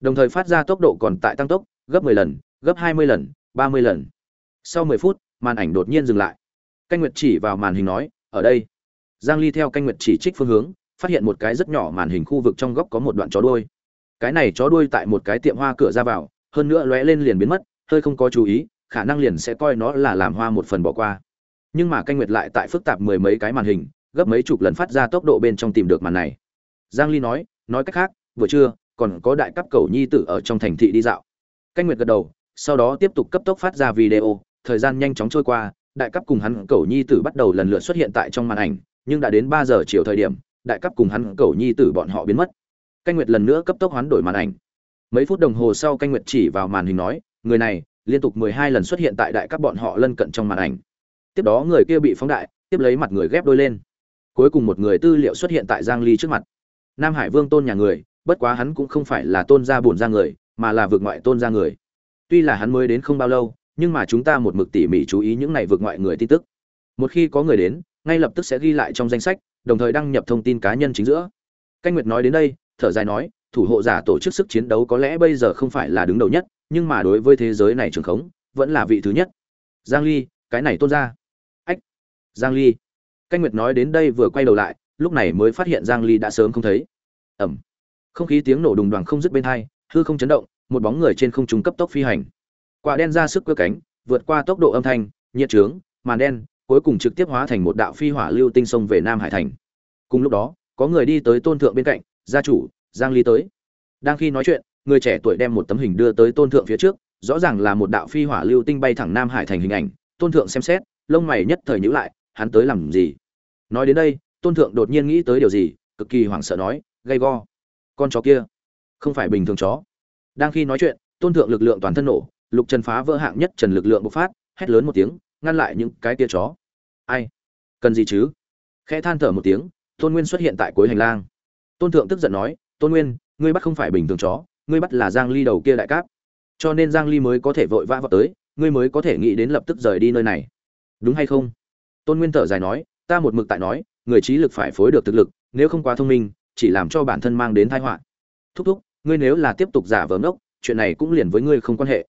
đồng thời phát ra tốc độ còn tại tăng tốc, gấp 10 lần, gấp 20 lần 30 lần. Sau 10 phút, màn ảnh đột nhiên dừng lại. Canh nguyệt chỉ vào màn hình nói, ở đây. Giang ly theo canh nguyệt chỉ trích phương hướng, phát hiện một cái rất nhỏ màn hình khu vực trong góc có một đoạn chó đuôi. Cái này chó đuôi tại một cái tiệm hoa cửa ra vào, hơn nữa lóe lên liền biến mất, hơi không có chú ý, khả năng liền sẽ coi nó là làm hoa một phần bỏ qua. Nhưng mà canh nguyệt lại tại phức tạp mười mấy cái màn hình, gấp mấy chục lần phát ra tốc độ bên trong tìm được màn này. Giang ly nói nói cách khác, vừa trưa còn có đại cấp cầu nhi tử ở trong thành thị đi dạo. Canh nguyệt gật đầu, sau đó tiếp tục cấp tốc phát ra video. Thời gian nhanh chóng trôi qua, đại cấp cùng hắn cầu nhi tử bắt đầu lần lượt xuất hiện tại trong màn ảnh, nhưng đã đến 3 giờ chiều thời điểm, đại cấp cùng hắn cầu nhi tử bọn họ biến mất. Canh nguyệt lần nữa cấp tốc hoán đổi màn ảnh. Mấy phút đồng hồ sau canh nguyệt chỉ vào màn hình nói, người này liên tục 12 lần xuất hiện tại đại cấp bọn họ lân cận trong màn ảnh. Tiếp đó người kia bị phóng đại, tiếp lấy mặt người ghép đôi lên. Cuối cùng một người tư liệu xuất hiện tại giang ly trước mặt. Nam hải vương tôn nhà người bất quá hắn cũng không phải là tôn gia bổn ra người, mà là vượt ngoại tôn gia người. Tuy là hắn mới đến không bao lâu, nhưng mà chúng ta một mực tỉ mỉ chú ý những này vượt ngoại người tin tức. Một khi có người đến, ngay lập tức sẽ ghi lại trong danh sách, đồng thời đăng nhập thông tin cá nhân chính giữa. Canh nguyệt nói đến đây, thở dài nói, thủ hộ giả tổ chức sức chiến đấu có lẽ bây giờ không phải là đứng đầu nhất, nhưng mà đối với thế giới này trường khống, vẫn là vị thứ nhất. Giang ly, cái này tôn ra ách, giang ly. Canh nguyệt nói đến đây vừa quay đầu lại, lúc này mới phát hiện giang ly đã sớm không thấy. Ẩm không khí tiếng nổ đùng đoàn không dứt bên hai, hư không chấn động, một bóng người trên không trung cấp tốc phi hành. Quả đen ra sức cơ cánh, vượt qua tốc độ âm thanh, nhiệt trướng, màn đen, cuối cùng trực tiếp hóa thành một đạo phi hỏa lưu tinh sông về nam hải thành. Cùng lúc đó, có người đi tới tôn thượng bên cạnh, gia chủ, giang ly tới. Đang khi nói chuyện, người trẻ tuổi đem một tấm hình đưa tới tôn thượng phía trước, rõ ràng là một đạo phi hỏa lưu tinh bay thẳng nam hải thành hình ảnh. Tôn thượng xem xét, lông mày nhất thời nhíu lại, hắn tới làm gì? Nói đến đây, tôn thượng đột nhiên nghĩ tới điều gì, cực kỳ hoảng sợ nói, gay go con chó kia. Không phải bình thường chó. Đang khi nói chuyện, tôn thượng lực lượng toàn thân nổ, lục trần phá vỡ hạng nhất trần lực lượng bộc phát, hét lớn một tiếng, ngăn lại những cái tia chó. Ai? Cần gì chứ? Khẽ than thở một tiếng, tôn nguyên xuất hiện tại cuối hành lang. Tôn thượng tức giận nói, tôn nguyên, ngươi bắt không phải bình thường chó, ngươi bắt là giang ly đầu kia đại cáp. Cho nên giang ly mới có thể vội vã vào tới, ngươi mới có thể nghĩ đến lập tức rời đi nơi này. Đúng hay không? Tôn nguyên thở dài nói, ta một mực tại nói, người trí lực phải phối được thực lực, nếu không quá thông minh chỉ làm cho bản thân mang đến tai họa. Thúc thúc ngươi nếu là tiếp tục giả vờ ngốc chuyện này cũng liền với ngươi không quan hệ.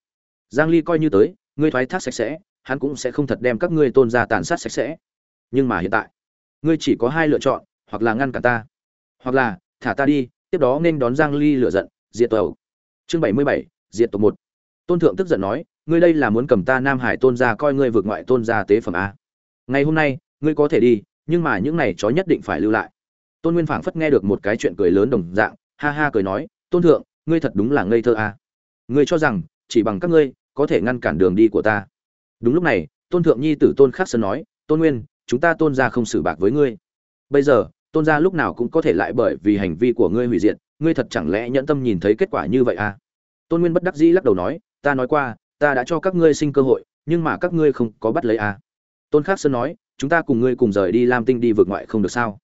Giang ly coi như tới ngươi thoái thác sạch sẽ hắn cũng sẽ không thật đem các ngươi tôn gia tàn sát sạch sẽ. Nhưng mà hiện tại ngươi chỉ có hai lựa chọn hoặc là ngăn cản ta hoặc là thả ta đi tiếp đó nên đón giang ly lửa giận diệt tộc. Chương 77, diệt tộc một. Tôn thượng tức giận nói ngươi đây là muốn cầm ta nam hải tôn gia coi ngươi vượt ngoại tôn gia tế phẩm a. Ngày hôm nay ngươi có thể đi nhưng mà những này chó nhất định phải lưu lại tôn nguyên phảng phất nghe được một cái chuyện cười lớn đồng dạng, ha ha cười nói, tôn thượng, ngươi thật đúng là ngây thơ à? ngươi cho rằng, chỉ bằng các ngươi, có thể ngăn cản đường đi của ta. Đúng lúc này, tôn thượng nhi tử tôn khắc sơn nói, tôn nguyên, chúng ta tôn gia không xử bạc với ngươi. Bây giờ, tôn gia lúc nào cũng có thể lại bởi vì hành vi của ngươi hủy diệt, ngươi thật chẳng lẽ nhẫn tâm nhìn thấy kết quả như vậy à? Tôn nguyên bất đắc dĩ lắc đầu nói, ta nói qua, ta đã cho các ngươi sinh cơ hội, nhưng mà các ngươi không có bắt lấy à. Tôn khắc sơn nói, chúng ta cùng ngươi cùng rời đi lam tinh đi vượt ngoại không được sao?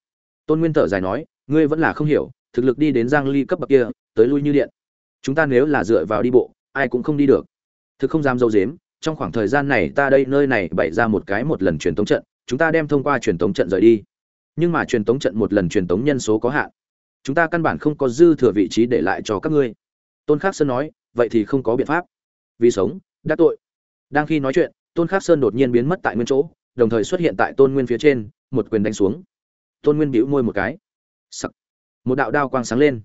Tôn nguyên thở dài nói, ngươi vẫn là không hiểu, thực lực đi đến giang ly cấp bậc kia, tới lui như điện. Chúng ta nếu là dựa vào đi bộ, ai cũng không đi được. Thực không dám dâu dếm trong khoảng thời gian này ta đây nơi này bày ra một cái một lần truyền tống trận, chúng ta đem thông qua truyền tống trận rời đi. Nhưng mà truyền tống trận một lần truyền tống nhân số có hạn. Chúng ta căn bản không có dư thừa vị trí để lại cho các ngươi. Tôn khắc sơn nói, vậy thì không có biện pháp. Vì sống, đã tội. Đang khi nói chuyện, tôn khắc sơn đột nhiên biến mất tại nguyên chỗ, đồng thời xuất hiện tại tôn nguyên phía trên, một quyền đánh xuống tôn nguyên bĩu môi một cái. Sắc. một đạo đao quang sáng lên.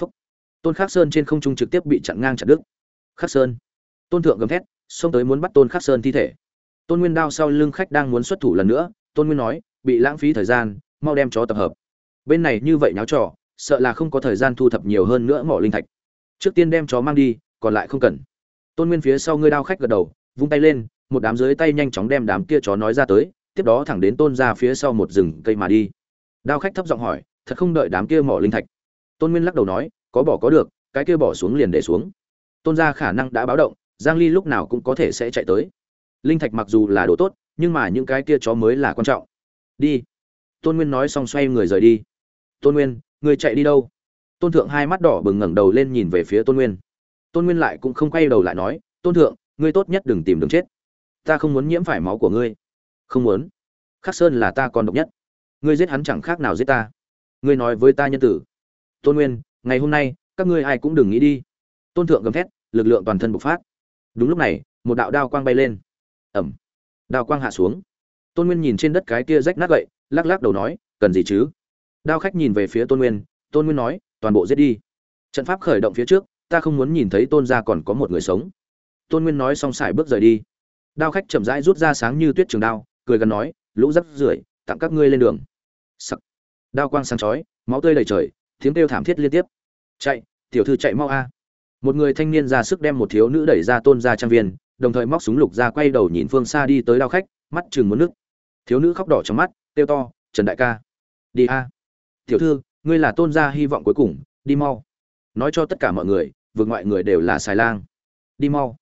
Phúc. tôn khắc sơn trên không trung trực tiếp bị chặn ngang chặt đứt. Khắc sơn. Tôn thượng gầm thét, xông tới muốn bắt tôn khắc sơn thi thể. Tôn nguyên đao sau lưng khách đang muốn xuất thủ lần nữa, tôn nguyên nói, bị lãng phí thời gian, mau đem chó tập hợp. Bên này như vậy nháo trò, sợ là không có thời gian thu thập nhiều hơn nữa mỏ linh thạch. Trước tiên đem chó mang đi, còn lại không cần. Tôn nguyên phía sau ngươi đao khách gật đầu, vung tay lên, một đám dưới tay nhanh chóng đem đám kia chó nói ra tới, tiếp đó thẳng đến tôn ra phía sau một rừng cây mà đi đao khách thấp giọng hỏi, thật không đợi đám kia mỏ linh thạch? Tôn nguyên lắc đầu nói, có bỏ có được, cái kia bỏ xuống liền để xuống. Tôn ra khả năng đã báo động, giang ly lúc nào cũng có thể sẽ chạy tới. Linh thạch mặc dù là đồ tốt, nhưng mà những cái kia chó mới là quan trọng. Đi. Tôn nguyên nói xong xoay người rời đi. Tôn nguyên, người chạy đi đâu? Tôn thượng hai mắt đỏ bừng ngẩng đầu lên nhìn về phía tôn nguyên. Tôn nguyên lại cũng không quay đầu lại nói, tôn thượng, ngươi tốt nhất đừng tìm đường chết. Ta không muốn nhiễm phải máu của ngươi. Không muốn. Khắc sơn là ta còn độc nhất ngươi giết hắn chẳng khác nào giết ta. Ngươi nói với ta nhân tử. Tôn nguyên, ngày hôm nay, các ngươi ai cũng đừng nghĩ đi. Tôn thượng gầm thét, lực lượng toàn thân bộc phát. Đúng lúc này, một đạo đao quang bay lên. Ẩm. Đao quang hạ xuống. Tôn nguyên nhìn trên đất cái kia rách nát gậy, lắc lắc đầu nói, cần gì chứ? Đao khách nhìn về phía tôn nguyên tôn nguyên nói, toàn bộ giết đi. Trận pháp khởi động phía trước, ta không muốn nhìn thấy tôn gia còn có một người sống. Tôn nguyên nói xong xài bước rời đi. Đao khách chậm rãi rút ra sáng như tuyết trường đao, cười gần nói, lũ rắc rưởi, tặng các ngươi lên đường. Sắc. đao quang sáng chói, máu tươi đầy trời, tiếng kêu thảm thiết liên tiếp. Chạy, tiểu thư chạy mau a. Một người thanh niên ra sức đem một thiếu nữ đẩy ra tôn ra trang viên, đồng thời móc súng lục ra quay đầu nhìn phương xa đi tới đao khách, mắt chừng muốn nước. Thiếu nữ khóc đỏ trong mắt, kêu to, trần đại ca, đi a. Tiểu thư, ngươi là tôn gia hy vọng cuối cùng, đi mau. Nói cho tất cả mọi người, vượt ngoại người đều là xài lang. Đi mau.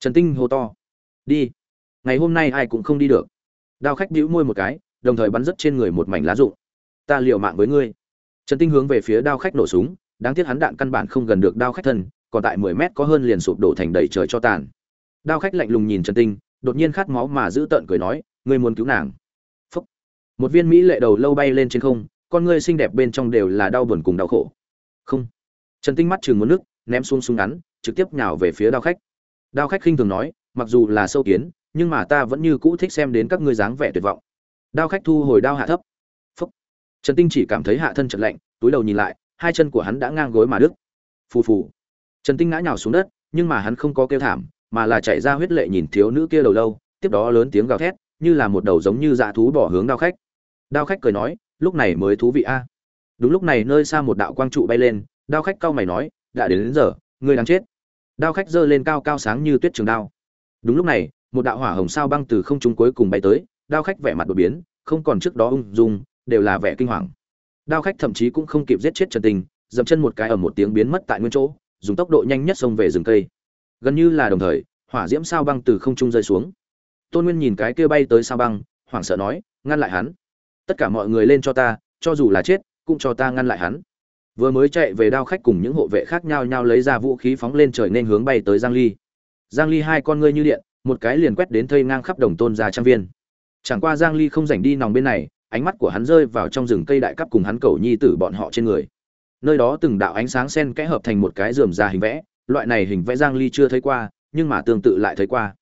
Trần tinh hô to, đi, ngày hôm nay ai cũng không đi được. Đao khách bĩu môi một cái đồng thời bắn rất trên người một mảnh lá rụng. Ta liều mạng với ngươi. Trần tinh hướng về phía đao khách nổ súng, đáng tiếc hắn đạn căn bản không gần được đao khách thân, còn tại mười mét có hơn liền sụp đổ thành đầy trời cho tàn. Đao khách lạnh lùng nhìn trần tinh, đột nhiên khát máu mà giữ tợn cười nói, ngươi muốn cứu nàng? Phúc. một viên mỹ lệ đầu lâu bay lên trên không, con ngươi xinh đẹp bên trong đều là đau buồn cùng đau khổ. Không. Trần tinh mắt chừng muốn nước, ném xuống súng ngắn, trực tiếp nhào về phía đao khách. Đao khách khinh thường nói, mặc dù là sâu kiến, nhưng mà ta vẫn như cũ thích xem đến các ngươi dáng vẻ tuyệt vọng đao khách thu hồi đao hạ thấp. Phúc. trần tinh chỉ cảm thấy hạ thân chật lạnh túi đầu nhìn lại hai chân của hắn đã ngang gối mà đứt. Phù phù. Trần tinh ngã nhào xuống đất nhưng mà hắn không có kêu thảm mà là chạy ra huyết lệ nhìn thiếu nữ kia đầu lâu tiếp đó lớn tiếng gào thét như là một đầu giống như dạ thú bỏ hướng đao khách. Đao khách cười nói lúc này mới thú vị a. Đúng lúc này nơi xa một đạo quang trụ bay lên đao khách cau mày nói đã đến, đến giờ ngươi đang chết. Đao khách giơ lên cao cao sáng như tuyết trường đao. Đúng lúc này một đạo hỏa hồng sao băng từ không trung cuối cùng bay tới đao khách vẻ mặt đột biến, không còn trước đó ung dung, đều là vẻ kinh hoàng. Đao khách thậm chí cũng không kịp giết chết trần tình, dậm chân một cái ở một tiếng biến mất tại nguyên chỗ, dùng tốc độ nhanh nhất xông về rừng cây. Gần như là đồng thời, hỏa diễm sao băng từ không trung rơi xuống. Tôn nguyên nhìn cái kia bay tới sao băng, hoảng sợ nói, ngăn lại hắn. Tất cả mọi người lên cho ta, cho dù là chết, cũng cho ta ngăn lại hắn. Vừa mới chạy về đao khách cùng những hộ vệ khác nhau nhau lấy ra vũ khí phóng lên trời nên hướng bay tới giang ly. Giang ly hai con ngươi như điện, một cái liền quét đến thây ngang khắp đồng tôn ra trang viên chẳng qua giang ly không rảnh đi nòng bên này, ánh mắt của hắn rơi vào trong rừng cây đại cấp cùng hắn cầu nhi tử bọn họ trên người. Nơi đó từng đạo ánh sáng sen kẽ hợp thành một cái rườm rà hình vẽ, loại này hình vẽ giang ly chưa thấy qua, nhưng mà tương tự lại thấy qua.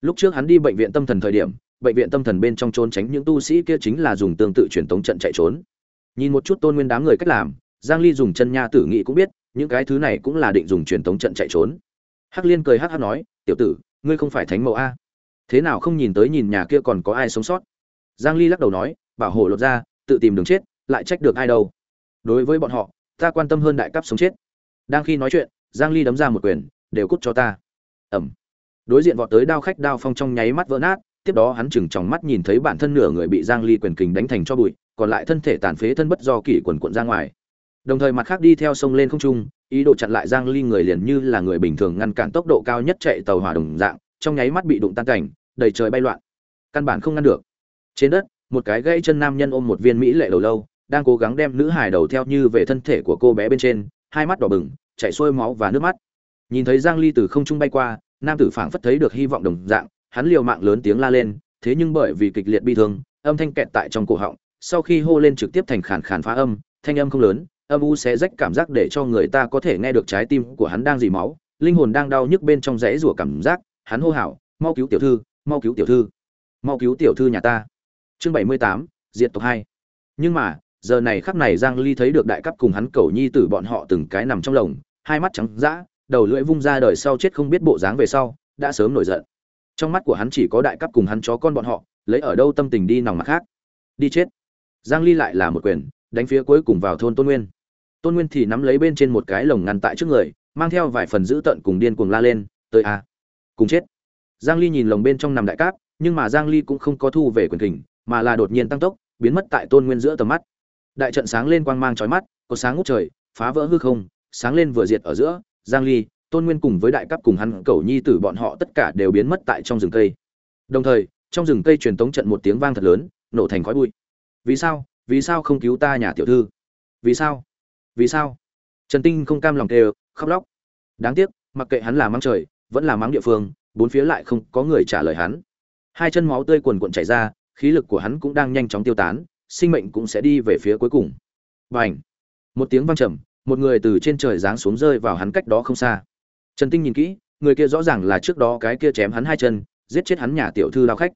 Lúc trước hắn đi bệnh viện tâm thần thời điểm, bệnh viện tâm thần bên trong trốn tránh những tu sĩ kia chính là dùng tương tự truyền tống trận chạy trốn. Nhìn một chút tôn nguyên đám người cách làm, giang ly dùng chân nha tử nghị cũng biết, những cái thứ này cũng là định dùng truyền tống trận chạy trốn. Hắc liên cười hắc hắc nói, tiểu tử, ngươi không phải thánh mẫu a? Thế nào không nhìn tới nhìn nhà kia còn có ai sống sót? Giang ly lắc đầu nói, bảo hộ lột ra, tự tìm đường chết, lại trách được ai đâu. Đối với bọn họ, ta quan tâm hơn đại cấp sống chết. Đang khi nói chuyện, giang ly đấm ra một quyền, đều cút cho ta. Ẩm. Đối diện vọt tới đao khách đao phong trong nháy mắt vỡ nát, tiếp đó hắn chừng trong mắt nhìn thấy bản thân nửa người bị giang ly quyền kình đánh thành cho bụi, còn lại thân thể tàn phế thân bất do kỷ quần cuộn ra ngoài. Đồng thời mặt khác đi theo sông lên không trung, ý đồ chặn lại giang ly người liền như là người bình thường ngăn cản tốc độ cao nhất chạy tàu hỏa đồng dạng, trong nháy mắt bị đụng tan cảnh đầy trời bay loạn. Căn bản không ngăn được. Trên đất, một cái gãy chân nam nhân ôm một viên mỹ lệ đầu lâu, đang cố gắng đem nữ hài đầu theo như về thân thể của cô bé bên trên, hai mắt đỏ bừng, chảy xuôi máu và nước mắt. Nhìn thấy giang ly từ không trung bay qua, nam tử phảng phất thấy được hy vọng đồng dạng, hắn liều mạng lớn tiếng la lên, thế nhưng bởi vì kịch liệt bi thương, âm thanh kẹt tại trong cổ họng, sau khi hô lên trực tiếp thành khàn khàn phá âm, thanh âm không lớn, âm u sẽ rách cảm giác để cho người ta có thể nghe được trái tim của hắn đang dì máu, linh hồn đang đau nhức bên trong rẽ rủa cảm giác, hắn hô hào, mau cứu tiểu thư mau cứu tiểu thư. Mau cứu tiểu thư nhà ta. Chương bảy mươi tám, diện tộc hai. Nhưng mà giờ này khắc này giang ly thấy được đại cấp cùng hắn cầu nhi tử bọn họ từng cái nằm trong lồng hai mắt trắng dã đầu lưỡi vung ra đời sau chết không biết bộ dáng về sau đã sớm nổi giận. Trong mắt của hắn chỉ có đại cấp cùng hắn chó con bọn họ lấy ở đâu tâm tình đi nòng mặt khác. Đi chết. Giang ly lại là một quyền đánh phía cuối cùng vào thôn tôn nguyên. Tôn nguyên thì nắm lấy bên trên một cái lồng ngăn tại trước người mang theo vài phần giữ tận cùng điên cuồng la lên tới a cùng chết giang ly nhìn lồng bên trong nằm đại cát, nhưng mà giang ly cũng không có thu về quyền kình mà là đột nhiên tăng tốc biến mất tại tôn nguyên giữa tầm mắt. Đại trận sáng lên quang mang chói mắt có sáng ngút trời phá vỡ hư không sáng lên vừa diệt ở giữa giang ly tôn nguyên cùng với đại cấp cùng hắn cầu nhi tử bọn họ tất cả đều biến mất tại trong rừng cây. Đồng thời trong rừng cây truyền tống trận một tiếng vang thật lớn nổ thành khói bụi. Vì sao? Vì sao không cứu ta nhà tiểu thư? Vì sao? Vì sao? Trần tinh không cam lòng kêu khóc lóc. Đáng tiếc mặc kệ hắn là mắng trời vẫn là mắng địa phương bốn phía lại không có người trả lời hắn. Hai chân máu tươi quần cuộn chảy ra, khí lực của hắn cũng đang nhanh chóng tiêu tán, sinh mệnh cũng sẽ đi về phía cuối cùng. B à n h một tiếng vang trầm, một người từ trên trời giáng xuống rơi vào hắn cách đó không xa. Trần tinh nhìn kỹ, người kia rõ ràng là trước đó cái kia chém hắn hai chân, giết chết hắn nhà tiểu thư đao khách.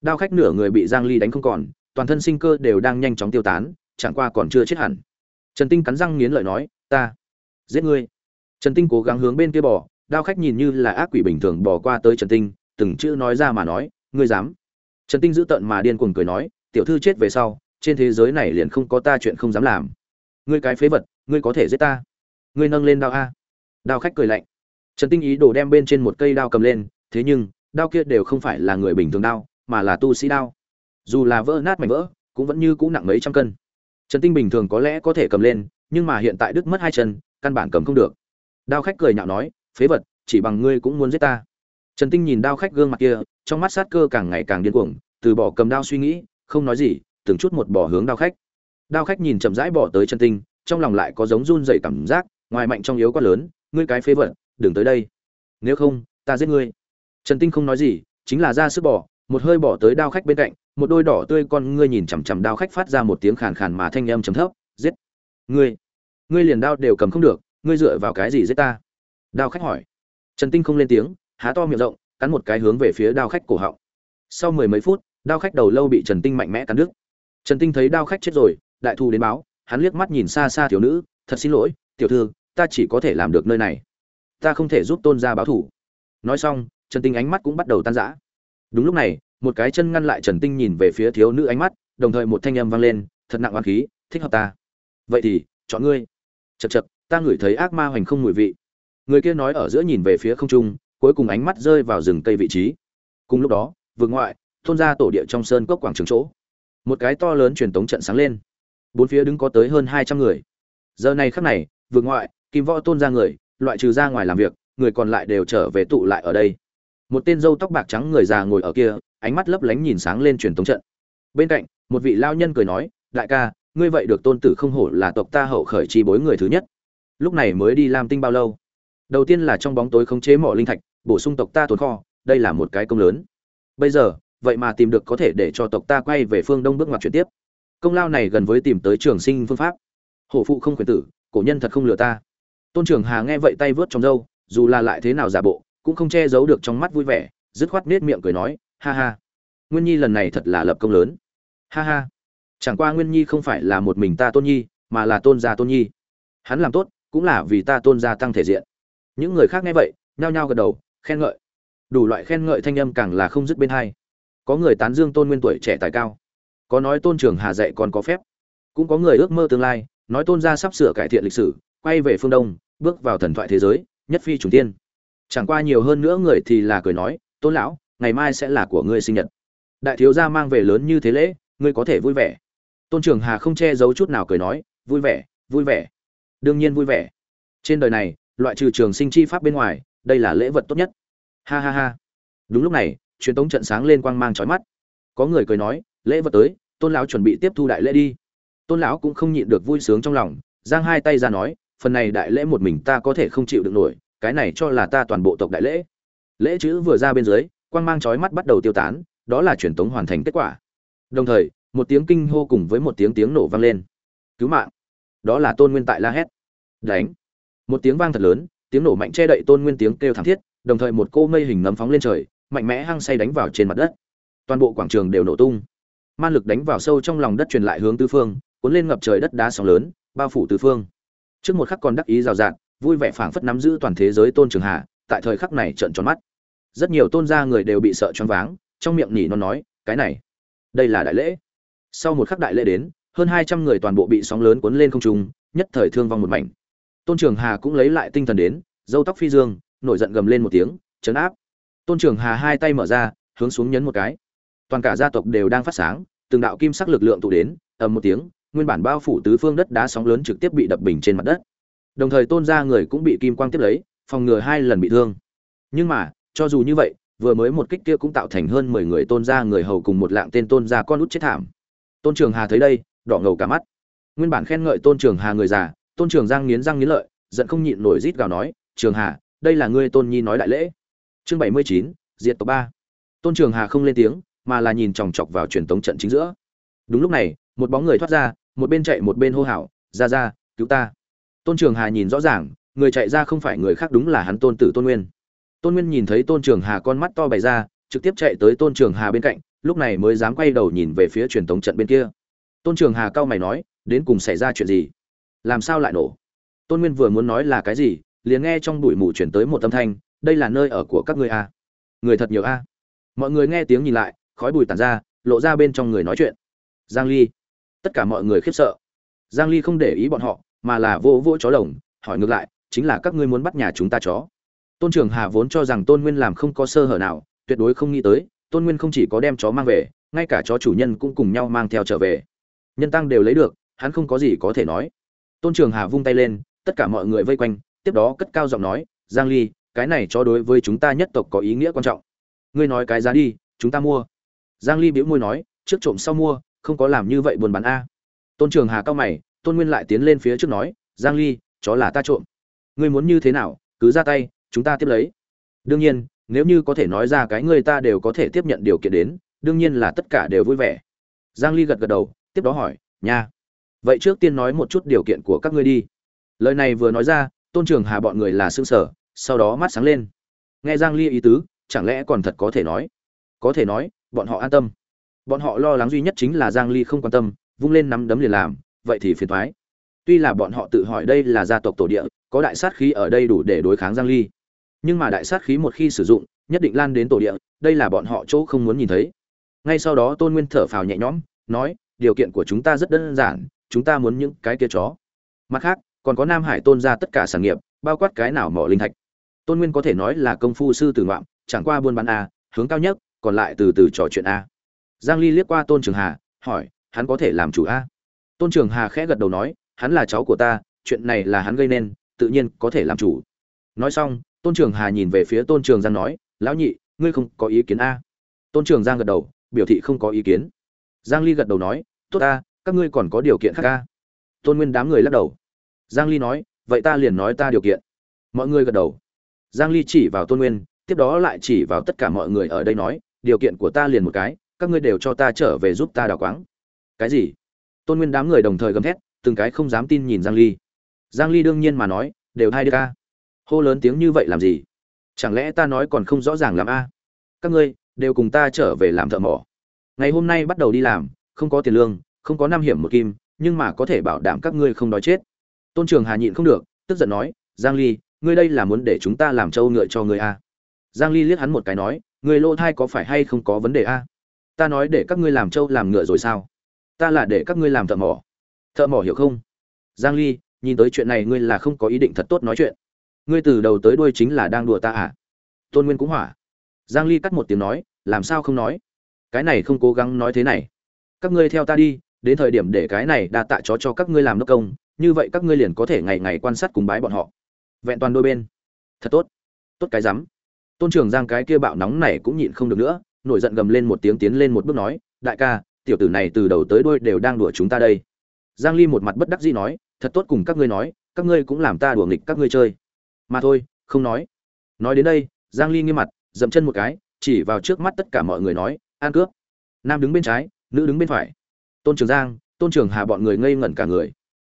Đao khách nửa người bị giang ly đánh không còn, toàn thân sinh cơ đều đang nhanh chóng tiêu tán, chẳng qua còn chưa chết hẳn. Trần tinh cắn răng nghiến lợi nói, ta giết ngươi. Trần tinh cố gắng hướng bên kia bỏ đao khách nhìn như là ác quỷ bình thường bỏ qua tới trần tinh, từng chữ nói ra mà nói, ngươi dám? Trần tinh giữ tận mà điên cuồng cười nói, tiểu thư chết về sau, trên thế giới này liền không có ta chuyện không dám làm. Ngươi cái phế vật, ngươi có thể giết ta. Ngươi nâng lên đao a. Đao khách cười lạnh. Trần tinh ý đồ đem bên trên một cây đao cầm lên, thế nhưng, đao kia đều không phải là người bình thường đao, mà là tu sĩ đao. Dù là vỡ nát mảnh vỡ, cũng vẫn như cũ nặng mấy trăm cân. Trần tinh bình thường có lẽ có thể cầm lên, nhưng mà hiện tại đứt mất hai chân, căn bản cầm không được. Đao khách cười nhạo nói phế vật, chỉ bằng ngươi cũng muốn giết ta. Trần tinh nhìn đao khách gương mặt kia, trong mắt sát cơ càng ngày càng điên cuồng, từ bỏ cầm đao suy nghĩ, không nói gì, từng chút một bỏ hướng đao khách. Đao khách nhìn chậm rãi bỏ tới trần tinh, trong lòng lại có giống run dày cảm giác, ngoài mạnh trong yếu quá lớn, ngươi cái phế vật, đừng tới đây. Nếu không, ta giết ngươi. Trần tinh không nói gì, chính là ra sức bỏ, một hơi bỏ tới đao khách bên cạnh, một đôi đỏ tươi con ngươi nhìn chằm chằm đao khách phát ra một tiếng khàn khàn mà thanh âm trầm thấp, giết. Ngươi ngươi liền đao đều cầm không được, ngươi dựa vào cái gì giết ta? Đao khách hỏi. Trần tinh không lên tiếng, há to miệng rộng, cắn một cái hướng về phía đao khách cổ họng. Sau mười mấy phút, đao khách đầu lâu bị trần tinh mạnh mẽ cắn đứt. Trần tinh thấy đao khách chết rồi, đại thu đến báo, hắn liếc mắt nhìn xa xa thiếu nữ, thật xin lỗi, tiểu thư, ta chỉ có thể làm được nơi này. Ta không thể giúp tôn gia báo thủ nói xong, trần tinh ánh mắt cũng bắt đầu tan rã. Đúng lúc này, một cái chân ngăn lại trần tinh nhìn về phía thiếu nữ ánh mắt, đồng thời một thanh âm vang lên, thật nặng oan khí, thích hợp ta. Vậy thì, chọn ngươi. Chật chật ta ngửi thấy ác ma hoành không mùi vị người kia nói ở giữa nhìn về phía không trung, cuối cùng ánh mắt rơi vào rừng cây vị trí. Cùng lúc đó vượt ngoại, thôn ra tổ địa trong sơn cốc quảng trường chỗ, một cái to lớn truyền tống trận sáng lên. Bốn phía đứng có tới hơn hai trăm người. Giờ này khắc này vượt ngoại, kim võ tôn ra người, loại trừ ra ngoài làm việc, người còn lại đều trở về tụ lại ở đây. Một tên dâu tóc bạc trắng người già ngồi ở kia, ánh mắt lấp lánh nhìn sáng lên truyền tống trận. Bên cạnh, một vị lao nhân cười nói, đại ca, ngươi vậy được tôn tử không hổ là tộc ta hậu khởi chi bối người thứ nhất. Lúc này mới đi làm tinh bao lâu? Đầu tiên là trong bóng tối khống chế mỏ linh thạch, bổ sung tộc ta tồn kho, đây là một cái công lớn. Bây giờ, vậy mà tìm được có thể để cho tộc ta quay về phương đông bước ngoặt chuyển tiếp. Công lao này gần với tìm tới trường sinh phương pháp. Hổ phụ không khuyển tử, cổ nhân thật không lừa ta. Tôn trưởng hà nghe vậy tay vớt trong râu, dù là lại thế nào giả bộ, cũng không che giấu được trong mắt vui vẻ, dứt khoát nết miệng cười nói, ha ha, nguyên nhi lần này thật là lập công lớn. Ha ha, chẳng qua nguyên nhi không phải là một mình ta tôn nhi, mà là tôn gia tôn nhi. Hắn làm tốt, cũng là vì ta tôn gia tăng thể diện những người khác nghe vậy, nhao nhao gật đầu, khen ngợi. Đủ loại khen ngợi thanh âm càng là không dứt bên hai. Có người tán dương tôn nguyên tuổi trẻ tài cao. Có nói tôn trưởng hà dạy còn có phép. Cũng có người ước mơ tương lai, nói tôn gia sắp sửa cải thiện lịch sử, quay về phương đông, bước vào thần thoại thế giới, nhất phi trùng tiên. Chẳng qua nhiều hơn nữa người thì là cười nói, tôn lão, ngày mai sẽ là của ngươi sinh nhật. Đại thiếu gia mang về lớn như thế lễ, ngươi có thể vui vẻ. Tôn trường hà không che giấu chút nào cười nói, vui vẻ vui vẻ. Đương nhiên vui vẻ. Trên đời này loại trừ trường sinh chi pháp bên ngoài, đây là lễ vật tốt nhất. Ha ha ha. Đúng lúc này, truyền tống trận sáng lên quang mang trói mắt. Có người cười nói, lễ vật tới, tôn lão chuẩn bị tiếp thu đại lễ đi. Tôn lão cũng không nhịn được vui sướng trong lòng, giang hai tay ra nói, phần này đại lễ một mình ta có thể không chịu được nổi, cái này cho là ta toàn bộ tộc đại lễ. Lễ chữ vừa ra bên dưới, quang mang chói mắt bắt đầu tiêu tán, đó là truyền tống hoàn thành kết quả. Đồng thời, một tiếng kinh hô cùng với một tiếng tiếng nổ vang lên. Cứu mạng. Đó là tôn nguyên tại la hét. Đánh một tiếng vang thật lớn, tiếng nổ mạnh che đậy tôn nguyên tiếng kêu thảm thiết, đồng thời một cô mây hình nấm phóng lên trời, mạnh mẽ hăng say đánh vào trên mặt đất. Toàn bộ quảng trường đều nổ tung. Man lực đánh vào sâu trong lòng đất truyền lại hướng tứ phương, cuốn lên ngập trời đất đá sóng lớn, bao phủ tứ phương. Trước một khắc còn đắc ý rào rạt, vui vẻ phảng phất nắm giữ toàn thế giới tôn trường hà tại thời khắc này trợn tròn mắt. Rất nhiều tôn gia người đều bị sợ choáng váng, trong miệng nhỉ nó nói, cái này, đây là đại lễ. Sau một khắc đại lễ đến, hơn hai trăm người toàn bộ bị sóng lớn cuốn lên không trung, nhất thời thương vong một mảnh tôn trường hà cũng lấy lại tinh thần đến dâu tóc phi dương, nổi giận gầm lên một tiếng chấn áp! Tôn trường hà hai tay mở ra, hướng xuống nhấn một cái. Toàn cả gia tộc đều đang phát sáng, từng đạo kim sắc lực lượng tụ đến, ầm một tiếng, nguyên bản bao phủ tứ phương đất đá sóng lớn trực tiếp bị đập bình trên mặt đất. Đồng thời tôn gia người cũng bị kim quang tiếp lấy, phòng ngừa hai lần bị thương. Nhưng mà, cho dù như vậy, vừa mới một kích kia cũng tạo thành hơn mười người tôn gia người hầu cùng một lạng tên tôn gia con út chết thảm. Tôn trường hà thấy đây, đỏ ngầu cả mắt. Nguyên bản khen ngợi tôn trường hà người già tôn trường giang nghiến răng nghiến lợi, giận không nhịn nổi rít gào nói, trường hà, đây là ngươi tôn nhi nói đại lễ. Chương bảy mươi chín, diệt tộc ba. Tôn trường hà không lên tiếng, mà là nhìn chòng chọc vào truyền tống trận chính giữa. Đúng lúc này, một bóng người thoát ra, một bên chạy một bên hô hào, ra ra, cứu ta. Tôn trường hà nhìn rõ ràng, người chạy ra không phải người khác đúng là hắn tôn tử tôn nguyên. Tôn nguyên nhìn thấy tôn trường hà con mắt to bày ra, trực tiếp chạy tới tôn trường hà bên cạnh, lúc này mới dám quay đầu nhìn về phía truyền thống trận bên kia. Tôn trường hà cao mày nói, đến cùng xảy ra chuyện gì? Làm sao lại nổ? Tôn nguyên vừa muốn nói là cái gì, liền nghe trong bụi mù chuyển tới một âm thanh, đây là nơi ở của các ngươi a. À? người thật nhiều a. Mọi người nghe tiếng nhìn lại, khói bụi tàn ra, lộ ra bên trong người nói chuyện. Giang ly. Tất cả mọi người khiếp sợ. Giang ly không để ý bọn họ, mà là vô vô chó lồng, hỏi ngược lại, chính là các ngươi muốn bắt nhà chúng ta chó? Tôn trường hà vốn cho rằng tôn nguyên làm không có sơ hở nào, tuyệt đối không nghĩ tới, tôn nguyên không chỉ có đem chó mang về, ngay cả chó chủ nhân cũng cùng nhau mang theo trở về. Nhân tăng đều lấy được, hắn không có gì có thể nói tôn trường hà vung tay lên, tất cả mọi người vây quanh, tiếp đó cất cao giọng nói, giang ly, cái này cho đối với chúng ta nhất tộc có ý nghĩa quan trọng. Ngươi nói cái giá đi, chúng ta mua. Giang ly bĩu môi nói, trước trộm sau mua, không có làm như vậy buồn bán a. Tôn trường hà cao mày, tôn nguyên lại tiến lên phía trước nói, giang ly, chó là ta trộm. Ngươi muốn như thế nào, cứ ra tay, chúng ta tiếp lấy. Đương nhiên, nếu như có thể nói ra cái người ta đều có thể tiếp nhận điều kiện đến, đương nhiên là tất cả đều vui vẻ. Giang ly gật gật đầu, tiếp đó hỏi, nha vậy trước tiên nói một chút điều kiện của các ngươi đi. Lời này vừa nói ra, tôn trường hà bọn người là xương sở sau đó mắt sáng lên. Nghe giang ly ý tứ, chẳng lẽ còn thật có thể nói? Có thể nói, bọn họ an tâm. Bọn họ lo lắng duy nhất chính là giang ly không quan tâm, vung lên nắm đấm liền làm, vậy thì phiền thoái tuy là bọn họ tự hỏi đây là gia tộc tổ địa, có đại sát khí ở đây đủ để đối kháng giang ly. Nhưng mà đại sát khí một khi sử dụng, nhất định lan đến tổ địa, đây là bọn họ chỗ không muốn nhìn thấy. Ngay sau đó tôn nguyên thở phào nhẹ nhõm, nói, điều kiện của chúng ta rất đơn giản chúng ta muốn những cái kia chó. Mặt khác, còn có nam hải tôn ra tất cả sản nghiệp, bao quát cái nào mỏ linh thạch. Tôn nguyên có thể nói là công phu sư tử ngoạm, chẳng qua buôn bán a, hướng cao nhất, còn lại từ từ trò chuyện a. Giang ly liếc qua tôn trường hà, hỏi, hắn có thể làm chủ a? Tôn trường hà khẽ gật đầu nói, hắn là cháu của ta, chuyện này là hắn gây nên, tự nhiên có thể làm chủ. Nói xong, tôn trường hà nhìn về phía tôn trường giang nói, lão nhị, ngươi không có ý kiến a? Tôn trường giang gật đầu, biểu thị không có ý kiến. Giang ly gật đầu nói, tốt a các ngươi còn có điều kiện khác a tôn nguyên đám người lắc đầu. Giang ly nói, vậy ta liền nói ta điều kiện. Mọi người gật đầu. Giang ly chỉ vào tôn nguyên, tiếp đó lại chỉ vào tất cả mọi người ở đây nói, điều kiện của ta liền một cái, các ngươi đều cho ta trở về giúp ta đào quáng. Cái gì? Tôn nguyên đám người đồng thời gầm thét, từng cái không dám tin nhìn giang ly. Giang ly đương nhiên mà nói, đều hai đứa ca. Hô lớn tiếng như vậy làm gì? Chẳng lẽ ta nói còn không rõ ràng làm a? Các ngươi, đều cùng ta trở về làm thợ mỏ. Ngày hôm nay bắt đầu đi làm, không có tiền lương không có năm hiểm một kim, nhưng mà có thể bảo đảm các ngươi không đói chết. Tôn trường hà nhịn không được, tức giận nói, giang ly, ngươi đây là muốn để chúng ta làm trâu ngựa cho ngươi a giang ly liếc hắn một cái nói người lô thai có phải hay không có vấn đề a ta nói để các ngươi làm trâu làm ngựa rồi sao? Ta là để các ngươi làm thợ mỏ. Thợ mỏ hiểu không? Giang ly, nhìn tới chuyện này ngươi là không có ý định thật tốt nói chuyện. Ngươi từ đầu tới đuôi chính là đang đùa ta à? Tôn nguyên cũng hỏa. Giang ly cắt một tiếng nói, làm sao không nói? Cái này không cố gắng nói thế này. Các ngươi theo ta đi đến thời điểm để cái này đa tạ chó cho các ngươi làm đốc công, như vậy các ngươi liền có thể ngày ngày quan sát cùng bái bọn họ. Vẹn toàn đôi bên. Thật tốt. Tốt cái rắm. Tôn trường giang cái kia bạo nóng này cũng nhịn không được nữa, nổi giận gầm lên một tiếng tiến lên một bước nói, đại ca, tiểu tử này từ đầu tới đuôi đều đang đùa chúng ta đây. Giang ly một mặt bất đắc dĩ nói, thật tốt cùng các ngươi nói, các ngươi cũng làm ta đùa nghịch các ngươi chơi. Mà thôi, không nói. Nói đến đây, giang ly nghiêm mặt, dậm chân một cái, chỉ vào trước mắt tất cả mọi người nói an cướp. Nam đứng bên trái, nữ đứng bên phải tôn trường giang, tôn trường hà bọn người ngây ngẩn cả người.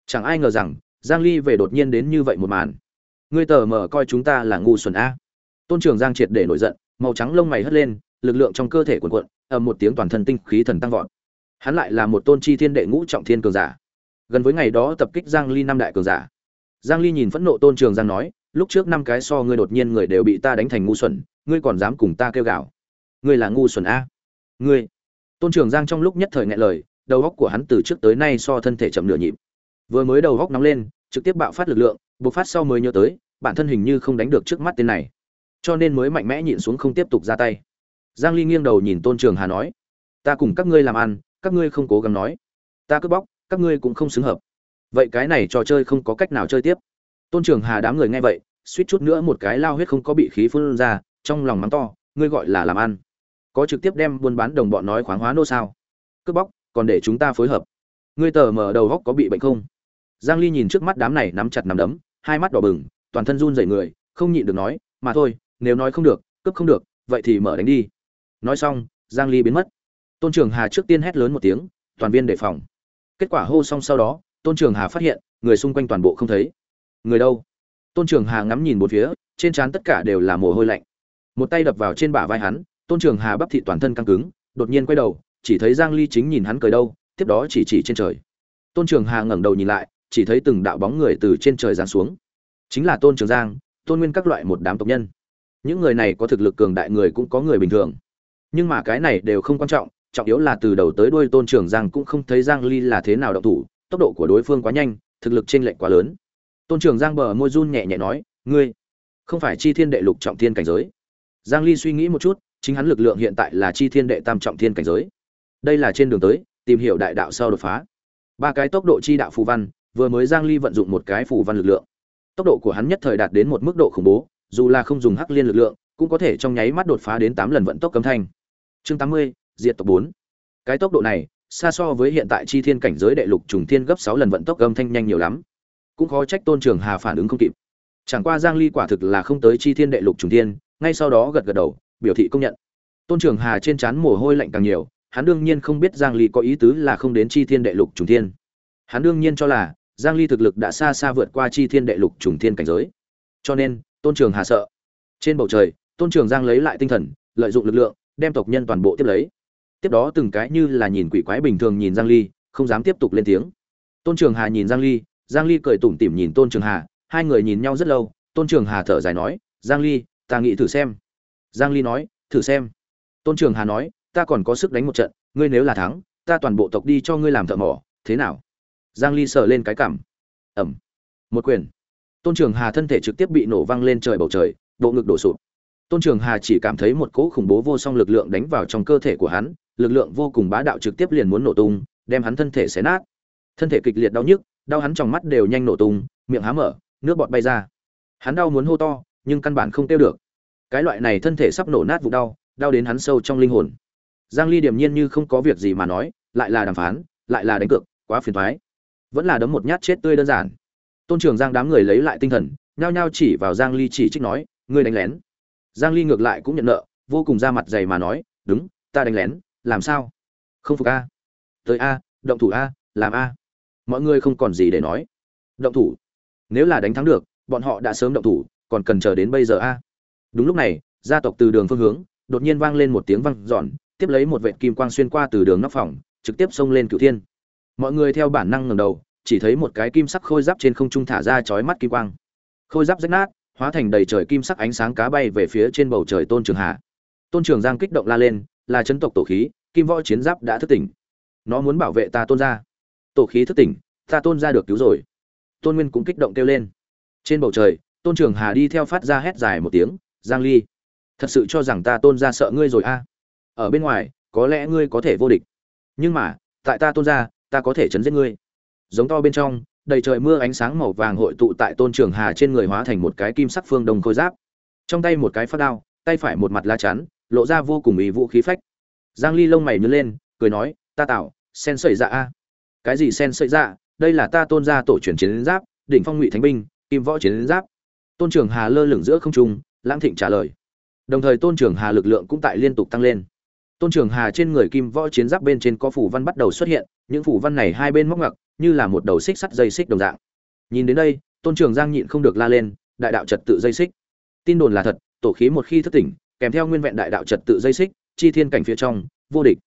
Chẳng ai ngờ rằng, giang ly về đột nhiên đến như vậy một màn. Ngươi tờ mờ coi chúng ta là ngu xuẩn a. Tôn trường giang triệt để nổi giận, màu trắng lông mày hất lên, lực lượng trong cơ thể cuộn cuộn, ầm một tiếng toàn thân tinh khí thần tăng vọt. Hắn lại là một tôn chi thiên đệ ngũ trọng thiên cường giả. Gần với ngày đó tập kích giang ly năm đại cường giả. Giang ly nhìn phẫn nộ tôn trường giang nói, lúc trước năm cái so ngươi đột nhiên người đều bị ta đánh thành ngu xuẩn, ngươi còn dám cùng ta kêu gào? Ngươi là ngu xuẩn a. Ngươi. Tôn trường giang trong lúc nhất thời nghẹn lời đầu óc của hắn từ trước tới nay so thân thể chậm nửa nhịp. Vừa mới đầu óc nóng lên, trực tiếp bạo phát lực lượng, bộc phát sau mới nhớ tới, bản thân hình như không đánh được trước mắt tên này. Cho nên mới mạnh mẽ nhịn xuống không tiếp tục ra tay. Giang ly nghiêng đầu nhìn tôn trường hà nói, ta cùng các ngươi làm ăn, các ngươi không cố gắng nói. Ta cướp bóc, các ngươi cũng không xứng hợp. Vậy cái này trò chơi không có cách nào chơi tiếp. Tôn trường hà đám người nghe vậy, suýt chút nữa một cái lao huyết không có bị khí phun ra, trong lòng mắng to, ngươi gọi là làm ăn? Có trực tiếp đem buôn bán đồng bọn nói khoáng hóa nô sao? Cướp bóc còn để chúng ta phối hợp. Ngươi tờ mở đầu góc có bị bệnh không? Giang ly nhìn trước mắt đám này nắm chặt nắm đấm, hai mắt đỏ bừng, toàn thân run rẩy người, không nhịn được nói, mà thôi, nếu nói không được, cướp không được, vậy thì mở đánh đi. Nói xong, giang ly biến mất. Tôn trường hà trước tiên hét lớn một tiếng, toàn viên đề phòng. Kết quả hô xong sau đó, tôn trường hà phát hiện, người xung quanh toàn bộ không thấy. Người đâu? Tôn trường hà ngắm nhìn một phía, trên trán tất cả đều là mồ hôi lạnh. Một tay đập vào trên bả vai hắn, tôn trường hà bắp thị toàn thân căng cứng, đột nhiên quay đầu chỉ thấy giang ly chính nhìn hắn cười đâu, tiếp đó chỉ chỉ trên trời. Tôn trường hà ngẩng đầu nhìn lại, chỉ thấy từng đạo bóng người từ trên trời giáng xuống. Chính là tôn trường giang, tôn nguyên các loại một đám tộc nhân. Những người này có thực lực cường đại người cũng có người bình thường. Nhưng mà cái này đều không quan trọng trọng yếu là từ đầu tới đuôi tôn trường giang cũng không thấy giang ly là thế nào động thủ, tốc độ của đối phương quá nhanh, thực lực trên lệnh quá lớn. Tôn trường giang bờ môi run nhẹ nhẹ nói, ngươi không phải chi thiên đệ lục trọng thiên cảnh giới. Giang ly suy nghĩ một chút, chính hắn lực lượng hiện tại là chi thiên đệ tam trọng thiên cảnh giới đây là trên đường tới tìm hiểu đại đạo sau đột phá. Ba cái tốc độ chi đạo phù văn vừa mới giang ly vận dụng một cái phù văn lực lượng. Tốc độ của hắn nhất thời đạt đến một mức độ khủng bố dù là không dùng hắc liên lực lượng cũng có thể trong nháy mắt đột phá đến 8 lần vận tốc cấm thanh. Chương 80, diệt tộc 4. cái tốc độ này xa so với hiện tại chi thiên cảnh giới đệ lục trùng thiên gấp 6 lần vận tốc âm thanh nhanh nhiều lắm. Cũng khó trách tôn trường hà phản ứng không kịp. Chẳng qua giang ly quả thực là không tới chi thiên đệ lục trùng thiên ngay sau đó gật gật đầu biểu thị công nhận. Tôn trường hà trên trán mồ hôi lạnh càng nhiều hắn đương nhiên không biết giang ly có ý tứ là không đến chi thiên đệ lục trùng thiên. Hắn đương nhiên cho là, giang ly thực lực đã xa xa vượt qua chi thiên đệ lục trùng thiên cảnh giới. Cho nên, tôn trường hà sợ. Trên bầu trời, tôn trường giang lấy lại tinh thần, lợi dụng lực lượng, đem tộc nhân toàn bộ tiếp lấy. Tiếp đó từng cái như là nhìn quỷ quái bình thường nhìn giang ly, không dám tiếp tục lên tiếng. Tôn trường hà nhìn giang ly giang ly cười tủm tỉm nhìn tôn trường hà, hai người nhìn nhau rất lâu, tôn trường hà thở dài nói, giang ly, ta nghĩ thử xem. Giang ly nói, thử xem. Tôn trường hà nói ta còn có sức đánh một trận, ngươi nếu là thắng, ta toàn bộ tộc đi cho ngươi làm thợ mỏ, thế nào? Giang ly sờ lên cái cảm. Ẩm. Một quyền. Tôn trường hà thân thể trực tiếp bị nổ văng lên trời bầu trời, bộ ngực đổ sụp. Tôn trường hà chỉ cảm thấy một cỗ khủng bố vô song lực lượng đánh vào trong cơ thể của hắn, lực lượng vô cùng bá đạo trực tiếp liền muốn nổ tung, đem hắn thân thể xé nát. Thân thể kịch liệt đau nhức, đau hắn trong mắt đều nhanh nổ tung, miệng há mở, nước bọt bay ra. Hắn đau muốn hô to, nhưng căn bản không tiêu được. Cái loại này thân thể sắp nổ nát vụ đau đau đến hắn sâu trong linh hồn giang ly điềm nhiên như không có việc gì mà nói, lại là đàm phán, lại là đánh cược, quá phiền toái. Vẫn là đấm một nhát chết tươi đơn giản. Tôn trường giang đám người lấy lại tinh thần, nhao nhao chỉ vào giang ly chỉ trích nói, ngươi đánh lén. Giang ly ngược lại cũng nhận nợ, vô cùng ra mặt dày mà nói, đúng, ta đánh lén, làm sao? Không phục a. Tới a, động thủ a, làm a. Mọi người không còn gì để nói. Động thủ. Nếu là đánh thắng được, bọn họ đã sớm động thủ, còn cần chờ đến bây giờ a. Đúng lúc này, gia tộc từ đường phương hướng, đột nhiên vang lên một tiếng vang giòn tiếp lấy một vệt kim quang xuyên qua từ đường nóc phòng, trực tiếp xông lên cửu thiên. Mọi người theo bản năng ngẩng đầu, chỉ thấy một cái kim sắc khôi giáp trên không trung thả ra chói mắt kim quang. Khôi giáp rách nát, hóa thành đầy trời kim sắc ánh sáng cá bay về phía trên bầu trời tôn trường hà. Tôn trường giang kích động la lên, là chấn tộc tổ khí, kim võ chiến giáp đã thức tỉnh. Nó muốn bảo vệ ta tôn gia. Tổ khí thức tỉnh, ta tôn gia được cứu rồi. Tôn nguyên cũng kích động kêu lên. Trên bầu trời, tôn trường hà đi theo phát ra hét dài một tiếng, giang ly, thật sự cho rằng ta tôn gia sợ ngươi rồi a? Ở bên ngoài, có lẽ ngươi có thể vô địch. Nhưng mà, tại ta tôn gia, ta có thể chấn giết ngươi. Giống to bên trong, đầy trời mưa ánh sáng màu vàng hội tụ tại tôn trường hà trên người hóa thành một cái kim sắc phương đông khôi giáp. Trong tay một cái phát đao, tay phải một mặt lá chắn, lộ ra vô cùng ý vũ khí phách. Giang ly lông mày nhướng lên, cười nói, ta tạo, sen sợi dạ a. Cái gì sen sợi dạ? Đây là ta tôn gia tổ truyền chiến giáp, đỉnh phong ngụy thánh binh, kim võ chiến giáp. Tôn trường hà lơ lửng giữa không trung, lãng thịnh trả lời. Đồng thời tôn trường hà lực lượng cũng tại liên tục tăng lên tôn trường hà trên người kim võ chiến giáp bên trên có phủ văn bắt đầu xuất hiện, những phủ văn này hai bên móc ngặc như là một đầu xích sắt dây xích đồng dạng. Nhìn đến đây, tôn trường giang nhịn không được la lên, đại đạo trật tự dây xích. Tin đồn là thật, tổ khí một khi thất tỉnh, kèm theo nguyên vẹn đại đạo trật tự dây xích, chi thiên cảnh phía trong, vô địch.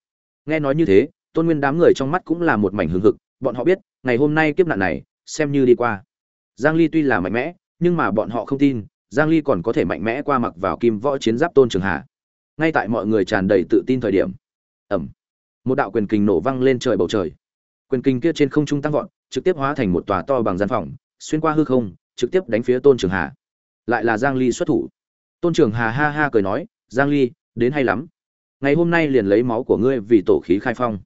Nghe nói như thế, tôn nguyên đám người trong mắt cũng là một mảnh hừng hực, bọn họ biết, ngày hôm nay kiếp nạn này, xem như đi qua. Giang ly tuy là mạnh mẽ, nhưng mà bọn họ không tin, giang ly còn có thể mạnh mẽ qua mặc vào kim võ chiến giáp tôn trường hà ngay tại mọi người tràn đầy tự tin thời điểm. Ẩm. Một đạo quyền kình nổ vang lên trời bầu trời. Quyền kình kia trên không trung tăng vọt, trực tiếp hóa thành một tòa to bằng gian phòng, xuyên qua hư không, trực tiếp đánh phía tôn trường hà. Lại là giang ly xuất thủ. Tôn trường hà ha ha cười nói, giang ly, đến hay lắm. Ngày hôm nay liền lấy máu của ngươi vì tổ khí khai phong.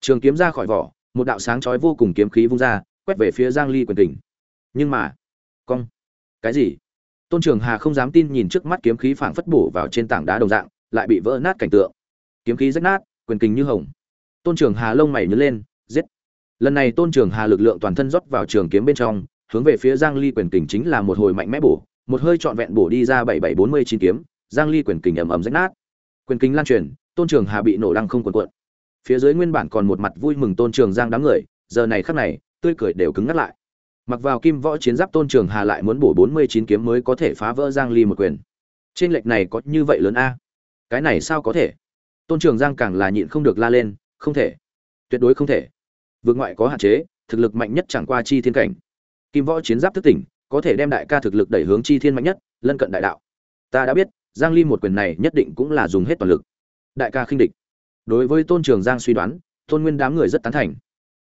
Trường kiếm ra khỏi vỏ, một đạo sáng chói vô cùng kiếm khí vung ra, quét về phía giang ly quyền kình. Nhưng mà, cong. Cái gì? Tôn trường hà không dám tin nhìn trước mắt kiếm khí phảng phất bổ vào trên tảng đá đồng dạng lại bị vỡ nát cảnh tượng. Kiếm khí rách nát, quyền kình như hồng. Tôn trường hà lông mày nhớ lên, giết. Lần này tôn trường hà lực lượng toàn thân rót vào trường kiếm bên trong, hướng về phía giang ly quyền kình chính là một hồi mạnh mẽ bổ, một hơi trọn vẹn bổ đi ra bảy bảy bốn mươi chín kiếm, giang ly quyền kình ầm ầm rách nát. Quyền kình lan truyền, tôn trường hà bị nổ lăng không cuộn cuộn. Phía dưới nguyên bản còn một mặt vui mừng tôn trường giang đám người, giờ này khắc này, tươi cười đều cứng ngắt lại. Mặc vào kim võ chiến giáp tôn trường hà lại muốn bổ bốn mươi chín kiếm mới có thể phá vỡ giang ly một quyền. Trên lệch này có như vậy lớn a? Cái này sao có thể? Tôn trường giang càng là nhịn không được la lên, không thể. Tuyệt đối không thể. Vượt ngoại có hạn chế, thực lực mạnh nhất chẳng qua chi thiên cảnh. Kim võ chiến giáp thức tỉnh, có thể đem đại ca thực lực đẩy hướng chi thiên mạnh nhất, lân cận đại đạo. Ta đã biết, giang ly một quyền này nhất định cũng là dùng hết toàn lực. Đại ca khinh địch. Đối với tôn trường giang suy đoán, tôn nguyên đám người rất tán thành.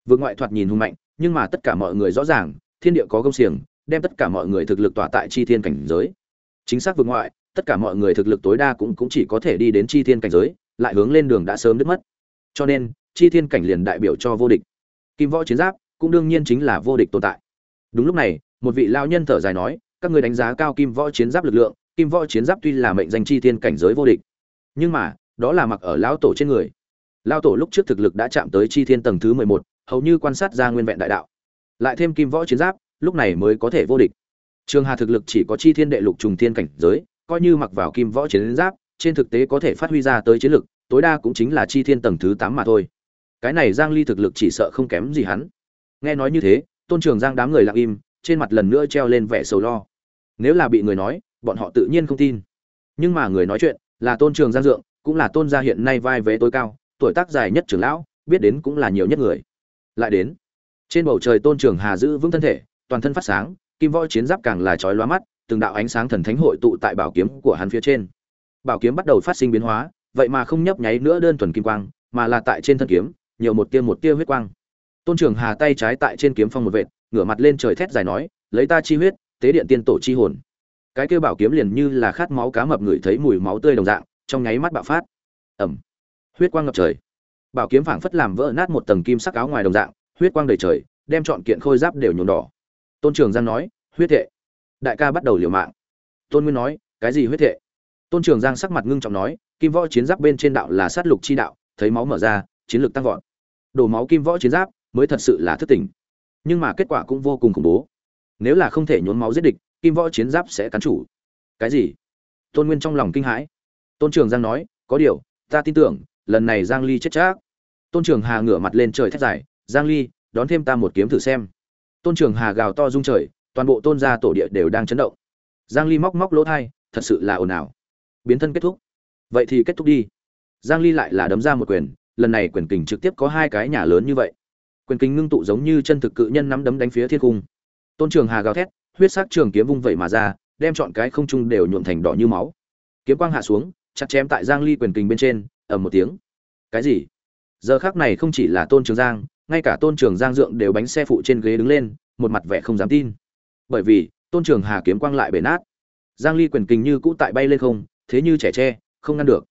Vượt ngoại thoạt nhìn hung mạnh, nhưng mà tất cả mọi người rõ ràng, thiên địa có công xiềng, đem tất cả mọi người thực lực tỏa tại chi thiên cảnh giới. Chính xác vượt ngoại tất cả mọi người thực lực tối đa cũng cũng chỉ có thể đi đến chi thiên cảnh giới, lại hướng lên đường đã sớm đứt mất. Cho nên, chi thiên cảnh liền đại biểu cho vô địch. Kim võ chiến giáp cũng đương nhiên chính là vô địch tồn tại. Đúng lúc này, một vị lão nhân thở dài nói, các người đánh giá cao kim võ chiến giáp lực lượng, kim võ chiến giáp tuy là mệnh danh chi thiên cảnh giới vô địch, nhưng mà, đó là mặc ở lão tổ trên người. Lão tổ lúc trước thực lực đã chạm tới chi thiên tầng thứ mười một, hầu như quan sát ra nguyên vẹn đại đạo. Lại thêm kim võ chiến giáp, lúc này mới có thể vô địch. Trường hà thực lực chỉ có chi thiên đệ lục trùng thiên cảnh giới coi như mặc vào kim võ chiến giáp, trên thực tế có thể phát huy ra tới chiến lực, tối đa cũng chính là chi thiên tầng thứ tám mà thôi. Cái này giang ly thực lực chỉ sợ không kém gì hắn. Nghe nói như thế, tôn trường giang đám người lặng im, trên mặt lần nữa treo lên vẻ sầu lo. Nếu là bị người nói, bọn họ tự nhiên không tin. Nhưng mà người nói chuyện là tôn trường giang dượng, cũng là tôn gia hiện nay vai vế tối cao, tuổi tác dài nhất trưởng lão, biết đến cũng là nhiều nhất người. Lại đến, trên bầu trời tôn trường hà giữ vững thân thể, toàn thân phát sáng, kim võ chiến giáp càng là chói lóa mắt từng đạo ánh sáng thần thánh hội tụ tại bảo kiếm của hắn phía trên. Bảo kiếm bắt đầu phát sinh biến hóa vậy mà không nhấp nháy nữa đơn thuần kim quang mà là tại trên thân kiếm nhiều một tia một tia huyết quang. Tôn trường hà tay trái tại trên kiếm phong một vệt ngửa mặt lên trời thét dài nói lấy ta chi huyết tế điện tiên tổ chi hồn. Cái kia bảo kiếm liền như là khát máu cá mập ngửi thấy mùi máu tươi đồng dạng trong nháy mắt bạo phát. Ầm, huyết quang ngập trời. Bảo kiếm phảng phất làm vỡ nát một tầng kim sắc áo ngoài đồng dạng huyết quang đầy trời đem trọn kiện khôi giáp đều nhuộm đỏ. Tôn trường giang nói huyết hệ đại ca bắt đầu liều mạng. Tôn nguyên nói, cái gì huyết thệ? Tôn trường giang sắc mặt ngưng trọng nói, kim võ chiến giáp bên trên đạo là sát lục chi đạo, thấy máu mở ra, chiến lược tăng vọt. Đổ máu kim võ chiến giáp mới thật sự là thức tỉnh. Nhưng mà kết quả cũng vô cùng khủng bố. Nếu là không thể nhốn máu giết địch, kim võ chiến giáp sẽ cắn chủ. Cái gì? Tôn nguyên trong lòng kinh hãi. Tôn trường giang nói, có điều, ta tin tưởng, lần này giang ly chết chắc. Tôn trường hà ngửa mặt lên trời thét dài, giang ly, đón thêm ta một kiếm thử xem. Tôn trường hà gào to rung trời toàn bộ tôn gia tổ địa đều đang chấn động. Giang ly móc móc lỗ thai, thật sự là ồn ào. Biến thân kết thúc. Vậy thì kết thúc đi. Giang ly lại là đấm ra một quyền, lần này quyền kình trực tiếp có hai cái nhà lớn như vậy. Quyền kình ngưng tụ giống như chân thực cự nhân nắm đấm đánh phía thiên cung. Tôn trường hà gào thét, huyết sắc trường kiếm vung vậy mà ra, đem chọn cái không trung đều nhuộm thành đỏ như máu. Kiếm quang hạ xuống, chặt chém tại giang ly quyền kình bên trên, ầm một tiếng. Cái gì? Giờ khắc này không chỉ là tôn trường giang, ngay cả tôn trường giang dượng đều bánh xe phụ trên ghế đứng lên, một mặt vẻ không dám tin bởi vì, tôn trường hà kiếm quang lại bể nát. Giang ly quyền kình như cũ tại bay lên không, thế như trẻ tre, không ngăn được.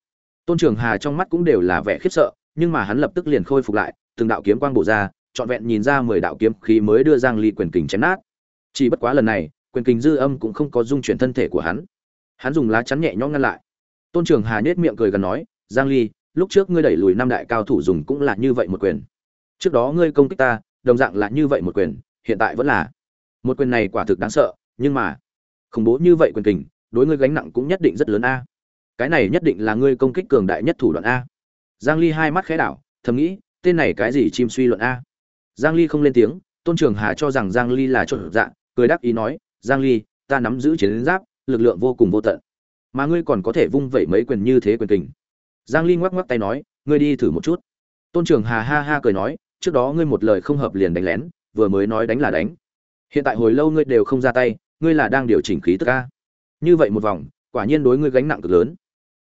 Tôn trường hà trong mắt cũng đều là vẻ khiếp sợ, nhưng mà hắn lập tức liền khôi phục lại, từng đạo kiếm quang bổ ra, trọn vẹn nhìn ra mười đạo kiếm khí mới đưa giang ly quyền kình chém nát. Chỉ bất quá lần này, quyền kình dư âm cũng không có dung chuyển thân thể của hắn. Hắn dùng lá chắn nhẹ nhõm ngăn lại. Tôn trường hà nhếch miệng cười gần nói, giang ly, lúc trước ngươi đẩy lùi năm đại cao thủ dùng cũng là như vậy một quyền. Trước đó ngươi công kích ta, đồng dạng là như vậy một quyền, hiện tại vẫn là một quyền này quả thực đáng sợ, nhưng mà, khủng bố như vậy quyền kình, đối ngươi gánh nặng cũng nhất định rất lớn a. Cái này nhất định là ngươi công kích cường đại nhất thủ đoạn a. Giang ly hai mắt khẽ đảo, thầm nghĩ, tên này cái gì chim suy luận a? Giang ly không lên tiếng, tôn trường hà cho rằng giang ly là trộn dạng cười đáp ý nói, giang ly, ta nắm giữ chiến giáp, lực lượng vô cùng vô tận, mà ngươi còn có thể vung vẩy mấy quyền như thế quyền kình. Giang ly ngoắc ngoắc tay nói, ngươi đi thử một chút. Tôn trường hà ha ha cười nói, trước đó ngươi một lời không hợp liền đánh lén, vừa mới nói đánh là đánh hiện tại hồi lâu ngươi đều không ra tay, ngươi là đang điều chỉnh khí tức a. Như vậy một vòng, quả nhiên đối ngươi gánh nặng cực lớn.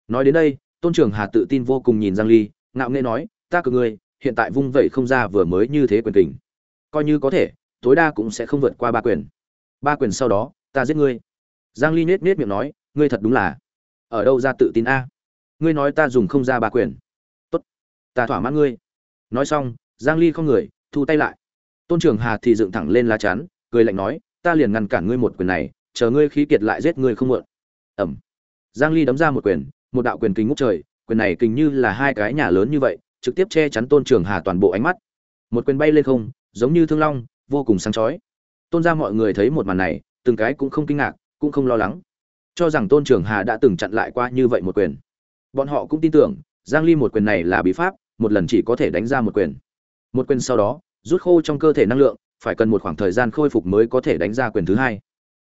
Nói đến đây, tôn trường hà tự tin vô cùng nhìn giang ly, ngạo nghễ nói, ta cực ngươi, hiện tại vung vẩy không ra vừa mới như thế quyền tình coi như có thể, tối đa cũng sẽ không vượt qua ba quyền. Ba quyền sau đó, ta giết ngươi. Giang ly nết nết miệng nói, ngươi thật đúng là, ở đâu ra tự tin a? Ngươi nói ta dùng không ra ba quyền. Tốt, ta thỏa mãn ngươi. Nói xong, giang ly không người, thu tay lại. Tôn trường hà thì dựng thẳng lên lá chắn cười lạnh nói, ta liền ngăn cản ngươi một quyền này, chờ ngươi khí kiệt lại giết ngươi không muộn. Ẩm. Giang ly đấm ra một quyền, một đạo quyền kình ngút trời, quyền này kình như là hai cái nhà lớn như vậy, trực tiếp che chắn tôn trường hà toàn bộ ánh mắt. Một quyền bay lên không, giống như thương long, vô cùng sáng chói. Tôn ra mọi người thấy một màn này, từng cái cũng không kinh ngạc, cũng không lo lắng. Cho rằng tôn trường hà đã từng chặn lại qua như vậy một quyền. Bọn họ cũng tin tưởng, giang ly một quyền này là bí pháp, một lần chỉ có thể đánh ra một quyền. Một quyền sau đó, rút khô trong cơ thể năng lượng phải cần một khoảng thời gian khôi phục mới có thể đánh ra quyền thứ hai.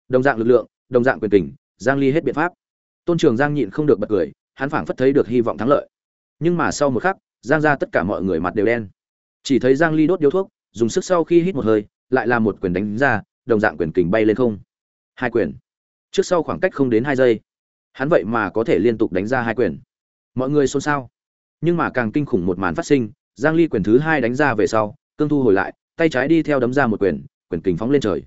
Đồng dạng lực lượng, đồng dạng quyền kình, giang ly hết biện pháp. Tôn trường giang nhịn không được bật cười, hắn phảng phất thấy được hy vọng thắng lợi. Nhưng mà sau một khắc, giang ra tất cả mọi người mặt đều đen. Chỉ thấy giang ly đốt điếu thuốc, dùng sức sau khi hít một hơi, lại là một quyền đánh ra, đồng dạng quyền kình bay lên không. Hai quyền. Trước sau khoảng cách không đến hai giây. Hắn vậy mà có thể liên tục đánh ra hai quyền. Mọi người xôn xao. Nhưng mà càng kinh khủng một màn phát sinh, giang ly quyền thứ hai đánh ra về sau, cương thu hồi lại tay trái đi theo đấm ra một quyền quyền kình phóng lên trời.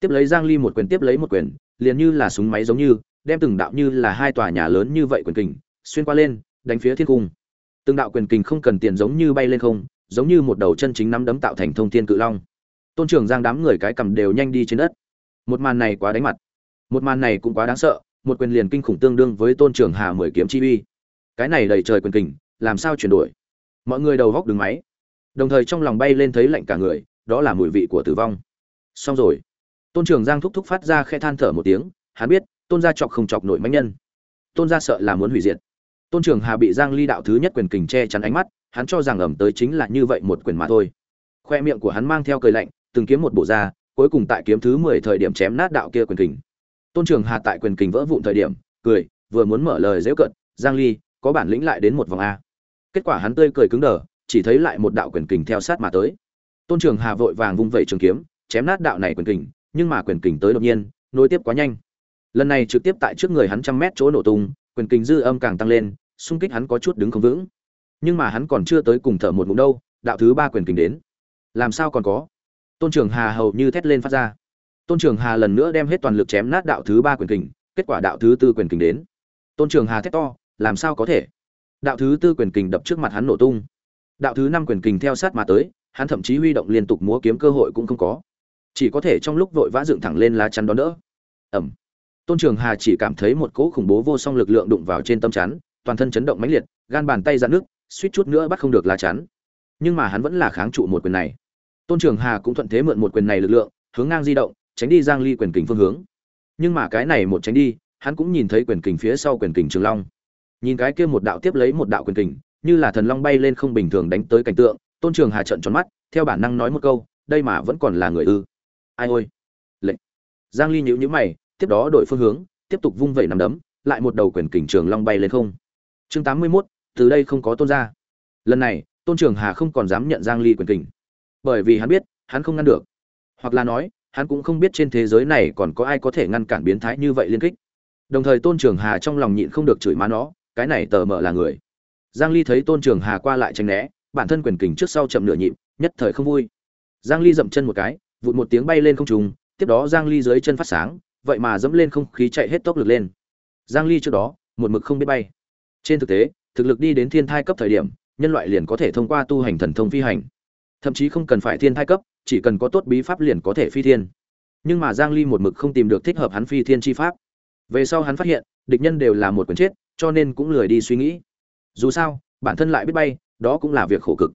Tiếp lấy giang ly một quyền tiếp lấy một quyền, liền như là súng máy giống như, đem từng đạo như là hai tòa nhà lớn như vậy quyền kình, xuyên qua lên, đánh phía thiên cung. Từng đạo quyền kình không cần tiền giống như bay lên không, giống như một đầu chân chính nắm đấm tạo thành thông thiên cự long. Tôn trưởng giang đám người cái cầm đều nhanh đi trên đất. Một màn này quá đánh mặt. Một màn này cũng quá đáng sợ, một quyền liền kinh khủng tương đương với tôn trưởng hà mười kiếm chi uy. Cái này đầy trời quyền kình, làm sao chuyển đổi? Mọi người đầu góc đứng máy đồng thời trong lòng bay lên thấy lạnh cả người, đó là mùi vị của tử vong. Xong rồi. Tôn trường giang thúc thúc phát ra khe than thở một tiếng, hắn biết, tôn gia chọc không chọc nổi mãnh nhân. Tôn gia sợ là muốn hủy diệt. Tôn trường hà bị giang ly đạo thứ nhất quyền kình che chắn ánh mắt, hắn cho rằng ẩm tới chính là như vậy một quyền mà thôi. Khoe miệng của hắn mang theo cười lạnh, từng kiếm một bộ ra, cuối cùng tại kiếm thứ 10 thời điểm chém nát đạo kia quyền kình. Tôn trường hà tại quyền kình vỡ vụn thời điểm, cười, vừa muốn mở lời dễ cận giang ly, có bản lĩnh lại đến một vòng a. Kết quả hắn tươi cười cứng đờ chỉ thấy lại một đạo quyền kình theo sát mà tới. Tôn trường hà vội vàng vung vẩy trường kiếm, chém nát đạo này quyền kình, nhưng mà quyền kình tới đột nhiên, nối tiếp quá nhanh. Lần này trực tiếp tại trước người hắn trăm mét chỗ nổ tung, quyền kình dư âm càng tăng lên, xung kích hắn có chút đứng không vững. Nhưng mà hắn còn chưa tới cùng thở một ngụm đâu, đạo thứ ba quyền kình đến. Làm sao còn có? Tôn trường hà hầu như thét lên phát ra. Tôn trường hà lần nữa đem hết toàn lực chém nát đạo thứ ba quyền kình, kết quả đạo thứ tư quyền kình đến. Tôn trường hà thét to, làm sao có thể? Đạo thứ tư quyền kình đập trước mặt hắn nổ tung đạo thứ năm quyền kình theo sát mà tới, hắn thậm chí huy động liên tục múa kiếm cơ hội cũng không có. Chỉ có thể trong lúc vội vã dựng thẳng lên lá chắn đón đỡ. Ẩm. Tôn trường hà chỉ cảm thấy một cỗ khủng bố vô song lực lượng đụng vào trên tâm chắn, toàn thân chấn động mãnh liệt, gan bàn tay ra nước suýt chút nữa bắt không được lá chắn. Nhưng mà hắn vẫn là kháng trụ một quyền này. Tôn trường hà cũng thuận thế mượn một quyền này lực lượng, hướng ngang di động, tránh đi giang ly quyền kình phương hướng. Nhưng mà cái này một tránh đi, hắn cũng nhìn thấy quyền kình phía sau quyền kình trường long. Nhìn cái kia một đạo tiếp lấy một đạo quyền kình như là thần long bay lên không bình thường đánh tới cảnh tượng tôn trường hà trợn tròn mắt theo bản năng nói một câu đây mà vẫn còn là người ư. Ai ôi. Lệnh. Giang ly nhíu nhíu mày tiếp đó đổi phương hướng tiếp tục vung vẩy nắm đấm lại một đầu quyền kình trường long bay lên không. Chương 81, từ đây không có tôn gia. Lần này tôn trường hà không còn dám nhận giang ly quyền kình. Bởi vì hắn biết hắn không ngăn được. Hoặc là nói hắn cũng không biết trên thế giới này còn có ai có thể ngăn cản biến thái như vậy liên kích. Đồng thời tôn trường hà trong lòng nhịn không được chửi má nó cái này tờ mờ là người giang ly thấy tôn trường hà qua lại tránh né, bản thân quyền kình trước sau chậm nửa nhịp, nhất thời không vui. Giang ly dậm chân một cái, vụt một tiếng bay lên không trung, tiếp đó giang ly dưới chân phát sáng, vậy mà dẫm lên không khí chạy hết tốc lực lên. Giang ly trước đó, một mực không biết bay. Trên thực tế, thực lực đi đến thiên thai cấp thời điểm, nhân loại liền có thể thông qua tu hành thần thông phi hành. Thậm chí không cần phải thiên thai cấp, chỉ cần có tốt bí pháp liền có thể phi thiên. Nhưng mà giang ly một mực không tìm được thích hợp hắn phi thiên chi pháp. Về sau hắn phát hiện, địch nhân đều là một quyền chết, cho nên cũng lười đi suy nghĩ dù sao, bản thân lại biết bay, đó cũng là việc khổ cực.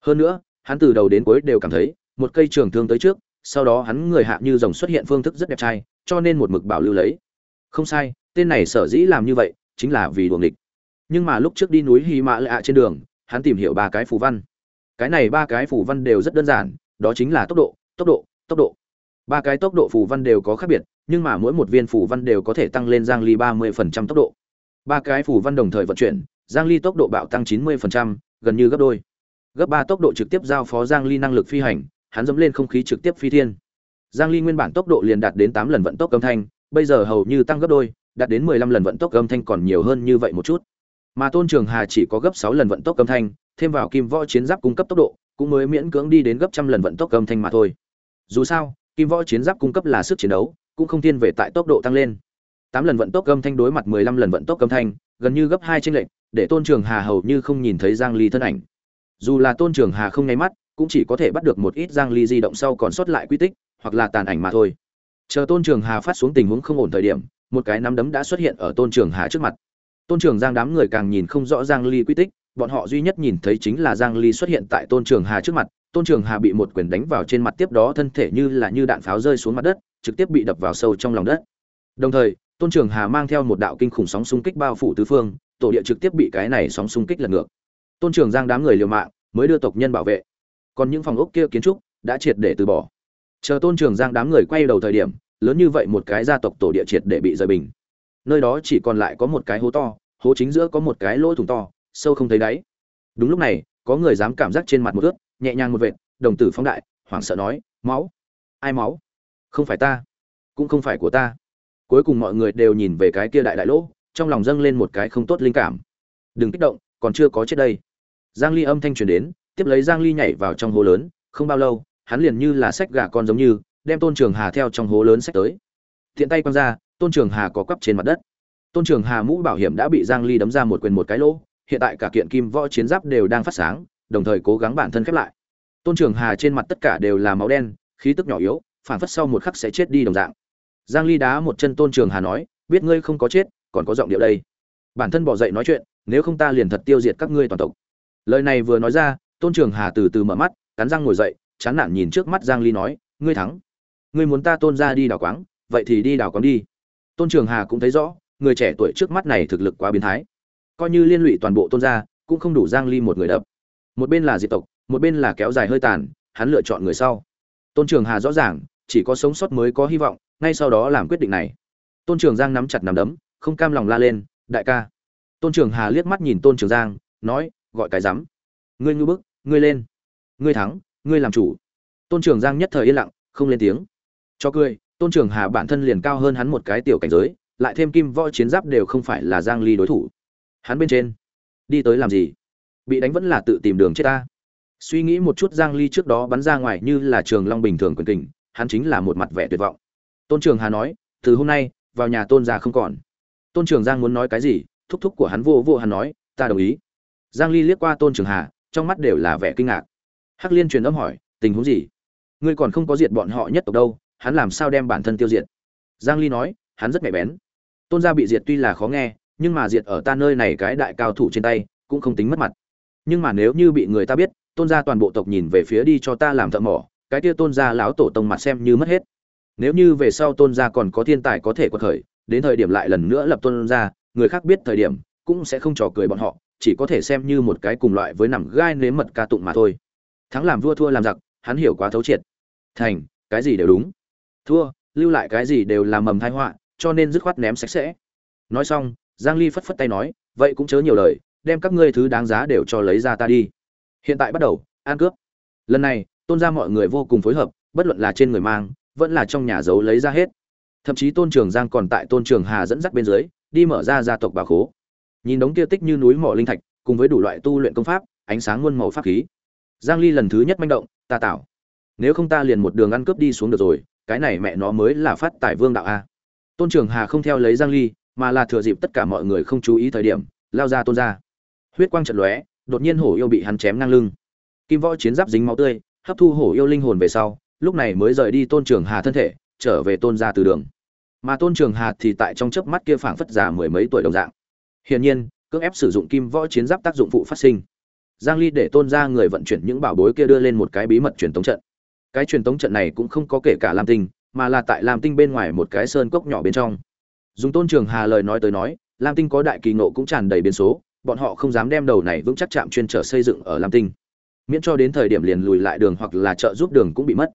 Hơn nữa, hắn từ đầu đến cuối đều cảm thấy, một cây trường thương tới trước, sau đó hắn người hạ như rồng xuất hiện phương thức rất đẹp trai, cho nên một mực bảo lưu lấy. Không sai, tên này sở dĩ làm như vậy, chính là vì đuồng địch. Nhưng mà lúc trước đi núi hy mã lạ trên đường, hắn tìm hiểu ba cái phù văn. Cái này ba cái phù văn đều rất đơn giản, đó chính là tốc độ tốc độ tốc độ. Ba cái tốc độ phù văn đều có khác biệt, nhưng mà mỗi một viên phù văn đều có thể tăng lên giang ly 30% tốc độ. Ba cái phù văn đồng thời vận chuyển giang ly tốc độ bạo tăng 90%, gần như gấp đôi. Gấp ba tốc độ trực tiếp giao phó giang ly năng lực phi hành hắn dẫm lên không khí trực tiếp phi thiên. Giang ly nguyên bản tốc độ liền đạt đến 8 lần vận tốc âm thanh bây giờ hầu như tăng gấp đôi đạt đến 15 lần vận tốc âm thanh còn nhiều hơn như vậy một chút. Mà tôn trường hà chỉ có gấp 6 lần vận tốc âm thanh thêm vào kim võ chiến giáp cung cấp tốc độ cũng mới miễn cưỡng đi đến gấp trăm lần vận tốc âm thanh mà thôi. Dù sao kim võ chiến giáp cung cấp là sức chiến đấu cũng không thiên về tại tốc độ tăng lên. Tám lần vận tốc âm thanh đối mặt mười lăm lần vận tốc âm thanh gần như gấp hai trên lệnh để tôn trường hà hầu như không nhìn thấy giang ly thân ảnh. Dù là tôn trường hà không nháy mắt, cũng chỉ có thể bắt được một ít giang ly di động sau còn sót lại quy tích, hoặc là tàn ảnh mà thôi. Chờ tôn trường hà phát xuống tình huống không ổn thời điểm, một cái nắm đấm đã xuất hiện ở tôn trường hà trước mặt. Tôn trường giang đám người càng nhìn không rõ giang ly quy tích, bọn họ duy nhất nhìn thấy chính là giang ly xuất hiện tại tôn trường hà trước mặt. Tôn trường hà bị một quyền đánh vào trên mặt tiếp đó thân thể như là như đạn pháo rơi xuống mặt đất, trực tiếp bị đập vào sâu trong lòng đất. Đồng thời, tôn trường hà mang theo một đạo kinh khủng sóng xung kích bao phủ tứ phương tổ địa trực tiếp bị cái này sóng xung kích lật ngược. Tôn trường giang đám người liều mạng, mới đưa tộc nhân bảo vệ. Còn những phòng ốc kia kiến trúc đã triệt để từ bỏ. Chờ tôn trường giang đám người quay đầu thời điểm, lớn như vậy một cái gia tộc tổ địa triệt để bị rời bình. Nơi đó chỉ còn lại có một cái hố to, hố chính giữa có một cái lỗ thủng to, sâu không thấy đáy. Đúng lúc này, có người dám cảm giác trên mặt một ướt nhẹ nhàng một vệt, đồng tử phóng đại, hoảng sợ nói, máu? Ai máu? Không phải ta, cũng không phải của ta. Cuối cùng mọi người đều nhìn về cái kia đại đại lỗ trong lòng dâng lên một cái không tốt linh cảm. Đừng kích động, còn chưa có chết đây. Giang ly âm thanh truyền đến, tiếp lấy giang ly nhảy vào trong hố lớn, không bao lâu, hắn liền như là sách gà con giống như, đem tôn trường hà theo trong hố lớn sách tới. Thiện tay quăng ra, tôn trường hà có quắp trên mặt đất. Tôn trường hà mũ bảo hiểm đã bị giang ly đấm ra một quyền một cái lỗ, hiện tại cả kiện kim võ chiến giáp đều đang phát sáng, đồng thời cố gắng bản thân khép lại. Tôn trường hà trên mặt tất cả đều là máu đen, khí tức nhỏ yếu phản phất sau một khắc sẽ chết đi đồng dạng. Giang ly đá một chân tôn trường hà nói, biết ngươi không có chết còn có giọng điệu đây. Bản thân bỏ dậy nói chuyện, nếu không ta liền thật tiêu diệt các ngươi toàn tộc. Lời này vừa nói ra, tôn trường hà từ từ mở mắt, cắn răng ngồi dậy, chán nản nhìn trước mắt giang ly nói, ngươi thắng. Ngươi muốn ta tôn ra đi đào quáng, vậy thì đi đào quáng đi. Tôn trường hà cũng thấy rõ, người trẻ tuổi trước mắt này thực lực quá biến thái. Coi như liên lụy toàn bộ tôn gia, cũng không đủ giang ly một người đập. Một bên là diệt tộc, một bên là kéo dài hơi tàn, hắn lựa chọn người sau. Tôn trường hà rõ ràng, chỉ có sống sót mới có hy vọng, ngay sau đó làm quyết định này. Tôn trường giang nắm chặt nắm đấm không cam lòng la lên, đại ca. Tôn trường hà liếc mắt nhìn tôn trường giang, nói, gọi cái rắm ngươi ngư bức, ngươi lên. Ngươi thắng, ngươi làm chủ. Tôn trường giang nhất thời yên lặng, không lên tiếng. Cho cười, tôn trường hà bản thân liền cao hơn hắn một cái tiểu cảnh giới, lại thêm kim võ chiến giáp đều không phải là giang ly đối thủ. Hắn bên trên, đi tới làm gì? Bị đánh vẫn là tự tìm đường chết ta. Suy nghĩ một chút giang ly trước đó bắn ra ngoài như là trường long bình thường quyền kình, hắn chính là một mặt vẻ tuyệt vọng. Tôn trường hà nói, từ hôm nay, vào nhà tôn gia không còn tôn trường giang muốn nói cái gì? Thúc thúc của hắn vô vô hắn nói, ta đồng ý. Giang ly liếc qua tôn trường hà, trong mắt đều là vẻ kinh ngạc. Hắc liên truyền âm hỏi, tình huống gì? Ngươi còn không có diệt bọn họ nhất tộc đâu, hắn làm sao đem bản thân tiêu diệt? Giang ly nói, hắn rất mẹ bén. Tôn gia bị diệt tuy là khó nghe, nhưng mà diệt ở ta nơi này cái đại cao thủ trên tay, cũng không tính mất mặt. Nhưng mà nếu như bị người ta biết, tôn gia toàn bộ tộc nhìn về phía đi cho ta làm thợ mỏ, cái kia tôn gia lão tổ tông mặt xem như mất hết. Nếu như về sau tôn gia còn có thiên tài có thể quật khởi đến thời điểm lại lần nữa lập tôn gia người khác biết thời điểm, cũng sẽ không trò cười bọn họ, chỉ có thể xem như một cái cùng loại với nằm gai nếm mật ca tụng mà thôi. Thắng làm vua thua làm giặc, hắn hiểu quá thấu triệt. Thành, cái gì đều đúng. Thua, lưu lại cái gì đều là mầm thai họa, cho nên dứt khoát ném sạch sẽ. Nói xong, giang ly phất phất tay nói, vậy cũng chớ nhiều lời, đem các ngươi thứ đáng giá đều cho lấy ra ta đi. Hiện tại bắt đầu, ăn cướp. Lần này, tôn gia mọi người vô cùng phối hợp, bất luận là trên người mang, vẫn là trong nhà giấu lấy ra hết thậm chí tôn trường giang còn tại tôn trường hà dẫn dắt bên dưới, đi mở ra gia tộc bà khố. Nhìn đống kia tích như núi mỏ linh thạch, cùng với đủ loại tu luyện công pháp, ánh sáng muôn màu pháp khí. Giang ly lần thứ nhất manh động, ta tạo nếu không ta liền một đường ăn cướp đi xuống được rồi, cái này mẹ nó mới là phát tài vương đạo a. Tôn trường hà không theo lấy giang ly, mà là thừa dịp tất cả mọi người không chú ý thời điểm, lao ra tôn ra huyết quang trận lóe, đột nhiên hổ yêu bị hắn chém ngang lưng. Kim võ chiến giáp dính máu tươi, hấp thu hổ yêu linh hồn về sau, lúc này mới rời đi tôn trường hà thân thể trở về tôn gia từ đường. Mà tôn trường hà thì tại trong chớp mắt kia phảng phất già mười mấy tuổi đồng dạng. Hiển nhiên, cưỡng ép sử dụng kim võ chiến giáp tác dụng phụ phát sinh. Giang ly để tôn gia người vận chuyển những bảo bối kia đưa lên một cái bí mật truyền tống trận. Cái truyền tống trận này cũng không có kể cả lam tinh, mà là tại lam tinh bên ngoài một cái sơn cốc nhỏ bên trong. Dùng tôn trường hà lời nói tới nói, lam tinh có đại kỳ ngộ cũng tràn đầy biến số, bọn họ không dám đem đầu này vững chắc chạm chuyên trở xây dựng ở lam tinh. Miễn cho đến thời điểm liền lùi lại đường hoặc là trợ giúp đường cũng bị mất.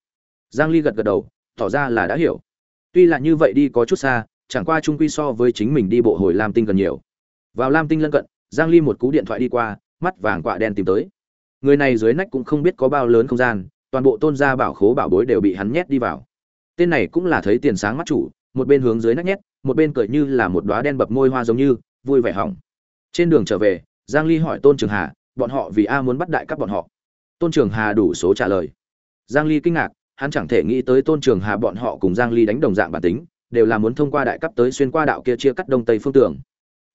Giang ly gật gật đầu tỏ ra là đã hiểu. Tuy là như vậy đi có chút xa, chẳng qua chung quy so với chính mình đi bộ hồi lam tinh gần nhiều. Vào lam tinh lân cận, giang ly một cú điện thoại đi qua, mắt vàng quạ đen tìm tới. Người này dưới nách cũng không biết có bao lớn không gian, toàn bộ tôn gia bảo khố bảo bối đều bị hắn nhét đi vào. Tên này cũng là thấy tiền sáng mắt chủ, một bên hướng dưới nách nhét, một bên cười như là một đóa đen bập môi hoa giống như, vui vẻ hỏng. Trên đường trở về, giang ly hỏi tôn trường hà, bọn họ vì a muốn bắt đại các bọn họ. Tôn trường hà đủ số trả lời. Giang ly kinh ngạc hắn chẳng thể nghĩ tới tôn trường hà bọn họ cùng giang ly đánh đồng dạng bản tính, đều là muốn thông qua đại cấp tới xuyên qua đạo kia chia cắt đông tây phương tưởng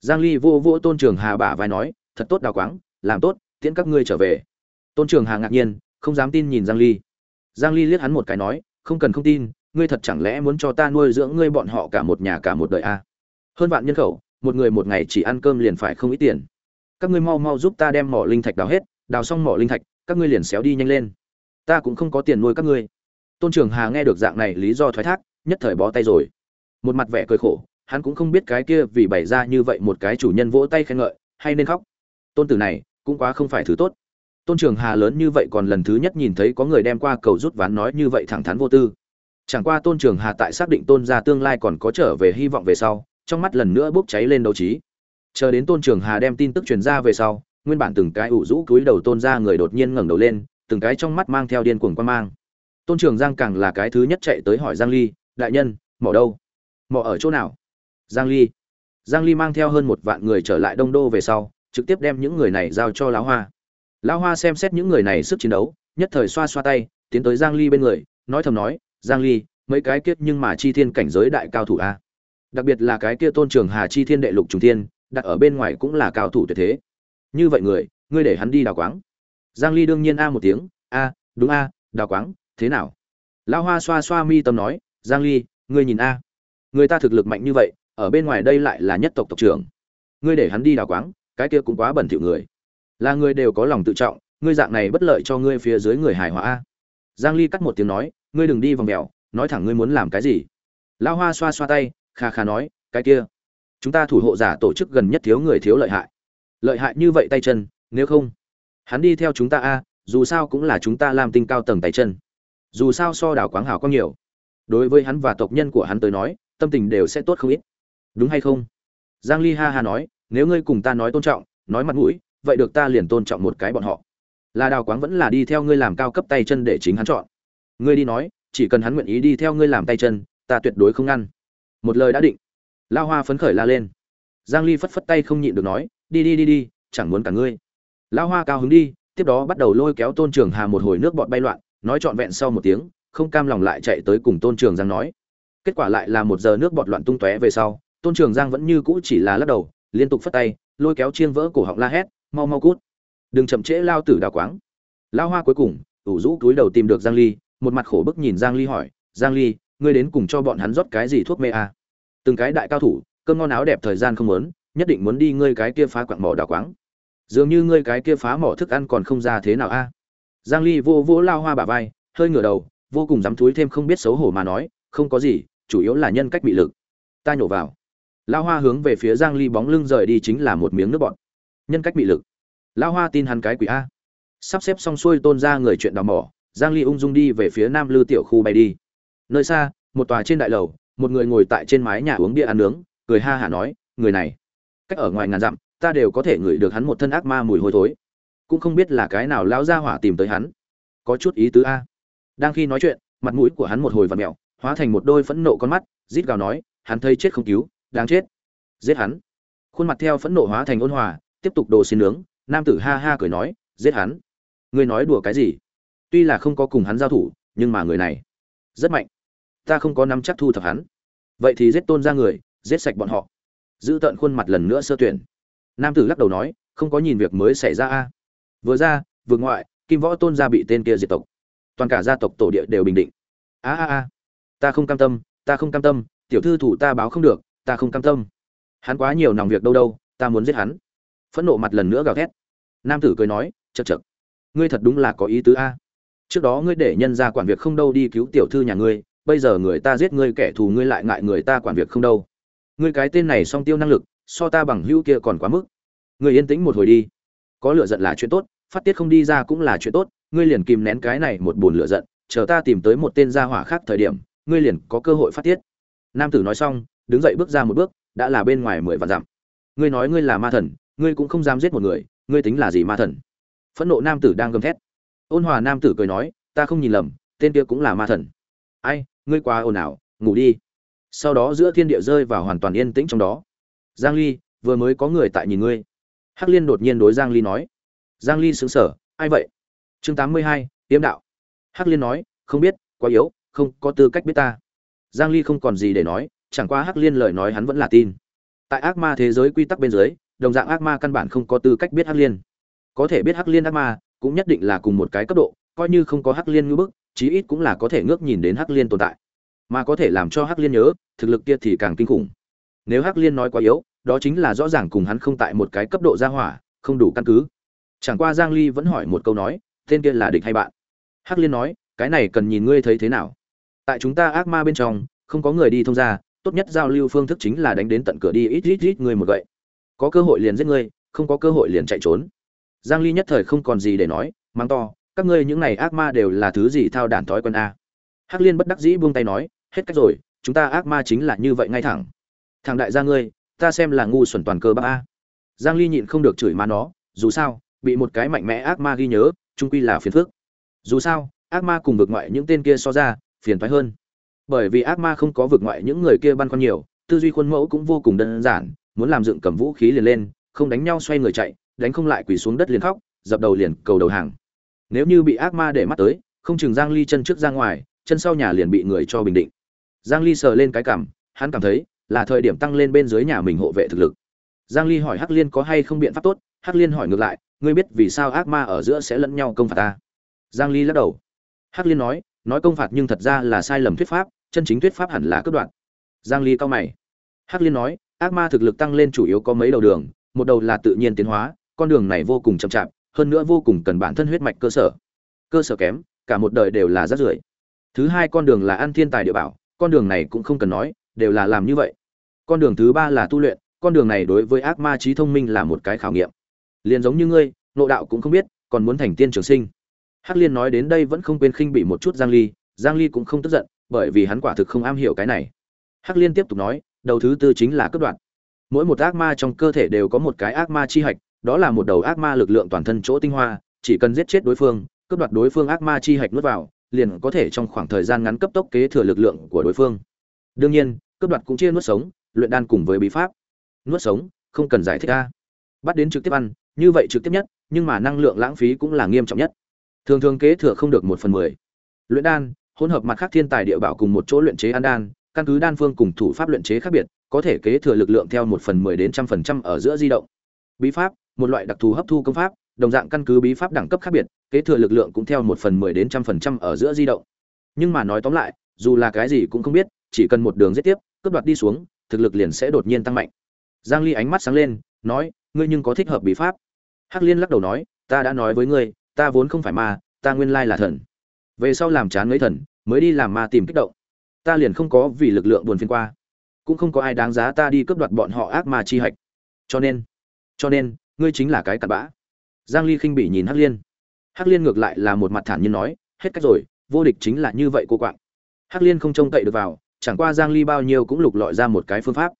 giang ly vô vô tôn trường hà bả vai nói, thật tốt đào quáng, làm tốt, tiễn các ngươi trở về. Tôn trường hà ngạc nhiên, không dám tin nhìn giang ly. Giang ly liếc hắn một cái nói, không cần không tin, ngươi thật chẳng lẽ muốn cho ta nuôi dưỡng ngươi bọn họ cả một nhà cả một đời a à? hơn vạn nhân khẩu, một người một ngày chỉ ăn cơm liền phải không ít tiền. Các ngươi mau mau giúp ta đem mỏ linh thạch đào hết, đào xong mỏ linh thạch, các ngươi liền xéo đi nhanh lên. Ta cũng không có tiền nuôi các ngươi tôn trường hà nghe được dạng này lý do thoái thác, nhất thời bó tay rồi. Một mặt vẻ cười khổ, hắn cũng không biết cái kia vì bày ra như vậy một cái chủ nhân vỗ tay khen ngợi, hay nên khóc. Tôn tử này, cũng quá không phải thứ tốt. Tôn trường hà lớn như vậy còn lần thứ nhất nhìn thấy có người đem qua cầu rút ván nói như vậy thẳng thắn vô tư. Chẳng qua tôn trường hà tại xác định tôn gia tương lai còn có trở về hy vọng về sau, trong mắt lần nữa bốc cháy lên đấu trí. Chờ đến tôn trường hà đem tin tức truyền ra về sau, nguyên bản từng cái ủ rũ cúi đầu tôn ra người đột nhiên ngẩng đầu lên, từng cái trong mắt mang theo điên cuồng quan mang tôn trường giang càng là cái thứ nhất chạy tới hỏi giang ly, đại nhân, mỏ đâu? Mỏ ở chỗ nào? Giang ly. Giang ly mang theo hơn một vạn người trở lại đông đô về sau, trực tiếp đem những người này giao cho lão hoa. Lão hoa xem xét những người này sức chiến đấu, nhất thời xoa xoa tay, tiến tới giang ly bên người, nói thầm nói, giang ly, mấy cái kiếp nhưng mà chi thiên cảnh giới đại cao thủ a. Đặc biệt là cái kia tôn trường hà chi thiên đệ lục trùng thiên, đặt ở bên ngoài cũng là cao thủ tuyệt thế. Như vậy người, ngươi để hắn đi đào quáng. Giang ly đương nhiên a một tiếng, a, đúng a, đào quáng thế nào? Lão hoa xoa xoa mi tâm nói, giang ly, ngươi nhìn a. Người ta thực lực mạnh như vậy, ở bên ngoài đây lại là nhất tộc tộc trưởng. Ngươi để hắn đi đào quáng, cái kia cũng quá bẩn thỉu người. Là người đều có lòng tự trọng, ngươi dạng này bất lợi cho ngươi phía dưới người hài hòa a. Giang ly cắt một tiếng nói, ngươi đừng đi vòng mèo, nói thẳng ngươi muốn làm cái gì. Lão hoa xoa xoa tay, kha kha nói, cái kia, chúng ta thủ hộ giả tổ chức gần nhất thiếu người thiếu lợi hại. Lợi hại như vậy tay chân, nếu không, hắn đi theo chúng ta a, dù sao cũng là chúng ta làm tinh cao tầng tay chân dù sao so đảo quáng hảo có nhiều. Đối với hắn và tộc nhân của hắn tới nói, tâm tình đều sẽ tốt không ít. Đúng hay không? Giang ly ha ha nói, nếu ngươi cùng ta nói tôn trọng, nói mặt mũi, vậy được ta liền tôn trọng một cái bọn họ. Là đào quáng vẫn là đi theo ngươi làm cao cấp tay chân để chính hắn chọn. Ngươi đi nói, chỉ cần hắn nguyện ý đi theo ngươi làm tay chân, ta tuyệt đối không ngăn. Một lời đã định. Lao hoa phấn khởi la lên. Giang ly phất phất tay không nhịn được nói, đi đi đi đi, chẳng muốn cả ngươi. Lao hoa cao hứng đi, tiếp đó bắt đầu lôi kéo tôn trường hà một hồi nước bọt bay loạn nói trọn vẹn sau một tiếng, không cam lòng lại chạy tới cùng tôn trường giang nói. Kết quả lại là một giờ nước bọt loạn tung tóe về sau, tôn trường giang vẫn như cũ chỉ là lắc đầu, liên tục phất tay, lôi kéo chiên vỡ cổ họng la hét, mau mau cút. Đừng chậm trễ lao tử đào quáng. Lao hoa cuối cùng, ủ rũ túi đầu tìm được giang ly, một mặt khổ bức nhìn giang ly hỏi, giang ly, ngươi đến cùng cho bọn hắn rót cái gì thuốc mê à? từng cái đại cao thủ, cơm ngon áo đẹp thời gian không muốn, nhất định muốn đi ngươi cái kia phá quặng mỏ đào quáng. Dường như ngươi cái kia phá mỏ thức ăn còn không ra thế nào a giang ly vô vô lao hoa bả vai, hơi ngửa đầu, vô cùng dám túi thêm không biết xấu hổ mà nói, không có gì, chủ yếu là nhân cách bị lực. Ta nhổ vào. Lao hoa hướng về phía giang ly bóng lưng rời đi chính là một miếng nước bọt. Nhân cách bị lực. Lao hoa tin hắn cái quỷ a. Sắp xếp xong xuôi tôn ra người chuyện đào mỏ, giang ly ung dung đi về phía nam lư tiểu khu bay đi. Nơi xa, một tòa trên đại lầu, một người ngồi tại trên mái nhà uống bia ăn nướng, cười ha hả nói, người này, cách ở ngoài ngàn dặm, ta đều có thể ngửi được hắn một thân ác ma mùi hôi thối cũng không biết là cái nào lão gia hỏa tìm tới hắn. Có chút ý tứ a. Đang khi nói chuyện, mặt mũi của hắn một hồi vặn mẹo, hóa thành một đôi phẫn nộ con mắt, rít gào nói, hắn thấy chết không cứu, đáng chết. Giết hắn. Khuôn mặt theo phẫn nộ hóa thành ôn hòa, tiếp tục đồ xin nướng, nam tử ha ha cười nói, giết hắn. Ngươi nói đùa cái gì? Tuy là không có cùng hắn giao thủ, nhưng mà người này rất mạnh. Ta không có nắm chắc thu thập hắn. Vậy thì giết tôn ra người, giết sạch bọn họ. Giữ tận khuôn mặt lần nữa sơ tuyển. Nam tử lắc đầu nói, không có nhìn việc mới xảy ra a vừa ra, vừa ngoại, kim võ tôn gia bị tên kia diệt tộc. Toàn cả gia tộc tổ địa đều bình định. A a a. Ta không cam tâm, ta không cam tâm, tiểu thư thủ ta báo không được, ta không cam tâm. Hắn quá nhiều nòng việc đâu đâu, ta muốn giết hắn. Phẫn nộ mặt lần nữa gào thét. Nam tử cười nói chật chật ngươi thật đúng là có ý tứ a. Trước đó ngươi để nhân ra quản việc không đâu đi cứu tiểu thư nhà ngươi, bây giờ người ta giết ngươi kẻ thù ngươi lại ngại người ta quản việc không đâu. Ngươi cái tên này song tiêu năng lực, so ta bằng hữu kia còn quá mức. Ngươi yên tĩnh một hồi đi có lựa giận là chuyện tốt, phát tiết không đi ra cũng là chuyện tốt, ngươi liền kìm nén cái này một buồn lựa giận, chờ ta tìm tới một tên gia hỏa khác thời điểm, ngươi liền có cơ hội phát tiết. Nam tử nói xong, đứng dậy bước ra một bước, đã là bên ngoài mười vạn dặm. Ngươi nói ngươi là ma thần, ngươi cũng không dám giết một người, ngươi tính là gì ma thần? Phẫn nộ nam tử đang gầm thét. Ôn hòa nam tử cười nói, ta không nhìn lầm, tên kia cũng là ma thần. Ai, ngươi quá ồn ào, ngủ đi. Sau đó giữa thiên địa rơi vào hoàn toàn yên tĩnh trong đó. Giang ly, vừa mới có người tại nhìn ngươi hắc liên đột nhiên đối giang ly nói. Giang ly sững sờ ai vậy? Chương 82, tiêm đạo. Hắc liên nói không biết quá yếu không có tư cách biết ta. Giang ly không còn gì để nói chẳng qua hắc liên lời nói hắn vẫn là tin. Tại ác ma thế giới quy tắc bên dưới đồng dạng ác ma căn bản không có tư cách biết hắc liên. Có thể biết hắc liên ác ma cũng nhất định là cùng một cái cấp độ coi như không có hắc liên ngưỡng bức chí ít cũng là có thể ngước nhìn đến hắc liên tồn tại. Mà có thể làm cho hắc liên nhớ thực lực kia thì càng kinh khủng nếu hắc liên nói quá yếu, đó chính là rõ ràng cùng hắn không tại một cái cấp độ gia hỏa, không đủ căn cứ. Chẳng qua giang ly vẫn hỏi một câu nói, tên kia là địch hay bạn? Hắc liên nói, cái này cần nhìn ngươi thấy thế nào. Tại chúng ta ác ma bên trong, không có người đi thông ra tốt nhất giao lưu phương thức chính là đánh đến tận cửa đi, ít ít ít người một gậy. Có cơ hội liền giết ngươi, không có cơ hội liền chạy trốn. Giang ly nhất thời không còn gì để nói mang to, các ngươi những này ác ma đều là thứ gì thao đản thói quân a? Hắc liên bất đắc dĩ buông tay nói, hết cách rồi, chúng ta ác ma chính là như vậy ngay thẳng thằng đại gia ngươi, ta xem là ngu xuẩn toàn cơ bác a. Giang ly nhịn không được chửi má nó, dù sao, bị một cái mạnh mẽ ác ma ghi nhớ trung quy là phiền phức. Dù sao, ác ma cùng vực ngoại những tên kia so ra, phiền thoái hơn. Bởi vì ác ma không có vực ngoại những người kia băn khoăn nhiều, tư duy khuôn mẫu cũng vô cùng đơn giản, muốn làm dựng cầm vũ khí liền lên, không đánh nhau xoay người chạy, đánh không lại quỳ xuống đất liền khóc, dập đầu liền cầu đầu hàng. Nếu như bị ác ma để mắt tới, không chừng giang ly chân trước ra ngoài, chân sau nhà liền bị người cho bình định. Giang ly sờ lên cái cằm hắn cảm thấy là thời điểm tăng lên bên dưới nhà mình hộ vệ thực lực. Giang ly hỏi hắc liên có hay không biện pháp tốt, hắc liên hỏi ngược lại, ngươi biết vì sao ác ma ở giữa sẽ lẫn nhau công phạt ta? Giang ly lắc đầu. Hắc liên nói nói công phạt nhưng thật ra là sai lầm thuyết pháp, chân chính thuyết pháp hẳn là cướp đoạn giang ly cao mày. Hắc liên nói, ác ma thực lực tăng lên chủ yếu có mấy đầu đường, một đầu là tự nhiên tiến hóa, con đường này vô cùng chậm chạp, hơn nữa vô cùng cần bản thân huyết mạch cơ sở. Cơ sở kém, cả một đời đều là rác rưởi. Thứ hai con đường là ăn thiên tài địa bảo, con đường này cũng không cần nói, đều là làm như vậy con đường thứ ba là tu luyện, con đường này đối với ác ma trí thông minh là một cái khảo nghiệm. Liền giống như ngươi, nộ đạo cũng không biết, còn muốn thành tiên trường sinh. Hắc liên nói đến đây vẫn không quên khinh bị một chút giang ly giang ly cũng không tức giận, bởi vì hắn quả thực không am hiểu cái này. Hắc liên tiếp tục nói, đầu thứ tư chính là cướp đoạt. Mỗi một ác ma trong cơ thể đều có một cái ác ma chi hạch, đó là một đầu ác ma lực lượng toàn thân chỗ tinh hoa, chỉ cần giết chết đối phương, cướp đoạt đối phương ác ma chi hạch nuốt vào, liền có thể trong khoảng thời gian ngắn cấp tốc kế thừa lực lượng của đối phương. Đương nhiên, cướp đoạt cũng chia nuốt sống luyện đan cùng với bí pháp. Nuốt sống, không cần giải thích a. Bắt đến trực tiếp ăn, như vậy trực tiếp nhất, nhưng mà năng lượng lãng phí cũng là nghiêm trọng nhất. Thường thường kế thừa không được một phần mười. Luyện đan, hỗn hợp mặt khác thiên tài địa bảo cùng một chỗ luyện chế ăn đan, căn cứ đan phương cùng thủ pháp luyện chế khác biệt, có thể kế thừa lực lượng theo một phần mười đến trăm phần trăm ở giữa di động. Bí pháp, một loại đặc thù hấp thu công pháp, đồng dạng căn cứ bí pháp đẳng cấp khác biệt, kế thừa lực lượng cũng theo một phần mười đến trăm phần trăm ở giữa di động. Nhưng mà nói tóm lại, dù là cái gì cũng không biết, chỉ cần một đường giết tiếp, cướp đoạt đi xuống thực lực liền sẽ đột nhiên tăng mạnh. Giang ly ánh mắt sáng lên, nói, ngươi nhưng có thích hợp bí pháp. Hắc liên lắc đầu nói, ta đã nói với ngươi, ta vốn không phải ma, ta nguyên lai là thần. Về sau làm chán ngấy thần, mới đi làm ma tìm kích động. Ta liền không có vì lực lượng buồn phiền qua. Cũng không có ai đáng giá ta đi cướp đoạt bọn họ ác ma chi hạch. Cho nên cho nên, ngươi chính là cái cặn bã. Giang ly khinh bỉ nhìn hắc liên. Hắc liên ngược lại là một mặt thản nhiên nói, hết cách rồi, vô địch chính là như vậy cô quạng. Hắc liên không trông cậy được vào chẳng qua giang ly bao nhiêu cũng lục lọi ra một cái phương pháp.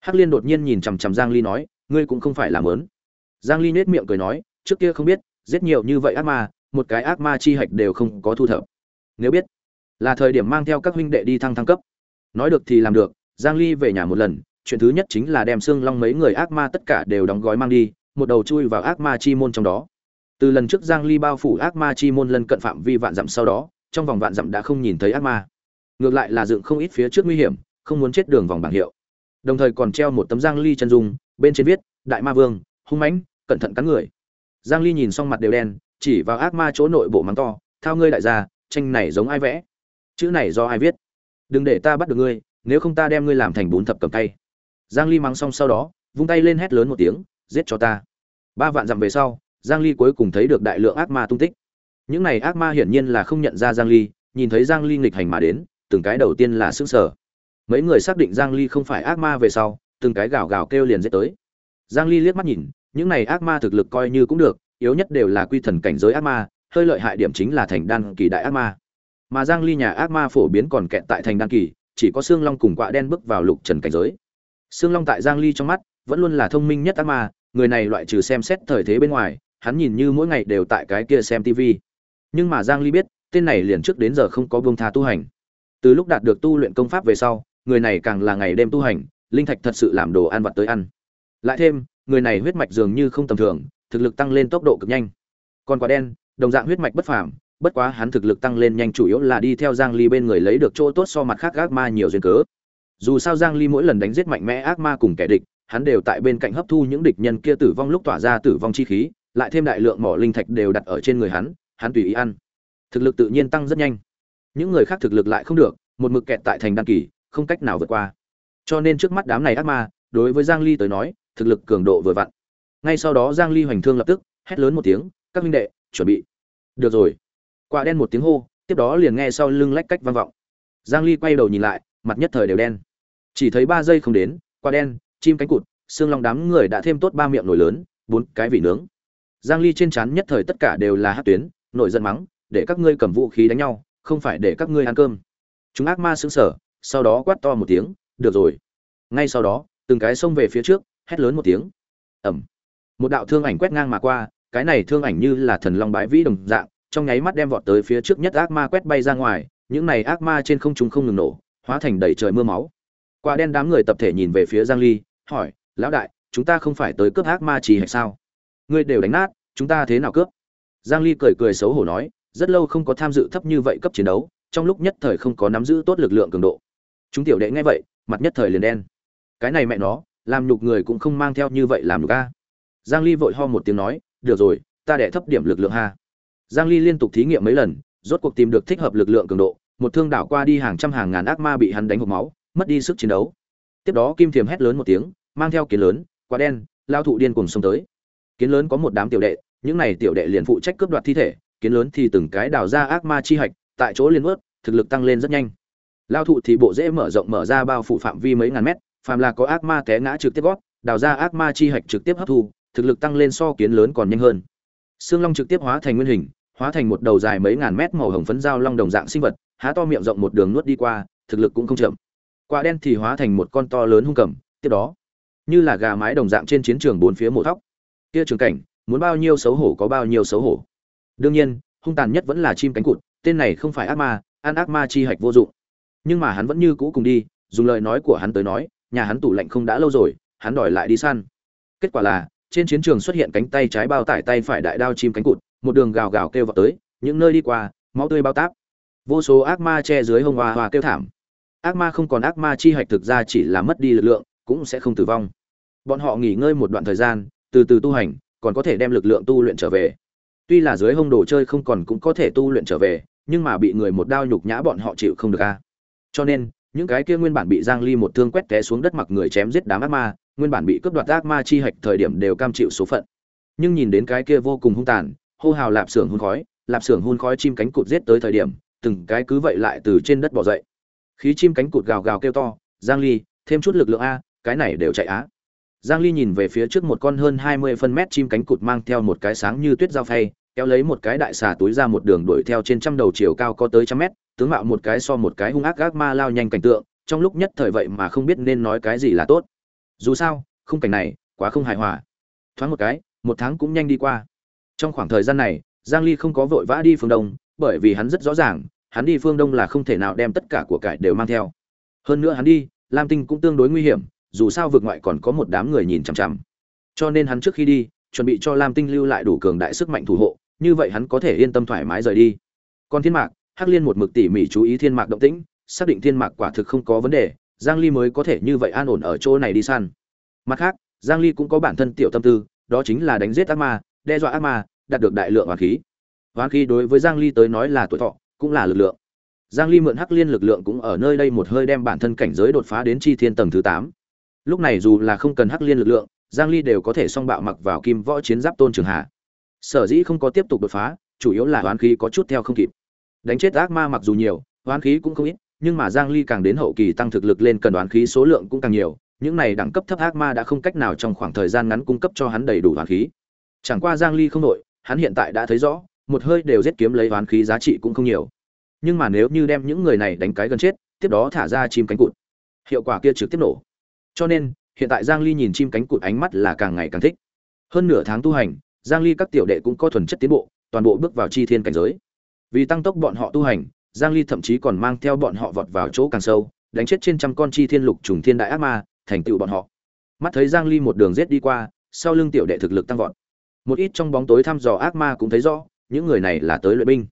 Hắc liên đột nhiên nhìn chằm chằm giang ly nói, ngươi cũng không phải là mớn. Giang ly nét miệng cười nói, trước kia không biết, giết nhiều như vậy ác ma, một cái ác ma chi hạch đều không có thu thập. Nếu biết, là thời điểm mang theo các huynh đệ đi thăng thăng cấp. Nói được thì làm được, giang ly về nhà một lần, chuyện thứ nhất chính là đem xương long mấy người ác ma tất cả đều đóng gói mang đi, một đầu chui vào ác ma chi môn trong đó. Từ lần trước giang ly bao phủ ác ma chi môn lần cận phạm vi vạn dặm sau đó, trong vòng vạn dặm đã không nhìn thấy ác ma ngược lại là dựng không ít phía trước nguy hiểm, không muốn chết đường vòng bảng hiệu. Đồng thời còn treo một tấm giang ly chân dung, bên trên viết, đại ma vương, hung mãnh, cẩn thận cắn người. Giang ly nhìn xong mặt đều đen, chỉ vào ác ma chỗ nội bộ mắng to, thao ngươi đại gia, tranh này giống ai vẽ? Chữ này do ai viết? Đừng để ta bắt được ngươi, nếu không ta đem ngươi làm thành bún thập cầm tay. Giang ly mắng xong sau đó, vung tay lên hét lớn một tiếng, giết cho ta. Ba vạn dặm về sau, giang ly cuối cùng thấy được đại lượng ác ma tung tích. Những này ác ma hiển nhiên là không nhận ra giang ly, nhìn thấy giang ly nghịch hành mà đến từng cái đầu tiên là sững sờ mấy người xác định giang ly không phải ác ma về sau, từng cái gào gào kêu liền giết tới. Giang ly liếc mắt nhìn, những này ác ma thực lực coi như cũng được, yếu nhất đều là quy thần cảnh giới ác ma, hơi lợi hại điểm chính là thành đan kỳ đại ác ma. Mà giang ly nhà ác ma phổ biến còn kẹt tại thành đan kỳ, chỉ có xương long cùng quạ đen bước vào lục trần cảnh giới. Xương long tại giang ly trong mắt, vẫn luôn là thông minh nhất ác ma, người này loại trừ xem xét thời thế bên ngoài, hắn nhìn như mỗi ngày đều tại cái kia xem tivi. nhưng mà giang ly biết, tên này liền trước đến giờ không có buông tha tu hành từ lúc đạt được tu luyện công pháp về sau, người này càng là ngày đêm tu hành, linh thạch thật sự làm đồ ăn vặt tới ăn. Lại thêm, người này huyết mạch dường như không tầm thường, thực lực tăng lên tốc độ cực nhanh. Còn quả đen, đồng dạng huyết mạch bất phàm, bất quá hắn thực lực tăng lên nhanh chủ yếu là đi theo giang ly bên người lấy được chỗ tốt so mặt khác ác ma nhiều duyên cớ. Dù sao giang ly mỗi lần đánh giết mạnh mẽ ác ma cùng kẻ địch, hắn đều tại bên cạnh hấp thu những địch nhân kia tử vong lúc tỏa ra tử vong chi khí, lại thêm đại lượng mỏ linh thạch đều đặt ở trên người hắn hắn tùy ý ăn. Thực lực tự nhiên tăng rất nhanh những người khác thực lực lại không được, một mực kẹt tại thành Đan kỳ, không cách nào vượt qua. Cho nên trước mắt đám này ác ma, đối với giang ly tới nói, thực lực cường độ vừa vặn. Ngay sau đó giang ly hoành thương lập tức, hét lớn một tiếng, các minh đệ, chuẩn bị. Được rồi. Quả đen một tiếng hô, tiếp đó liền nghe sau lưng lách cách vang vọng. Giang ly quay đầu nhìn lại, mặt nhất thời đều đen. Chỉ thấy ba giây không đến, quả đen, chim cánh cụt, xương long đám người đã thêm tốt ba miệng nổi lớn, bốn cái vị nướng. Giang ly trên chán nhất thời tất cả đều là hát tuyến, nổi giận mắng, để các ngươi cầm vũ khí đánh nhau không phải để các ngươi ăn cơm. Chúng ác ma sững sờ, sau đó quát to một tiếng, được rồi. Ngay sau đó, từng cái xông về phía trước, hét lớn một tiếng. Ẩm một đạo thương ảnh quét ngang mà qua, cái này thương ảnh như là thần long bái vĩ đồng dạng, trong nháy mắt đem vọt tới phía trước nhất ác ma quét bay ra ngoài, những này ác ma trên không trung không ngừng nổ, hóa thành đầy trời mưa máu. Quả đen đám người tập thể nhìn về phía giang ly, hỏi, lão đại, chúng ta không phải tới cướp ác ma trì hay sao? Ngươi đều đánh nát, chúng ta thế nào cướp? Giang ly cười cười xấu hổ nói rất lâu không có tham dự thấp như vậy cấp chiến đấu, trong lúc nhất thời không có nắm giữ tốt lực lượng cường độ. Chúng tiểu đệ nghe vậy, mặt nhất thời liền đen. Cái này mẹ nó, làm nhục người cũng không mang theo như vậy làm nhục a. Giang ly vội ho một tiếng nói, được rồi, ta đệ thấp điểm lực lượng ha. Giang ly liên tục thí nghiệm mấy lần, rốt cuộc tìm được thích hợp lực lượng cường độ, một thương đảo qua đi hàng trăm hàng ngàn ác ma bị hắn đánh hộc máu, mất đi sức chiến đấu. Tiếp đó kim thiềm hét lớn một tiếng, mang theo kiến lớn quả đen, lao thụ điên cùng xông tới. Kiến lớn có một đám tiểu đệ, những này tiểu đệ liền phụ trách cướp đoạt thi thể kiến lớn thì từng cái đào ra ác ma chi hạch tại chỗ liên vớt, thực lực tăng lên rất nhanh. Lao thụ thì bộ dễ mở rộng mở ra bao phủ phạm vi mấy ngàn mét phàm là có ác ma té ngã trực tiếp gót đào ra ác ma chi hạch trực tiếp hấp thu thực lực tăng lên so kiến lớn còn nhanh hơn. Xương long trực tiếp hóa thành nguyên hình hóa thành một đầu dài mấy ngàn mét màu hồng phấn dao long đồng dạng sinh vật há to miệng rộng một đường nuốt đi qua thực lực cũng không chậm. Quả đen thì hóa thành một con to lớn hung cầm tiếp đó như là gà mái đồng dạng trên chiến trường bốn phía một thóc. Kia trường cảnh muốn bao nhiêu xấu hổ có bao nhiêu xấu hổ đương nhiên, hung tàn nhất vẫn là chim cánh cụt, tên này không phải ác ma, ăn ác ma chi hạch vô dụng. Nhưng mà hắn vẫn như cũ cùng đi, dùng lời nói của hắn tới nói, nhà hắn tủ lạnh không đã lâu rồi, hắn đòi lại đi săn. Kết quả là, trên chiến trường xuất hiện cánh tay trái bao tải tay phải đại đao chim cánh cụt, một đường gào gào kêu vào tới, những nơi đi qua, máu tươi bao táp. Vô số ác ma che dưới hông hoa hoa kêu thảm. Ác ma không còn ác ma chi hạch thực ra chỉ là mất đi lực lượng, cũng sẽ không tử vong. Bọn họ nghỉ ngơi một đoạn thời gian, từ từ tu hành, còn có thể đem lực lượng tu luyện trở về tuy là dưới hông đồ chơi không còn cũng có thể tu luyện trở về, nhưng mà bị người một đao nhục nhã bọn họ chịu không được a. Cho nên, những cái kia nguyên bản bị giang ly một thương quét té xuống đất mặc người chém giết đám ác ma, nguyên bản bị cướp đoạt ác ma chi hạch thời điểm đều cam chịu số phận. Nhưng nhìn đến cái kia vô cùng hung tàn, hô hào lạp xưởng hun khói, lạp xưởng hun khói chim cánh cụt giết tới thời điểm, từng cái cứ vậy lại từ trên đất bò dậy. Khí chim cánh cụt gào gào kêu to, giang ly, thêm chút lực lượng a, cái này đều chạy á giang ly nhìn về phía trước một con hơn 20 phân mét chim cánh cụt mang theo một cái sáng như tuyết dao phay, kéo lấy một cái đại xà túi ra một đường đuổi theo trên trăm đầu chiều cao có tới trăm mét, tướng mạo một cái so một cái hung ác gác ma lao nhanh cảnh tượng, trong lúc nhất thời vậy mà không biết nên nói cái gì là tốt. Dù sao, khung cảnh này quá không hài hòa. Thoáng một cái, một tháng cũng nhanh đi qua. Trong khoảng thời gian này, giang ly không có vội vã đi phương đông, bởi vì hắn rất rõ ràng, hắn đi phương đông là không thể nào đem tất cả của cải đều mang theo. Hơn nữa hắn đi, lam tinh cũng tương đối nguy hiểm dù sao vượt ngoại còn có một đám người nhìn chằm chằm. Cho nên hắn trước khi đi, chuẩn bị cho lam tinh lưu lại đủ cường đại sức mạnh thủ hộ, như vậy hắn có thể yên tâm thoải mái rời đi. Còn thiên mạc, hắc liên một mực tỉ mỉ chú ý thiên mạc động tĩnh, xác định thiên mạc quả thực không có vấn đề, giang ly mới có thể như vậy an ổn ở chỗ này đi săn. Mặt khác, giang ly cũng có bản thân tiểu tâm tư, đó chính là đánh giết ác ma, đe dọa ác ma, đạt được đại lượng hoàn khí. Hoàn khí đối với giang ly tới nói là tuổi thọ, cũng là lực lượng. Giang ly mượn hắc liên lực lượng cũng ở nơi đây một hơi đem bản thân cảnh giới đột phá đến chi thiên tầng thứ 8 lúc này dù là không cần hắc liên lực lượng, giang ly đều có thể song bạo mặc vào kim võ chiến giáp tôn trường hạ sở dĩ không có tiếp tục đột phá, chủ yếu là hoán khí có chút theo không kịp. Đánh chết ác ma mặc dù nhiều, hoán khí cũng không ít, nhưng mà giang ly càng đến hậu kỳ tăng thực lực lên cần đoán khí số lượng cũng càng nhiều, những này đẳng cấp thấp ác ma đã không cách nào trong khoảng thời gian ngắn cung cấp cho hắn đầy đủ hoán khí. Chẳng qua giang ly không nổi, hắn hiện tại đã thấy rõ, một hơi đều giết kiếm lấy hoán khí giá trị cũng không nhiều. Nhưng mà nếu như đem những người này đánh cái gần chết, tiếp đó thả ra chim cánh cụt. Hiệu quả kia trực tiếp nổ cho nên, hiện tại giang ly nhìn chim cánh cụt ánh mắt là càng ngày càng thích. Hơn nửa tháng tu hành, giang ly các tiểu đệ cũng có thuần chất tiến bộ, toàn bộ bước vào chi thiên cảnh giới. Vì tăng tốc bọn họ tu hành, giang ly thậm chí còn mang theo bọn họ vọt vào chỗ càng sâu, đánh chết trên trăm con chi thiên lục trùng thiên đại ác ma, thành tựu bọn họ. Mắt thấy giang ly một đường giết đi qua, sau lưng tiểu đệ thực lực tăng vọt. Một ít trong bóng tối thăm dò ác ma cũng thấy rõ, những người này là tới luyện binh.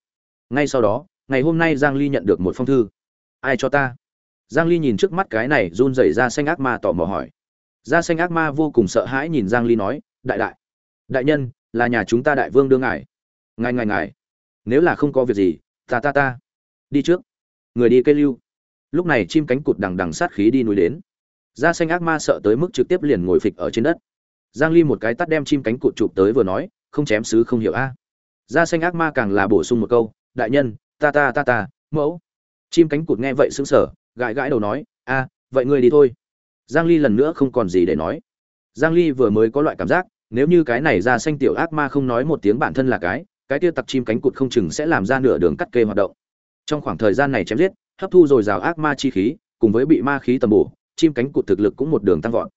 Ngay sau đó, ngày hôm nay giang ly nhận được một phong thư. Ai cho ta? Giang ly nhìn trước mắt cái này run rẩy ra xanh ác ma tò mò hỏi. Ra xanh ác ma vô cùng sợ hãi nhìn giang ly nói, đại đại đại nhân, là nhà chúng ta đại vương đương ngài. Ngài ngài ngài, nếu là không có việc gì, ta ta ta, đi trước, người đi cây lưu. Lúc này chim cánh cụt đằng đằng sát khí đi núi đến. Ra xanh ác ma sợ tới mức trực tiếp liền ngồi phịch ở trên đất. Giang ly một cái tắt đem chim cánh cụt chụp tới vừa nói, không chém sứ không hiểu a. Ra xanh ác ma càng là bổ sung một câu, đại nhân, ta ta ta ta, mẫu. Chim cánh cụt nghe vậy sững sờ gãi gãi đầu nói, a, vậy ngươi đi thôi. Giang ly lần nữa không còn gì để nói. Giang ly vừa mới có loại cảm giác, nếu như cái này ra xanh tiểu ác ma không nói một tiếng bản thân là cái cái kia tặc chim cánh cụt không chừng sẽ làm ra nửa đường cắt kê hoạt động. Trong khoảng thời gian này chém giết, hấp thu dồi dào ác ma chi khí, cùng với bị ma khí tầm bổ, chim cánh cụt thực lực cũng một đường tăng vọt.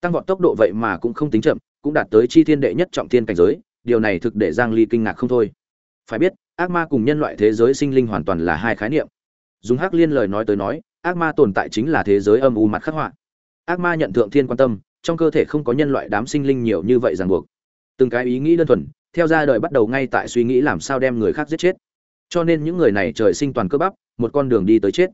Tăng vọt tốc độ vậy mà cũng không tính chậm, cũng đạt tới chi thiên đệ nhất trọng thiên cảnh giới, điều này thực để giang ly kinh ngạc không thôi. Phải biết, ác ma cùng nhân loại thế giới sinh linh hoàn toàn là hai khái niệm. Dùng hắc liên lời nói tới nói ác ma tồn tại chính là thế giới âm u mặt khắc họa. Ác ma nhận thượng thiên quan tâm trong cơ thể không có nhân loại đám sinh linh nhiều như vậy ràng buộc. Từng cái ý nghĩ đơn thuần theo ra đời bắt đầu ngay tại suy nghĩ làm sao đem người khác giết chết. Cho nên những người này trời sinh toàn cơ bắp một con đường đi tới chết.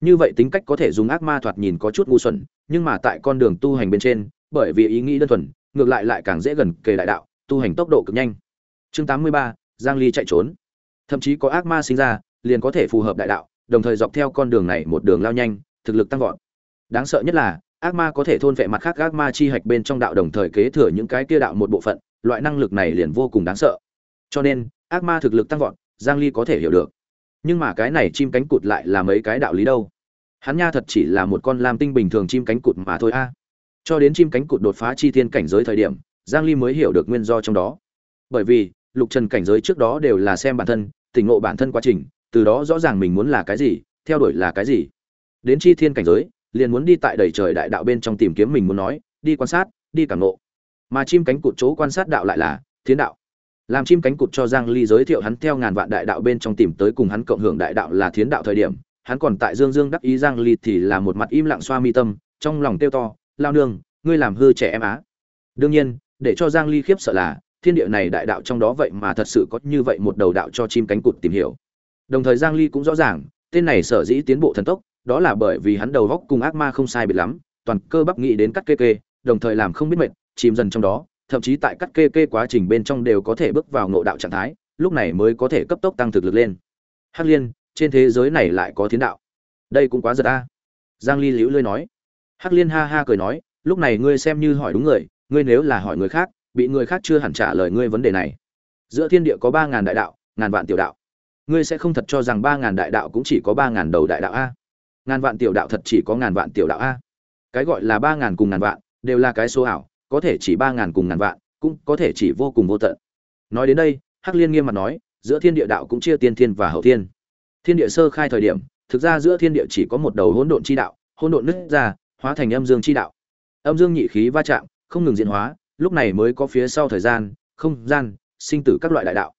Như vậy tính cách có thể dùng ác ma thoạt nhìn có chút ngu xuẩn nhưng mà tại con đường tu hành bên trên bởi vì ý nghĩ đơn thuần ngược lại lại càng dễ gần kề đại đạo tu hành tốc độ cực nhanh. Chương 83, giang ly chạy trốn. Thậm chí có ác ma sinh ra liền có thể phù hợp đại đạo đồng thời dọc theo con đường này một đường lao nhanh, thực lực tăng vọt. Đáng sợ nhất là, ác ma có thể thôn vệ mặt khác ác ma chi hạch bên trong đạo đồng thời kế thừa những cái kia đạo một bộ phận, loại năng lực này liền vô cùng đáng sợ. Cho nên, ác ma thực lực tăng vọt, giang ly có thể hiểu được. Nhưng mà cái này chim cánh cụt lại là mấy cái đạo lý đâu? Hắn nha thật chỉ là một con lam tinh bình thường chim cánh cụt mà thôi a. Cho đến chim cánh cụt đột phá chi thiên cảnh giới thời điểm, giang ly mới hiểu được nguyên do trong đó. Bởi vì, lục trần cảnh giới trước đó đều là xem bản thân, tỉnh ngộ bản thân quá trình từ đó rõ ràng mình muốn là cái gì, theo đuổi là cái gì. Đến chi thiên cảnh giới, liền muốn đi tại đầy trời đại đạo bên trong tìm kiếm mình muốn nói, đi quan sát, đi cảm ngộ. Mà chim cánh cụt chỗ quan sát đạo lại là thiên đạo. Làm chim cánh cụt cho giang ly giới thiệu hắn theo ngàn vạn đại đạo bên trong tìm tới cùng hắn cộng hưởng đại đạo là thiên đạo thời điểm, hắn còn tại dương dương đắc ý giang ly thì là một mặt im lặng xoa mi tâm, trong lòng tiêu to, lao nương, ngươi làm hư trẻ em á. Đương nhiên, để cho giang ly khiếp sợ là, thiên địa này đại đạo trong đó vậy mà thật sự có như vậy một đầu đạo cho chim cánh cụt tìm hiểu đồng thời giang ly cũng rõ ràng, tên này sở dĩ tiến bộ thần tốc, đó là bởi vì hắn đầu góc cùng ác ma không sai biệt lắm, toàn cơ bắp nghĩ đến cắt kê kê, đồng thời làm không biết mệt, chìm dần trong đó, thậm chí tại cắt kê kê quá trình bên trong đều có thể bước vào ngộ đạo trạng thái, lúc này mới có thể cấp tốc tăng thực lực lên. Hắc liên, trên thế giới này lại có thiên đạo. Đây cũng quá giật a. Giang ly liễu lơi nói. Hắc liên ha ha cười nói, lúc này ngươi xem như hỏi đúng người, ngươi nếu là hỏi người khác, bị người khác chưa hẳn trả lời ngươi vấn đề này. Giữa thiên địa có ba ngàn đại đạo, ngàn vạn tiểu đạo ngươi sẽ không thật cho rằng ba ngàn đại đạo cũng chỉ có ba ngàn đầu đại đạo a? Ngàn vạn tiểu đạo thật chỉ có ngàn vạn tiểu đạo a? Cái gọi là ba ngàn cùng ngàn vạn, đều là cái số ảo, có thể chỉ ba ngàn cùng ngàn vạn, cũng có thể chỉ vô cùng vô tận. Nói đến đây, hắc liên nghiêm mặt nói, giữa thiên địa đạo cũng chia tiên thiên và hậu thiên. Thiên địa sơ khai thời điểm, thực ra giữa thiên địa chỉ có một đầu hỗn độn chi đạo, hỗn độn nứt ra, hóa thành âm dương chi đạo. Âm dương nhị khí va chạm, không ngừng diễn hóa, lúc này mới có phía sau thời gian, không gian, sinh tử các loại đại đạo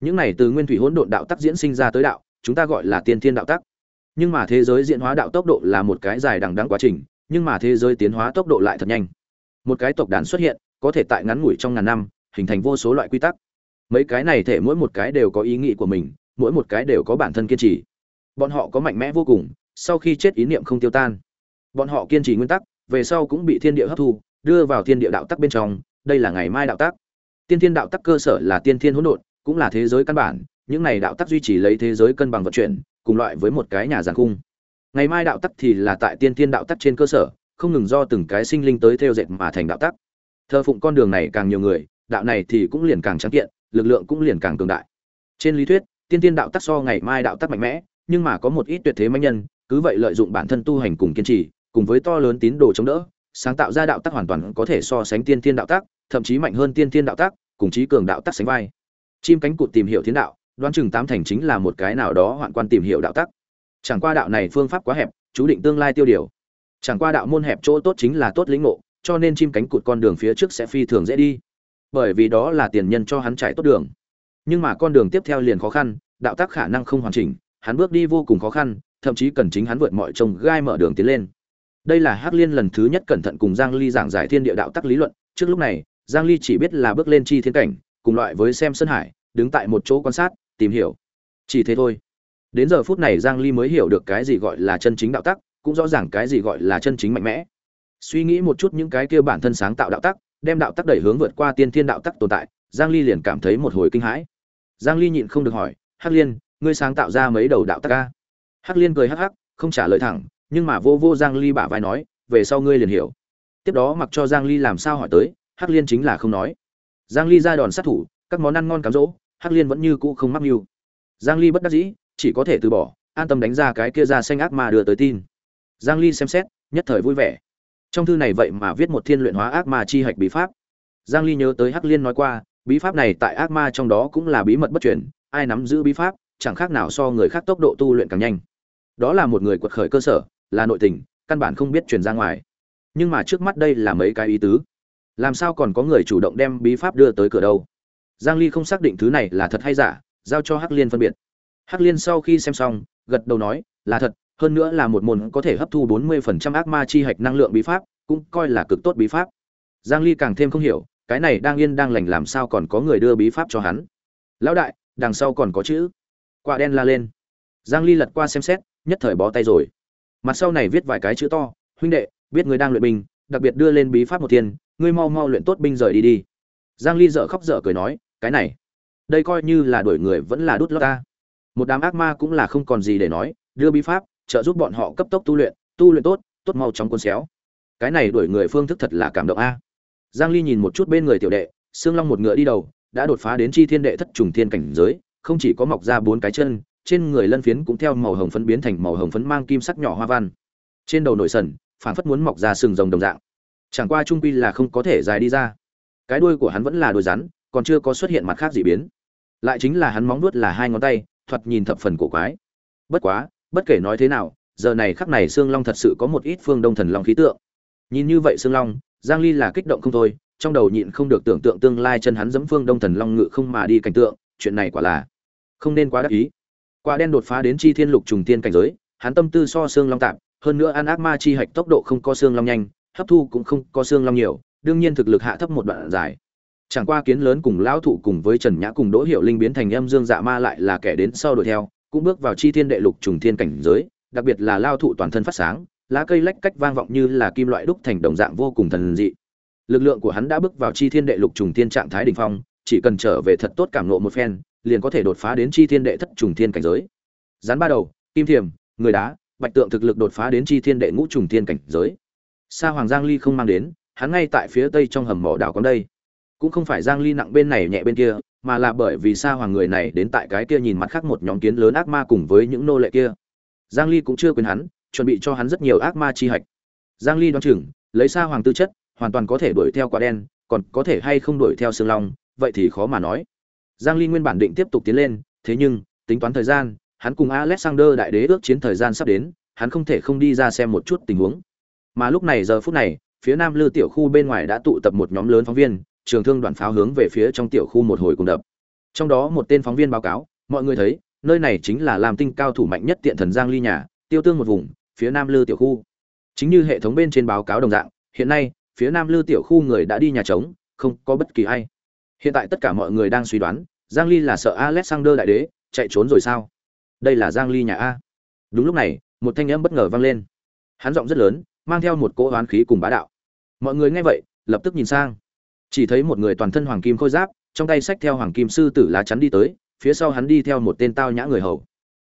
những này từ nguyên thủy hỗn độn đạo tắc diễn sinh ra tới đạo, chúng ta gọi là tiên thiên đạo tắc. Nhưng mà thế giới diễn hóa đạo tốc độ là một cái dài đằng đẵng quá trình, nhưng mà thế giới tiến hóa tốc độ lại thật nhanh. Một cái tộc đàn xuất hiện, có thể tại ngắn ngủi trong ngàn năm, hình thành vô số loại quy tắc. Mấy cái này thể mỗi một cái đều có ý nghĩ của mình, mỗi một cái đều có bản thân kiên trì. Bọn họ có mạnh mẽ vô cùng, sau khi chết ý niệm không tiêu tan. Bọn họ kiên trì nguyên tắc, về sau cũng bị thiên địa hấp thu, đưa vào thiên địa đạo tắc bên trong, đây là ngày mai đạo tắc. Tiên thiên đạo tắc cơ sở là tiên thiên hỗn độn cũng là thế giới căn bản, những này đạo tắc duy trì lấy thế giới cân bằng vận chuyển, cùng loại với một cái nhà giàn cung ngày mai đạo tắc thì là tại tiên thiên đạo tắc trên cơ sở, không ngừng do từng cái sinh linh tới theo dệt mà thành đạo tắc. Thờ phụng con đường này càng nhiều người, đạo này thì cũng liền càng trắng kiện, lực lượng cũng liền càng cường đại. Trên lý thuyết, tiên tiên đạo tắc so ngày mai đạo tắc mạnh mẽ, nhưng mà có một ít tuyệt thế mạnh nhân, cứ vậy lợi dụng bản thân tu hành cùng kiên trì, cùng với to lớn tín đồ chống đỡ, sáng tạo ra đạo tắc hoàn toàn có thể so sánh tiên tiên đạo tắc, thậm chí mạnh hơn tiên tiên đạo tắc, cùng chí cường đạo tắc sánh vai chim cánh cụt tìm hiểu thiên đạo, đoán chừng tám thành chính là một cái nào đó hoạn quan tìm hiểu đạo tắc. Chẳng qua đạo này phương pháp quá hẹp, chú định tương lai tiêu điều. Chẳng qua đạo môn hẹp chỗ tốt chính là tốt lĩnh ngộ, cho nên chim cánh cụt con đường phía trước sẽ phi thường dễ đi. Bởi vì đó là tiền nhân cho hắn trải tốt đường. Nhưng mà con đường tiếp theo liền khó khăn, đạo tác khả năng không hoàn chỉnh, hắn bước đi vô cùng khó khăn, thậm chí cần chính hắn vượt mọi trông gai mở đường tiến lên. Đây là hắc liên lần thứ nhất cẩn thận cùng giang ly giảng giải thiên địa đạo tắc lý luận. Trước lúc này, giang ly chỉ biết là bước lên chi thiên cảnh, cùng loại với xem sơn hải đứng tại một chỗ quan sát, tìm hiểu. Chỉ thế thôi. Đến giờ phút này giang ly mới hiểu được cái gì gọi là chân chính đạo tắc, cũng rõ ràng cái gì gọi là chân chính mạnh mẽ. Suy nghĩ một chút những cái kia bản thân sáng tạo đạo tắc, đem đạo tắc đẩy hướng vượt qua tiên thiên đạo tắc tồn tại, giang ly liền cảm thấy một hồi kinh hãi. Giang ly nhịn không được hỏi, hắc liên, ngươi sáng tạo ra mấy đầu đạo tắc a? Hắc liên cười hắc hắc, không trả lời thẳng, nhưng mà vô vô giang ly bả vai nói, về sau ngươi liền hiểu. Tiếp đó mặc cho giang ly làm sao hỏi tới, hắc liên chính là không nói. Giang ly ra đòn sát thủ, các món ăn ngon cám dỗ hắc liên vẫn như cũ không mắc mưu. Giang ly bất đắc dĩ, chỉ có thể từ bỏ, an tâm đánh ra cái kia ra xanh ác ma đưa tới tin. Giang ly xem xét, nhất thời vui vẻ. Trong thư này vậy mà viết một thiên luyện hóa ác ma chi hạch bí pháp. Giang ly nhớ tới hắc liên nói qua, bí pháp này tại ác ma trong đó cũng là bí mật bất truyền, ai nắm giữ bí pháp, chẳng khác nào so người khác tốc độ tu luyện càng nhanh. Đó là một người quật khởi cơ sở, là nội tình, căn bản không biết truyền ra ngoài. Nhưng mà trước mắt đây là mấy cái ý tứ. Làm sao còn có người chủ động đem bí pháp đưa tới cửa đâu? Giang ly không xác định thứ này là thật hay giả, giao cho hắc liên phân biệt. Hắc liên sau khi xem xong, gật đầu nói, là thật, hơn nữa là một môn có thể hấp thu 40% ác ma chi hạch năng lượng bí pháp, cũng coi là cực tốt bí pháp. Giang ly càng thêm không hiểu, cái này đang yên đang lành làm sao còn có người đưa bí pháp cho hắn. Lão đại, đằng sau còn có chữ. Quả đen la lên. Giang ly lật qua xem xét, nhất thời bó tay rồi. Mặt sau này viết vài cái chữ to, huynh đệ, biết người đang luyện binh, đặc biệt đưa lên bí pháp một tiền ngươi mau mau luyện tốt binh rời đi đi. Giang ly dở khóc dở cười nói cái này, đây coi như là đuổi người vẫn là đút lót ta. Một đám ác ma cũng là không còn gì để nói, đưa bí pháp, trợ giúp bọn họ cấp tốc tu luyện tu luyện tốt tốt mau chóng cuốn xéo. Cái này đuổi người phương thức thật là cảm động a. Giang ly nhìn một chút bên người tiểu đệ xương long một ngựa đi đầu, đã đột phá đến chi thiên đệ thất trùng thiên cảnh giới, không chỉ có mọc ra bốn cái chân, trên người lân phiến cũng theo màu hồng phấn biến thành màu hồng phấn mang kim sắc nhỏ hoa văn. Trên đầu nổi sần phản phất muốn mọc ra sừng rồng đồng dạng. Chẳng qua trung quy là không có thể dài đi ra. Cái đuôi của hắn vẫn là đuôi rắn còn chưa có xuất hiện mặt khác gì biến. Lại chính là hắn móng nuốt là hai ngón tay, thoạt nhìn thập phần cổ quái. Bất quá, bất kể nói thế nào, giờ này khắc này xương long thật sự có một ít phương đông thần long khí tượng. Nhìn như vậy xương long, giang ly là kích động không thôi, trong đầu nhịn không được tưởng tượng tương lai chân hắn dẫm phương đông thần long ngự không mà đi cảnh tượng, chuyện này quả là không nên quá đắc ý. Quả đen đột phá đến chi thiên lục trùng tiên cảnh giới, hắn tâm tư so xương long tạm, hơn nữa ăn ác ma chi hạch tốc độ không có xương long nhanh, hấp thu cũng không có xương long nhiều, đương nhiên thực lực hạ thấp một đoạn dài chẳng qua kiến lớn cùng lão thụ cùng với trần nhã cùng đỗ hiệu linh biến thành âm dương dạ ma lại là kẻ đến sau đuổi theo, cũng bước vào chi thiên đệ lục trùng thiên cảnh giới, đặc biệt là lao thụ toàn thân phát sáng, lá cây lách cách vang vọng như là kim loại đúc thành đồng dạng vô cùng thần dị. Lực lượng của hắn đã bước vào chi thiên đệ lục trùng thiên trạng thái đỉnh phong, chỉ cần trở về thật tốt cảm nộ một phen, liền có thể đột phá đến chi thiên đệ thất trùng thiên cảnh giới. Rắn ba đầu, kim thiềm, người đá, bạch tượng thực lực đột phá đến chi thiên đệ ngũ trùng thiên cảnh giới. Sa hoàng giang ly không mang đến, hắn ngay tại phía tây trong hầm mỏ đảo con đây cũng không phải giang ly nặng bên này nhẹ bên kia, mà là bởi vì sa hoàng người này đến tại cái kia nhìn mặt khác một nhóm kiến lớn ác ma cùng với những nô lệ kia. Giang ly cũng chưa quên hắn, chuẩn bị cho hắn rất nhiều ác ma chi hạch. Giang ly đoán chừng, lấy sa hoàng tư chất, hoàn toàn có thể đuổi theo quả đen, còn có thể hay không đuổi theo sương long, vậy thì khó mà nói. Giang ly nguyên bản định tiếp tục tiến lên, thế nhưng, tính toán thời gian, hắn cùng alexander đại đế ước chiến thời gian sắp đến, hắn không thể không đi ra xem một chút tình huống. Mà lúc này giờ phút này, phía nam lư tiểu khu bên ngoài đã tụ tập một nhóm lớn phóng viên trường thương đoàn pháo hướng về phía trong tiểu khu một hồi cùng đập. Trong đó một tên phóng viên báo cáo, mọi người thấy, nơi này chính là làm tinh cao thủ mạnh nhất tiện thần giang ly nhà, tiêu tương một vùng, phía nam lư tiểu khu. Chính như hệ thống bên trên báo cáo đồng dạng, hiện nay, phía nam lư tiểu khu người đã đi nhà trống, không có bất kỳ ai. Hiện tại tất cả mọi người đang suy đoán, giang ly là sợ alexander đại đế, chạy trốn rồi sao? Đây là giang ly nhà a. Đúng lúc này, một thanh âm bất ngờ vang lên. Hắn giọng rất lớn, mang theo một cỗ oán khí cùng bá đạo. Mọi người nghe vậy, lập tức nhìn sang chỉ thấy một người toàn thân hoàng kim khôi giáp, trong tay xách theo hoàng kim sư tử lá chắn đi tới, phía sau hắn đi theo một tên tao nhã người hầu.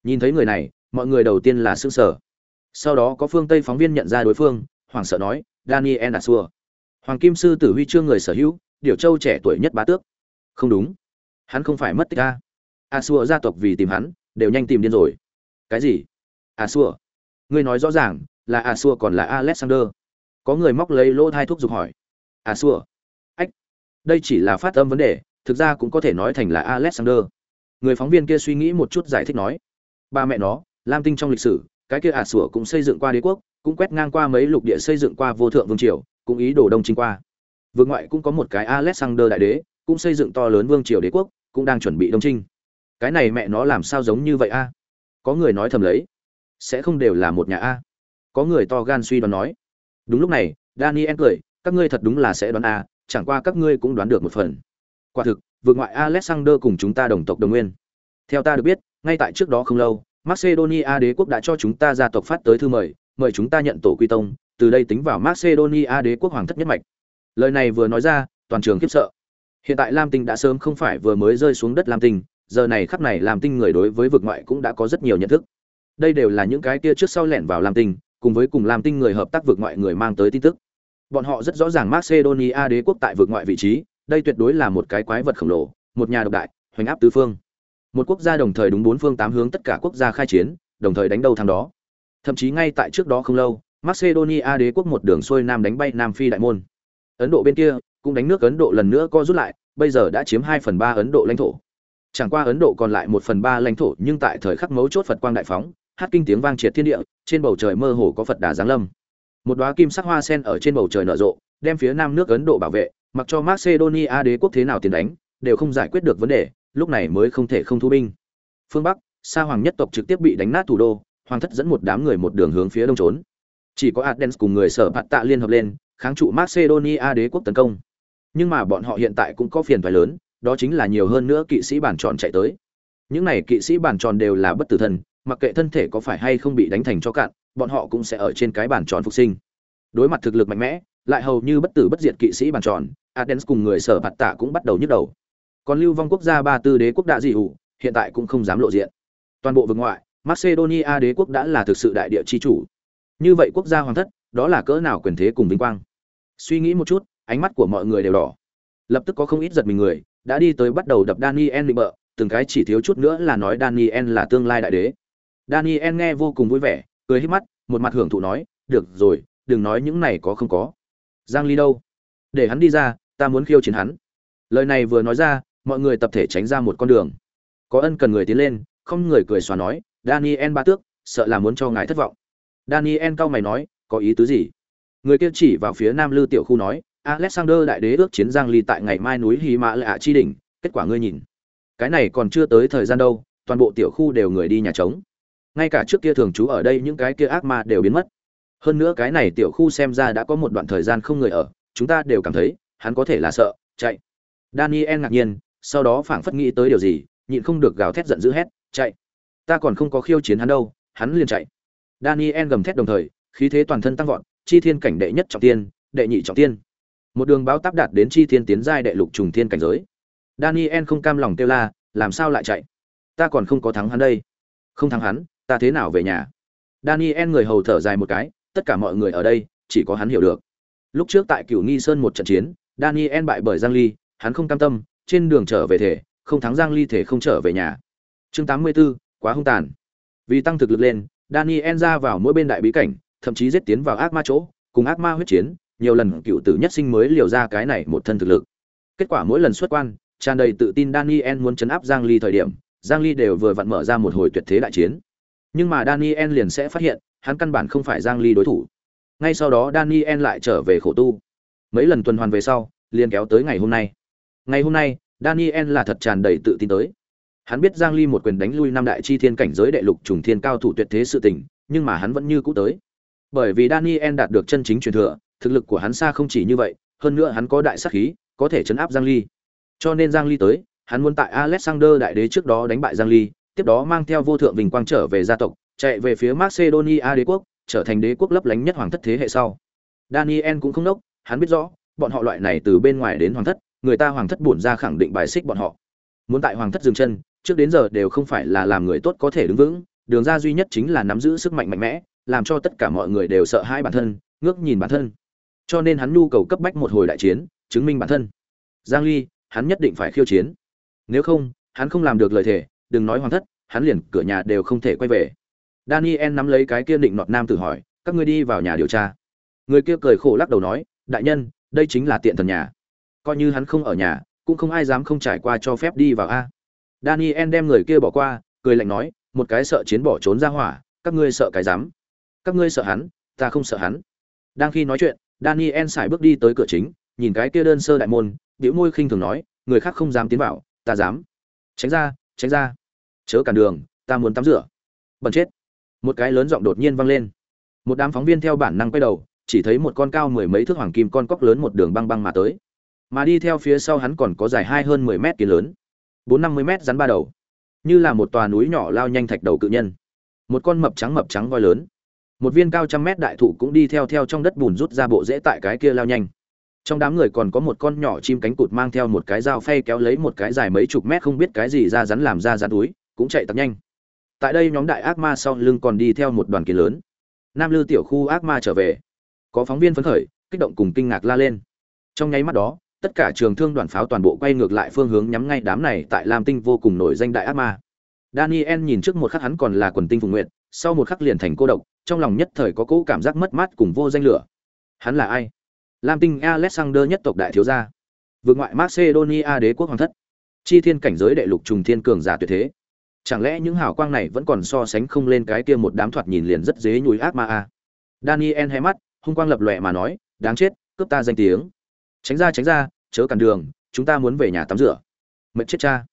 Nhìn thấy người này, mọi người đầu tiên là xương sở sau đó có phương tây phóng viên nhận ra đối phương hoàng sợ nói, daniel asua hoàng kim sư tử huy chương người sở hữu, điều châu trẻ tuổi nhất bá tước. Không đúng. Hắn không phải mất tích a asua gia tộc vì tìm hắn, đều nhanh tìm điên rồi. Cái gì? Asua ngươi nói rõ ràng, là asua còn là alexander. Có người móc lấy lỗ thai thuốc giục hỏi. Asua đây chỉ là phát âm vấn đề, thực ra cũng có thể nói thành là alexander. Người phóng viên kia suy nghĩ một chút giải thích nói, ba mẹ nó, lam tinh trong lịch sử, cái kia ả sủa cũng xây dựng qua đế quốc, cũng quét ngang qua mấy lục địa xây dựng qua vô thượng vương triều, cũng ý đồ đông chính qua. Vương ngoại cũng có một cái alexander đại đế, cũng xây dựng to lớn vương triều đế quốc, cũng đang chuẩn bị đông trinh cái này mẹ nó làm sao giống như vậy a? Có người nói thầm lấy, sẽ không đều là một nhà a? Có người to gan suy đoán nói, đúng lúc này, daniel cười, các ngươi thật đúng là sẽ đoán a chẳng qua các ngươi cũng đoán được một phần. Quả thực, vượt ngoại alexander cùng chúng ta đồng tộc đồng nguyên. Theo ta được biết, ngay tại trước đó không lâu, macedonia đế quốc đã cho chúng ta gia tộc phát tới thư mời mời chúng ta nhận tổ quy tông, từ đây tính vào macedonia đế quốc hoàng thất nhất mạch. Lời này vừa nói ra, toàn trường khiếp sợ. Hiện tại lam tinh đã sớm không phải vừa mới rơi xuống đất lam tinh, giờ này khắp này lam tinh người đối với vực ngoại cũng đã có rất nhiều nhận thức. Đây đều là những cái kia trước sau lẻn vào lam tinh, cùng với cùng lam tinh người hợp tác vực ngoại người mang tới tin tức bọn họ rất rõ ràng macedonia đế quốc tại vực ngoại vị trí, đây tuyệt đối là một cái quái vật khổng lồ, một nhà độc đại, hoành áp tứ phương. Một quốc gia đồng thời đúng bốn phương tám hướng tất cả quốc gia khai chiến, đồng thời đánh đầu thằng đó. Thậm chí ngay tại trước đó không lâu, macedonia đế quốc một đường xuôi nam đánh bay nam phi đại môn. Ấn độ bên kia cũng đánh nước ấn độ lần nữa co rút lại, bây giờ đã chiếm hai phần ba ấn độ lãnh thổ. Chẳng qua ấn độ còn lại một phần ba lãnh thổ, nhưng tại thời khắc mấu chốt phật quang đại phóng, hát kinh tiếng vang triệt thiên địa, trên bầu trời mơ hồ có phật đà giáng lâm một đóa kim sắc hoa sen ở trên bầu trời nở rộ, đem phía nam nước ấn độ bảo vệ, mặc cho macedonia đế quốc thế nào tiền đánh, đều không giải quyết được vấn đề, lúc này mới không thể không thu binh. Phương bắc, sa hoàng nhất tộc trực tiếp bị đánh nát thủ đô, hoàng thất dẫn một đám người một đường hướng phía đông trốn. Chỉ có Athens cùng người sở bạt tạ liên hợp lên, kháng trụ macedonia đế quốc tấn công. Nhưng mà bọn họ hiện tại cũng có phiền toái lớn, đó chính là nhiều hơn nữa kỵ sĩ bản tròn chạy tới. Những này kỵ sĩ bản tròn đều là bất tử thần mặc kệ thân thể có phải hay không bị đánh thành cho cạn, bọn họ cũng sẽ ở trên cái bản tròn phục sinh. Đối mặt thực lực mạnh mẽ, lại hầu như bất tử bất diệt kỵ sĩ bản tròn Adens cùng người sở bạt tạ cũng bắt đầu nhức đầu. Còn lưu vong quốc gia ba tư đế quốc đã dị hủ hiện tại cũng không dám lộ diện. Toàn bộ vực ngoại, macedonia đế quốc đã là thực sự đại địa chi chủ. Như vậy quốc gia hoàng thất, đó là cỡ nào quyền thế cùng vinh quang? Suy nghĩ một chút, ánh mắt của mọi người đều đỏ. Lập tức có không ít giật mình người, đã đi tới bắt đầu đập daniel định bợ từng cái chỉ thiếu chút nữa là nói daniel là tương lai đại đế daniel nghe vô cùng vui vẻ, cười hết mắt, một mặt hưởng thụ nói, được rồi, đừng nói những này có không có. Giang ly đâu? Để hắn đi ra, ta muốn khiêu chiến hắn. Lời này vừa nói ra, mọi người tập thể tránh ra một con đường. Có ân cần người tiến lên, không người cười xòa nói, daniel ba tước, sợ là muốn cho ngài thất vọng. Daniel cau mày nói, có ý tứ gì? Người kia chỉ vào phía nam lư tiểu khu nói, alexander đại đế ước chiến giang ly tại ngày mai núi hy mã lạ chi đỉnh, kết quả ngươi nhìn. Cái này còn chưa tới thời gian đâu, toàn bộ tiểu khu đều người đi nhà trống ngay cả trước kia thường trú ở đây những cái kia ác ma đều biến mất. Hơn nữa cái này tiểu khu xem ra đã có một đoạn thời gian không người ở, chúng ta đều cảm thấy, hắn có thể là sợ, chạy. Daniel ngạc nhiên, sau đó phảng phất nghĩ tới điều gì, nhịn không được gào thét giận dữ hét, chạy. Ta còn không có khiêu chiến hắn đâu, hắn liền chạy. Daniel gầm thét đồng thời, khí thế toàn thân tăng vọt, chi thiên cảnh đệ nhất trọng tiên, đệ nhị trọng tiên. Một đường báo táp đạt đến chi thiên tiến giai đệ lục trùng thiên cảnh giới. Daniel không cam lòng kêu la, làm sao lại chạy? Ta còn không có thắng hắn đây. Không thắng hắn ta thế nào về nhà? Daniel người hầu thở dài một cái tất cả mọi người ở đây chỉ có hắn hiểu được. Lúc trước tại cửu nghi sơn một trận chiến daniel bại bởi giang ly hắn không cam tâm trên đường trở về thể không thắng giang ly thể không trở về nhà. Chương 84, quá hung tàn. Vì tăng thực lực lên daniel ra vào mỗi bên đại bí cảnh thậm chí giết tiến vào ác ma chỗ cùng ác ma huyết chiến nhiều lần cựu tử nhất sinh mới liều ra cái này một thân thực lực. Kết quả mỗi lần xuất quan tràn đầy tự tin daniel muốn chấn áp giang ly thời điểm giang ly đều vừa vặn mở ra một hồi tuyệt thế đại chiến nhưng mà daniel liền sẽ phát hiện, hắn căn bản không phải giang ly đối thủ. Ngay sau đó daniel lại trở về khổ tu. Mấy lần tuần hoàn về sau, liền kéo tới ngày hôm nay. Ngày hôm nay, daniel là thật tràn đầy tự tin tới. Hắn biết giang ly một quyền đánh lui năm đại chi thiên cảnh giới đệ lục trùng thiên cao thủ tuyệt thế sự tình, nhưng mà hắn vẫn như cũ tới. Bởi vì daniel đạt được chân chính truyền thừa, thực lực của hắn xa không chỉ như vậy, hơn nữa hắn có đại sát khí, có thể chấn áp giang ly. Cho nên giang ly tới, hắn muốn tại alexander đại đế trước đó đánh bại giang ly tiếp đó mang theo vô thượng vinh quang trở về gia tộc, chạy về phía macedonia đế quốc, trở thành đế quốc lấp lánh nhất hoàng thất thế hệ sau. Daniel cũng không nốc, hắn biết rõ, bọn họ loại này từ bên ngoài đến hoàng thất, người ta hoàng thất buồn ra khẳng định bài xích bọn họ. Muốn tại hoàng thất dừng chân, trước đến giờ đều không phải là làm người tốt có thể đứng vững, đường ra duy nhất chính là nắm giữ sức mạnh mạnh mẽ, làm cho tất cả mọi người đều sợ hãi bản thân, ngước nhìn bản thân. Cho nên hắn nhu cầu cấp bách một hồi đại chiến, chứng minh bản thân. Giang ly, hắn nhất định phải khiêu chiến. Nếu không, hắn không làm được lời thề đừng nói hoàng thất, hắn liền cửa nhà đều không thể quay về. Daniel nắm lấy cái kia định nọt nam tử hỏi, các ngươi đi vào nhà điều tra? Người kia cười khổ lắc đầu nói, đại nhân, đây chính là tiện thần nhà. Coi như hắn không ở nhà, cũng không ai dám không trải qua cho phép đi vào a. Daniel đem người kia bỏ qua, cười lạnh nói, một cái sợ chiến bỏ trốn ra hỏa, các ngươi sợ cái dám? Các ngươi sợ hắn, ta không sợ hắn. Đang khi nói chuyện, daniel xài bước đi tới cửa chính, nhìn cái kia đơn sơ đại môn biểu môi khinh thường nói, người khác không dám tiến vào, ta dám. Tránh ra tránh ra chớ cản đường, ta muốn tắm rửa. Bẩn chết. Một cái lớn giọng đột nhiên vang lên. Một đám phóng viên theo bản năng quay đầu, chỉ thấy một con cao mười mấy thước hoàng kim con cóc lớn một đường băng băng mà tới. Mà đi theo phía sau hắn còn có dài hai hơn mười mét kia lớn. Bốn năm mươi mét rắn ba đầu. Như là một tòa núi nhỏ lao nhanh thạch đầu cự nhân. Một con mập trắng mập trắng voi lớn. Một viên cao trăm mét đại thụ cũng đi theo theo trong đất bùn rút ra bộ rễ tại cái kia lao nhanh. Trong đám người còn có một con nhỏ chim cánh cụt mang theo một cái dao phay kéo lấy một cái dài mấy chục mét không biết cái gì ra rắn làm ra rắn túi cũng chạy tặc nhanh. Tại đây nhóm đại ác ma sau lưng còn đi theo một đoàn kiến lớn. Nam lư tiểu khu ác ma trở về. Có phóng viên phấn khởi, kích động cùng kinh ngạc la lên. Trong nháy mắt đó, tất cả trường thương đoàn pháo toàn bộ quay ngược lại phương hướng nhắm ngay đám này tại lam tinh vô cùng nổi danh đại ác ma. Daniel nhìn trước một khắc hắn còn là quần tinh phùng nguyện sau một khắc liền thành cô độc, trong lòng nhất thời có cỗ cảm giác mất mát cùng vô danh lửa. Hắn là ai? Lam tinh alexander nhất tộc đại thiếu gia. Vượt ngoại macedonia đế quốc hoàng thất. Chi thiên cảnh giới đệ lục trùng thiên cường giả tuyệt thế chẳng lẽ những hào quang này vẫn còn so sánh không lên cái kia một đám thoạt nhìn liền rất dế nhùi ác ma à? daniel hé mắt, hung quang lập lòe mà nói, đáng chết, cướp ta danh tiếng. Tránh ra tránh ra, chớ cản đường, chúng ta muốn về nhà tắm rửa. Mệt chết cha.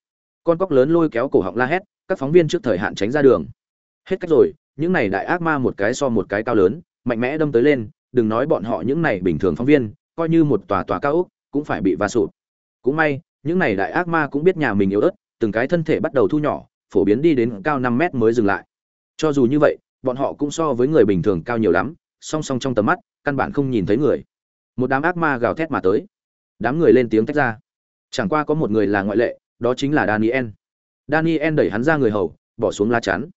Con cóc lớn lôi kéo cổ họng la hét, các phóng viên trước thời hạn tránh ra đường. Hết cách rồi, những này đại ác ma một cái so một cái cao lớn, mạnh mẽ đâm tới lên, đừng nói bọn họ những này bình thường phóng viên, coi như một tòa tòa cao ốc, cũng phải bị va sụp cũng may, những này đại ác ma cũng biết nhà mình yếu ớt, từng cái thân thể bắt đầu thu nhỏ phổ biến đi đến cao năm mét mới dừng lại. Cho dù như vậy, bọn họ cũng so với người bình thường cao nhiều lắm, song song trong tầm mắt, căn bản không nhìn thấy người. Một đám ác ma gào thét mà tới. Đám người lên tiếng tách ra. Chẳng qua có một người là ngoại lệ, đó chính là daniel. Daniel đẩy hắn ra người hầu, bỏ xuống lá chắn.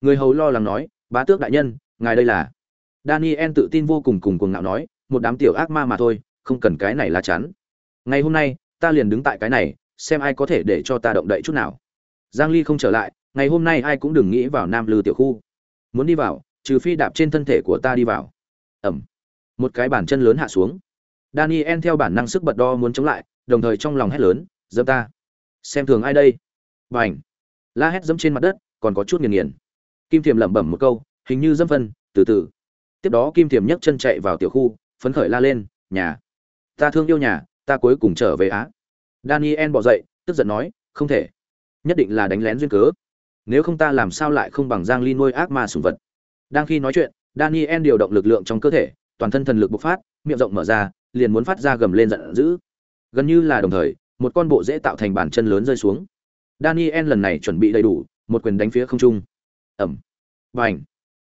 Người hầu lo lắng nói, bá tước đại nhân, ngài đây là? Daniel tự tin vô cùng cùng cuồng ngạo nói, một đám tiểu ác ma mà thôi, không cần cái này lá chắn. Ngày hôm nay, ta liền đứng tại cái này, xem ai có thể để cho ta động đậy chút nào giang ly không trở lại, ngày hôm nay ai cũng đừng nghĩ vào nam lư tiểu khu. Muốn đi vào, trừ phi đạp trên thân thể của ta đi vào. Ẩm. Một cái bàn chân lớn hạ xuống. Daniel theo bản năng sức bật đo muốn chống lại, đồng thời trong lòng hét lớn, dẫm ta. Xem thường ai đây? B la hét dẫm trên mặt đất, còn có chút nghiền nghiền. Kim thiềm lẩm bẩm một câu, hình như dâm phân, từ từ. Tiếp đó kim thiềm nhấc chân chạy vào tiểu khu, phấn khởi la lên, nhà. Ta thương yêu nhà, ta cuối cùng trở về á. Daniel bỏ dậy, tức giận nói, không thể nhất định là đánh lén duyên cớ. Nếu không ta làm sao lại không bằng giang ly nuôi ác ma Sùng vật? Đang khi nói chuyện, daniel điều động lực lượng trong cơ thể, toàn thân thần lực bộc phát, miệng rộng mở ra, liền muốn phát ra gầm lên giận dữ. Gần như là đồng thời, một con bộ dễ tạo thành bàn chân lớn rơi xuống. Daniel lần này chuẩn bị đầy đủ, một quyền đánh phía không trung. Ẩm. Và ảnh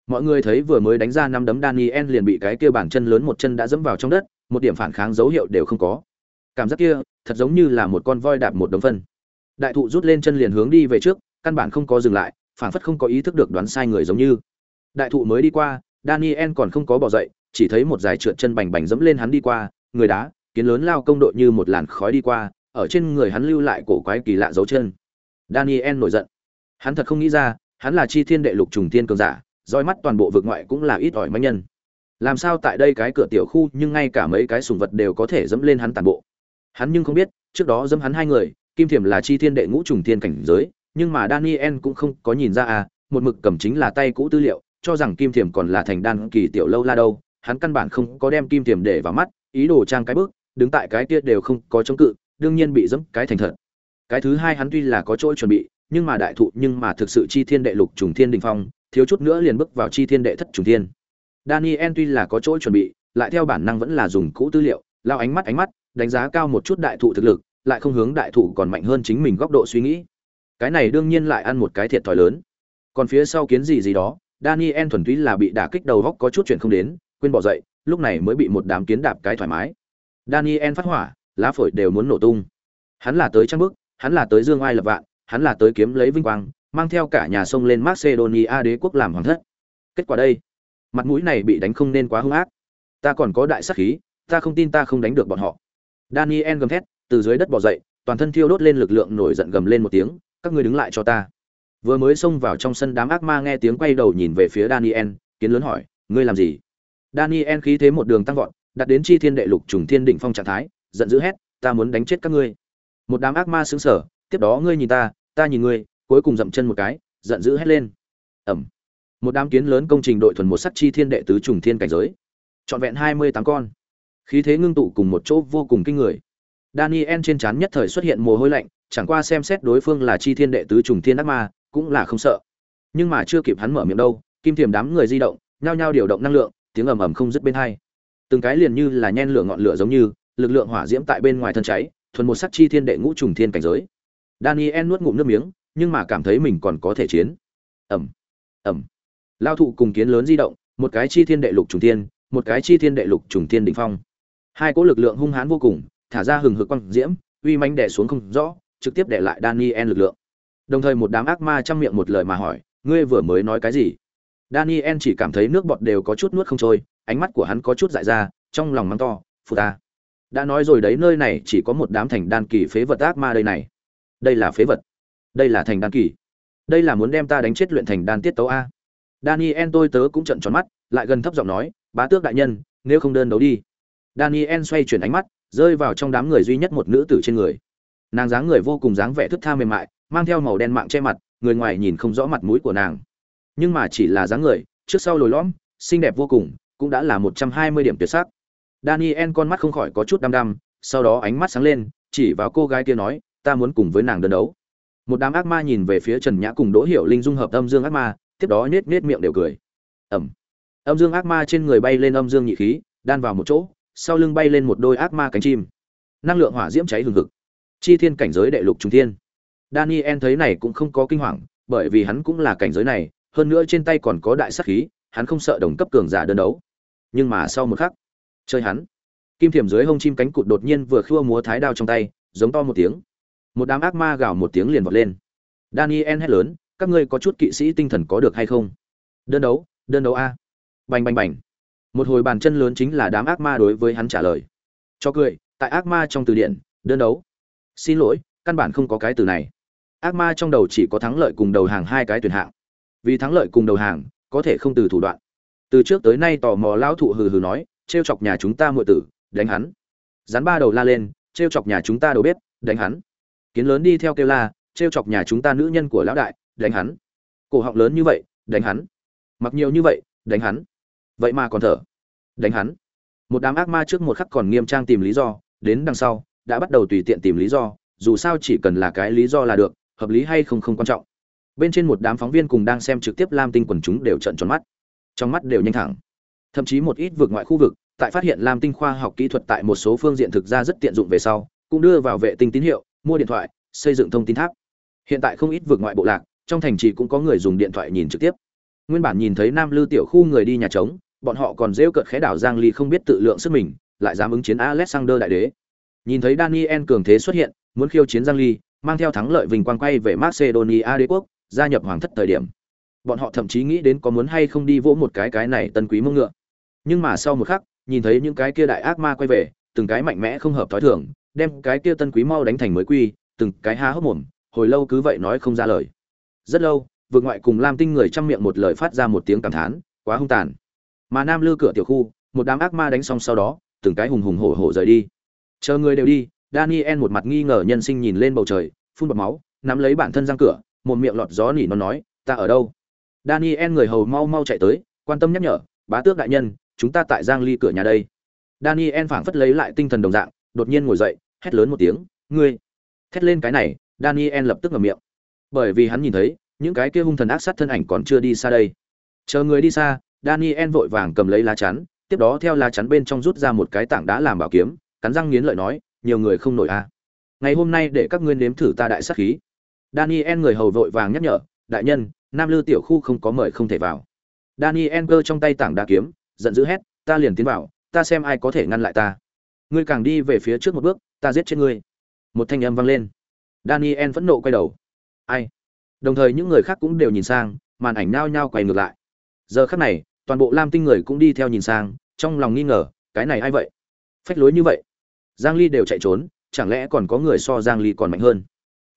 mọi người thấy vừa mới đánh ra năm đấm, daniel liền bị cái kia bàn chân lớn một chân đã dẫm vào trong đất, một điểm phản kháng dấu hiệu đều không có. Cảm giác kia, thật giống như là một con voi đạp một đống phân đại thụ rút lên chân liền hướng đi về trước, căn bản không có dừng lại phản phất không có ý thức được đoán sai người giống như. Đại thụ mới đi qua, daniel còn không có bỏ dậy, chỉ thấy một dài trượt chân bành bành dẫm lên hắn đi qua, người đá, kiến lớn lao công đội như một làn khói đi qua, ở trên người hắn lưu lại cổ quái kỳ lạ dấu chân. Daniel nổi giận. Hắn thật không nghĩ ra, hắn là chi thiên đệ lục trùng tiên cường giả roi mắt toàn bộ vực ngoại cũng là ít ỏi manh nhân. Làm sao tại đây cái cửa tiểu khu, nhưng ngay cả mấy cái sùng vật đều có thể dẫm lên hắn toàn bộ. Hắn nhưng không biết, trước đó dẫm hắn hai người kim thiểm là chi thiên đệ ngũ trùng thiên cảnh giới, nhưng mà daniel cũng không có nhìn ra à một mực cầm chính là tay cũ tư liệu, cho rằng kim thiểm còn là thành đan kỳ tiểu lâu la đâu, hắn căn bản không có đem kim thiểm để vào mắt, ý đồ trang cái bước, đứng tại cái kia đều không có chống cự, đương nhiên bị dẫm cái thành thật. Cái thứ hai hắn tuy là có chỗ chuẩn bị, nhưng mà đại thụ nhưng mà thực sự chi thiên đệ lục trùng thiên đình phong, thiếu chút nữa liền bước vào chi thiên đệ thất trùng thiên. Daniel tuy là có chỗ chuẩn bị, lại theo bản năng vẫn là dùng cũ tư liệu, lao ánh mắt ánh mắt, đánh giá cao một chút đại thụ thực lực lại không hướng đại thụ còn mạnh hơn chính mình góc độ suy nghĩ. Cái này đương nhiên lại ăn một cái thiệt thòi lớn. Còn phía sau kiến gì gì đó, daniel thuần túy là bị đả kích đầu góc có chút chuyện không đến, quên bỏ dậy, lúc này mới bị một đám kiến đạp cái thoải mái. Daniel phát hỏa, lá phổi đều muốn nổ tung. Hắn là tới trang bức, hắn là tới dương ai lập vạn, hắn là tới kiếm lấy vinh quang, mang theo cả nhà sông lên macedonia đế quốc làm hoàng thất. Kết quả đây, mặt mũi này bị đánh không nên quá hung ác. Ta còn có đại sắc khí, ta không tin ta không đánh được bọn họ. Daniel gầm thét từ dưới đất bò dậy, toàn thân thiêu đốt lên lực lượng nổi giận gầm lên một tiếng, các ngươi đứng lại cho ta. Vừa mới xông vào trong sân đám ác ma nghe tiếng quay đầu nhìn về phía daniel, kiến lớn hỏi, ngươi làm gì? Daniel khí thế một đường tăng vọt đặt đến chi thiên đệ lục trùng thiên đỉnh phong trạng thái, giận dữ hét, ta muốn đánh chết các ngươi. Một đám ác ma xứng sở tiếp đó ngươi nhìn ta ta nhìn ngươi, cuối cùng dậm chân một cái, giận dữ hét lên. Ẩm. Một đám kiến lớn công trình đội thuần một sắc chi thiên đệ tứ trùng thiên cảnh giới, trọn vẹn hai mươi tám con. Khí thế ngưng tụ cùng một chỗ vô cùng kinh người daniel trên trán nhất thời xuất hiện mồ hôi lạnh chẳng qua xem xét đối phương là chi thiên đệ tứ trùng thiên ác ma cũng là không sợ. Nhưng mà chưa kịp hắn mở miệng đâu kim thiềm đám người di động nhao nhao điều động năng lượng tiếng ầm ầm không dứt bên hai. Từng cái liền như là nhen lửa ngọn lửa giống như lực lượng hỏa diễm tại bên ngoài thân cháy thuần một sắc chi thiên đệ ngũ trùng thiên cảnh giới. Daniel nuốt ngụm nước miếng nhưng mà cảm thấy mình còn có thể chiến. Ầm ầm, lao thụ cùng kiến lớn di động một cái chi thiên đệ lục trùng thiên một cái chi thiên đệ lục trùng thiên đỉnh phong. Hai cỗ lực lượng hung hãn vô cùng thả ra hừng hực quang diễm, uy manh đè xuống không rõ, trực tiếp đè lại daniel lực lượng. Đồng thời một đám ác ma trong miệng một lời mà hỏi, ngươi vừa mới nói cái gì? Daniel chỉ cảm thấy nước bọt đều có chút nuốt không trôi, ánh mắt của hắn có chút dại ra, trong lòng mắng to, phụ ta, đã nói rồi đấy, nơi này chỉ có một đám thành đan kỳ phế vật ác ma đây này. Đây là phế vật. Đây là thành đan kỳ. Đây là muốn đem ta đánh chết luyện thành đan tiết tấu a. Daniel tôi tớ cũng trợn tròn mắt, lại gần thấp giọng nói, bá tước đại nhân, nếu không đơn đấu đi. Daniel xoay chuyển ánh mắt rơi vào trong đám người duy nhất một nữ tử trên người. Nàng dáng người vô cùng dáng vẻ thức tha mềm mại, mang theo màu đen mạng che mặt, người ngoài nhìn không rõ mặt mũi của nàng. Nhưng mà chỉ là dáng người, trước sau lồi lõm, xinh đẹp vô cùng, cũng đã là một trăm hai mươi điểm tuyệt sắc. Daniel con mắt không khỏi có chút đăm đăm, sau đó ánh mắt sáng lên, chỉ vào cô gái kia nói, ta muốn cùng với nàng đơn đấu. Một đám ác ma nhìn về phía trần nhã cùng đỗ hiểu linh dung hợp âm dương ác ma, tiếp đó nết nết miệng đều cười. Ẩm âm dương ác ma trên người bay lên âm dương nhị khí, đan vào một chỗ sau lưng bay lên một đôi ác ma cánh chim. Năng lượng hỏa diễm cháy hừng hực. Chi thiên cảnh giới đệ lục trung thiên. Daniel thấy này cũng không có kinh hoàng, bởi vì hắn cũng là cảnh giới này, hơn nữa trên tay còn có đại sắc khí, hắn không sợ đồng cấp cường giả đơn đấu. Nhưng mà sau một khắc, chơi hắn. Kim thiểm dưới hông chim cánh cụt đột nhiên vừa khua múa thái đao trong tay, giống to một tiếng. Một đám ác ma gào một tiếng liền vọt lên. Daniel hét lớn, các ngươi có chút kỵ sĩ tinh thần có được hay không? Đơn đấu đơn đấu a. Bành bành bành một hồi bàn chân lớn chính là đám ác ma đối với hắn trả lời. Cho cười, tại ác ma trong từ điển, đơn đấu. Xin lỗi, căn bản không có cái từ này. Ác ma trong đầu chỉ có thắng lợi cùng đầu hàng hai cái tuyển hạng. Vì thắng lợi cùng đầu hàng, có thể không từ thủ đoạn. Từ trước tới nay tò mò lão thụ hừ hừ nói, trêu chọc nhà chúng ta muội tử, đánh hắn. Rắn ba đầu la lên, trêu chọc nhà chúng ta đầu bếp, đánh hắn. Kiến lớn đi theo kêu la, trêu chọc nhà chúng ta nữ nhân của lão đại, đánh hắn. Cổ họng lớn như vậy, đánh hắn. Mặc nhiều như vậy, đánh hắn vậy mà còn thở. Đánh hắn. Một đám ác ma trước một khắc còn nghiêm trang tìm lý do, đến đằng sau, đã bắt đầu tùy tiện tìm lý do, dù sao chỉ cần là cái lý do là được, hợp lý hay không không quan trọng. Bên trên một đám phóng viên cùng đang xem trực tiếp lam tinh quần chúng đều trận tròn mắt. Trong mắt đều nhanh thẳng. Thậm chí một ít vượt ngoại khu vực, tại phát hiện lam tinh khoa học kỹ thuật tại một số phương diện thực ra rất tiện dụng về sau, cũng đưa vào vệ tinh tín hiệu, mua điện thoại, xây dựng thông tin tháp. Hiện tại không ít vượt ngoại bộ lạc, trong thành trì cũng có người dùng điện thoại nhìn trực tiếp. Nguyên bản nhìn thấy nam lư tiểu khu người đi nhà trống bọn họ còn rêu cợt khẽ đảo giang ly không biết tự lượng sức mình, lại dám ứng chiến alexander đại đế. Nhìn thấy daniel cường thế xuất hiện, muốn khiêu chiến giang ly, mang theo thắng lợi vinh quang quay về macedonia đế quốc, gia nhập hoàng thất thời điểm. Bọn họ thậm chí nghĩ đến có muốn hay không đi vỗ một cái cái này tân quý mông ngựa. Nhưng mà sau một khắc, nhìn thấy những cái kia đại ác ma quay về, từng cái mạnh mẽ không hợp thói thường, đem cái kia tân quý mau đánh thành mới quy, từng cái há hốc mồm, hồi lâu cứ vậy nói không ra lời. Rất lâu vượt ngoại cùng lam tinh người chăm miệng một lời phát ra một tiếng cảm thán, quá hung tàn mà nam lư cửa tiểu khu, một đám ác ma đánh xong sau đó, từng cái hùng hùng hổ hổ rời đi. Chờ người đều đi, daniel một mặt nghi ngờ nhân sinh nhìn lên bầu trời, phun bọt máu, nắm lấy bản thân răng cửa, một miệng lọt gió nỉ nó nói, ta ở đâu? Daniel người hầu mau mau chạy tới, quan tâm nhắc nhở, bá tước đại nhân, chúng ta tại giang ly cửa nhà đây. Daniel phảng phất lấy lại tinh thần đồng dạng, đột nhiên ngồi dậy, hét lớn một tiếng, ngươi! Thét lên cái này, daniel lập tức ngậm miệng. Bởi vì hắn nhìn thấy, những cái kia hung thần ác sát thân ảnh còn chưa đi xa đây. Chờ người đi xa daniel vội vàng cầm lấy lá chắn, tiếp đó theo lá chắn bên trong rút ra một cái tảng đá làm bảo kiếm, cắn răng nghiến lợi nói, nhiều người không nổi a à. ngày hôm nay để các ngươi nếm thử ta đại sát khí. Daniel người hầu vội vàng nhắc nhở, đại nhân, nam lư tiểu khu không có mời không thể vào. Daniel cơ trong tay tảng đá kiếm, giận dữ hét, ta liền tiến vào, ta xem ai có thể ngăn lại ta. Ngươi càng đi về phía trước một bước, ta giết chết ngươi. Một thanh âm vang lên. Daniel phẫn nộ quay đầu. Ai? Đồng thời những người khác cũng đều nhìn sang, màn ảnh nhao nhao quay ngược lại giờ khắc này, toàn bộ lam tinh người cũng đi theo nhìn sang, trong lòng nghi ngờ, cái này ai vậy? Phách lối như vậy. Giang ly đều chạy trốn, chẳng lẽ còn có người so giang ly còn mạnh hơn?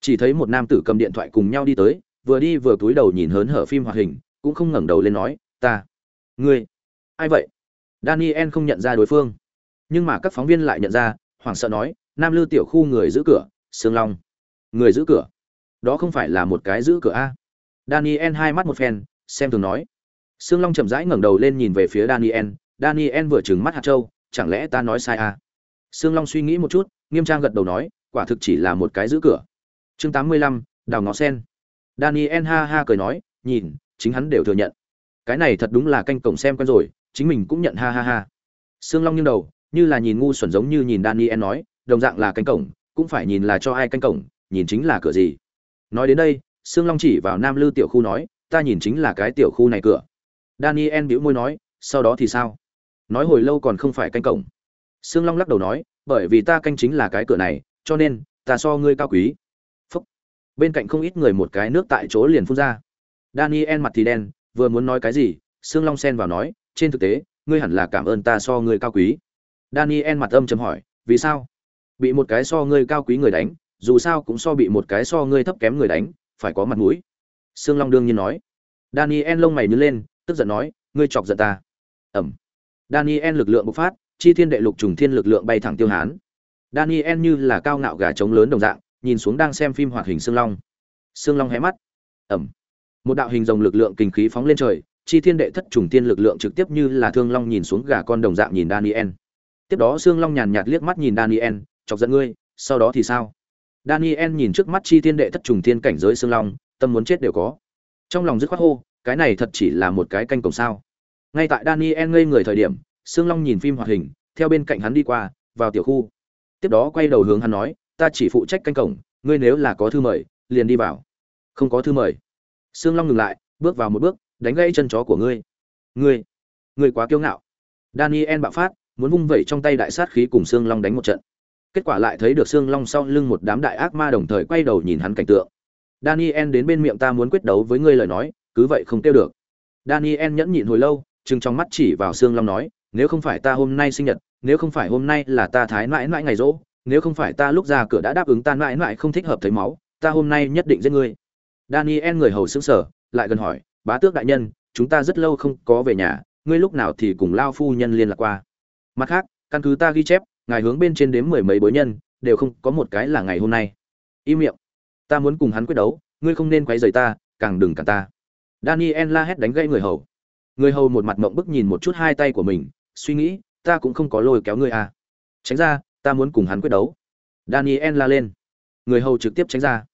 Chỉ thấy một nam tử cầm điện thoại cùng nhau đi tới, vừa đi vừa túi đầu nhìn hớn hở phim hoạt hình, cũng không ngẩng đầu lên nói, ta, ngươi, ai vậy? Daniel không nhận ra đối phương. Nhưng mà các phóng viên lại nhận ra, hoảng sợ nói, nam lư tiểu khu người giữ cửa, sương long. Người giữ cửa? Đó không phải là một cái giữ cửa a? Daniel hai mắt một phen, xem thường nói sương long chậm rãi ngẩng đầu lên nhìn về phía daniel. Daniel vừa trừng mắt hạt châu, chẳng lẽ ta nói sai à? sương long suy nghĩ một chút, nghiêm trang gật đầu nói, quả thực chỉ là một cái giữ cửa. Chương tám mươi lăm, đào ngó sen. Daniel ha ha cười nói, nhìn, chính hắn đều thừa nhận. Cái này thật đúng là canh cổng xem quen rồi, chính mình cũng nhận ha ha ha. Sương long nghiêng đầu, như là nhìn ngu xuẩn giống như nhìn daniel nói, đồng dạng là canh cổng, cũng phải nhìn là cho ai canh cổng, nhìn chính là cửa gì. Nói đến đây, sương long chỉ vào nam lư tiểu khu nói, ta nhìn chính là cái tiểu khu này cửa daniel bĩu môi nói, sau đó thì sao? Nói hồi lâu còn không phải canh cổng. Sương long lắc đầu nói, bởi vì ta canh chính là cái cửa này, cho nên, ta so ngươi cao quý. Phúc. bên cạnh không ít người một cái nước tại chỗ liền phun ra. Daniel mặt thì đen, vừa muốn nói cái gì, sương long xen vào nói, trên thực tế, ngươi hẳn là cảm ơn ta so ngươi cao quý. Daniel mặt âm chấm hỏi, vì sao? Bị một cái so ngươi cao quý người đánh, dù sao cũng so bị một cái so ngươi thấp kém người đánh, phải có mặt mũi. Sương long đương nhiên nói. Daniel lông mày nhớ lên tức giận nói, ngươi chọc giận ta. Ẩm. Daniel lực lượng bộc phát, chi thiên đệ lục trùng thiên lực lượng bay thẳng tiêu hán. Daniel như là cao ngạo gà trống lớn đồng dạng, nhìn xuống đang xem phim hoạt hình sương long. Sương long hé mắt. Ẩm. Một đạo hình rồng lực lượng kinh khí phóng lên trời, chi thiên đệ thất trùng thiên lực lượng trực tiếp như là thương long nhìn xuống gà con đồng dạng nhìn daniel. Tiếp đó xương long nhàn nhạt liếc mắt nhìn daniel, chọc giận ngươi, sau đó thì sao? Daniel nhìn trước mắt chi thiên đệ thất trùng thiên cảnh giới xương long, tâm muốn chết đều có. Trong lòng dứt khoát hô cái này thật chỉ là một cái canh cổng sao. Ngay tại daniel ngây người thời điểm, Sương long nhìn phim hoạt hình, theo bên cạnh hắn đi qua, vào tiểu khu. Tiếp đó quay đầu hướng hắn nói, ta chỉ phụ trách canh cổng, ngươi nếu là có thư mời, liền đi vào. Không có thư mời. Sương long ngừng lại, bước vào một bước, đánh gãy chân chó của ngươi. Ngươi ngươi quá kiêu ngạo. Daniel bạo phát, muốn vung vẩy trong tay đại sát khí cùng sương long đánh một trận. Kết quả lại thấy được sương long sau lưng một đám đại ác ma đồng thời quay đầu nhìn hắn cảnh tượng. Daniel đến bên miệng ta muốn quyết đấu với ngươi lời nói cứ vậy không tiêu được. Daniel nhẫn nhịn hồi lâu chừng trong mắt chỉ vào sương long nói, nếu không phải ta hôm nay sinh nhật, nếu không phải hôm nay là ta thái mãi mãi ngày rỗ, nếu không phải ta lúc ra cửa đã đáp ứng ta mãi mãi không thích hợp thấy máu, ta hôm nay nhất định giết ngươi. Daniel người hầu xứng sở lại gần hỏi, bá tước đại nhân, chúng ta rất lâu không có về nhà, ngươi lúc nào thì cùng lao phu nhân liên lạc qua? Mặt khác, căn cứ ta ghi chép, ngài hướng bên trên đếm mười mấy bối nhân, đều không có một cái là ngày hôm nay. Im miệng. Ta muốn cùng hắn quyết đấu, ngươi không nên quấy rầy ta, càng đừng cản ta daniel la hét đánh gãy người hầu. Người hầu một mặt mộng bức nhìn một chút hai tay của mình, suy nghĩ, ta cũng không có lôi kéo ngươi à. Tránh ra, ta muốn cùng hắn quyết đấu. Daniel la lên. Người hầu trực tiếp tránh ra.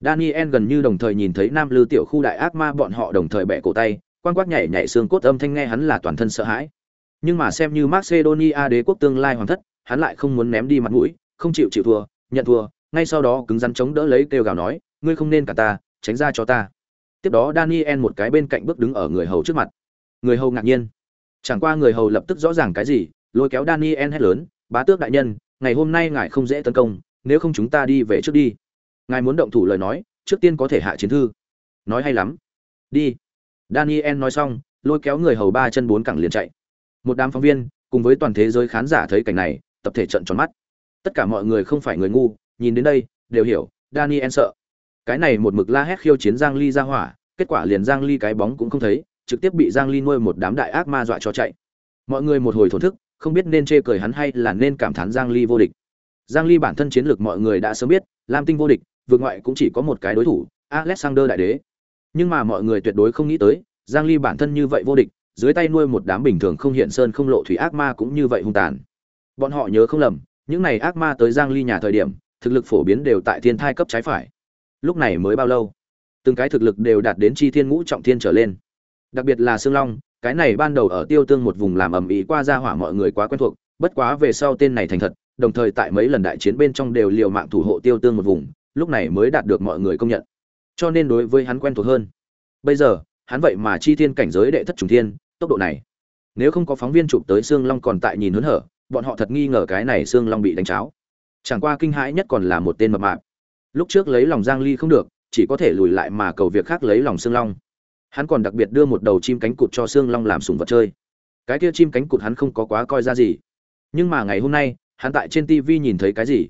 Daniel gần như đồng thời nhìn thấy nam lư tiểu khu đại ác ma bọn họ đồng thời bẻ cổ tay quan quát nhảy nhảy xương cốt âm thanh nghe hắn là toàn thân sợ hãi. Nhưng mà xem như macedonia đế quốc tương lai hoàng thất, hắn lại không muốn ném đi mặt mũi, không chịu chịu thua, nhận thua, ngay sau đó cứng rắn chống đỡ lấy kêu gào nói, ngươi không nên cả ta, tránh ra cho ta tiếp đó daniel một cái bên cạnh bước đứng ở người hầu trước mặt. Người hầu ngạc nhiên. Chẳng qua người hầu lập tức rõ ràng cái gì, lôi kéo daniel hét lớn, bá tước đại nhân, ngày hôm nay ngài không dễ tấn công, nếu không chúng ta đi về trước đi. Ngài muốn động thủ lời nói, trước tiên có thể hạ chiến thư. Nói hay lắm. Đi. Daniel nói xong, lôi kéo người hầu ba chân bốn cẳng liền chạy. Một đám phóng viên, cùng với toàn thế giới khán giả thấy cảnh này, tập thể trận tròn mắt. Tất cả mọi người không phải người ngu, nhìn đến đây, đều hiểu, daniel sợ cái này một mực la hét khiêu chiến giang ly ra hỏa, kết quả liền giang ly cái bóng cũng không thấy, trực tiếp bị giang ly nuôi một đám đại ác ma dọa cho chạy. Mọi người một hồi thổn thức, không biết nên chê cười hắn hay là nên cảm thán giang ly vô địch. Giang ly bản thân chiến lược mọi người đã sớm biết, lam tinh vô địch, vượt ngoại cũng chỉ có một cái đối thủ, alexander đại đế. Nhưng mà mọi người tuyệt đối không nghĩ tới, giang ly bản thân như vậy vô địch, dưới tay nuôi một đám bình thường không hiện sơn không lộ thủy ác ma cũng như vậy hung tàn. Bọn họ nhớ không lầm, những này ác ma tới giang ly nhà thời điểm, thực lực phổ biến đều tại thiên thai cấp trái phải lúc này mới bao lâu? Từng cái thực lực đều đạt đến chi thiên ngũ trọng thiên trở lên. Đặc biệt là xương long, cái này ban đầu ở tiêu tương một vùng làm ầm ĩ qua ra hỏa mọi người quá quen thuộc, bất quá về sau tên này thành thật, đồng thời tại mấy lần đại chiến bên trong đều liều mạng thủ hộ tiêu tương một vùng, lúc này mới đạt được mọi người công nhận. Cho nên đối với hắn quen thuộc hơn. Bây giờ, hắn vậy mà chi thiên cảnh giới đệ thất trùng thiên, tốc độ này. Nếu không có phóng viên chụp tới xương long còn tại nhìn hớn hở, bọn họ thật nghi ngờ cái này xương long bị đánh cháo. Chẳng qua kinh hãi nhất còn là một tên mập mạp lúc trước lấy lòng giang ly không được chỉ có thể lùi lại mà cầu việc khác lấy lòng xương long. Hắn còn đặc biệt đưa một đầu chim cánh cụt cho xương long làm sùng vật chơi. Cái kia chim cánh cụt hắn không có quá coi ra gì. Nhưng mà ngày hôm nay hắn tại trên tv nhìn thấy cái gì?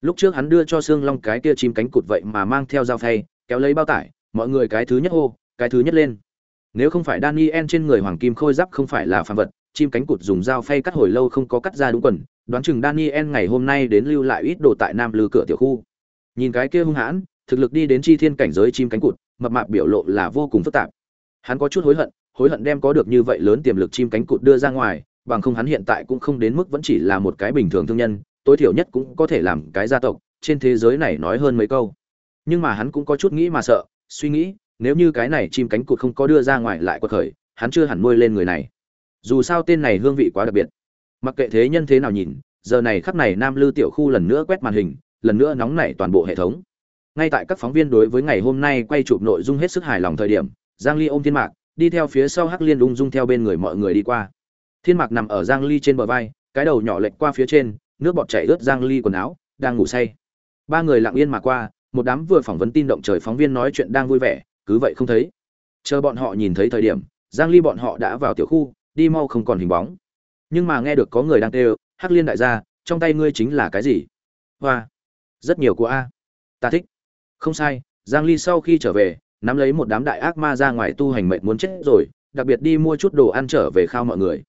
Lúc trước hắn đưa cho xương long cái kia chim cánh cụt vậy mà mang theo dao thay, kéo lấy bao tải mọi người cái thứ nhất hô cái thứ nhất lên. Nếu không phải daniel trên người hoàng kim khôi giáp không phải là phàm vật chim cánh cụt dùng dao phay cắt hồi lâu không có cắt ra đúng quần đoán chừng daniel ngày hôm nay đến lưu lại ít đồ tại nam lư cửa tiểu khu nhìn cái kia hung hãn, thực lực đi đến chi thiên cảnh giới chim cánh cụt, mập mạp biểu lộ là vô cùng phức tạp. Hắn có chút hối hận hối hận đem có được như vậy lớn tiềm lực chim cánh cụt đưa ra ngoài, bằng không hắn hiện tại cũng không đến mức vẫn chỉ là một cái bình thường thương nhân, tối thiểu nhất cũng có thể làm cái gia tộc, trên thế giới này nói hơn mấy câu. Nhưng mà hắn cũng có chút nghĩ mà sợ, suy nghĩ, nếu như cái này chim cánh cụt không có đưa ra ngoài lại quật khởi, hắn chưa hẳn nuôi lên người này. Dù sao tên này hương vị quá đặc biệt. Mặc kệ thế nhân thế nào nhìn, giờ này khắp này nam lư tiểu khu lần nữa quét màn hình lần nữa nóng nảy toàn bộ hệ thống. Ngay tại các phóng viên đối với ngày hôm nay quay chụp nội dung hết sức hài lòng thời điểm, giang ly ôm thiên mạc, đi theo phía sau hắc liên ung dung theo bên người mọi người đi qua. Thiên mạc nằm ở giang ly trên bờ vai, cái đầu nhỏ lệch qua phía trên, nước bọt chảy ướt giang ly quần áo, đang ngủ say. Ba người lặng yên mà qua, một đám vừa phỏng vấn tin động trời phóng viên nói chuyện đang vui vẻ, cứ vậy không thấy. Chờ bọn họ nhìn thấy thời điểm, giang ly bọn họ đã vào tiểu khu, đi mau không còn hình bóng. Nhưng mà nghe được có người đang kêu, hắc liên đại gia, trong tay ngươi chính là cái gì? Hoa rất nhiều của a. Ta thích. Không sai, giang ly sau khi trở về, nắm lấy một đám đại ác ma ra ngoài tu hành mệnh muốn chết rồi, đặc biệt đi mua chút đồ ăn trở về khao mọi người.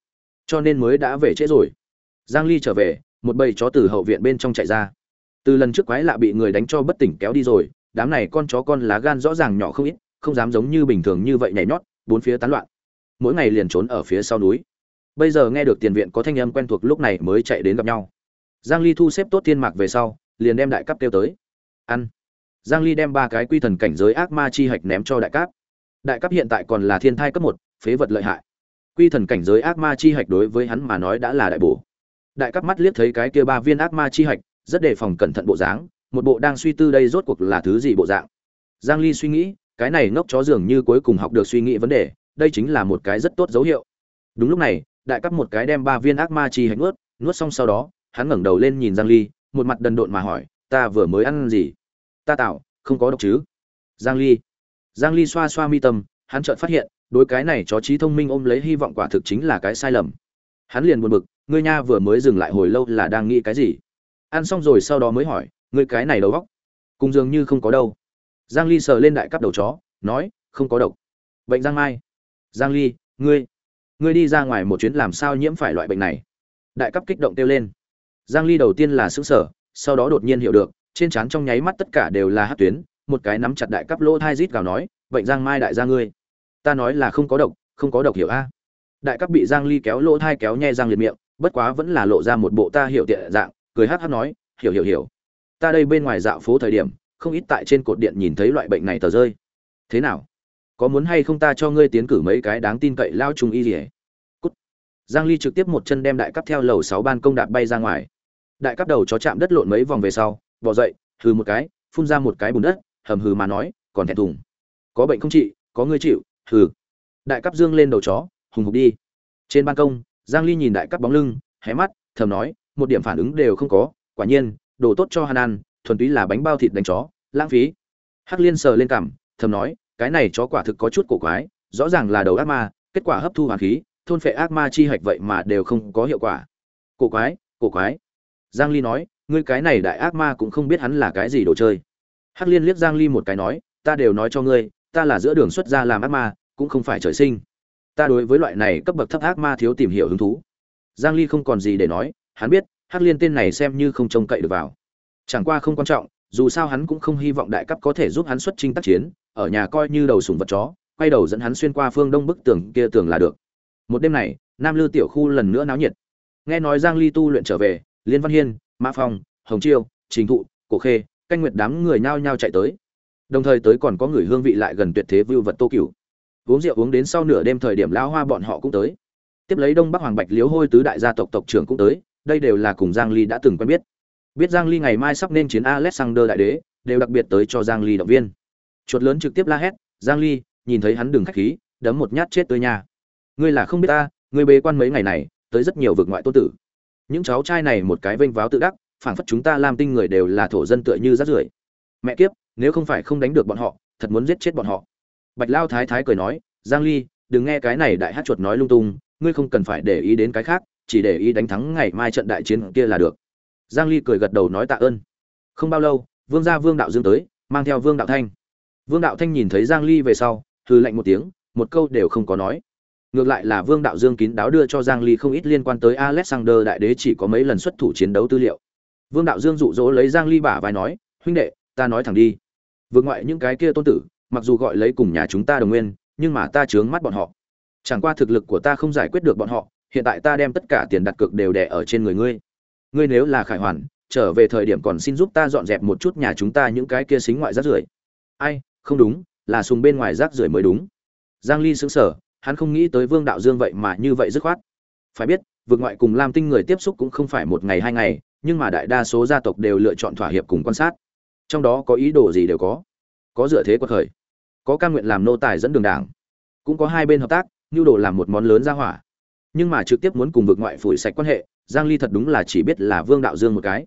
Cho nên mới đã về trễ rồi. Giang ly trở về, một bầy chó từ hậu viện bên trong chạy ra. Từ lần trước quái lạ bị người đánh cho bất tỉnh kéo đi rồi, đám này con chó con lá gan rõ ràng nhỏ không ít, không dám giống như bình thường như vậy nhảy nhót, bốn phía tán loạn. Mỗi ngày liền trốn ở phía sau núi. Bây giờ nghe được tiền viện có thanh âm quen thuộc lúc này mới chạy đến gặp nhau. Giang ly thu xếp tốt thiên mạc về sau liền đem đại cấp kêu tới. Ăn. Giang ly đem ba cái quy thần cảnh giới ác ma chi hạch ném cho đại cấp đại cấp hiện tại còn là thiên thai cấp một, phế vật lợi hại. Quy thần cảnh giới ác ma chi hạch đối với hắn mà nói đã là đại bổ. Đại cấp mắt liếc thấy cái kia ba viên ác ma chi hạch, rất đề phòng cẩn thận bộ dáng, một bộ đang suy tư đây rốt cuộc là thứ gì bộ dạng. Giang ly suy nghĩ, cái này ngốc chó dường như cuối cùng học được suy nghĩ vấn đề, đây chính là một cái rất tốt dấu hiệu. Đúng lúc này, đại cấp một cái đem ba viên ác ma chi hạch nuốt nuốt xong sau đó, hắn ngẩng đầu lên nhìn giang ly một mặt đần độn mà hỏi, ta vừa mới ăn gì? Ta tạo không có độc chứ. Giang ly. Giang ly xoa xoa mi tâm, hắn chợt phát hiện, đối cái này chó trí thông minh ôm lấy hy vọng quả thực chính là cái sai lầm. Hắn liền buồn bực, ngươi nha vừa mới dừng lại hồi lâu là đang nghĩ cái gì? Ăn xong rồi sau đó mới hỏi, ngươi cái này đầu óc, cùng dường như không có đâu. Giang ly sờ lên đại cấp đầu chó, nói, không có độc. Bệnh giang mai. Giang ly, ngươi ngươi đi ra ngoài một chuyến làm sao nhiễm phải loại bệnh này? Đại cấp kích động kêu lên giang ly đầu tiên là sững sờ, sau đó đột nhiên hiểu được, trên trán trong nháy mắt tất cả đều là hắc tuyến, một cái nắm chặt đại cấp lỗ thai rít gào nói, bệnh giang mai đại gia ngươi, ta nói là không có độc, không có độc hiểu a. Đại cấp bị giang ly kéo lỗ thai kéo nhè răng liệt miệng, bất quá vẫn là lộ ra một bộ ta hiểu tiện dạng, cười hắc hắc nói, hiểu hiểu hiểu. Ta đây bên ngoài dạo phố thời điểm, không ít tại trên cột điện nhìn thấy loại bệnh này tờ rơi. Thế nào? Có muốn hay không ta cho ngươi tiến cử mấy cái đáng tin cậy lao trùng y liễu?" giang ly trực tiếp một chân đem đại cấp theo lầu 6 ban công đạp bay ra ngoài đại cắp đầu chó chạm đất lộn mấy vòng về sau bỏ dậy, hừ một cái, phun ra một cái bùn đất, hầm hừ mà nói, còn thẹn thùng. Có bệnh không trị có người chịu, hừ. Đại cắp dương lên đầu chó, hùng hục đi. Trên ban công, giang ly nhìn đại cắp bóng lưng, hé mắt, thầm nói, một điểm phản ứng đều không có, quả nhiên, đồ tốt cho hắn ăn thuần túy là bánh bao thịt đánh chó, lãng phí. Hắc liên sờ lên cằm, thầm nói, cái này chó quả thực có chút cổ quái, rõ ràng là đầu ác ma, kết quả hấp thu hoàn khí, thôn phệ ác ma chi hạch vậy mà đều không có hiệu quả. Cổ quái cổ quái giang ly nói, ngươi cái này đại ác ma cũng không biết hắn là cái gì đồ chơi. Hắc liên liếc giang ly một cái nói, ta đều nói cho ngươi, ta là giữa đường xuất gia làm ác ma, cũng không phải trời sinh. Ta đối với loại này cấp bậc thấp ác ma thiếu tìm hiểu hứng thú. Giang ly không còn gì để nói, hắn biết, hắc liên tên này xem như không trông cậy được vào. Chẳng qua không quan trọng, dù sao hắn cũng không hy vọng đại cấp có thể giúp hắn xuất chinh tác chiến, ở nhà coi như đầu sủng vật chó, quay đầu dẫn hắn xuyên qua phương đông bức tường kia tường là được. Một đêm này, nam lư tiểu khu lần nữa náo nhiệt. Nghe nói giang ly tu luyện trở về liên văn hiên, mã phong, hồng chiêu, trình thụ, cổ khê, canh nguyệt đám người nhao nhao chạy tới. Đồng thời tới còn có người hương vị lại gần tuyệt thế vưu vật tô cửu. Uống rượu uống đến sau nửa đêm thời điểm lão hoa bọn họ cũng tới. Tiếp lấy đông bắc hoàng bạch liếu hôi tứ đại gia tộc tộc trưởng cũng tới, đây đều là cùng giang ly đã từng quen biết. Biết giang ly ngày mai sắp nên chiến alexander đại đế, đều đặc biệt tới cho giang ly động viên. Chuột lớn trực tiếp la hét, giang ly, nhìn thấy hắn đừng khách khí, đấm một nhát chết tới nhà ngươi là không biết ta, ngươi bế quan mấy ngày này, tới rất nhiều vực ngoại tôn tử những cháu trai này một cái vênh váo tự đắc, phảng phất chúng ta làm tinh người đều là thổ dân tựa như rát rưởi. Mẹ kiếp, nếu không phải không đánh được bọn họ, thật muốn giết chết bọn họ. Bạch lao thái thái cười nói, giang ly, đừng nghe cái này đại hát chuột nói lung tung, ngươi không cần phải để ý đến cái khác, chỉ để ý đánh thắng ngày mai trận đại chiến kia là được. Giang ly cười gật đầu nói tạ ơn. Không bao lâu, vương gia vương đạo dương tới, mang theo vương đạo thanh. Vương đạo thanh nhìn thấy giang ly về sau, hừ lạnh một tiếng, một câu đều không có nói ngược lại là vương đạo dương kín đáo đưa cho giang ly không ít liên quan tới alexander đại đế chỉ có mấy lần xuất thủ chiến đấu tư liệu. Vương đạo dương dụ dỗ lấy giang ly bả vai nói, huynh đệ, ta nói thẳng đi. Vượt ngoại những cái kia tôn tử, mặc dù gọi lấy cùng nhà chúng ta đồng nguyên, nhưng mà ta chướng mắt bọn họ. Chẳng qua thực lực của ta không giải quyết được bọn họ, hiện tại ta đem tất cả tiền đặt cược đều đè ở trên người ngươi. Ngươi nếu là khải hoàn, trở về thời điểm còn xin giúp ta dọn dẹp một chút nhà chúng ta những cái kia xính ngoại rác rưởi. Ai, không đúng, là sùng bên ngoài rác rưởi mới đúng. Giang ly sững sờ hắn không nghĩ tới vương đạo dương vậy mà như vậy dứt khoát. Phải biết vượt ngoại cùng lam tinh người tiếp xúc cũng không phải một ngày hai ngày, nhưng mà đại đa số gia tộc đều lựa chọn thỏa hiệp cùng quan sát. Trong đó có ý đồ gì đều có. Có dựa thế quật khởi, có cam nguyện làm nô tài dẫn đường đảng, cũng có hai bên hợp tác nhu đồ làm một món lớn ra hỏa. Nhưng mà trực tiếp muốn cùng vực ngoại phủi sạch quan hệ, giang ly thật đúng là chỉ biết là vương đạo dương một cái.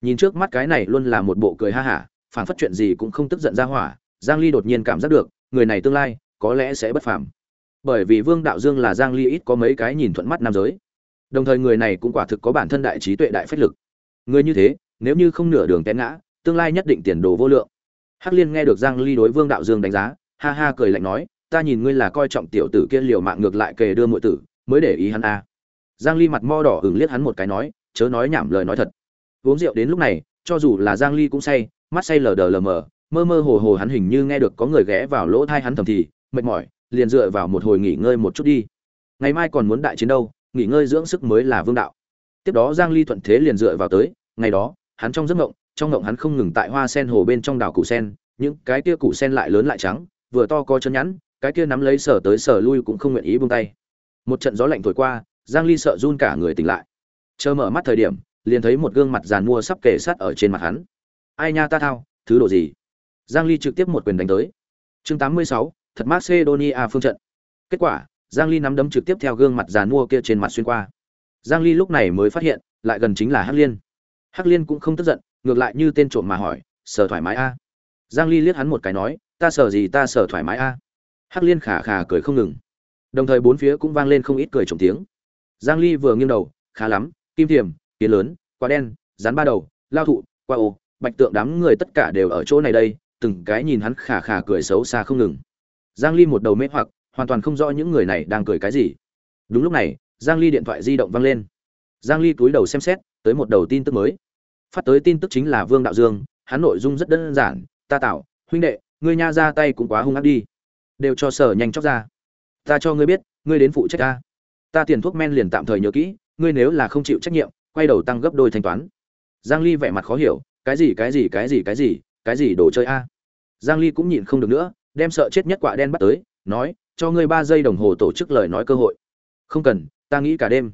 Nhìn trước mắt cái này luôn là một bộ cười ha hả, phản phất chuyện gì cũng không tức giận ra hỏa, giang ly đột nhiên cảm giác được, người này tương lai có lẽ sẽ bất phàm bởi vì vương đạo dương là giang ly ít có mấy cái nhìn thuận mắt nam giới. Đồng thời người này cũng quả thực có bản thân đại trí tuệ đại phách lực. Người như thế, nếu như không nửa đường té ngã, tương lai nhất định tiền đồ vô lượng. Hắc liên nghe được giang ly đối vương đạo dương đánh giá, ha ha cười lạnh nói, ta nhìn ngươi là coi trọng tiểu tử kia liều mạng ngược lại kề đưa muội tử, mới để ý hắn a. Giang ly mặt mo đỏ ửng liếc hắn một cái nói, chớ nói nhảm lời nói thật. Uống rượu đến lúc này, cho dù là giang ly cũng say, mắt say lờ đờ lờ mờ, mơ mơ hồ hồ hắn hình như nghe được có người ghé vào lỗ thai hắn thầm thì, mệt mỏi liền dựa vào một hồi nghỉ ngơi một chút đi. Ngày mai còn muốn đại chiến đâu nghỉ ngơi dưỡng sức mới là vương đạo. Tiếp đó giang ly thuận thế liền dựa vào tới ngày đó hắn trong giấc ngộng trong ngộng hắn không ngừng tại hoa sen hồ bên trong đảo củ sen những cái kia củ sen lại lớn lại trắng vừa to có chân nhẵn cái kia nắm lấy sở tới sở lui cũng không nguyện ý buông tay. Một trận gió lạnh thổi qua giang ly sợ run cả người tỉnh lại. Chờ mở mắt thời điểm liền thấy một gương mặt giàn mua sắp kề sát ở trên mặt hắn. Ai nha ta thao thứ độ gì? Giang ly trực tiếp một quyền đánh tới. Chương 86, thật macedonia phương trận. Kết quả, giang ly nắm đấm trực tiếp theo gương mặt giàn mua kia trên mặt xuyên qua. Giang ly lúc này mới phát hiện, lại gần chính là hắc liên. Hắc liên cũng không tức giận, ngược lại như tên trộm mà hỏi, sở thoải mái a? Giang ly liếc hắn một cái nói, ta sở gì ta sở thoải mái a? Hắc liên khả khả cười không ngừng. Đồng thời bốn phía cũng vang lên không ít cười trộm tiếng. Giang ly vừa nghiêng đầu, khá lắm, kim thiềm, kiến lớn, quả đen, rắn ba đầu, lao thụ, qua ô, bạch tượng đám người tất cả đều ở chỗ này đây. Từng cái nhìn hắn khả khả cười xấu xa không ngừng giang ly một đầu mê hoặc, hoàn toàn không rõ những người này đang cười cái gì. Đúng lúc này, giang ly điện thoại di động vang lên. Giang ly cúi đầu xem xét, tới một đầu tin tức mới. Phát tới tin tức chính là vương đạo dương, hắn nội dung rất đơn giản, ta tạo huynh đệ, ngươi nha ra tay cũng quá hung ác đi. Đều cho sở nhanh chóng ra. Ta cho ngươi biết, ngươi đến phụ trách ta. Ta tiền thuốc men liền tạm thời nhớ kỹ, ngươi nếu là không chịu trách nhiệm, quay đầu tăng gấp đôi thanh toán. Giang ly vẻ mặt khó hiểu, cái gì cái gì cái gì cái gì cái gì đồ chơi a? Giang ly cũng nhịn không được nữa đem sợ chết nhất quả đen bắt tới, nói, cho ngươi 3 giây đồng hồ tổ chức lời nói cơ hội. Không cần, ta nghĩ cả đêm.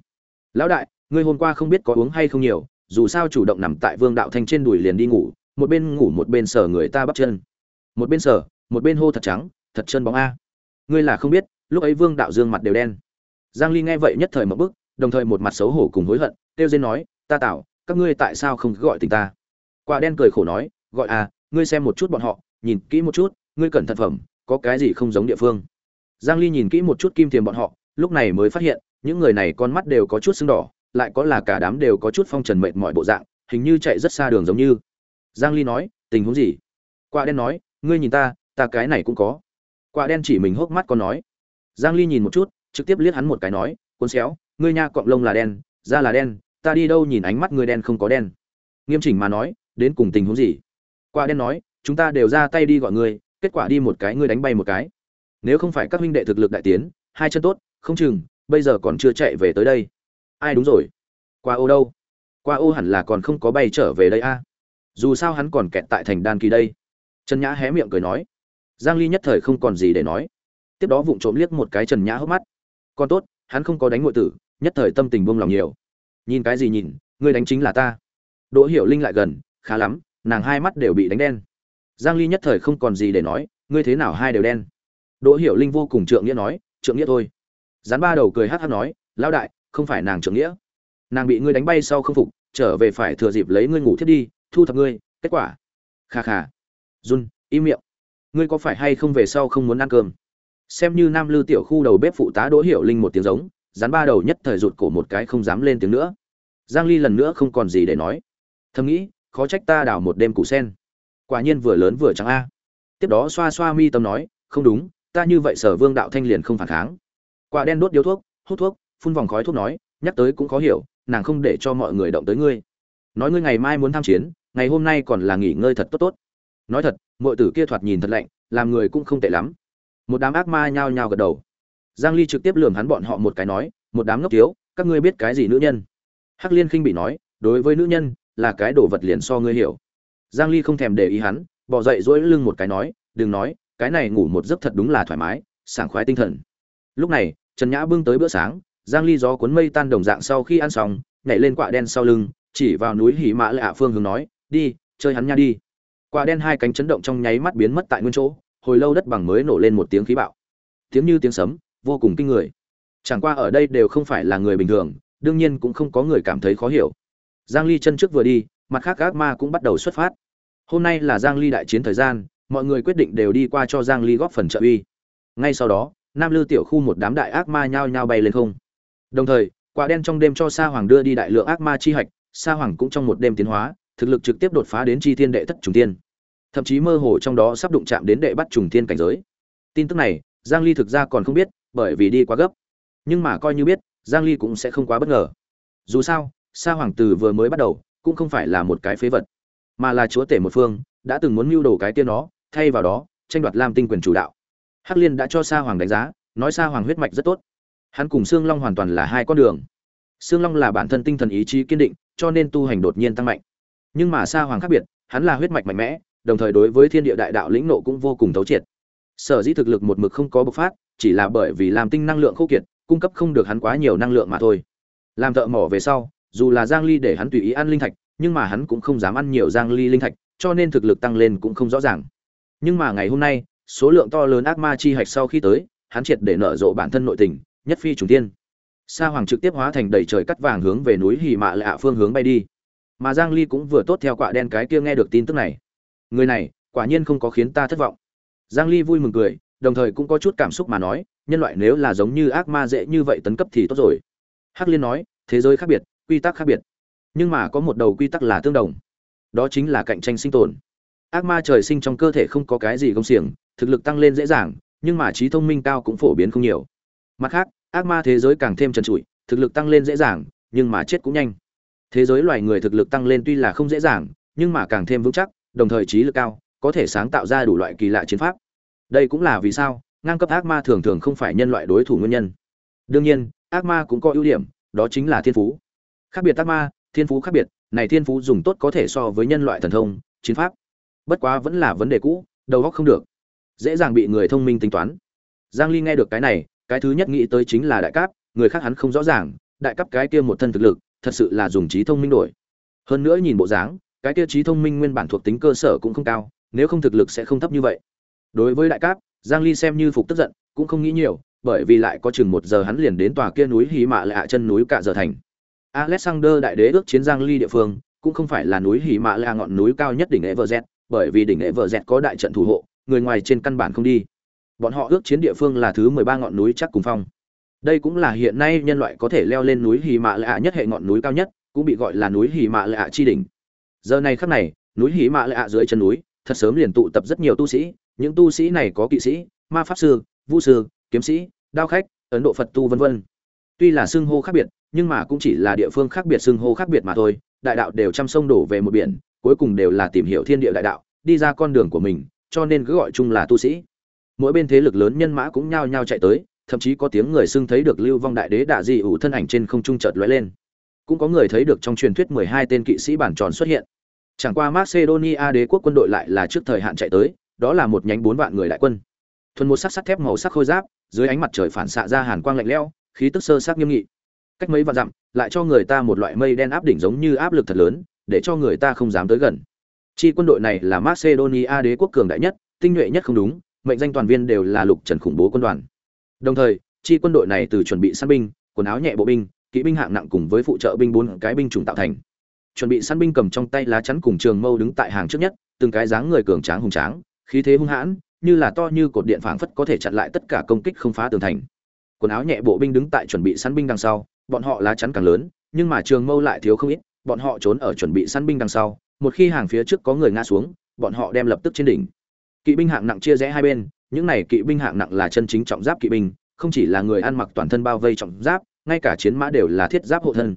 Lão đại, ngươi hôm qua không biết có uống hay không nhiều, dù sao chủ động nằm tại vương đạo thanh trên đùi liền đi ngủ, một bên ngủ một bên sờ người ta bắt chân. Một bên sờ, một bên hô thật trắng, thật chân bóng a. Ngươi là không biết, lúc ấy vương đạo dương mặt đều đen. Giang ly nghe vậy nhất thời một bức đồng thời một mặt xấu hổ cùng hối hận tiêu dên nói, ta tạo các ngươi tại sao không gọi tình ta? Quả đen cười khổ nói, gọi à ngươi xem một chút bọn họ, nhìn kỹ một chút ngươi cẩn thận phẩm, có cái gì không giống địa phương. Giang ly nhìn kỹ một chút kim thiềm bọn họ, lúc này mới phát hiện, những người này con mắt đều có chút sưng đỏ, lại có là cả đám đều có chút phong trần mệt mỏi bộ dạng, hình như chạy rất xa đường giống như. Giang ly nói, tình huống gì? Quả đen nói, ngươi nhìn ta ta cái này cũng có. Quả đen chỉ mình hốc mắt con nói. Giang ly nhìn một chút, trực tiếp liếc hắn một cái nói, cuốn xéo, ngươi nha cọng lông là đen, da là đen, ta đi đâu nhìn ánh mắt ngươi đen không có đen? Nghiêm chỉnh mà nói, đến cùng tình huống gì? Quả đen nói, chúng ta đều ra tay đi gọi ngươi kết quả đi một cái ngươi đánh bay một cái. Nếu không phải các huynh đệ thực lực đại tiến, hai chân tốt, không chừng, bây giờ còn chưa chạy về tới đây. Ai đúng rồi? Qua ô đâu? Qua ô hẳn là còn không có bay trở về đây a. Dù sao hắn còn kẹt tại thành đan kỳ đây. Trần nhã hé miệng cười nói. Giang ly nhất thời không còn gì để nói. Tiếp đó vụng trộm liếc một cái trần nhã hốc mắt. Còn tốt, hắn không có đánh ngụy tử, nhất thời tâm tình buông lòng nhiều. Nhìn cái gì nhìn, ngươi đánh chính là ta. Đỗ hiểu linh lại gần, khá lắm, nàng hai mắt đều bị đánh đen giang ly nhất thời không còn gì để nói ngươi thế nào hai đều đen? Đỗ hiểu linh vô cùng trượng nghĩa nói trượng nghĩa thôi. Gián ba đầu cười hát hắc nói lão đại không phải nàng trượng nghĩa. Nàng bị ngươi đánh bay sau không phục trở về phải thừa dịp lấy ngươi ngủ thiết đi thu thập ngươi kết quả. Kha kha. Jun, im miệng. Ngươi có phải hay không về sau không muốn ăn cơm? Xem như nam lư tiểu khu đầu bếp phụ tá đỗ hiểu linh một tiếng giống Gián ba đầu nhất thời rụt cổ một cái không dám lên tiếng nữa. Giang ly lần nữa không còn gì để nói. Thầm nghĩ khó trách ta đào một đêm củ sen quả nhiên vừa lớn vừa trắng a. Tiếp đó xoa xoa mi tâm nói, không đúng, ta như vậy sở vương đạo thanh liền không phản kháng. Quả đen đốt điếu thuốc, hút thuốc, phun vòng khói thuốc nói, nhắc tới cũng khó hiểu, nàng không để cho mọi người động tới ngươi. Nói ngươi ngày mai muốn tham chiến, ngày hôm nay còn là nghỉ ngơi thật tốt tốt. Nói thật mọi tử kia thoạt nhìn thật lạnh, làm người cũng không tệ lắm. Một đám ác ma nhao nhao gật đầu. Giang ly trực tiếp lườm hắn bọn họ một cái nói, một đám ngốc tiếu các ngươi biết cái gì nữ nhân? Hắc liên khinh bị nói, đối với nữ nhân, là cái đồ vật liền so ngươi hiểu giang ly không thèm để ý hắn, bò dậy duỗi lưng một cái nói, đừng nói, cái này ngủ một giấc thật đúng là thoải mái, sảng khoái tinh thần. Lúc này, trần nhã bưng tới bữa sáng, giang ly gió cuốn mây tan đồng dạng sau khi ăn xong, nhảy lên quạ đen sau lưng, chỉ vào núi hỉ mã lạ phương hướng nói, đi, chơi hắn nha đi. Quạ đen hai cánh chấn động trong nháy mắt biến mất tại nguyên chỗ, hồi lâu đất bằng mới nổ lên một tiếng khí bạo. Tiếng như tiếng sấm, vô cùng kinh người. Chẳng qua ở đây đều không phải là người bình thường, đương nhiên cũng không có người cảm thấy khó hiểu. Giang ly chân trước vừa đi mặt khác ác ma cũng bắt đầu xuất phát. Hôm nay là giang ly đại chiến thời gian, mọi người quyết định đều đi qua cho giang ly góp phần trợ uy. Ngay sau đó, nam lư tiểu khu một đám đại ác ma nhao nhao bay lên không. Đồng thời, quả đen trong đêm cho sa hoàng đưa đi đại lượng ác ma chi hạch, sa hoàng cũng trong một đêm tiến hóa, thực lực trực tiếp đột phá đến chi thiên đệ thất trùng tiên thậm chí mơ hồ trong đó sắp đụng chạm đến đệ bắt trùng thiên cảnh giới. Tin tức này, giang ly thực ra còn không biết, bởi vì đi quá gấp. Nhưng mà coi như biết, giang ly cũng sẽ không quá bất ngờ. Dù sao, sa hoàng tử vừa mới bắt đầu cũng không phải là một cái phế vật, mà là chúa tể một phương, đã từng muốn mưu đồ cái tiên nó, thay vào đó, tranh đoạt lam tinh quyền chủ đạo. Hắc liên đã cho sa hoàng đánh giá, nói sa hoàng huyết mạch rất tốt. Hắn cùng sương long hoàn toàn là hai con đường. Sương long là bản thân tinh thần ý chí kiên định, cho nên tu hành đột nhiên tăng mạnh. Nhưng mà sa hoàng khác biệt, hắn là huyết mạch mạnh mẽ, đồng thời đối với thiên địa đại đạo lĩnh nộ cũng vô cùng thấu triệt. Sở dĩ thực lực một mực không có bộc phát, chỉ là bởi vì làm tinh năng lượng khô kiệt, cung cấp không được hắn quá nhiều năng lượng mà thôi. Làm thợ mỏ về sau dù là giang ly để hắn tùy ý ăn linh thạch, nhưng mà hắn cũng không dám ăn nhiều giang ly linh thạch, cho nên thực lực tăng lên cũng không rõ ràng. Nhưng mà ngày hôm nay, số lượng to lớn ác ma chi hạch sau khi tới, hắn triệt để nở rộ bản thân nội tình, nhất phi trùng tiên. Sa hoàng trực tiếp hóa thành đầy trời cắt vàng hướng về núi hỉ mạ lạ phương hướng bay đi. Mà giang ly cũng vừa tốt theo quạ đen cái kia nghe được tin tức này. Người này, quả nhiên không có khiến ta thất vọng. Giang ly vui mừng cười, đồng thời cũng có chút cảm xúc mà nói, nhân loại nếu là giống như ác ma dễ như vậy tấn cấp thì tốt rồi. Hắc liên nói, thế giới khác biệt quy tắc khác biệt. Nhưng mà có một đầu quy tắc là tương đồng. Đó chính là cạnh tranh sinh tồn. Ác ma trời sinh trong cơ thể không có cái gì công xiềng, thực lực tăng lên dễ dàng, nhưng mà trí thông minh cao cũng phổ biến không nhiều. Mặt khác, ác ma thế giới càng thêm trần trụi, thực lực tăng lên dễ dàng, nhưng mà chết cũng nhanh. Thế giới loài người thực lực tăng lên tuy là không dễ dàng, nhưng mà càng thêm vững chắc, đồng thời trí lực cao, có thể sáng tạo ra đủ loại kỳ lạ chiến pháp. Đây cũng là vì sao, ngang cấp ác ma thường thường không phải nhân loại đối thủ nguyên nhân. Đương nhiên, ác ma cũng có ưu điểm, đó chính là thiên phú khác biệt tác ma, thiên phú khác biệt, này thiên phú dùng tốt có thể so với nhân loại thần thông, chiến pháp. Bất quá vẫn là vấn đề cũ, đầu óc không được. Dễ dàng bị người thông minh tính toán. Giang ly nghe được cái này, cái thứ nhất nghĩ tới chính là đại cấp người khác hắn không rõ ràng, đại cấp cái kia một thân thực lực, thật sự là dùng trí thông minh đổi. Hơn nữa nhìn bộ dáng, cái kia trí thông minh nguyên bản thuộc tính cơ sở cũng không cao, nếu không thực lực sẽ không thấp như vậy. Đối với đại cấp giang ly xem như phục tức giận, cũng không nghĩ nhiều, bởi vì lại có chừng một giờ hắn liền đến tòa kia núi hí mạ lạ chân núi cả giờ thành alexander đại đế ước chiến giang ly địa phương, cũng không phải là núi hí mã lạ ngọn núi cao nhất đỉnh everest bởi vì đỉnh everest có đại trận thủ hộ, người ngoài trên căn bản không đi. Bọn họ ước chiến địa phương là thứ 13 ngọn núi chắc cùng phong. Đây cũng là hiện nay nhân loại có thể leo lên núi Hỉ Mã lạ nhất hệ ngọn núi cao nhất, cũng bị gọi là núi Hỉ Mã lạ chi đỉnh. Giờ này khắc này, núi Hỉ Mã lạ dưới chân núi, thật sớm liền tụ tập rất nhiều tu sĩ, những tu sĩ này có kỵ sĩ, ma pháp sư, vũ sư, kiếm sĩ, đao khách, ấn độ phật tu vân vân. Tuy là xưng hô khác biệt nhưng mà cũng chỉ là địa phương khác biệt xưng hô khác biệt mà thôi, đại đạo đều chăm sông đổ về một biển, cuối cùng đều là tìm hiểu thiên địa đại đạo, đi ra con đường của mình, cho nên cứ gọi chung là tu sĩ. Mỗi bên thế lực lớn nhân mã cũng nhao nhao chạy tới, thậm chí có tiếng người xưng thấy được lưu vong đại đế đạ dị ủ thân ảnh trên không trung chợt lóe lên. Cũng có người thấy được trong truyền thuyết mười hai tên kỵ sĩ bản tròn xuất hiện. Chẳng qua macedonia đế quốc quân đội lại là trước thời hạn chạy tới, đó là một nhánh bốn vạn người đại quân. Thuần một sắc sắt thép màu sắc khôi giáp, dưới ánh mặt trời phản xạ ra hàn quang lạnh lẽo, khí tức sơ sắc nghiêm nghị cách mấy vạn dặm, lại cho người ta một loại mây đen áp đỉnh giống như áp lực thật lớn, để cho người ta không dám tới gần. Chi quân đội này là macedonia đế quốc cường đại nhất, tinh nhuệ nhất không đúng, mệnh danh toàn viên đều là lục trần khủng bố quân đoàn. Đồng thời, chi quân đội này từ chuẩn bị săn binh, quần áo nhẹ bộ binh, kỵ binh hạng nặng cùng với phụ trợ binh bốn cái binh chủng tạo thành. Chuẩn bị săn binh cầm trong tay lá chắn cùng trường mâu đứng tại hàng trước nhất, từng cái dáng người cường tráng hùng tráng, khí thế hung hãn, như là to như cột điện phảng phất có thể chặn lại tất cả công kích không phá tường thành. Quần áo nhẹ bộ binh đứng tại chuẩn bị săn binh đằng sau bọn họ lá chắn càng lớn, nhưng mà trường mâu lại thiếu không ít, bọn họ trốn ở chuẩn bị săn binh đằng sau, một khi hàng phía trước có người ngã xuống, bọn họ đem lập tức trên đỉnh. Kỵ binh hạng nặng chia rẽ hai bên, những này kỵ binh hạng nặng là chân chính trọng giáp kỵ binh, không chỉ là người ăn mặc toàn thân bao vây trọng giáp, ngay cả chiến mã đều là thiết giáp hộ thân.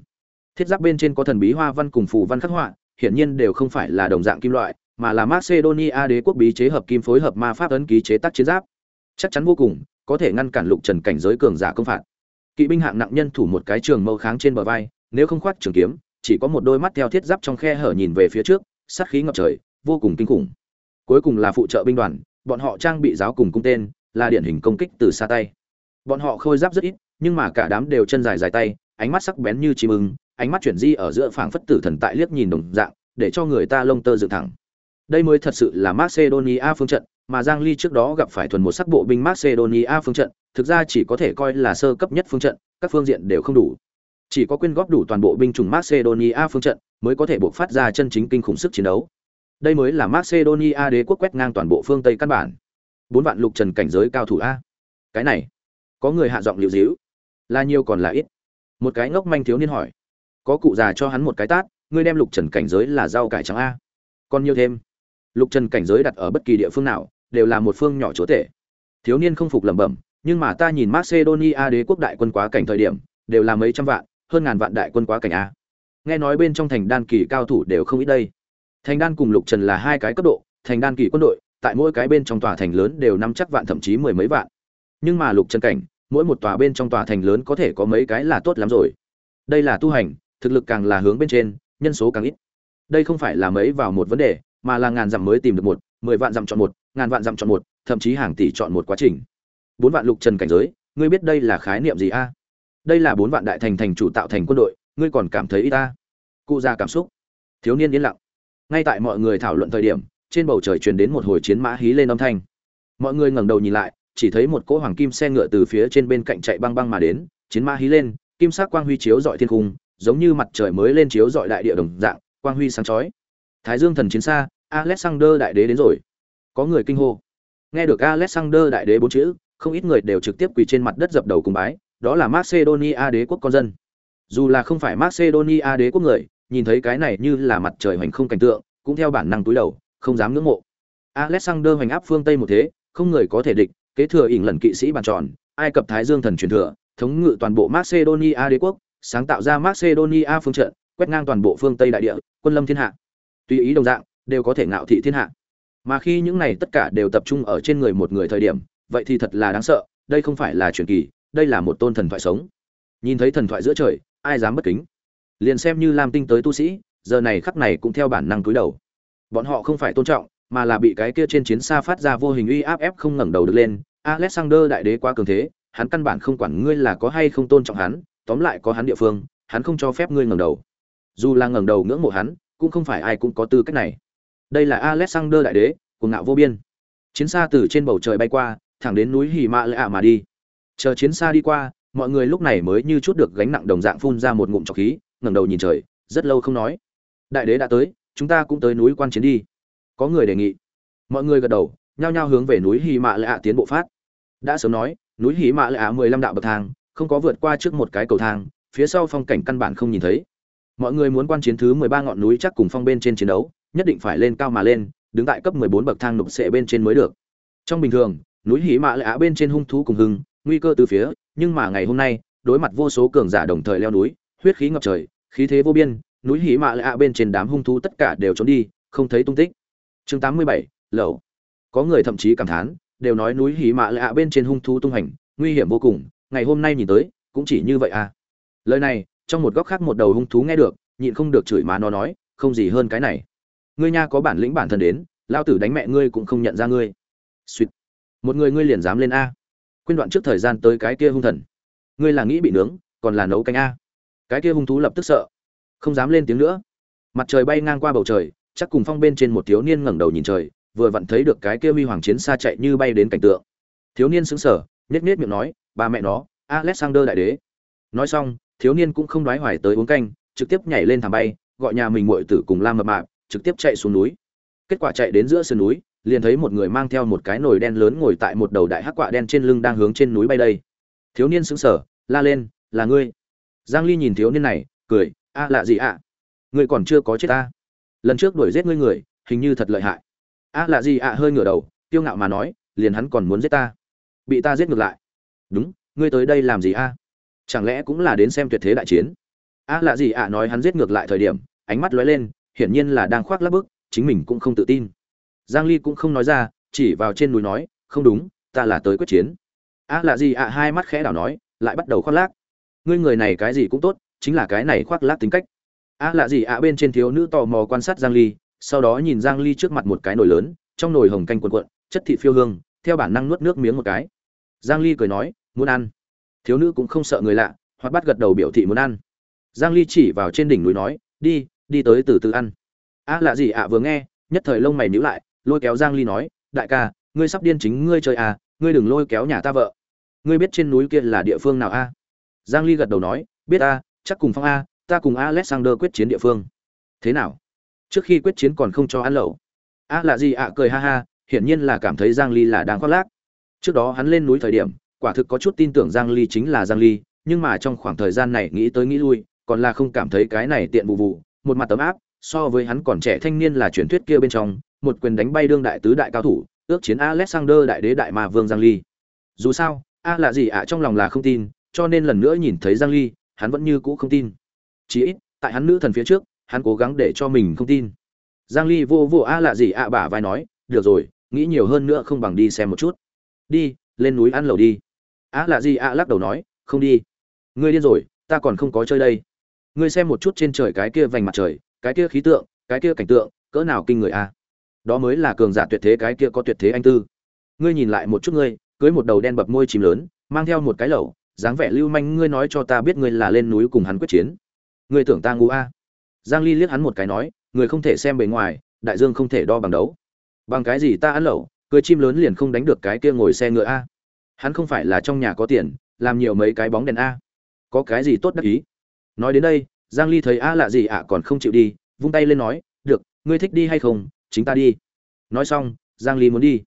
Thiết giáp bên trên có thần bí hoa văn cùng phù văn khắc họa, hiển nhiên đều không phải là đồng dạng kim loại, mà là macedonia đế quốc bí chế hợp kim phối hợp ma pháp ấn ký chế tác chiến giáp. Chắc chắn vô cùng, có thể ngăn cản lục trần cảnh giới cường giả công phạt kỵ binh hạng nặng nhân thủ một cái trường mâu kháng trên bờ vai, nếu không khoát trường kiếm, chỉ có một đôi mắt theo thiết giáp trong khe hở nhìn về phía trước, sát khí ngập trời, vô cùng kinh khủng. Cuối cùng là phụ trợ binh đoàn, bọn họ trang bị giáo cùng cung tên, là điển hình công kích từ xa tay. Bọn họ khôi giáp rất ít, nhưng mà cả đám đều chân dài dài tay, ánh mắt sắc bén như chim ưng, ánh mắt chuyển di ở giữa phảng phất tử thần tại liếc nhìn đồng dạng, để cho người ta lông tơ dựng thẳng. Đây mới thật sự là macedonia phương trận, mà giang ly trước đó gặp phải thuần một sắc bộ binh macedonia phương trận thực ra chỉ có thể coi là sơ cấp nhất phương trận các phương diện đều không đủ. Chỉ có quyên góp đủ toàn bộ binh chủng macedonia phương trận mới có thể buộc phát ra chân chính kinh khủng sức chiến đấu. Đây mới là macedonia đế quốc quét ngang toàn bộ phương tây căn bản. Bốn vạn lục trần cảnh giới cao thủ a. Cái này có người hạ giọng liệu díu là nhiều còn là ít? Một cái ngốc manh thiếu niên hỏi. Có cụ già cho hắn một cái tát ngươi đem lục trần cảnh giới là rau cải trắng a. Còn nhiều thêm lục trần cảnh giới đặt ở bất kỳ địa phương nào đều là một phương nhỏ chúa thể, thiếu niên không phục lẩm bẩm nhưng mà ta nhìn macedonia đế quốc đại quân quá cảnh thời điểm, đều là mấy trăm vạn, hơn ngàn vạn đại quân quá cảnh a. Nghe nói bên trong thành đan kỳ cao thủ đều không ít đây. Thành đan cùng lục trần là hai cái cấp độ, thành đan kỳ quân đội, tại mỗi cái bên trong tòa thành lớn đều năm chắc vạn thậm chí mười mấy vạn. Nhưng mà lục Trần cảnh, mỗi một tòa bên trong tòa thành lớn có thể có mấy cái là tốt lắm rồi. Đây là tu hành, thực lực càng là hướng bên trên, nhân số càng ít. Đây không phải là mấy vào một vấn đề, mà là ngàn dặm mới tìm được một, mười vạn dặm chọn một, ngàn vạn dặm chọn một, thậm chí hàng tỷ chọn một quá trình bốn vạn lục trần cảnh giới, ngươi biết đây là khái niệm gì a? Đây là bốn vạn đại thành thành chủ tạo thành quân đội, ngươi còn cảm thấy ít ta cụ già cảm xúc. Thiếu niên yên lặng. Ngay tại mọi người thảo luận thời điểm, trên bầu trời truyền đến một hồi chiến mã hí lên âm thanh. Mọi người ngẩng đầu nhìn lại, chỉ thấy một cỗ hoàng kim xe ngựa từ phía trên bên cạnh chạy băng băng mà đến, chiến mã hí lên, kim sắc quang huy chiếu dọi thiên cung, giống như mặt trời mới lên chiếu dọi đại địa đồng dạng, quang huy sáng chói. Thái dương thần chiến xa, alexander đại đế đến rồi. Có người kinh hô. Nghe được alexander đại đế bốn chữ không ít người đều trực tiếp quỳ trên mặt đất dập đầu cùng bái, đó là macedonia đế quốc con dân. Dù là không phải macedonia đế quốc người, nhìn thấy cái này như là mặt trời hoành không cảnh tượng, cũng theo bản năng túi đầu, không dám ngưỡng mộ. Alexander hoành áp phương tây một thế, không người có thể địch, kế thừa ỉn lần kỵ sĩ bàn tròn, ai cập thái dương thần truyền thừa, thống ngự toàn bộ macedonia đế quốc, sáng tạo ra macedonia phương trận, quét ngang toàn bộ phương tây đại địa, quân lâm thiên hạ. Tùy ý đồng dạng, đều có thể ngạo thị thiên hạ. Mà khi những này tất cả đều tập trung ở trên người một người thời điểm vậy thì thật là đáng sợ, đây không phải là truyền kỳ, đây là một tôn thần thoại sống. Nhìn thấy thần thoại giữa trời, ai dám bất kính? Liền xem như lam tinh tới tu sĩ, giờ này khắc này cũng theo bản năng cúi đầu. Bọn họ không phải tôn trọng, mà là bị cái kia trên chiến xa phát ra vô hình uy áp ép không ngẩng đầu được lên. Alexander đại đế quá cường thế, hắn căn bản không quản ngươi là có hay không tôn trọng hắn, tóm lại có hắn địa phương, hắn không cho phép ngươi ngẩng đầu. Dù là ngẩng đầu ngưỡng mộ hắn, cũng không phải ai cũng có tư cách này. Đây là alexander đại đế của ngạo vô biên. Chiến xa từ trên bầu trời bay qua thẳng đến núi hì Mạ lệ ạ mà đi. Chờ chiến xa đi qua mọi người lúc này mới như chút được gánh nặng đồng dạng phun ra một ngụm trọc khí ngẩng đầu nhìn trời rất lâu không nói. Đại đế đã tới chúng ta cũng tới núi quan chiến đi. Có người đề nghị. Mọi người gật đầu nhao nhao hướng về núi hì Mạ lệ ạ tiến bộ phát. Đã sớm nói núi hì Mạ lệ ạ mười lăm đạo bậc thang không có vượt qua trước một cái cầu thang phía sau phong cảnh căn bản không nhìn thấy. Mọi người muốn quan chiến thứ mười ba ngọn núi chắc cùng phong bên trên chiến đấu nhất định phải lên cao mà lên đứng tại cấp 14 bậc thang nục sệ bên trên mới được. Trong bình thường, núi Hỉ Mạ Lạ bên trên hung thú cùng hưng, nguy cơ từ phía, nhưng mà ngày hôm nay, đối mặt vô số cường giả đồng thời leo núi, huyết khí ngập trời, khí thế vô biên, núi Hỉ Mạ Lạ bên trên đám hung thú tất cả đều trốn đi, không thấy tung tích. Chương 87, lẩu. Có người thậm chí cảm thán, đều nói núi Hỉ Mạ Lạ bên trên hung thú tung hành, nguy hiểm vô cùng, ngày hôm nay nhìn tới, cũng chỉ như vậy à. Lời này, trong một góc khác một đầu hung thú nghe được, nhịn không được chửi má nó nói, không gì hơn cái này ngươi nha có bản lĩnh bản thân đến lao tử đánh mẹ ngươi cũng không nhận ra ngươi suýt một người ngươi liền dám lên a. Quyên đoạn trước thời gian tới cái kia hung thần. Ngươi là nghĩ bị nướng, còn là nấu canh a? Cái kia hung thú lập tức sợ. Không dám lên tiếng nữa. Mặt trời bay ngang qua bầu trời, chắc cùng phong bên trên một thiếu niên ngẩng đầu nhìn trời, vừa vặn thấy được cái kia huy hoàng chiến xa chạy như bay đến cảnh tượng. Thiếu niên sững sờ, nhếch nhếch miệng nói, ba mẹ nó, alexander đại đế. Nói xong, thiếu niên cũng không đoái hoài tới uống canh, trực tiếp nhảy lên thảm bay, gọi nhà mình muội tử cùng lam mập mạp, trực tiếp chạy xuống núi. Kết quả chạy đến giữa sườn núi liền thấy một người mang theo một cái nồi đen lớn ngồi tại một đầu đại hắc quạ đen trên lưng đang hướng trên núi bay đây. Thiếu niên sững sờ la lên là ngươi? Giang ly nhìn thiếu niên này cười a lạ gì ạ? Ngươi còn chưa có chết ta. Lần trước đuổi giết ngươi người hình như thật lợi hại. A lạ gì ạ? hơi ngửa đầu tiêu ngạo mà nói liền hắn còn muốn giết ta. Bị ta giết ngược lại. Đúng ngươi tới đây làm gì a? Chẳng lẽ cũng là đến xem tuyệt thế đại chiến? A lạ gì ạ? nói hắn giết ngược lại thời điểm ánh mắt lóe lên hiển nhiên là đang khoác lác bức, chính mình cũng không tự tin. Giang Ly cũng không nói ra, chỉ vào trên núi nói, không đúng, ta là tới quyết chiến. À là gì ạ à, hai mắt khẽ đảo nói, lại bắt đầu khoác lác. Ngươi người này cái gì cũng tốt, chính là cái này khoác lác tính cách. À là gì ạ à, bên trên thiếu nữ tò mò quan sát Giang Ly, sau đó nhìn Giang Ly trước mặt một cái nồi lớn, trong nồi hồng canh cuộn cuộn, chất thịt phiêu hương, theo bản năng nuốt nước miếng một cái. Giang Ly cười nói, muốn ăn. Thiếu nữ cũng không sợ người lạ, hoặc bắt gật đầu biểu thị muốn ăn. Giang Ly chỉ vào trên đỉnh núi nói, đi, đi tới từ từ ăn a à, lạ gì ạ à, vừa nghe nhất thời lông mày nhíu lại lôi kéo giang ly nói, đại ca, ngươi sắp điên chính ngươi chơi à ngươi đừng lôi kéo nhà ta vợ. Ngươi biết trên núi kia là địa phương nào a giang ly gật đầu nói, biết a chắc cùng phong a, ta cùng alexander quyết chiến địa phương. Thế nào? Trước khi quyết chiến còn không cho ăn lẩu. A là gì ạ? cười ha ha, hiển nhiên là cảm thấy giang ly là đang khoác lác. Trước đó hắn lên núi thời điểm, quả thực có chút tin tưởng giang ly chính là giang ly, nhưng mà trong khoảng thời gian này nghĩ tới nghĩ lui, còn là không cảm thấy cái này tiện vụ vụ, một mặt tấm áp, so với hắn còn trẻ thanh niên là truyền thuyết kia bên trong một quyền đánh bay đương đại tứ đại cao thủ, ước chiến alexander đại đế đại ma vương giang ly. Dù sao, a là gì ạ, trong lòng là không tin, cho nên lần nữa nhìn thấy giang ly, hắn vẫn như cũ không tin. Chỉ ít, tại hắn nữ thần phía trước, hắn cố gắng để cho mình không tin. Giang ly vô vô a là gì ạ bả vai nói, được rồi, nghĩ nhiều hơn nữa không bằng đi xem một chút. Đi, lên núi ăn lẩu đi. A là gì ạ lắc đầu nói, không đi. Ngươi điên rồi, ta còn không có chơi đây. Ngươi xem một chút trên trời cái kia vành mặt trời, cái kia khí tượng, cái kia cảnh tượng, cỡ nào kinh người a? Đó mới là cường giả tuyệt thế cái kia có tuyệt thế anh tư. Ngươi nhìn lại một chút ngươi, cưới một đầu đen bập môi chìm lớn, mang theo một cái lẩu, dáng vẻ lưu manh, ngươi nói cho ta biết ngươi là lên núi cùng hắn quyết chiến. Ngươi tưởng ta ngu a? Giang ly liếc hắn một cái nói, người không thể xem bề ngoài, đại dương không thể đo bằng đấu. Bằng cái gì ta ăn lẩu, cưới chim lớn liền không đánh được cái kia ngồi xe ngựa a? Hắn không phải là trong nhà có tiền, làm nhiều mấy cái bóng đèn a? Có cái gì tốt đắc ý? Nói đến đây, giang ly thấy a lạ gì ạ còn không chịu đi, vung tay lên nói, được, ngươi thích đi hay không? Chính ta đi. Nói xong, giang ly muốn đi.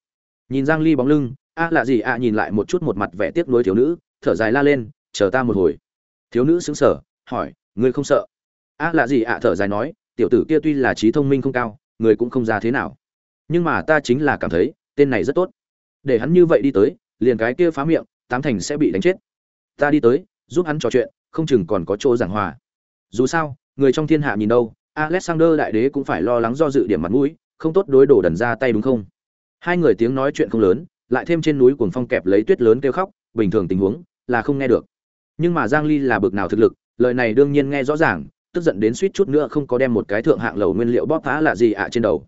Nhìn giang ly bóng lưng, a lạ gì A nhìn lại một chút một mặt vẻ tiếc nuối thiếu nữ, thở dài la lên, chờ ta một hồi. Thiếu nữ sững sờ, hỏi, ngươi không sợ? A lạ gì A thở dài nói, tiểu tử kia tuy là trí thông minh không cao, người cũng không ra thế nào. Nhưng mà ta chính là cảm thấy, tên này rất tốt. Để hắn như vậy đi tới, liền cái kia phá miệng, tám thành sẽ bị đánh chết. Ta đi tới, giúp hắn trò chuyện, không chừng còn có chỗ giảng hòa. Dù sao, người trong thiên hạ nhìn đâu, alexander đại đế cũng phải lo lắng do dự điểm mặt mũi không tốt đối đổ đần ra tay đúng không? Hai người tiếng nói chuyện không lớn, lại thêm trên núi cuồng phong kẹp lấy tuyết lớn kêu khóc, bình thường tình huống là không nghe được. Nhưng mà giang ly là bực nào thực lực, lời này đương nhiên nghe rõ ràng, tức giận đến suýt chút nữa không có đem một cái thượng hạng lầu nguyên liệu bóp phá là gì ạ trên đầu.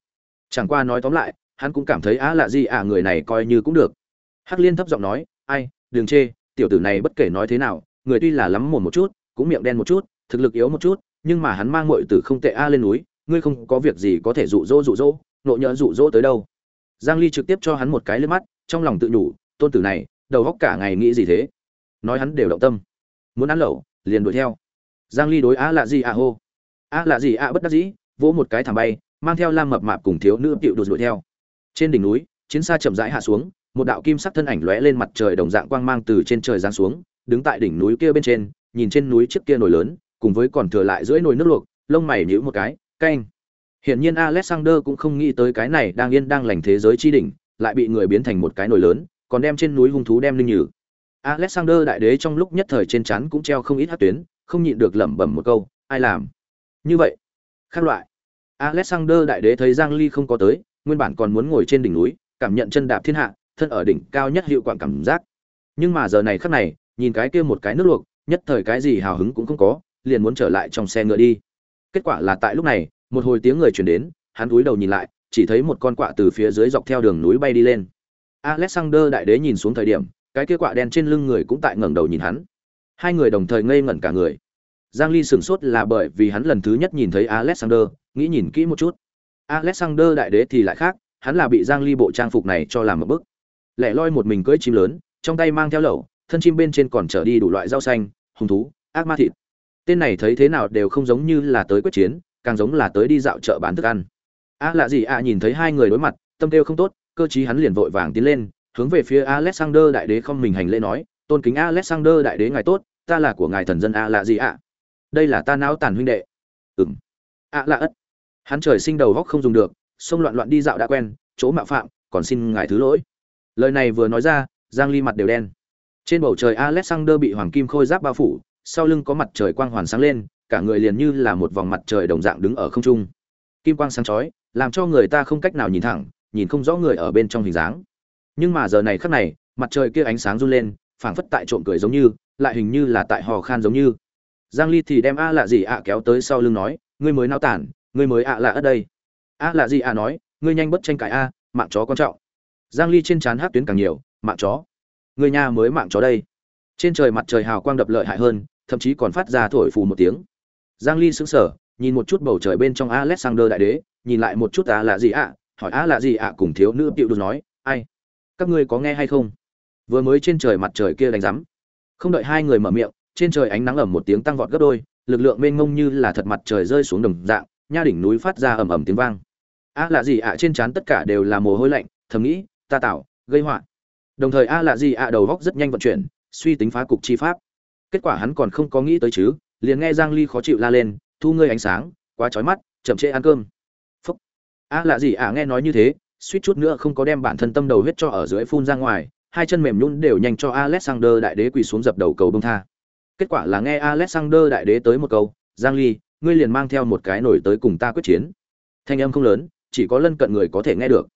Chẳng qua nói tóm lại, hắn cũng cảm thấy á lạ gì ạ người này coi như cũng được. Hắc liên thấp giọng nói, ai, đừng chê, tiểu tử này bất kể nói thế nào, người tuy là lắm mồm một chút, cũng miệng đen một chút, thực lực yếu một chút, nhưng mà hắn mang muội tử không tệ a lên núi ngươi không có việc gì có thể dụ dỗ dụ dỗ, nộ nhỡ dụ dỗ tới đâu. Giang ly trực tiếp cho hắn một cái lên mắt, trong lòng tự nhủ, tôn tử này, đầu óc cả ngày nghĩ gì thế? Nói hắn đều động tâm. Muốn ăn lẩu, liền đuổi theo. Giang ly đối Á lạ gì à hô? Á lạ gì à bất đắc dĩ, vỗ một cái thảm bay, mang theo lam mập mạp cùng thiếu nữ tiệu đột đuổi theo. Trên đỉnh núi, chiến xa chậm rãi hạ xuống, một đạo kim sắc thân ảnh lóe lên mặt trời đồng dạng quang mang từ trên trời giáng xuống, đứng tại đỉnh núi kia bên trên, nhìn trên núi trước kia nồi lớn, cùng với còn thừa lại dưới nồi nước luộc, lông mày nhíu một cái canh. Hiển nhiên alexander cũng không nghĩ tới cái này đang yên đang lành thế giới chi đỉnh, lại bị người biến thành một cái nồi lớn, còn đem trên núi hung thú đem linh nhử. Alexander đại đế trong lúc nhất thời trên chắn cũng treo không ít hát tuyến, không nhịn được lẩm bẩm một câu, ai làm? Như vậy, khác loại. Alexander đại đế thấy giang ly không có tới, nguyên bản còn muốn ngồi trên đỉnh núi, cảm nhận chân đạp thiên hạ, thân ở đỉnh cao nhất hiệu quả cảm giác. Nhưng mà giờ này khắc này, nhìn cái kia một cái nước luộc, nhất thời cái gì hào hứng cũng không có, liền muốn trở lại trong xe ngựa đi kết quả là tại lúc này, một hồi tiếng người chuyển đến, hắn cúi đầu nhìn lại, chỉ thấy một con quạ từ phía dưới dọc theo đường núi bay đi lên. Alexander đại đế nhìn xuống thời điểm, cái kia quạ đen trên lưng người cũng tại ngẩng đầu nhìn hắn. Hai người đồng thời ngây ngẩn cả người. Giang ly sửng sốt là bởi vì hắn lần thứ nhất nhìn thấy alexander, nghĩ nhìn kỹ một chút. Alexander đại đế thì lại khác, hắn là bị giang ly bộ trang phục này cho làm một bức. Lẻ loi một mình cưỡi chim lớn, trong tay mang theo lẩu, thân chim bên trên còn trở đi đủ loại rau xanh, hung thú, ác ma thịt tên này thấy thế nào đều không giống như là tới quyết chiến, càng giống là tới đi dạo chợ bán thức ăn. A à lạ gì a nhìn thấy hai người đối mặt, tâm kêu không tốt, cơ chí hắn liền vội vàng tiến lên, hướng về phía alexander đại đế không mình hành lễ nói, tôn kính alexander đại đế ngài tốt, ta là của ngài thần dân a lạ gì a. đây là ta não tàn huynh đệ. Ừng a lạ ất. Hắn trời sinh đầu góc không dùng được xông loạn loạn đi dạo đã quen, chỗ mạo phạm, còn xin ngài thứ lỗi. Lời này vừa nói ra, giang ly mặt đều đen. Trên bầu trời alexander bị hoàng kim khôi giáp bao phủ sau lưng có mặt trời quang hoàn sáng lên, cả người liền như là một vòng mặt trời đồng dạng đứng ở không trung. Kim quang sáng chói, làm cho người ta không cách nào nhìn thẳng, nhìn không rõ người ở bên trong hình dáng. Nhưng mà giờ này khắc này, mặt trời kia ánh sáng run lên, phảng phất tại trộm cười giống như, lại hình như là tại hò khan giống như. Giang ly thì đem a lạ gì ạ kéo tới sau lưng nói, ngươi mới náo tản, ngươi mới ạ lạ ở đây. A lạ gì ạ nói, ngươi nhanh bất tranh cãi a, mạng chó quan trọng. Giang ly trên trán hát tuyến càng nhiều, mạng chó, ngươi nhà mới mạng chó đây. Trên trời mặt trời hào quang đập lợi hại hơn thậm chí còn phát ra thổi phù một tiếng. Giang ly sững sờ, nhìn một chút bầu trời bên trong alexander đại đế, nhìn lại một chút à là gì ạ, hỏi á là gì ạ cùng thiếu nữ tiệu đùn nói, ai? Các ngươi có nghe hay không? Vừa mới trên trời mặt trời kia đánh rắm không đợi hai người mở miệng, trên trời ánh nắng ẩm một tiếng tăng vọt gấp đôi, lực lượng mênh mông như là thật mặt trời rơi xuống đồng dạng, nha đỉnh núi phát ra ầm ầm tiếng vang. A là gì ạ trên trán tất cả đều là mồ hôi lạnh, thầm nghĩ, ta tạo, gây họa. Đồng thời a là gì ạ đầu góc rất nhanh vận chuyển, suy tính phá cục chi pháp kết quả hắn còn không có nghĩ tới chứ, liền nghe giang ly khó chịu la lên, thu ngươi ánh sáng, quá chói mắt, chậm trễ ăn cơm. Phúc. A là gì à nghe nói như thế, suýt chút nữa không có đem bản thân tâm đầu huyết cho ở dưới phun ra ngoài, hai chân mềm nhún đều nhanh cho alexander đại đế quỳ xuống dập đầu cầu bông tha. Kết quả là nghe alexander đại đế tới một câu, giang ly, ngươi liền mang theo một cái nổi tới cùng ta quyết chiến. Thanh âm không lớn, chỉ có lân cận người có thể nghe được.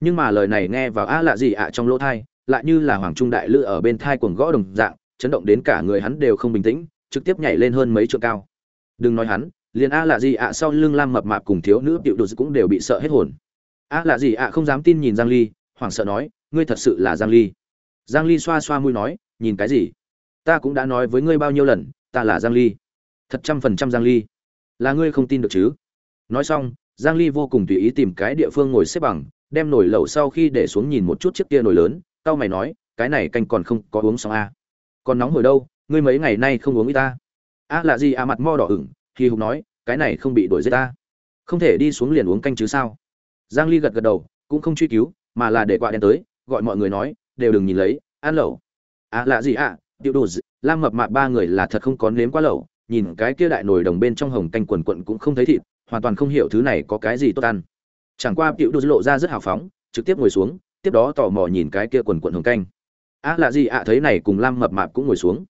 Nhưng mà lời này nghe vào a lạ gì ạ trong lỗ thai, lại như là hoàng trung đại lự ở bên thai cuồng gõ đồng dạng chấn động đến cả người hắn đều không bình tĩnh, trực tiếp nhảy lên hơn mấy trượng cao. Đừng nói hắn, liền a lạ gì ạ sau lưng lam mập mạp cùng thiếu nữ tiểu đột cũng đều bị sợ hết hồn. A lạ gì ạ không dám tin nhìn giang ly, hoảng sợ nói, ngươi thật sự là giang ly. Giang ly xoa xoa mũi nói, nhìn cái gì? Ta cũng đã nói với ngươi bao nhiêu lần, ta là giang ly. Thật trăm phần trăm giang ly. Là ngươi không tin được chứ? Nói xong, giang ly vô cùng tùy ý tìm cái địa phương ngồi xếp bằng, đem nồi lẩu sau khi để xuống nhìn một chút chiếc kia nồi lớn tao mày nói, cái này canh còn không có uống xong a à còn nóng hồi đâu, ngươi mấy ngày nay không uống ít ta. A à là gì à mặt mo đỏ ửng khi hùng nói, cái này không bị đuổi giết ta. Không thể đi xuống liền uống canh chứ sao? Giang ly gật gật đầu, cũng không truy cứu, mà là để quạ đen tới, gọi mọi người nói, đều đừng nhìn lấy, ăn lẩu. À lạ gì à điệu đồ lam mập mạp ba người là thật không có nếm quá lẩu, nhìn cái kia đại nồi đồng bên trong hồng canh quần quận cũng không thấy thịt, hoàn toàn không hiểu thứ này có cái gì tốt ăn. Chẳng qua tiểu đồ lộ ra rất hào phóng, trực tiếp ngồi xuống, tiếp đó tò mò nhìn cái kia quần quận hồng canh à lạ gì ạ? À, thấy này cùng lam mập mạp cũng ngồi xuống.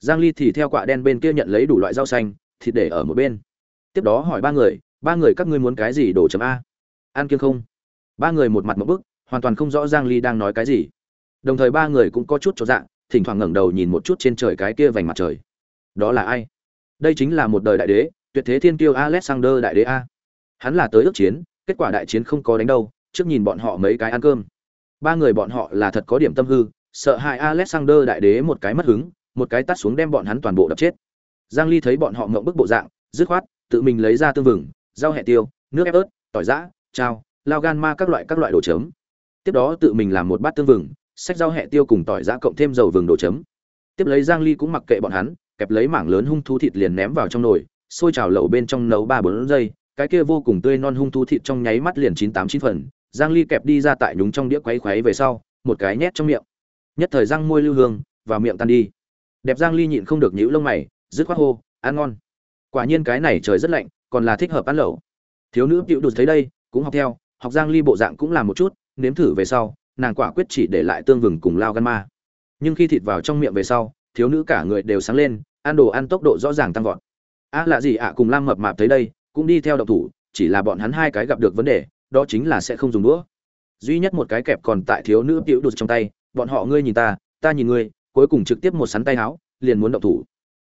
Giang ly thì theo quạ đen bên kia nhận lấy đủ loại rau xanh, thịt để ở một bên. Tiếp đó hỏi ba người ba người các ngươi muốn cái gì đồ chấm a? Ăn kiêng không? Ba người một mặt một bức, hoàn toàn không rõ giang ly đang nói cái gì. Đồng thời ba người cũng có chút cho dạng thỉnh thoảng ngẩng đầu nhìn một chút trên trời cái kia vành mặt trời. Đó là ai? Đây chính là một đời đại đế, tuyệt thế thiên kiêu alexander đại đế a. Hắn là tới ước chiến, kết quả đại chiến không có đánh đâu, trước nhìn bọn họ mấy cái ăn cơm. Ba người bọn họ là thật có điểm tâm hư sợ hại alexander đại đế một cái mất hứng, một cái tắt xuống đem bọn hắn toàn bộ đập chết. Giang ly thấy bọn họ ngậm bức bộ dạng, dứt khoát, tự mình lấy ra tương vừng, rau hẹ tiêu, nước ép ớt, tỏi giã trao lao gan ma các loại các loại đồ chấm. Tiếp đó tự mình làm một bát tương vừng, xách rau hẹ tiêu cùng tỏi giã cộng thêm dầu vừng đồ chấm. Tiếp lấy giang ly cũng mặc kệ bọn hắn, kẹp lấy mảng lớn hung thú thịt liền ném vào trong nồi sôi trào lẩu bên trong nấu ba bốn giây, cái kia vô cùng tươi non hung thú thịt trong nháy mắt liền chín tám chín phần. Giang ly kẹp đi ra tại nhúng trong đĩa quấy quấy về sau, một cái nhét trong miệng nhất thời răng môi lưu hương, vào miệng tan đi. Đẹp giang ly nhịn không được nhíu lông mày, dứt khoát hô, ăn ngon. Quả nhiên cái này trời rất lạnh, còn là thích hợp ăn lẩu. Thiếu nữ tiểu đột thấy đây, cũng học theo, học giang ly bộ dạng cũng làm một chút, nếm thử về sau, nàng quả quyết chỉ để lại tương vừng cùng lao gan ma. Nhưng khi thịt vào trong miệng về sau, thiếu nữ cả người đều sáng lên, ăn đồ ăn tốc độ rõ ràng tăng vọt. A à lạ gì ạ à, cùng lam mập mạp thấy đây, cũng đi theo độc thủ, chỉ là bọn hắn hai cái gặp được vấn đề, đó chính là sẽ không dùng đũa. Duy nhất một cái kẹp còn tại thiếu nữ tiểu đột trong tay bọn họ ngươi nhìn ta ta nhìn ngươi cuối cùng trực tiếp một sắn tay áo liền muốn động thủ.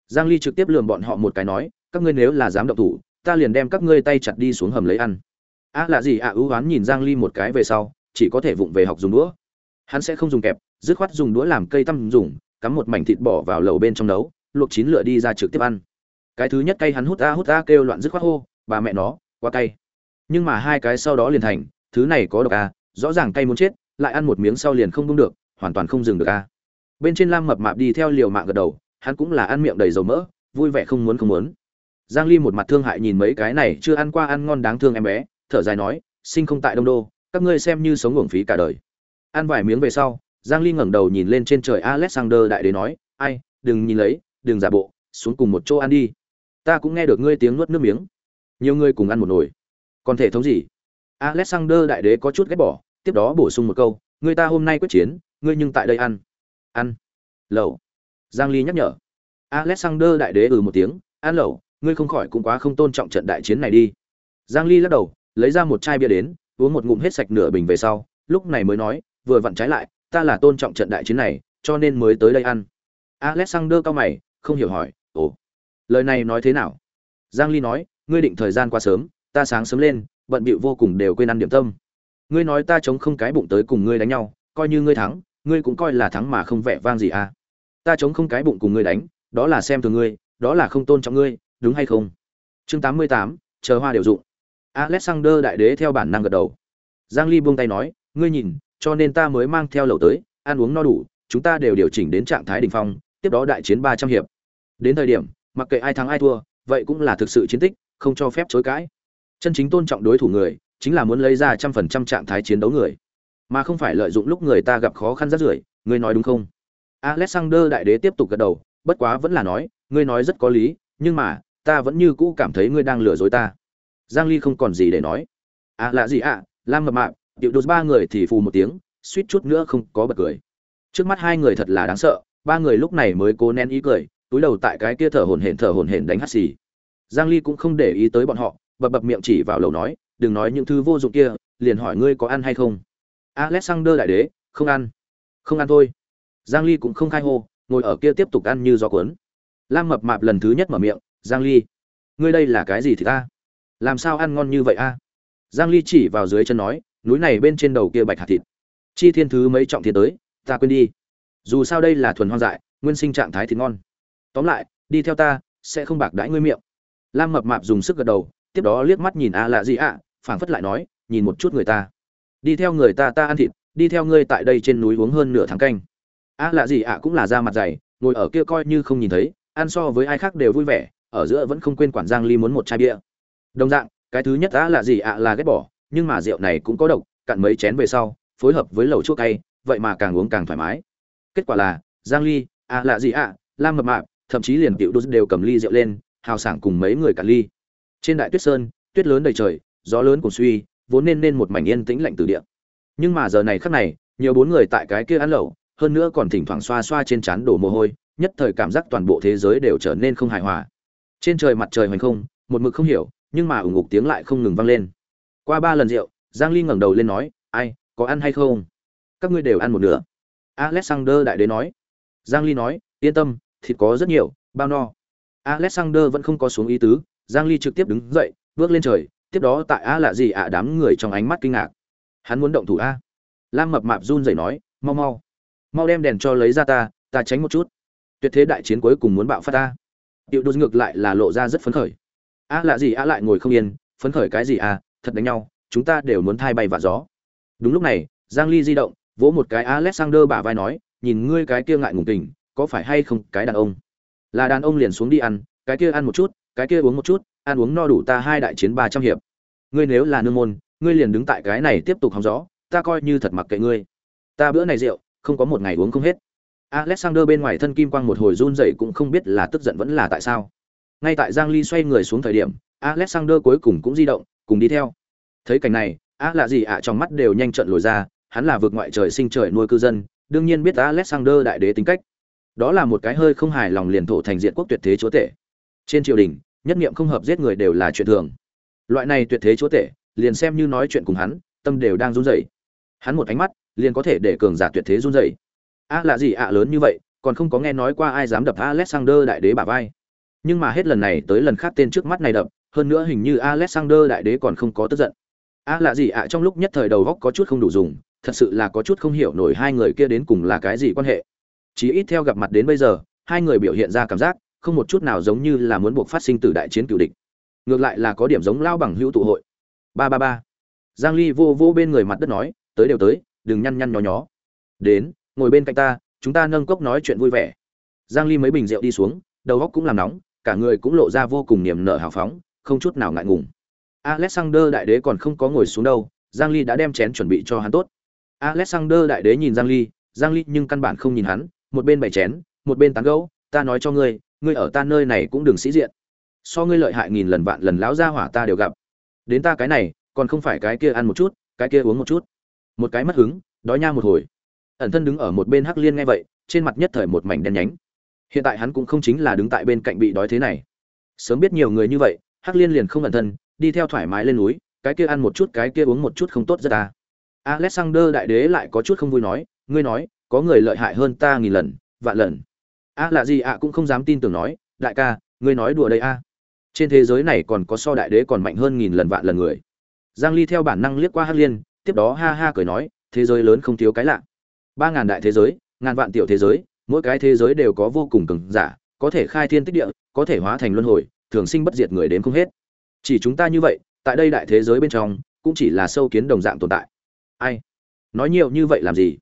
Giang ly trực tiếp lườm bọn họ một cái nói các ngươi nếu là dám động thủ ta liền đem các ngươi tay chặt đi xuống hầm lấy ăn. A à là gì ạ à, ưu hoán nhìn giang ly một cái về sau chỉ có thể vụng về học dùng đũa. Hắn sẽ không dùng kẹp dứt khoát dùng đũa làm cây tăm dùng cắm một mảnh thịt bỏ vào lẩu bên trong nấu luộc chín lựa đi ra trực tiếp ăn. Cái thứ nhất cay hắn hút a hút a kêu loạn dứt khoát hô bà mẹ nó quá cay. Nhưng mà hai cái sau đó liền thành thứ này có độc à, rõ ràng cay muốn chết lại ăn một miếng sau liền không đúng được hoàn toàn không dừng được a. Bên trên lam mập mạp đi theo liều mạng gật đầu, hắn cũng là ăn miệng đầy dầu mỡ, vui vẻ không muốn không muốn. Giang ly một mặt thương hại nhìn mấy cái này chưa ăn qua ăn ngon đáng thương em bé, thở dài nói, sinh không tại đông đô, các ngươi xem như sống uổng phí cả đời. Ăn vài miếng về sau, giang ly ngẩng đầu nhìn lên trên trời alexander đại đế nói, ai, đừng nhìn lấy, đừng giả bộ, xuống cùng một chỗ ăn đi. Ta cũng nghe được ngươi tiếng nuốt nước miếng. Nhiều người cùng ăn một nồi. Còn thể thống gì? Alexander đại đế có chút ghét bỏ, tiếp đó bổ sung một câu người ta hôm nay quyết chiến, ngươi nhưng tại đây ăn. Ăn. Lẩu giang ly nhắc nhở. Alexander đại đế ừ một tiếng, ăn lẩu, ngươi không khỏi cũng quá không tôn trọng trận đại chiến này đi. Giang ly lắc đầu, lấy ra một chai bia đến, uống một ngụm hết sạch nửa bình về sau, lúc này mới nói, vừa vặn trái lại, ta là tôn trọng trận đại chiến này, cho nên mới tới đây ăn. Alexander cao mày, không hiểu hỏi, ồ, lời này nói thế nào? Giang ly nói, ngươi định thời gian qua sớm, ta sáng sớm lên, bận bịu vô cùng đều quên ăn điểm tâm ngươi nói ta chống không cái bụng tới cùng ngươi đánh nhau coi như ngươi thắng ngươi cũng coi là thắng mà không vẻ vang gì à? Ta chống không cái bụng cùng ngươi đánh đó là xem thường ngươi đó là không tôn trọng ngươi đúng hay không? Chương 88, chờ hoa đều dụng. Alexander đại đế theo bản năng gật đầu. Giang ly buông tay nói ngươi nhìn cho nên ta mới mang theo lẩu tới ăn uống no đủ chúng ta đều điều chỉnh đến trạng thái đỉnh phong tiếp đó đại chiến 300 hiệp. Đến thời điểm mặc kệ ai thắng ai thua vậy cũng là thực sự chiến tích không cho phép chối cãi. Chân chính tôn trọng đối thủ người chính là muốn lấy ra trăm phần trăm trạng thái chiến đấu người. Mà không phải lợi dụng lúc người ta gặp khó khăn rất rưởi ngươi nói đúng không? Alexander đại đế tiếp tục gật đầu bất quá vẫn là nói ngươi nói rất có lý nhưng mà ta vẫn như cũ cảm thấy ngươi đang lừa dối ta. Giang ly không còn gì để nói. À lạ gì ạ? À, lam mập mạp điệu đột ba người thì phù một tiếng suýt chút nữa không có bật cười. Trước mắt hai người thật là đáng sợ ba người lúc này mới cố nén ý cười túi đầu tại cái kia thở hổn hển thở hổn hển đánh hắt xì. Giang ly cũng không để ý tới bọn họ bập bập miệng chỉ vào lầu nói đừng nói những thứ vô dụng kia, liền hỏi ngươi có ăn hay không? Alexander đại đế, không ăn. Không ăn thôi. Giang ly cũng không khai hô, ngồi ở kia tiếp tục ăn như gió cuốn. Lam mập mạp lần thứ nhất mở miệng, giang ly, ngươi đây là cái gì thì ta? Làm sao ăn ngon như vậy a? Giang ly chỉ vào dưới chân nói, núi này bên trên đầu kia bạch hạt thịt. Chi thiên thứ mấy trọng thiên tới, ta quên đi. Dù sao đây là thuần hoang dại, nguyên sinh trạng thái thịt ngon. Tóm lại, đi theo ta, sẽ không bạc đãi ngươi miệng. Lam mập mạp dùng sức gật đầu, tiếp đó liếc mắt nhìn a lạ gì ạ phảng phất lại nói, nhìn một chút người ta. Đi theo người ta ta ăn thịt, đi theo ngươi tại đây trên núi uống hơn nửa tháng canh. A lạ gì ạ cũng là da mặt dày, ngồi ở kia coi như không nhìn thấy, ăn so với ai khác đều vui vẻ, ở giữa vẫn không quên quản giang ly muốn một chai bia. Đồng dạng, cái thứ nhất a lạ gì ạ là ghét bỏ, nhưng mà rượu này cũng có độc, cạn mấy chén về sau, phối hợp với lẩu chuốc cay, vậy mà càng uống càng thoải mái. Kết quả là, giang ly, a lạ gì ạ, lam mập mạp, thậm chí liền tiểu đô đều cầm ly rượu lên, hào sảng cùng mấy người cả ly. Trên đại tuyết sơn, tuyết lớn đầy trời gió lớn cùng suy, vốn nên nên một mảnh yên tĩnh lạnh từ địa. Nhưng mà giờ này khắc này, nhiều bốn người tại cái kia ăn lẩu, hơn nữa còn thỉnh thoảng xoa xoa trên trán đổ mồ hôi, nhất thời cảm giác toàn bộ thế giới đều trở nên không hài hòa. Trên trời mặt trời hoành không, một mực không hiểu, nhưng mà ủng ngục tiếng lại không ngừng vang lên. Qua ba lần rượu, giang ly ngẩng đầu lên nói, ai, có ăn hay không? Các ngươi đều ăn một nửa. Alexander đại đế nói. Giang ly nói, yên tâm, thịt có rất nhiều, bao no. Alexander vẫn không có xuống ý tứ, giang ly trực tiếp đứng dậy, bước lên trời tiếp đó tại a là gì ạ đám người trong ánh mắt kinh ngạc. Hắn muốn động thủ a. Lam mập mạp run rẩy nói, mau mau. Mau đem đèn cho lấy ra ta ta tránh một chút. Tuyệt thế đại chiến cuối cùng muốn bạo phát ta. Điệu đột ngược lại là lộ ra rất phấn khởi. A là gì a lại ngồi không yên, phấn khởi cái gì a thật đánh nhau, chúng ta đều muốn thay bay và gió. Đúng lúc này, giang ly di động, vỗ một cái alexander bả vai nói, nhìn ngươi cái kia ngại ngùng tình, có phải hay không cái đàn ông? Là đàn ông liền xuống đi ăn, cái kia ăn một chút, cái kia uống một chút ăn uống no đủ ta hai đại chiến ba trăm hiệp. Ngươi nếu là nương môn, ngươi liền đứng tại cái này tiếp tục hóng gió ta coi như thật mặc kệ ngươi. Ta bữa này rượu, không có một ngày uống không hết. Alexander bên ngoài thân kim quang một hồi run rẩy cũng không biết là tức giận vẫn là tại sao. Ngay tại giang ly xoay người xuống thời điểm, alexander cuối cùng cũng di động, cùng đi theo. Thấy cảnh này, á là gì ạ, trong mắt đều nhanh trận lồi ra, hắn là vượt ngoại trời sinh trời nuôi cư dân, đương nhiên biết alexander đại đế tính cách. Đó là một cái hơi không hài lòng liền thổ thành diện quốc tuyệt thế chúa tể. Trên triều đình nhất niệm không hợp giết người đều là chuyện thường. Loại này tuyệt thế chúa tể, liền xem như nói chuyện cùng hắn, tâm đều đang run rẩy. Hắn một ánh mắt, liền có thể để cường giả tuyệt thế run rẩy. A là gì ạ lớn như vậy, còn không có nghe nói qua ai dám đập alexander đại đế bả vai. Nhưng mà hết lần này tới lần khác tên trước mắt này đập, hơn nữa hình như alexander đại đế còn không có tức giận. A là gì ạ trong lúc nhất thời đầu góc có chút không đủ dùng, thật sự là có chút không hiểu nổi hai người kia đến cùng là cái gì quan hệ. Chí ít theo gặp mặt đến bây giờ, hai người biểu hiện ra cảm giác không một chút nào giống như là muốn buộc phát sinh từ đại chiến cựu địch. Ngược lại là có điểm giống lao bằng hữu tụ hội. Ba ba ba. Giang ly vô vô bên người mặt đất nói, tới đều tới, đừng nhăn nhăn nhó nhó. Đến, ngồi bên cạnh ta, chúng ta nâng cốc nói chuyện vui vẻ. Giang ly mấy bình rượu đi xuống, đầu óc cũng làm nóng, cả người cũng lộ ra vô cùng niềm nở hào phóng, không chút nào ngại ngùng. Alexander đại đế còn không có ngồi xuống đâu, giang ly đã đem chén chuẩn bị cho hắn tốt. Alexander đại đế nhìn giang ly giang ly nhưng căn bản không nhìn hắn, một bên bày chén, một bên tán gẫu, ta nói cho ngươi ngươi ở ta nơi này cũng đừng sĩ diện. So ngươi lợi hại nghìn lần vạn lần lão gia hỏa ta đều gặp. Đến ta cái này, còn không phải cái kia ăn một chút, cái kia uống một chút. Một cái mất hứng, đói nha một hồi. Ẩn thân đứng ở một bên hắc liên nghe vậy, trên mặt nhất thời một mảnh đen nhánh. Hiện tại hắn cũng không chính là đứng tại bên cạnh bị đói thế này. Sớm biết nhiều người như vậy, hắc liên liền không ẩn thân, đi theo thoải mái lên núi, cái kia ăn một chút, cái kia uống một chút không tốt rất ta alexander đại đế lại có chút không vui nói, ngươi nói, có người lợi hại hơn ta nghìn lần, vạn lần a à là gì ạ cũng không dám tin tưởng nói, đại ca, ngươi nói đùa đây a. Trên thế giới này còn có so đại đế còn mạnh hơn nghìn lần vạn lần người. Giang ly theo bản năng liếc qua hắc liên, tiếp đó ha ha cười nói, thế giới lớn không thiếu cái lạ. Ba ngàn đại thế giới, ngàn vạn tiểu thế giới, mỗi cái thế giới đều có vô cùng cường giả, có thể khai thiên tích địa, có thể hóa thành luân hồi, thường sinh bất diệt người đến không hết. Chỉ chúng ta như vậy, tại đây đại thế giới bên trong, cũng chỉ là sâu kiến đồng dạng tồn tại. Ai? Nói nhiều như vậy làm gì?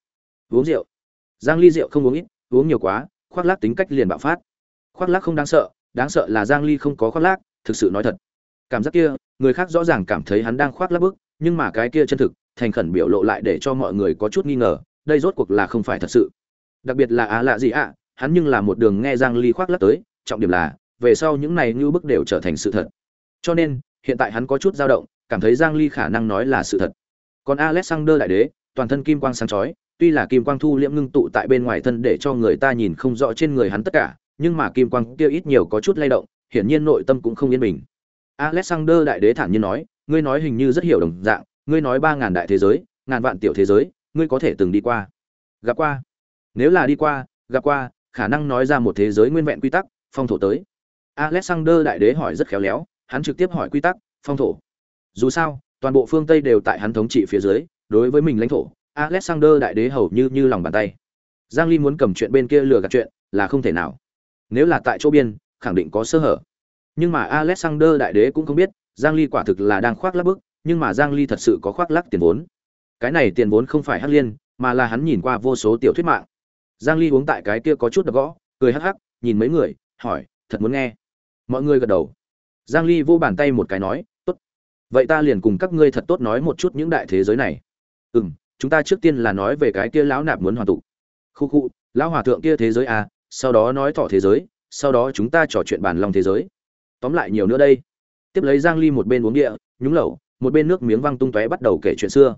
Uống rượu. Giang ly rượu không uống ít, uống nhiều quá khoác lác tính cách liền bạo phát. Khoác lác không đáng sợ đáng sợ là giang ly không có khoác lác, thực sự nói thật. Cảm giác kia, người khác rõ ràng cảm thấy hắn đang khoác lác bức, nhưng mà cái kia chân thực, thành khẩn biểu lộ lại để cho mọi người có chút nghi ngờ, đây rốt cuộc là không phải thật sự. Đặc biệt là á lạ gì ạ, hắn nhưng là một đường nghe giang ly khoác lác tới, trọng điểm là, về sau những này như bức đều trở thành sự thật. Cho nên, hiện tại hắn có chút dao động, cảm thấy giang ly khả năng nói là sự thật. Còn alexander đại đế, toàn thân kim quang sáng chói tuy là kim quang thu liễm ngưng tụ tại bên ngoài thân để cho người ta nhìn không rõ trên người hắn tất cả, nhưng mà kim quang kia ít nhiều có chút lay động, hiển nhiên nội tâm cũng không yên bình. Alexander đại đế thản nhiên nói, ngươi nói hình như rất hiểu đồng dạng, ngươi nói ba ngàn đại thế giới, ngàn vạn tiểu thế giới, ngươi có thể từng đi qua. Gặp qua. Nếu là đi qua, gặp qua, khả năng nói ra một thế giới nguyên vẹn quy tắc, phong thổ tới. Alexander đại đế hỏi rất khéo léo, hắn trực tiếp hỏi quy tắc, phong thổ. Dù sao, toàn bộ phương tây đều tại hắn thống trị phía dưới, đối với mình lãnh thổ alexander đại đế hầu như như lòng bàn tay. Giang ly muốn cầm chuyện bên kia lừa gạt chuyện là không thể nào. Nếu là tại chỗ biên, khẳng định có sơ hở. Nhưng mà alexander đại đế cũng không biết, giang ly quả thực là đang khoác lác bức, nhưng mà giang ly thật sự có khoác lác tiền vốn. Cái này tiền vốn không phải hắc liên, mà là hắn nhìn qua vô số tiểu thuyết mạng. Giang ly uống tại cái kia có chút đập gõ, cười hắc hắc, nhìn mấy người, hỏi, thật muốn nghe? Mọi người gật đầu. Giang ly vô bàn tay một cái nói, tốt. Vậy ta liền cùng các ngươi thật tốt nói một chút những đại thế giới này. Ừm chúng ta trước tiên là nói về cái kia lão nạp muốn hoàn tụ khu khu, lão hòa thượng kia thế giới à sau đó nói thọ thế giới, sau đó chúng ta trò chuyện bàn long thế giới. Tóm lại nhiều nữa đây. Tiếp lấy giang ly một bên uống địa, nhúng lẩu, một bên nước miếng văng tung tóe bắt đầu kể chuyện xưa.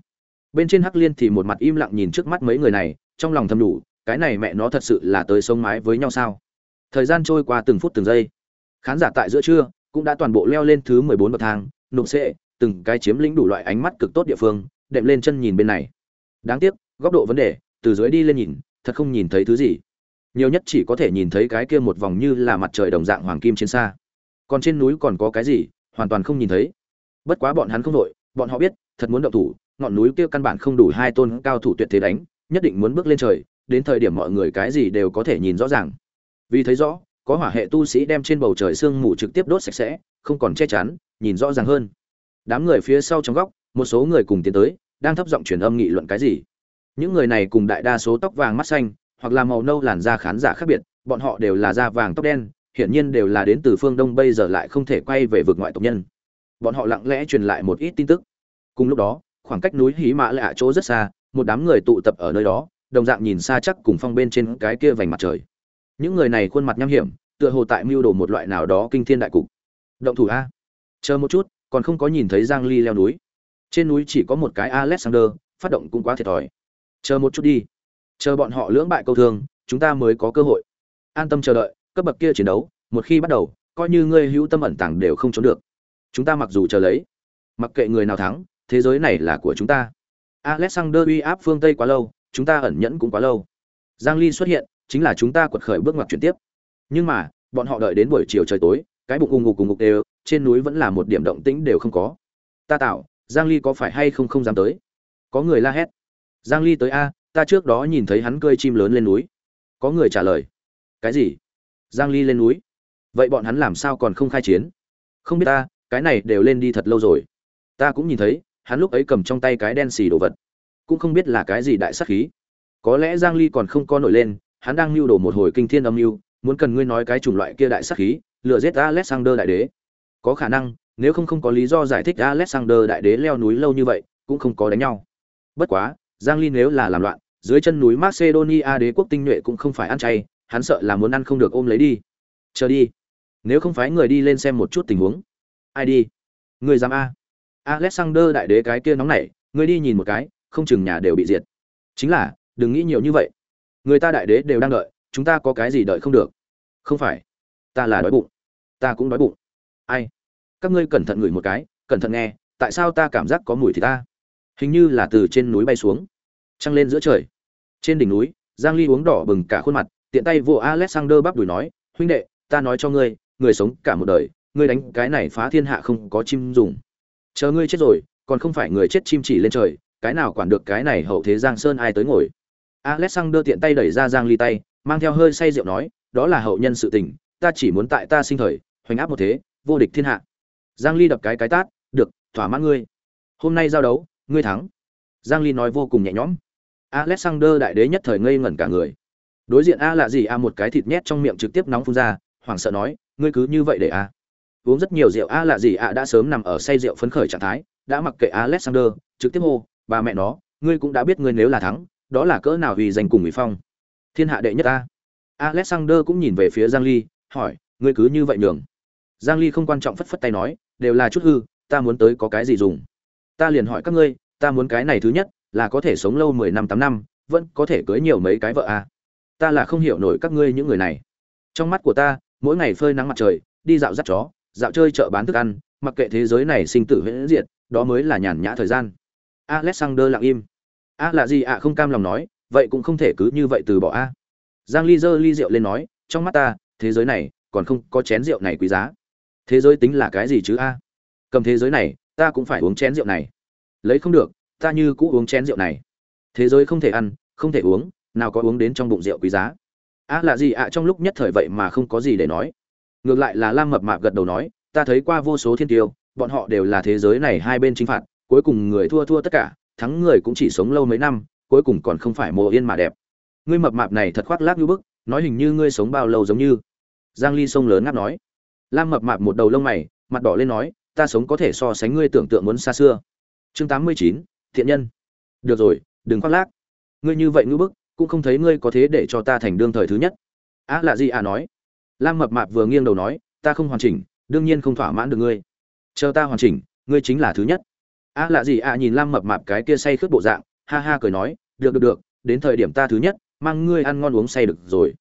Bên trên hắc liên thì một mặt im lặng nhìn trước mắt mấy người này, trong lòng thầm đủ, cái này mẹ nó thật sự là tới sống mái với nhau sao? Thời gian trôi qua từng phút từng giây. Khán giả tại giữa trưa cũng đã toàn bộ leo lên thứ 14 bậc thang, nộp xệ từng cái chiếm lĩnh đủ loại ánh mắt cực tốt địa phương, đệm lên chân nhìn bên này đáng tiếc, góc độ vấn đề, từ dưới đi lên nhìn, thật không nhìn thấy thứ gì. Nhiều nhất chỉ có thể nhìn thấy cái kia một vòng như là mặt trời đồng dạng hoàng kim trên xa. Còn trên núi còn có cái gì, hoàn toàn không nhìn thấy. Bất quá bọn hắn không đội, bọn họ biết, thật muốn động thủ, ngọn núi kia căn bản không đủ hai tôn cao thủ tuyệt thế đánh, nhất định muốn bước lên trời, đến thời điểm mọi người cái gì đều có thể nhìn rõ ràng. Vì thấy rõ, có hỏa hệ tu sĩ đem trên bầu trời sương mù trực tiếp đốt sạch sẽ, không còn che chắn, nhìn rõ ràng hơn. Đám người phía sau trong góc, một số người cùng tiến tới đang thấp giọng truyền âm nghị luận cái gì. Những người này cùng đại đa số tóc vàng mắt xanh, hoặc là màu nâu làn da khán giả khác biệt, bọn họ đều là da vàng tóc đen, hiển nhiên đều là đến từ phương đông, bây giờ lại không thể quay về vực ngoại tộc nhân. Bọn họ lặng lẽ truyền lại một ít tin tức. Cùng lúc đó, khoảng cách núi hí mã lạ chỗ rất xa, một đám người tụ tập ở nơi đó, đồng dạng nhìn xa chắc cùng phong bên trên cái kia vành mặt trời. Những người này khuôn mặt nham hiểm, tựa hồ tại mưu đồ một loại nào đó kinh thiên đại cục. Động thủ a. Chờ một chút, còn không có nhìn thấy giang ly leo núi trên núi chỉ có một cái alexander, phát động cũng quá thiệt thòi. Chờ một chút đi. Chờ bọn họ lưỡng bại câu thương, chúng ta mới có cơ hội. An tâm chờ đợi, cấp bậc kia chiến đấu, một khi bắt đầu, coi như ngươi hữu tâm ẩn tàng đều không trốn được. Chúng ta mặc dù chờ lấy, mặc kệ người nào thắng, thế giới này là của chúng ta. Alexander uy áp phương tây quá lâu, chúng ta ẩn nhẫn cũng quá lâu. Giang ly xuất hiện, chính là chúng ta quật khởi bước ngoặt chuyển tiếp. Nhưng mà, bọn họ đợi đến buổi chiều trời tối, cái bụng ung ngục cùng ngục đều, trên núi vẫn là một điểm động tĩnh đều không có. Ta tạo giang ly có phải hay không không dám tới? Có người la hét. Giang ly tới a, ta trước đó nhìn thấy hắn cơi chim lớn lên núi. Có người trả lời. Cái gì? Giang ly lên núi. Vậy bọn hắn làm sao còn không khai chiến? Không biết ta, cái này đều lên đi thật lâu rồi. Ta cũng nhìn thấy, hắn lúc ấy cầm trong tay cái đen xì đồ vật. Cũng không biết là cái gì đại sát khí. Có lẽ giang ly còn không có nổi lên, hắn đang lưu đồ một hồi kinh thiên âm mưu, muốn cần ngươi nói cái chủng loại kia đại sát khí, lừa giết alexander đại đế. Có khả năng nếu không không có lý do giải thích alexander đại đế leo núi lâu như vậy, cũng không có đánh nhau. Bất quá, giang ly nếu là làm loạn, dưới chân núi macedonia đế quốc tinh nhuệ cũng không phải ăn chay, hắn sợ là muốn ăn không được ôm lấy đi. Chờ đi. Nếu không phải người đi lên xem một chút tình huống. Ai đi? Người dám a? Alexander đại đế cái kia nóng nảy, người đi nhìn một cái, không chừng nhà đều bị diệt. Chính là, đừng nghĩ nhiều như vậy. Người ta đại đế đều đang đợi, chúng ta có cái gì đợi không được? Không phải. Ta là đói bụng. Ta cũng đói bụng. Ai? Các ngươi cẩn thận ngửi một cái, cẩn thận nghe, tại sao ta cảm giác có mùi thì ta? Hình như là từ trên núi bay xuống, trăng lên giữa trời. Trên đỉnh núi, giang ly uống đỏ bừng cả khuôn mặt, tiện tay vô alexander bắp đùi nói, huynh đệ, ta nói cho ngươi, người sống cả một đời, ngươi đánh cái này phá thiên hạ không có chim dùng. Chờ ngươi chết rồi, còn không phải người chết chim chỉ lên trời, cái nào quản được cái này hậu thế giang sơn ai tới ngồi? Alexander tiện tay đẩy ra giang ly tay, mang theo hơi say rượu nói, đó là hậu nhân sự tình, ta chỉ muốn tại ta sinh thời, hoành áp một thế, vô địch thiên hạ giang ly đập cái cái tát, được, thỏa mãn ngươi. Hôm nay giao đấu, ngươi thắng. Giang ly nói vô cùng nhẹ nhõm. Alexander đại đế nhất thời ngây ngẩn cả người. Đối diện a là gì a một cái thịt nhét trong miệng trực tiếp nóng phun ra, hoảng sợ nói, ngươi cứ như vậy để a. Uống rất nhiều rượu, a là gì a đã sớm nằm ở say rượu phấn khởi trạng thái, đã mặc kệ alexander, trực tiếp hô, bà mẹ nó, ngươi cũng đã biết ngươi nếu là thắng, đó là cỡ nào vì giành cùng ủy phong. Thiên hạ đệ nhất a. Alexander cũng nhìn về phía giang ly, hỏi, ngươi cứ như vậy nhường. Giang ly không quan trọng phất phất tay nói đều là chút hư, ta muốn tới có cái gì dùng? Ta liền hỏi các ngươi, ta muốn cái này thứ nhất, là có thể sống lâu 10 năm 8 năm, vẫn có thể cưới nhiều mấy cái vợ à? ta là không hiểu nổi các ngươi những người này. Trong mắt của ta, mỗi ngày phơi nắng mặt trời, đi dạo dắt chó, dạo chơi chợ bán thức ăn, mặc kệ thế giới này sinh tử huyễn diệt, đó mới là nhàn nhã thời gian. Alexander lặng im. A là gì ạ, không cam lòng nói, vậy cũng không thể cứ như vậy từ bỏ a. Giang ly giơ ly rượu lên nói, trong mắt ta, thế giới này còn không có chén rượu này quý giá thế giới tính là cái gì chứ a? Cầm thế giới này, ta cũng phải uống chén rượu này. Lấy không được, ta như cũ uống chén rượu này. Thế giới không thể ăn, không thể uống, nào có uống đến trong bụng rượu quý giá. A là gì ạ? Trong lúc nhất thời vậy mà không có gì để nói. Ngược lại là lam mập mạp gật đầu nói, ta thấy qua vô số thiên tiêu, bọn họ đều là thế giới này hai bên chính phạt, cuối cùng người thua thua tất cả, thắng người cũng chỉ sống lâu mấy năm, cuối cùng còn không phải mồ yên mà đẹp. Ngươi mập mạp này thật khoác lác như bức, nói hình như ngươi sống bao lâu giống như. Giang ly sông lớn ngáp nói lam mập mạp một đầu lông mày mặt đỏ lên nói ta sống có thể so sánh ngươi tưởng tượng muốn xa xưa. Chương 89, thiện nhân. Được rồi đừng khoác lác. Ngươi như vậy ngữ bức cũng không thấy ngươi có thế để cho ta thành đương thời thứ nhất. Á à, lạ gì à nói. Lam mập mạp vừa nghiêng đầu nói ta không hoàn chỉnh đương nhiên không thỏa mãn được ngươi. Chờ ta hoàn chỉnh ngươi chính là thứ nhất. Á à, lạ gì à nhìn lam mập mạp cái kia say khướt bộ dạng ha ha cười nói được được được đến thời điểm ta thứ nhất mang ngươi ăn ngon uống say được rồi.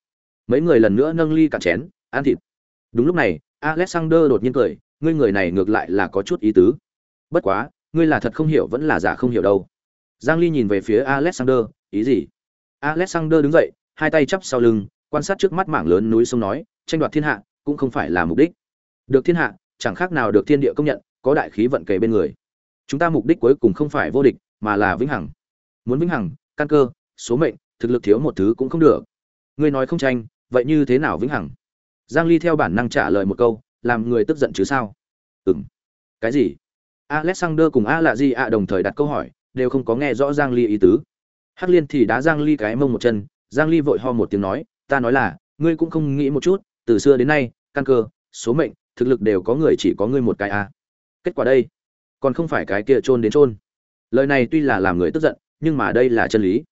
Mấy người lần nữa nâng ly cạn chén ăn thịt. Đúng lúc này alexander đột nhiên cười, ngươi người này ngược lại là có chút ý tứ. Bất quá, ngươi là thật không hiểu vẫn là giả không hiểu đâu. Giang ly nhìn về phía alexander, ý gì? Alexander đứng dậy, hai tay chắp sau lưng, quan sát trước mắt mảng lớn núi sông nói, tranh đoạt thiên hạ, cũng không phải là mục đích. Được thiên hạ, chẳng khác nào được thiên địa công nhận, có đại khí vận kề bên người. Chúng ta mục đích cuối cùng không phải vô địch, mà là vĩnh hằng. Muốn vĩnh hằng, căn cơ, số mệnh, thực lực thiếu một thứ cũng không được. Ngươi nói không tranh, vậy như thế nào vĩnh hằng? Giang ly theo bản năng trả lời một câu, làm người tức giận chứ sao? Ừm. Cái gì? Alexander cùng a lạ di ạ đồng thời đặt câu hỏi, đều không có nghe rõ giang ly ý tứ. Hắc liên thì đá giang ly cái mông một chân, giang ly vội ho một tiếng nói, ta nói là, ngươi cũng không nghĩ một chút, từ xưa đến nay, căn cơ, số mệnh, thực lực đều có người chỉ có ngươi một cái a kết quả đây, còn không phải cái kia trôn đến trôn lời này tuy là làm người tức giận, nhưng mà đây là chân lý.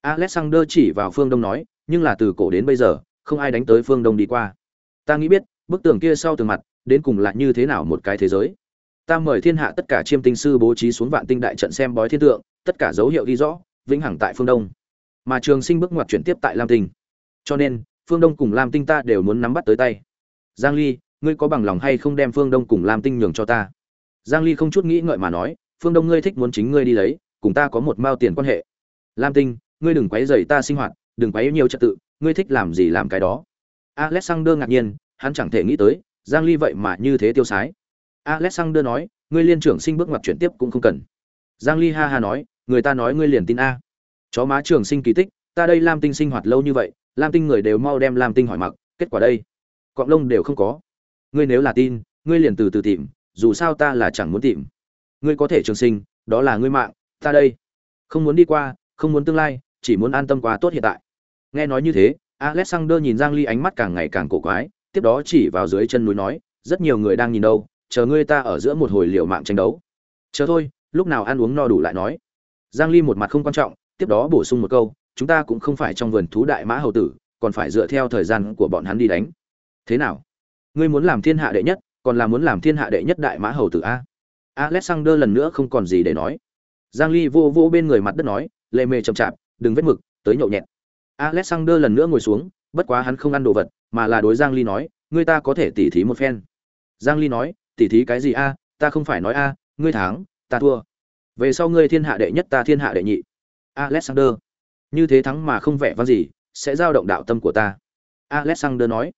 Alexander chỉ vào phương đông nói, nhưng là từ cổ đến bây giờ, không ai đánh tới phương đông đi qua ta nghĩ biết, bức tường kia sau tường mặt, đến cùng lại như thế nào một cái thế giới. Ta mời thiên hạ tất cả chiêm tinh sư bố trí xuống vạn tinh đại trận xem bói thiên tượng, tất cả dấu hiệu ghi rõ, vĩnh hằng tại phương đông. Mà trường sinh bước ngoặt chuyển tiếp tại lam tinh. Cho nên, phương đông cùng lam tinh ta đều muốn nắm bắt tới tay. Giang ly, ngươi có bằng lòng hay không đem phương đông cùng lam tinh nhường cho ta? Giang ly không chút nghĩ ngợi mà nói, phương đông ngươi thích muốn chính ngươi đi lấy, cùng ta có một mao tiền quan hệ. Lam tinh, ngươi đừng quấy rầy ta sinh hoạt, đừng quấy nhiều trật tự, ngươi thích làm gì làm cái đó alexander ngạc nhiên, hắn chẳng thể nghĩ tới, giang ly vậy mà như thế tiêu sái. Alexander nói, ngươi liên trưởng sinh bước ngoặt chuyển tiếp cũng không cần. Giang ly ha ha nói, người ta nói ngươi liền tin a. Chó má trưởng sinh kỳ tích, ta đây lam tinh sinh hoạt lâu như vậy, lam tinh người đều mau đem lam tinh hỏi mặc, kết quả đây. Cọng lông đều không có. Ngươi nếu là tin, ngươi liền từ từ tìm, dù sao ta là chẳng muốn tìm. Ngươi có thể trường sinh, đó là ngươi mạng, ta đây. Không muốn đi qua, không muốn tương lai, chỉ muốn an tâm qua tốt hiện tại. Nghe nói như thế alexander nhìn giang ly ánh mắt càng ngày càng cổ quái, tiếp đó chỉ vào dưới chân núi nói, rất nhiều người đang nhìn đâu, chờ ngươi ta ở giữa một hồi liều mạng tranh đấu. Chờ thôi, lúc nào ăn uống no đủ lại nói. Giang ly một mặt không quan trọng, tiếp đó bổ sung một câu, chúng ta cũng không phải trong vườn thú đại mã hầu tử, còn phải dựa theo thời gian của bọn hắn đi đánh. Thế nào? Ngươi muốn làm thiên hạ đệ nhất, còn là muốn làm thiên hạ đệ nhất đại mã hầu tử a? Alexander lần nữa không còn gì để nói. Giang ly vô vô bên người mặt đất nói, lệ mề chậm chạp, đừng vết mực, tới nhậu nhẹt alexander lần nữa ngồi xuống, bất quá hắn không ăn đồ vật, mà là đối giang ly nói, ngươi ta có thể tỉ thí một phen. Giang ly nói, tỉ thí cái gì a? Ta không phải nói a, ngươi thắng, ta thua. Về sau ngươi thiên hạ đệ nhất, ta thiên hạ đệ nhị. Alexander. Như thế thắng mà không vẻ vang gì, sẽ giao động đạo tâm của ta. Alexander nói.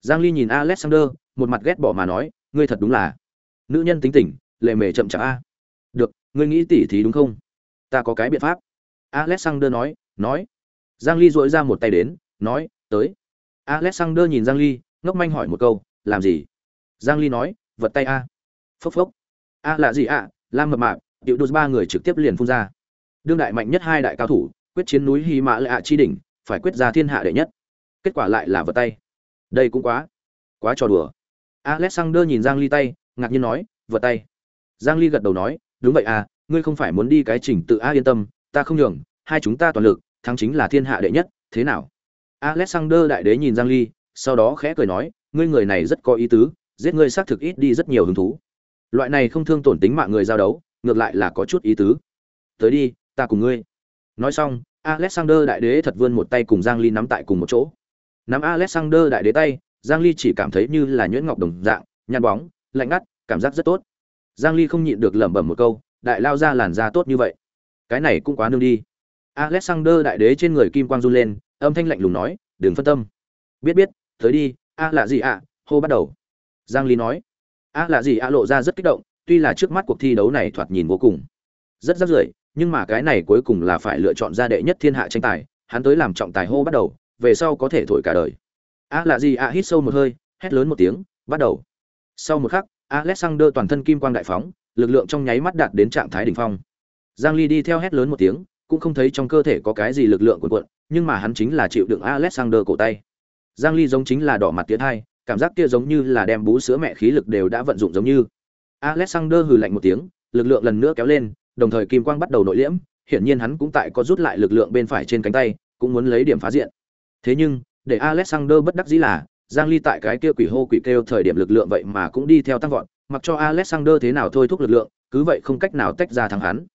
Giang ly nhìn alexander, một mặt ghét bỏ mà nói, ngươi thật đúng là nữ nhân tính tỉnh lệ mề chậm chạp a. Được, ngươi nghĩ tỉ thí đúng không? Ta có cái biện pháp. Alexander nói nói giang ly dội ra một tay đến, nói, tới. Alexander nhìn giang ly, ngốc manh hỏi một câu, làm gì? Giang ly nói, vật tay a. Phốc phốc. A là gì a lam mập mạp điệu đột ba người trực tiếp liền phun ra. Đương đại mạnh nhất hai đại cao thủ, quyết chiến núi hy mã lạ chi đỉnh, phải quyết ra thiên hạ đệ nhất. Kết quả lại là vật tay. Đây cũng quá quá trò đùa. Alexander nhìn giang ly tay, ngạc nhiên nói, vật tay. Giang ly gật đầu nói, đúng vậy à ngươi không phải muốn đi cái chỉnh tự a yên tâm, ta không nhường, hai chúng ta toàn lực thắng chính là thiên hạ đệ nhất, thế nào? Alexander đại đế nhìn giang ly, sau đó khẽ cười nói, ngươi người này rất có ý tứ, giết ngươi xác thực ít đi rất nhiều hứng thú. Loại này không thương tổn tính mạng người giao đấu, ngược lại là có chút ý tứ. Tới đi, ta cùng ngươi. Nói xong, alexander đại đế thật vươn một tay cùng giang ly nắm tại cùng một chỗ. Nắm alexander đại đế tay, giang ly chỉ cảm thấy như là nhuyễn ngọc đồng dạng, nhăn bóng, lạnh ngắt, cảm giác rất tốt. Giang ly không nhịn được lẩm bẩm một câu, đại lao ra làn da tốt như vậy. Cái này cũng quá nương đi alexander đại đế trên người kim quang run lên, âm thanh lạnh lùng nói, đừng phân tâm. Biết biết, tới đi, a là gì ạ. Hô bắt đầu. Giang ly nói. A là gì ạ lộ ra rất kích động, tuy là trước mắt cuộc thi đấu này thoạt nhìn vô cùng rất rắc rưởi, nhưng mà cái này cuối cùng là phải lựa chọn ra đệ nhất thiên hạ tranh tài, hắn tới làm trọng tài hô bắt đầu, về sau có thể thổi cả đời. A là gì ạ hít sâu một hơi, hét lớn một tiếng, bắt đầu. Sau một khắc, alexander toàn thân kim quang đại phóng, lực lượng trong nháy mắt đạt đến trạng thái đỉnh phong. Giang ly đi theo hét lớn một tiếng cũng không thấy trong cơ thể có cái gì lực lượng cuộn cuộn nhưng mà hắn chính là chịu đựng alexander cổ tay. Giang ly giống chính là đỏ mặt tiến hai cảm giác kia giống như là đem bú sữa mẹ khí lực đều đã vận dụng giống như. Alexander hừ lạnh một tiếng lực lượng lần nữa kéo lên đồng thời kim quang bắt đầu nội liễm hiển nhiên hắn cũng tại có rút lại lực lượng bên phải trên cánh tay cũng muốn lấy điểm phá diện. Thế nhưng để alexander bất đắc dĩ là giang ly tại cái kia quỷ hô quỷ kêu thời điểm lực lượng vậy mà cũng đi theo tăng vọt mặc cho alexander thế nào thôi thúc lực lượng cứ vậy không cách nào tách ra thắng hắn.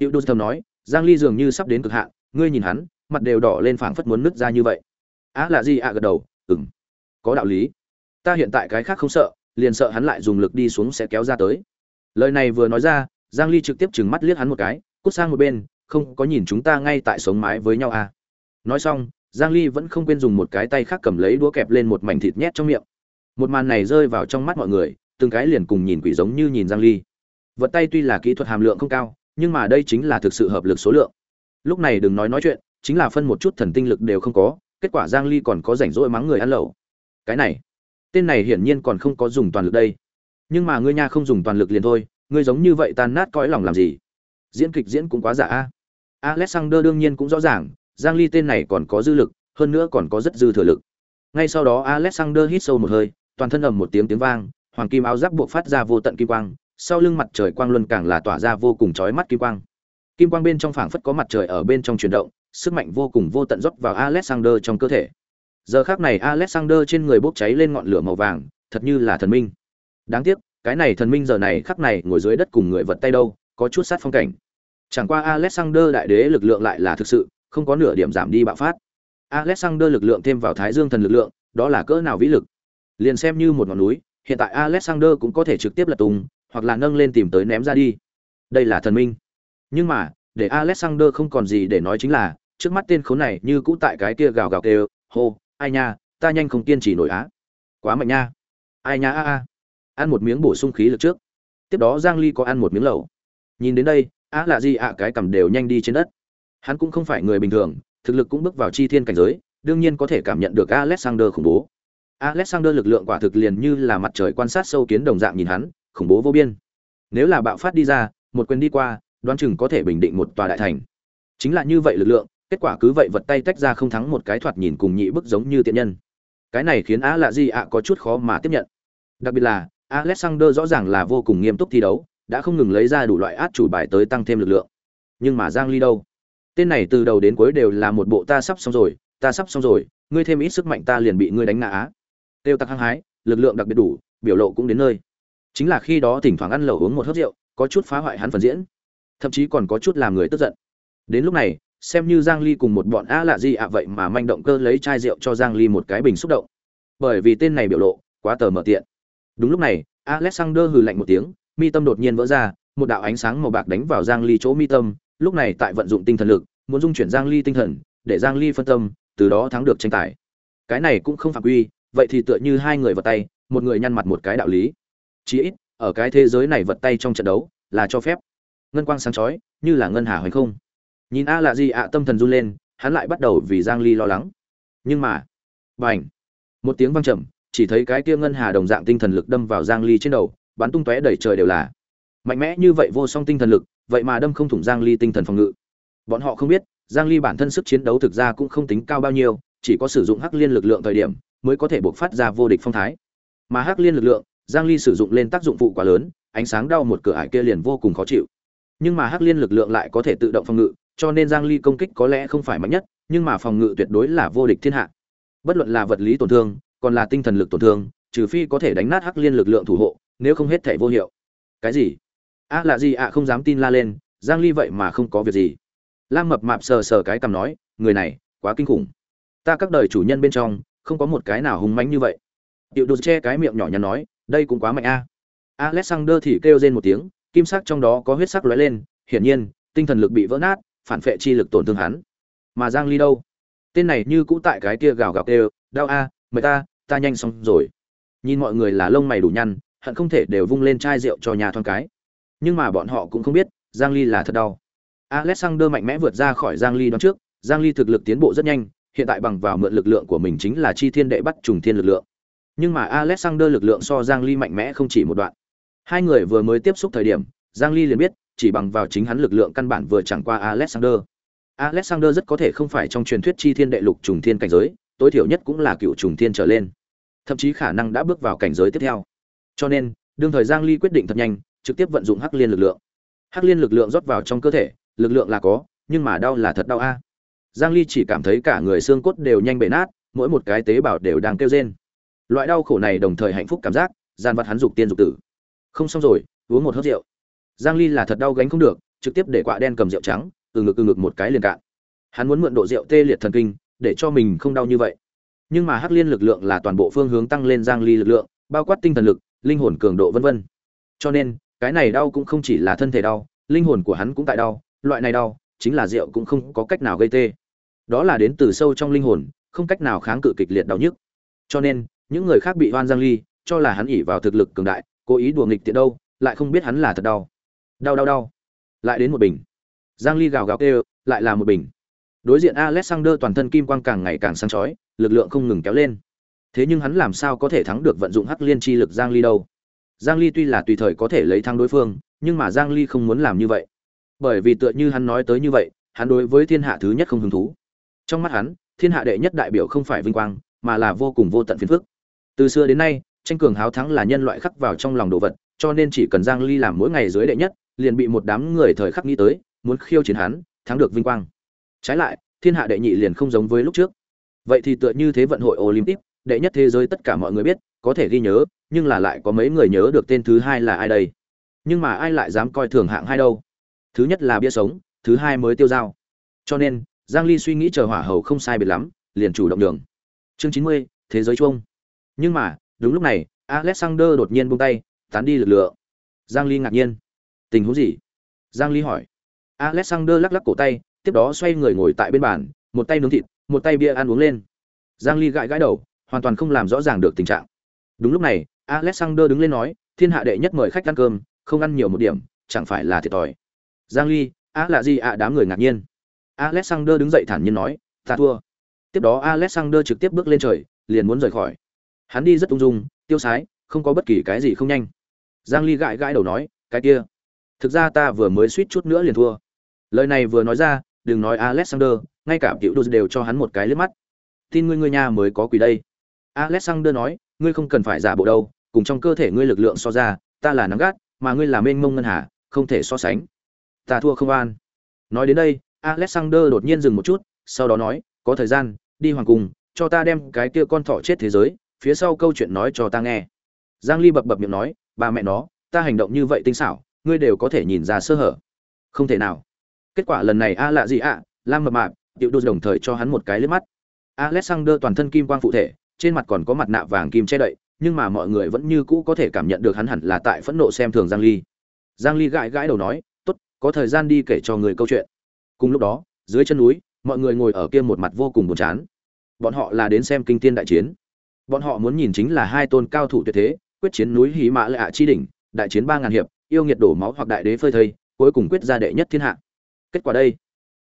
Diệu Đô thầm nói, Giang Ly dường như sắp đến cực hạn, ngươi nhìn hắn, mặt đều đỏ lên phảng phất muốn nứt ra như vậy. Á là gì ạ gật đầu, ừm, có đạo lý. Ta hiện tại cái khác không sợ, liền sợ hắn lại dùng lực đi xuống sẽ kéo ra tới. Lời này vừa nói ra, Giang Ly trực tiếp trừng mắt liếc hắn một cái, cút sang một bên, không có nhìn chúng ta ngay tại sống mái với nhau à. Nói xong, Giang Ly vẫn không quên dùng một cái tay khác cầm lấy đũa kẹp lên một mảnh thịt nhét trong miệng. Một màn này rơi vào trong mắt mọi người, từng cái liền cùng nhìn quỷ giống như nhìn Giang Ly. Vật tay tuy là kỹ thuật hàm lượng không cao, nhưng mà đây chính là thực sự hợp lực số lượng. Lúc này đừng nói nói chuyện, chính là phân một chút thần tinh lực đều không có, kết quả giang ly còn có rảnh rỗi mắng người ăn lẩu. Cái này, tên này hiển nhiên còn không có dùng toàn lực đây. Nhưng mà ngươi nha không dùng toàn lực liền thôi, ngươi giống như vậy tan nát cõi lòng làm gì? Diễn kịch diễn cũng quá giả a. Alexander đương nhiên cũng rõ ràng, giang ly tên này còn có dư lực, hơn nữa còn có rất dư thừa lực. Ngay sau đó alexander hít sâu một hơi, toàn thân ầm một tiếng tiếng vang, hoàng kim áo giáp buộc phát ra vô tận kim quang sau lưng mặt trời quang luân càng là tỏa ra vô cùng chói mắt kim quang. Kim quang bên trong phảng phất có mặt trời ở bên trong chuyển động, sức mạnh vô cùng vô tận rót vào Alexander trong cơ thể. Giờ khắc này Alexander trên người bốc cháy lên ngọn lửa màu vàng, thật như là thần minh. Đáng tiếc, cái này thần minh giờ này khắc này ngồi dưới đất cùng người vật tay đâu, có chút sát phong cảnh. Chẳng qua Alexander đại đế lực lượng lại là thực sự, không có nửa điểm giảm đi bạo phát. Alexander lực lượng thêm vào Thái Dương thần lực lượng, đó là cỡ nào vĩ lực. Liền xem như một ngọn núi, hiện tại Alexander cũng có thể trực tiếp lật tung, hoặc là nâng lên tìm tới ném ra đi. Đây là thần minh. Nhưng mà, để alexander không còn gì để nói chính là, trước mắt tên khốn này như cũ tại cái kia gào gào kêu, hô, ai nha, ta nhanh không kiên trì nổi á. Quá mạnh nha. Ai nha, a a. Ăn một miếng bổ sung khí lực trước. Tiếp đó giang ly có ăn một miếng lẩu. Nhìn đến đây, á là gì ạ, cái cầm đều nhanh đi trên đất. Hắn cũng không phải người bình thường, thực lực cũng bước vào chi thiên cảnh giới, đương nhiên có thể cảm nhận được alexander khủng bố. Alexander lực lượng quả thực liền như là mặt trời quan sát sâu kiến đồng dạng nhìn hắn khủng bố vô biên. Nếu là bạo phát đi ra, một quyền đi qua, đoán chừng có thể bình định một tòa đại thành. Chính là như vậy lực lượng, kết quả cứ vậy vật tay tách ra không thắng một cái thoạt nhìn cùng nhị bức giống như tiện nhân. Cái này khiến á lạ gì ạ có chút khó mà tiếp nhận. Đặc biệt là, alexander rõ ràng là vô cùng nghiêm túc thi đấu, đã không ngừng lấy ra đủ loại át chủ bài tới tăng thêm lực lượng. Nhưng mà giang ly đâu? Tên này từ đầu đến cuối đều là một bộ ta sắp xong rồi, ta sắp xong rồi, ngươi thêm ít sức mạnh ta liền bị ngươi đánh ngã tiêu tặc hăng hái, lực lượng đặc biệt đủ, biểu lộ cũng đến nơi chính là khi đó thỉnh thoảng ăn lẩu uống một hớp rượu, có chút phá hoại hắn phần diễn, thậm chí còn có chút làm người tức giận. Đến lúc này, xem như giang ly cùng một bọn a lạ gì ạ vậy mà manh động cơ lấy chai rượu cho giang ly một cái bình xúc động. Bởi vì tên này biểu lộ quá tờ mở tiện. Đúng lúc này, alexander hừ lạnh một tiếng, mi tâm đột nhiên vỡ ra, một đạo ánh sáng màu bạc đánh vào giang ly chỗ mi tâm, lúc này tại vận dụng tinh thần lực, muốn dung chuyển giang ly tinh thần, để giang ly phân tâm, từ đó thắng được tranh tài. Cái này cũng không phạm quy, vậy thì tựa như hai người vào tay, một người nhăn mặt một cái đạo lý chí ít, ở cái thế giới này vật tay trong trận đấu, là cho phép. Ngân quang sáng chói, như là ngân hà hoành không. Nhìn a là gì ạ, tâm thần run lên, hắn lại bắt đầu vì giang ly lo lắng. Nhưng mà, bành! Một tiếng vang trầm, chỉ thấy cái kia ngân hà đồng dạng tinh thần lực đâm vào giang ly trên đầu, bắn tung tóe đẩy trời đều là. Mạnh mẽ như vậy vô song tinh thần lực, vậy mà đâm không thủng giang ly tinh thần phòng ngự. Bọn họ không biết, giang ly bản thân sức chiến đấu thực ra cũng không tính cao bao nhiêu, chỉ có sử dụng hắc liên lực lượng thời điểm, mới có thể buộc phát ra vô địch phong thái. Mà hắc liên lực lượng Giang Ly sử dụng lên tác dụng phụ quá lớn, ánh sáng đau một cửa ải kia liền vô cùng khó chịu. Nhưng mà Hắc Liên lực lượng lại có thể tự động phòng ngự, cho nên Giang Ly công kích có lẽ không phải mạnh nhất, nhưng mà phòng ngự tuyệt đối là vô địch thiên hạ. Bất luận là vật lý tổn thương, còn là tinh thần lực tổn thương, trừ phi có thể đánh nát Hắc Liên lực lượng thủ hộ, nếu không hết thể vô hiệu. Cái gì? A à là gì ạ không dám tin la lên, Giang Ly vậy mà không có việc gì. Lam mập mạp sờ sờ cái cằm nói, người này, quá kinh khủng. Ta các đời chủ nhân bên trong, không có một cái nào hùng mãnh như vậy. Tiểu Đột che cái miệng nhỏ nhắn nói, đây cũng quá mạnh a. Alexander thì kêu rên một tiếng kim sắc trong đó có huyết sắc lóe lên hiển nhiên tinh thần lực bị vỡ nát phản phệ chi lực tổn thương hắn. Mà giang ly đâu? Tên này như cũ tại cái kia gào gào kêu, đau a mời ta ta nhanh xong rồi. Nhìn mọi người là lông mày đủ nhăn hận không thể đều vung lên chai rượu cho nhà thoáng cái. Nhưng mà bọn họ cũng không biết giang ly là thật đau. Alexander mạnh mẽ vượt ra khỏi giang ly đón trước giang ly thực lực tiến bộ rất nhanh hiện tại bằng vào mượn lực lượng của mình chính là chi thiên đệ bắt trùng thiên lực lượng nhưng mà alexander lực lượng so giang ly mạnh mẽ không chỉ một đoạn. Hai người vừa mới tiếp xúc thời điểm, giang ly liền biết, chỉ bằng vào chính hắn lực lượng căn bản vừa chẳng qua alexander. Alexander rất có thể không phải trong truyền thuyết chi thiên đệ lục trùng thiên cảnh giới, tối thiểu nhất cũng là cựu trùng thiên trở lên. Thậm chí khả năng đã bước vào cảnh giới tiếp theo. Cho nên, đương thời giang ly quyết định thật nhanh, trực tiếp vận dụng hắc liên lực lượng. Hắc liên lực lượng rót vào trong cơ thể, lực lượng là có, nhưng mà đau là thật đau a. Giang ly chỉ cảm thấy cả người xương cốt đều nhanh bể nát, mỗi một cái tế bào đều đang kêu rên loại đau khổ này đồng thời hạnh phúc cảm giác, gian vật hắn dục tiên dục tử. Không xong rồi, uống một hớp rượu. Giang ly là thật đau gánh không được, trực tiếp để quạ đen cầm rượu trắng, từ ngực từ ngực một cái liền cạn. Hắn muốn mượn độ rượu tê liệt thần kinh, để cho mình không đau như vậy. Nhưng mà hắc liên lực lượng là toàn bộ phương hướng tăng lên giang ly lực lượng, bao quát tinh thần lực, linh hồn cường độ vân vân. Cho nên, cái này đau cũng không chỉ là thân thể đau, linh hồn của hắn cũng tại đau, loại này đau, chính là rượu cũng không có cách nào gây tê. Đó là đến từ sâu trong linh hồn, không cách nào kháng cự kịch liệt đau nhức. Cho nên những người khác bị oan giang ly cho là hắn ỉ vào thực lực cường đại, cố ý đùa nghịch tiện đâu, lại không biết hắn là thật đau. Đau đau đau. Lại đến một bình. Giang ly gào gào kêu, lại là một bình. Đối diện alexander toàn thân kim quang càng ngày càng sáng chói, lực lượng không ngừng kéo lên. Thế nhưng hắn làm sao có thể thắng được vận dụng hắc liên chi lực giang ly đâu? Giang ly tuy là tùy thời có thể lấy thắng đối phương, nhưng mà giang ly không muốn làm như vậy. Bởi vì tựa như hắn nói tới như vậy, hắn đối với thiên hạ thứ nhất không hứng thú. Trong mắt hắn, thiên hạ đệ nhất đại biểu không phải vinh quang, mà là vô cùng vô tận phiền phức từ xưa đến nay tranh cường háo thắng là nhân loại khắc vào trong lòng đồ vật cho nên chỉ cần giang ly làm mỗi ngày dưới đệ nhất liền bị một đám người thời khắc nghĩ tới muốn khiêu chiến hắn thắng được vinh quang. Trái lại thiên hạ đệ nhị liền không giống với lúc trước. Vậy thì tựa như thế vận hội olympic đệ nhất thế giới tất cả mọi người biết có thể ghi nhớ nhưng là lại có mấy người nhớ được tên thứ hai là ai đây? Nhưng mà ai lại dám coi thường hạng hai đâu? Thứ nhất là bia sống thứ hai mới tiêu dao. Cho nên giang ly suy nghĩ chờ hỏa hầu không sai biệt lắm liền chủ động đường chương 90, thế giới chuông nhưng mà, đúng lúc này, alexander đột nhiên buông tay, tán đi lực lượng. Giang ly ngạc nhiên. Tình huống gì? Giang ly hỏi. Alexander lắc lắc cổ tay, tiếp đó xoay người ngồi tại bên bàn, một tay nướng thịt, một tay bia ăn uống lên. Giang ly gãi gãi đầu, hoàn toàn không làm rõ ràng được tình trạng. Đúng lúc này, alexander đứng lên nói, thiên hạ đệ nhất mời khách ăn cơm, không ăn nhiều một điểm, chẳng phải là thiệt thòi. Giang ly á là gì ạ? Đám người ngạc nhiên. Alexander đứng dậy thản nhiên nói, ta thua. Tiếp đó alexander trực tiếp bước lên trời, liền muốn rời khỏi hắn đi rất ung dung, tiêu sái, không có bất kỳ cái gì không nhanh. Giang ly gãi gãi đầu nói, cái kia, thực ra ta vừa mới suýt chút nữa liền thua. Lời này vừa nói ra, đừng nói alexander, ngay cả tiểu đô đều cho hắn một cái liếc mắt. Tin ngươi ngươi nhà mới có quỷ đây. Alexander nói, ngươi không cần phải giả bộ đâu, cùng trong cơ thể ngươi lực lượng so ra, ta là nắng gắt, mà ngươi là mênh mông ngân hà, không thể so sánh. Ta thua không an. Nói đến đây, alexander đột nhiên dừng một chút, sau đó nói, có thời gian, đi hoàng cung, cho ta đem cái kia con thỏ chết thế giới phía sau câu chuyện nói cho ta nghe. Giang ly bập bập miệng nói ba mẹ nó, ta hành động như vậy tinh xảo, ngươi đều có thể nhìn ra sơ hở. Không thể nào. Kết quả lần này a lạ gì ạ, lam mập mạp, tiểu đô đồng thời cho hắn một cái liếc mắt. Alexander toàn thân kim quang phụ thể, trên mặt còn có mặt nạ vàng kim che đậy, nhưng mà mọi người vẫn như cũ có thể cảm nhận được hắn hẳn là tại phẫn nộ xem thường giang ly. Giang ly gãi gãi đầu nói, tốt, có thời gian đi kể cho người câu chuyện. Cùng lúc đó, dưới chân núi, mọi người ngồi ở kia một mặt vô cùng buồn chán. Bọn họ là đến xem kinh tiên đại chiến bọn họ muốn nhìn chính là hai tôn cao thủ tuyệt thế, quyết chiến núi hí mã lạ chi đỉnh, đại chiến ba ngàn hiệp, yêu nghiệt đổ máu hoặc đại đế phơi thây, cuối cùng quyết ra đệ nhất thiên hạ. Kết quả đây.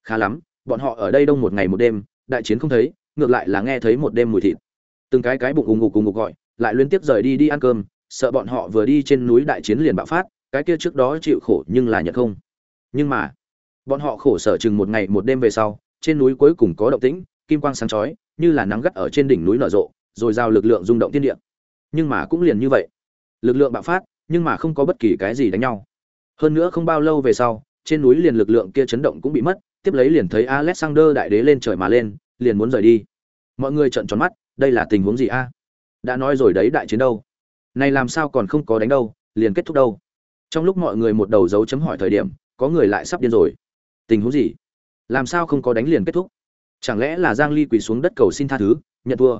Khá lắm, bọn họ ở đây đông một ngày một đêm, đại chiến không thấy, ngược lại là nghe thấy một đêm mùi thịt. Từng cái cái bụng ùng ngục cùng ngục gọi, lại liên tiếp rời đi đi ăn cơm, sợ bọn họ vừa đi trên núi đại chiến liền bạo phát, cái kia trước đó chịu khổ nhưng là nhận không. Nhưng mà, bọn họ khổ sở chừng một ngày một đêm về sau, trên núi cuối cùng có động tĩnh, kim quang sáng chói, như là nắng gắt ở trên đỉnh núi nở rộ rồi giao lực lượng rung động thiên địa. Nhưng mà cũng liền như vậy. Lực lượng bạo phát, nhưng mà không có bất kỳ cái gì đánh nhau. Hơn nữa không bao lâu về sau, trên núi liền lực lượng kia chấn động cũng bị mất, tiếp lấy liền thấy alexander đại đế lên trời mà lên, liền muốn rời đi. Mọi người trợn tròn mắt, đây là tình huống gì a? Đã nói rồi đấy đại chiến đâu? Này làm sao còn không có đánh đâu, liền kết thúc đâu? Trong lúc mọi người một đầu dấu chấm hỏi thời điểm, có người lại sắp điên rồi. Tình huống gì? Làm sao không có đánh liền kết thúc? Chẳng lẽ là giang ly quỳ xuống đất cầu xin tha thứ, nhận thua?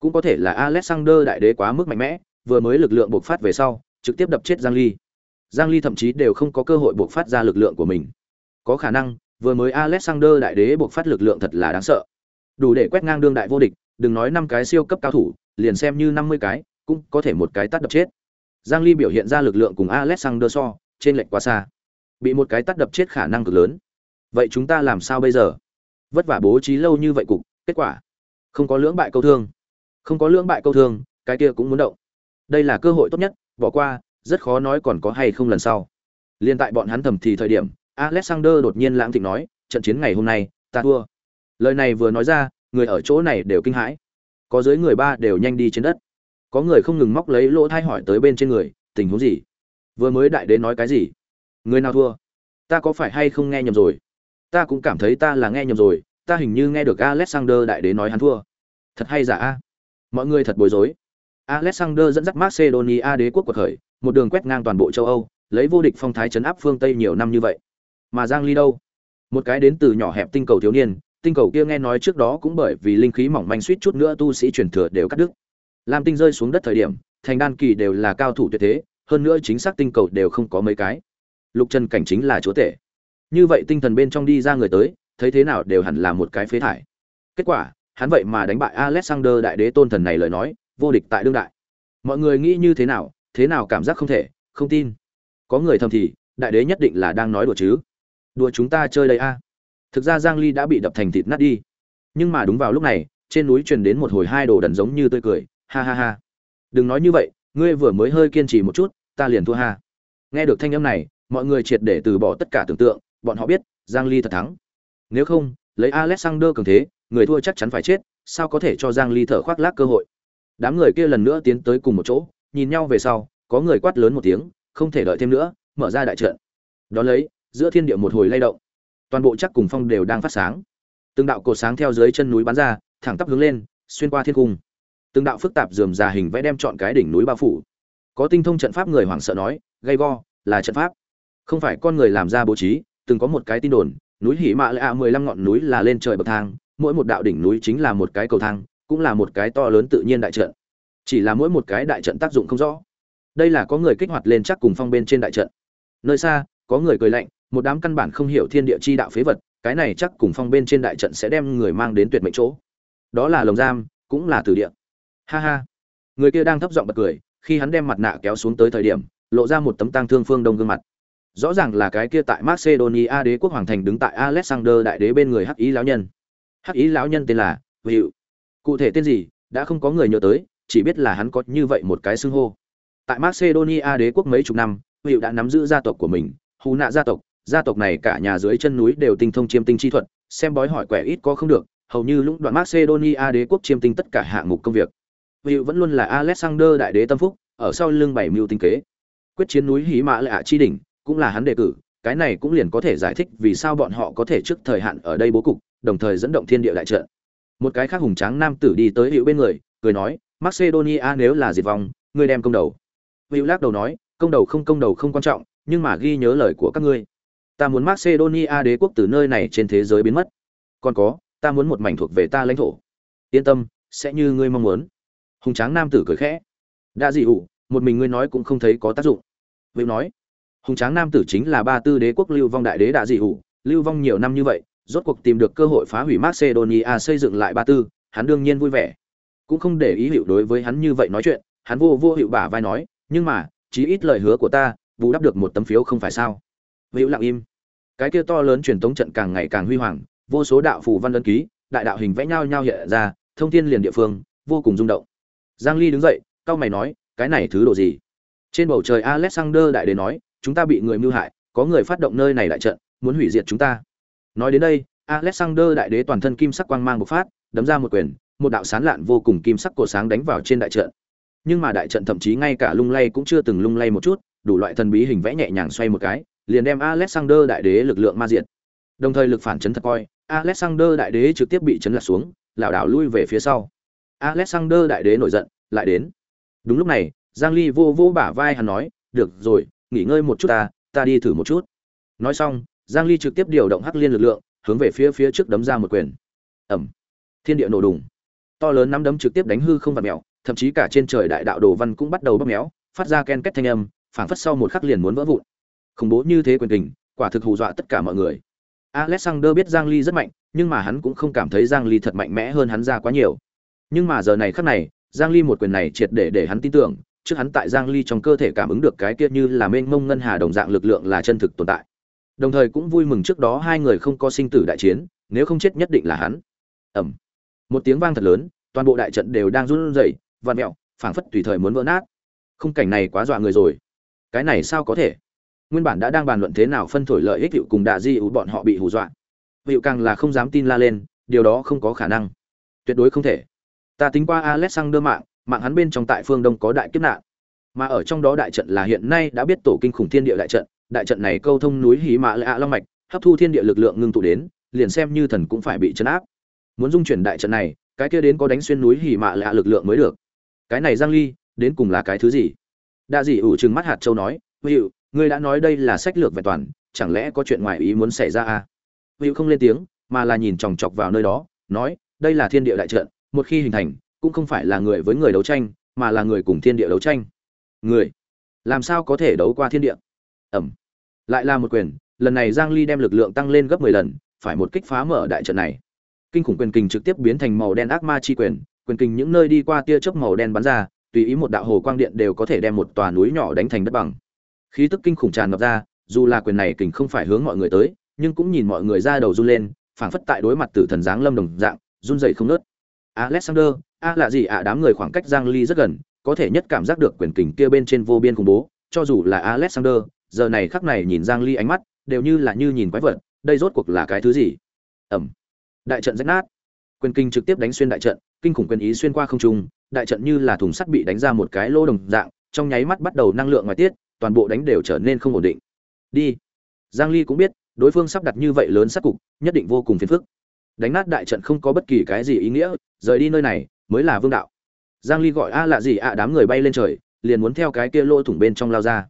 Cũng có thể là alexander đại đế quá mức mạnh mẽ vừa mới lực lượng bộc phát về sau trực tiếp đập chết giang ly giang ly thậm chí đều không có cơ hội bộc phát ra lực lượng của mình có khả năng vừa mới Alexander đại đế buộc phát lực lượng thật là đáng sợ. Đủ để quét ngang đương đại vô địch, đừng nói năm cái siêu cấp cao thủ, liền xem như 50 cái, cũng có thể một cái tát đập chết. Giang Ly biểu hiện ra lực lượng cùng Alexander so, trên lệch quá xa. Bị một cái tát đập chết khả năng cực lớn. Vậy chúng ta làm sao bây giờ? Vất vả bố trí lâu như vậy cục, kết quả không có lưỡng bại câu thương. Không có lưỡng bại câu thương, cái kia cũng muốn động. Đây là cơ hội tốt nhất, bỏ qua, rất khó nói còn có hay không lần sau. Liên tại bọn hắn thầm thì thời điểm, Alexander đột nhiên lãng thịnh nói, trận chiến ngày hôm nay, ta thua. Lời này vừa nói ra, người ở chỗ này đều kinh hãi. Có dưới người ba đều nhanh đi trên đất. Có người không ngừng móc lấy lỗ thai hỏi tới bên trên người, tình huống gì? Vừa mới đại đế nói cái gì? Người nào thua? Ta có phải hay không nghe nhầm rồi? Ta cũng cảm thấy ta là nghe nhầm rồi, ta hình như nghe được Alexander đại đế nói hắn thua. Thật hay giả a? Mọi người thật bối rối. Alexander dẫn dắt Macedonia đế quốc cuộc khởi, một đường quét ngang toàn bộ châu Âu, lấy vô địch phong thái chấn áp phương Tây nhiều năm như vậy. Mà Giang Ly đâu? Một cái đến từ nhỏ hẹp tinh cầu thiếu niên, tinh cầu kia nghe nói trước đó cũng bởi vì linh khí mỏng manh suýt chút nữa tu sĩ truyền thừa đều cắt đứt. Lam tinh rơi xuống đất thời điểm, thành đan kỳ đều là cao thủ tuyệt thế, hơn nữa chính xác tinh cầu đều không có mấy cái. Lục Chân cảnh chính là chúa tể. Như vậy tinh thần bên trong đi ra người tới, thấy thế nào đều hẳn là một cái phế thải. Kết quả, hắn vậy mà đánh bại Alexander đại đế tôn thần này lời nói, vô địch tại đương đại. Mọi người nghĩ như thế nào, thế nào cảm giác không thể, không tin. Có người thầm thì, đại đế nhất định là đang nói đùa chứ. Đùa chúng ta chơi đây a. Thực ra Giang Ly đã bị đập thành thịt nát đi. Nhưng mà đúng vào lúc này, trên núi truyền đến một hồi hai đồ đần giống như tươi cười, ha ha ha. Đừng nói như vậy, ngươi vừa mới hơi kiên trì một chút, ta liền thua ha. Nghe được thanh âm này, mọi người triệt để từ bỏ tất cả tưởng tượng, bọn họ biết, Giang Ly thật thắng. Nếu không, lấy Alexander cường thế, người thua chắc chắn phải chết, sao có thể cho Giang Ly thở khoác lác cơ hội. Đám người kia lần nữa tiến tới cùng một chỗ, nhìn nhau về sau, có người quát lớn một tiếng, không thể đợi thêm nữa, mở ra đại trận. Đó lấy, giữa thiên địa một hồi lay động. Toàn bộ chắc cùng phong đều đang phát sáng. Từng đạo cột sáng theo dưới chân núi bắn ra, thẳng tắp hướng lên, xuyên qua thiên cung. Từng đạo phức tạp rườm rà hình vẽ đem chọn cái đỉnh núi bao phủ. Có tinh thông trận pháp người hoảng sợ nói, gây go, là trận pháp. Không phải con người làm ra bố trí, từng có một cái tin đồn, núi Hỉ Mã mười 15 ngọn núi là lên trời bậc thang, mỗi một đạo đỉnh núi chính là một cái cầu thang, cũng là một cái to lớn tự nhiên đại trận. Chỉ là mỗi một cái đại trận tác dụng không rõ. Đây là có người kích hoạt lên chắc cùng phong bên trên đại trận. Nơi xa, có người cười lạnh, một đám căn bản không hiểu thiên địa chi đạo phế vật, cái này chắc cùng phong bên trên đại trận sẽ đem người mang đến tuyệt mệnh chỗ. Đó là lồng giam, cũng là tử địa. Ha ha. Người kia đang thấp giọng bật cười, khi hắn đem mặt nạ kéo xuống tới thời điểm, lộ ra một tấm tang thương phương đông gương mặt. Rõ ràng là cái kia tại Macedonia đế quốc hoàng thành đứng tại Alexander đại đế bên người Hắc Ý lão nhân. Hắc Ý lão nhân tên là Hữu. Cụ thể tên gì, đã không có người nhớ tới, chỉ biết là hắn có như vậy một cái xưng hô. Tại Macedonia đế quốc mấy chục năm, Hữu đã nắm giữ gia tộc của mình, Hù nạ gia tộc, gia tộc này cả nhà dưới chân núi đều tinh thông chiêm tinh chi thuật, xem bói hỏi quẻ ít có không được, hầu như lũng đoạn Macedonia đế quốc chiêm tinh tất cả hạng mục công việc. Hữu vẫn luôn là Alexander đại đế tâm phúc, ở sau lưng bảy mưu tinh kế. Quyết chiến núi Hí Mã Lệ chi đỉnh, cũng là hắn đề cử, cái này cũng liền có thể giải thích vì sao bọn họ có thể trước thời hạn ở đây bố cục, đồng thời dẫn động thiên địa đại trận. Một cái khác hùng tráng nam tử đi tới Hữu bên người, cười nói, Macedonia nếu là diệt vong, ngươi đem công đầu. Hữu lắc đầu nói, công đầu không công đầu không quan trọng, nhưng mà ghi nhớ lời của các ngươi. Ta muốn Macedonia đế quốc từ nơi này trên thế giới biến mất. Còn có, ta muốn một mảnh thuộc về ta lãnh thổ. Yên tâm, sẽ như ngươi mong muốn. Hùng tráng nam tử cười khẽ. Đã dị ủ, một mình ngươi nói cũng không thấy có tác dụng. Hữu nói, hùng tráng nam tử chính là ba tư đế quốc lưu vong đại đế đã dị ủ lưu vong nhiều năm như vậy rốt cuộc tìm được cơ hội phá hủy macedonia, xây dựng lại ba tư, hắn đương nhiên vui vẻ. Cũng không để ý hiệu đối với hắn như vậy nói chuyện, hắn vô vô hiệu bả vai nói, nhưng mà, chí ít lời hứa của ta, bù đắp được một tấm phiếu không phải sao? Hữu lặng im. Cái kia to lớn truyền tống trận càng ngày càng huy hoàng, vô số đạo phù văn ấn ký, đại đạo hình vẽ nhau nhau hiện ra, thông thiên liền địa phương, vô cùng rung động. Giang ly đứng dậy cao mày nói, cái này thứ đồ gì? Trên bầu trời alexander đại đế nói, chúng ta bị người mưu hại, có người phát động nơi này đại trận, muốn hủy diệt chúng ta nói đến đây, alexander đại đế toàn thân kim sắc quang mang bộc phát, đấm ra một quyền, một đạo sán lạn vô cùng kim sắc cổ sáng đánh vào trên đại trận. Nhưng mà đại trận thậm chí ngay cả lung lay cũng chưa từng lung lay một chút, đủ loại thần bí hình vẽ nhẹ nhàng xoay một cái, liền đem alexander đại đế lực lượng ma diệt. Đồng thời lực phản chấn thật coi, alexander đại đế trực tiếp bị chấn lật xuống, lảo đảo lui về phía sau. Alexander đại đế nổi giận, lại đến. Đúng lúc này, giang ly vô vô bả vai hắn nói, được rồi, nghỉ ngơi một chút ta ta đi thử một chút. Nói xong giang ly trực tiếp điều động hắc liên lực lượng hướng về phía phía trước đấm ra một quyền. Ầm, thiên địa nổ đùng. To lớn nắm đấm trực tiếp đánh hư không vật mèo thậm chí cả trên trời đại đạo đồ văn cũng bắt đầu bóp méo phát ra ken két thanh âm phảng phất sau một khắc liền muốn vỡ vụn. Khủng bố như thế quyền kình quả thực hù dọa tất cả mọi người. Alexander biết giang ly rất mạnh nhưng mà hắn cũng không cảm thấy giang ly thật mạnh mẽ hơn hắn ra quá nhiều. Nhưng mà giờ này khắc này giang ly một quyền này triệt để để hắn tin tưởng trước hắn tại giang ly trong cơ thể cảm ứng được cái kia như là mênh mông ngân hà đồng dạng lực lượng là chân thực tồn tại đồng thời cũng vui mừng trước đó hai người không có sinh tử đại chiến, nếu không chết nhất định là hắn. Ẩm một tiếng vang thật lớn, toàn bộ đại trận đều đang run rẩy, vặn mẹo phảng phất tùy thời muốn vỡ nát. Khung cảnh này quá dọa người rồi. Cái này sao có thể? Nguyên bản đã đang bàn luận thế nào phân thổi lợi ích hiệu cùng đạ di ủ bọn họ bị hù dọa. Hiệu càng là không dám tin la lên, điều đó không có khả năng. Tuyệt đối không thể. Ta tính qua alexander mạng mạng hắn bên trong tại phương đông có đại kiếp nạn. Mà ở trong đó đại trận là hiện nay đã biết tổ kinh khủng thiên địa đại trận đại trận này câu thông núi hí mã lạ long mạch, hấp thu thiên địa lực lượng ngưng tụ đến, liền xem như thần cũng phải bị chấn áp. Muốn dung chuyển đại trận này, cái kia đến có đánh xuyên núi hỉ mạ lạ lực lượng mới được. Cái này giang ly, đến cùng là cái thứ gì? Đa dị ủ trừng mắt hạt châu nói, hữu, ngươi đã nói đây là sách lược vẹn toàn, chẳng lẽ có chuyện ngoài ý muốn xảy ra à? Hữu không lên tiếng, mà là nhìn chòng chọc vào nơi đó, nói, đây là thiên địa đại trận, một khi hình thành, cũng không phải là người với người đấu tranh, mà là người cùng thiên địa đấu tranh. Người? Làm sao có thể đấu qua thiên địa? Ẩm. Lại là một quyền, lần này giang ly đem lực lượng tăng lên gấp 10 lần, phải một kích phá mở đại trận này. Kinh khủng quyền kình trực tiếp biến thành màu đen ác ma chi quyền quyền kình những nơi đi qua tia chớp màu đen bắn ra, tùy ý một đạo hồ quang điện đều có thể đem một tòa núi nhỏ đánh thành đất bằng. Khí tức kinh khủng tràn ngập ra, dù là quyền này kình không phải hướng mọi người tới, nhưng cũng nhìn mọi người ra đầu run lên, phảng phất tại đối mặt tử thần giáng lâm đồng dạng, run rẩy không nớt alexander, a là gì ạ à, đám người khoảng cách giang ly rất gần, có thể nhất cảm giác được quyền kình kia bên trên vô biên khủng bố, cho dù là alexander giờ này khắc này nhìn giang ly ánh mắt đều như là như nhìn quái vật, đây rốt cuộc là cái thứ gì? Ầm đại trận rách nát. Quyền kinh trực tiếp đánh xuyên đại trận, kinh khủng quyền ý xuyên qua không trung, đại trận như là thùng sắt bị đánh ra một cái lỗ đồng dạng, trong nháy mắt bắt đầu năng lượng ngoài tiết, toàn bộ đánh đều trở nên không ổn định. Đi. Giang ly cũng biết, đối phương sắp đặt như vậy lớn sát cục, nhất định vô cùng phiền phức. Đánh nát đại trận không có bất kỳ cái gì ý nghĩa, rời đi nơi này, mới là vương đạo. Giang ly gọi a là gì ạ đám người bay lên trời, liền muốn theo cái kia lỗ thủng bên trong lao ra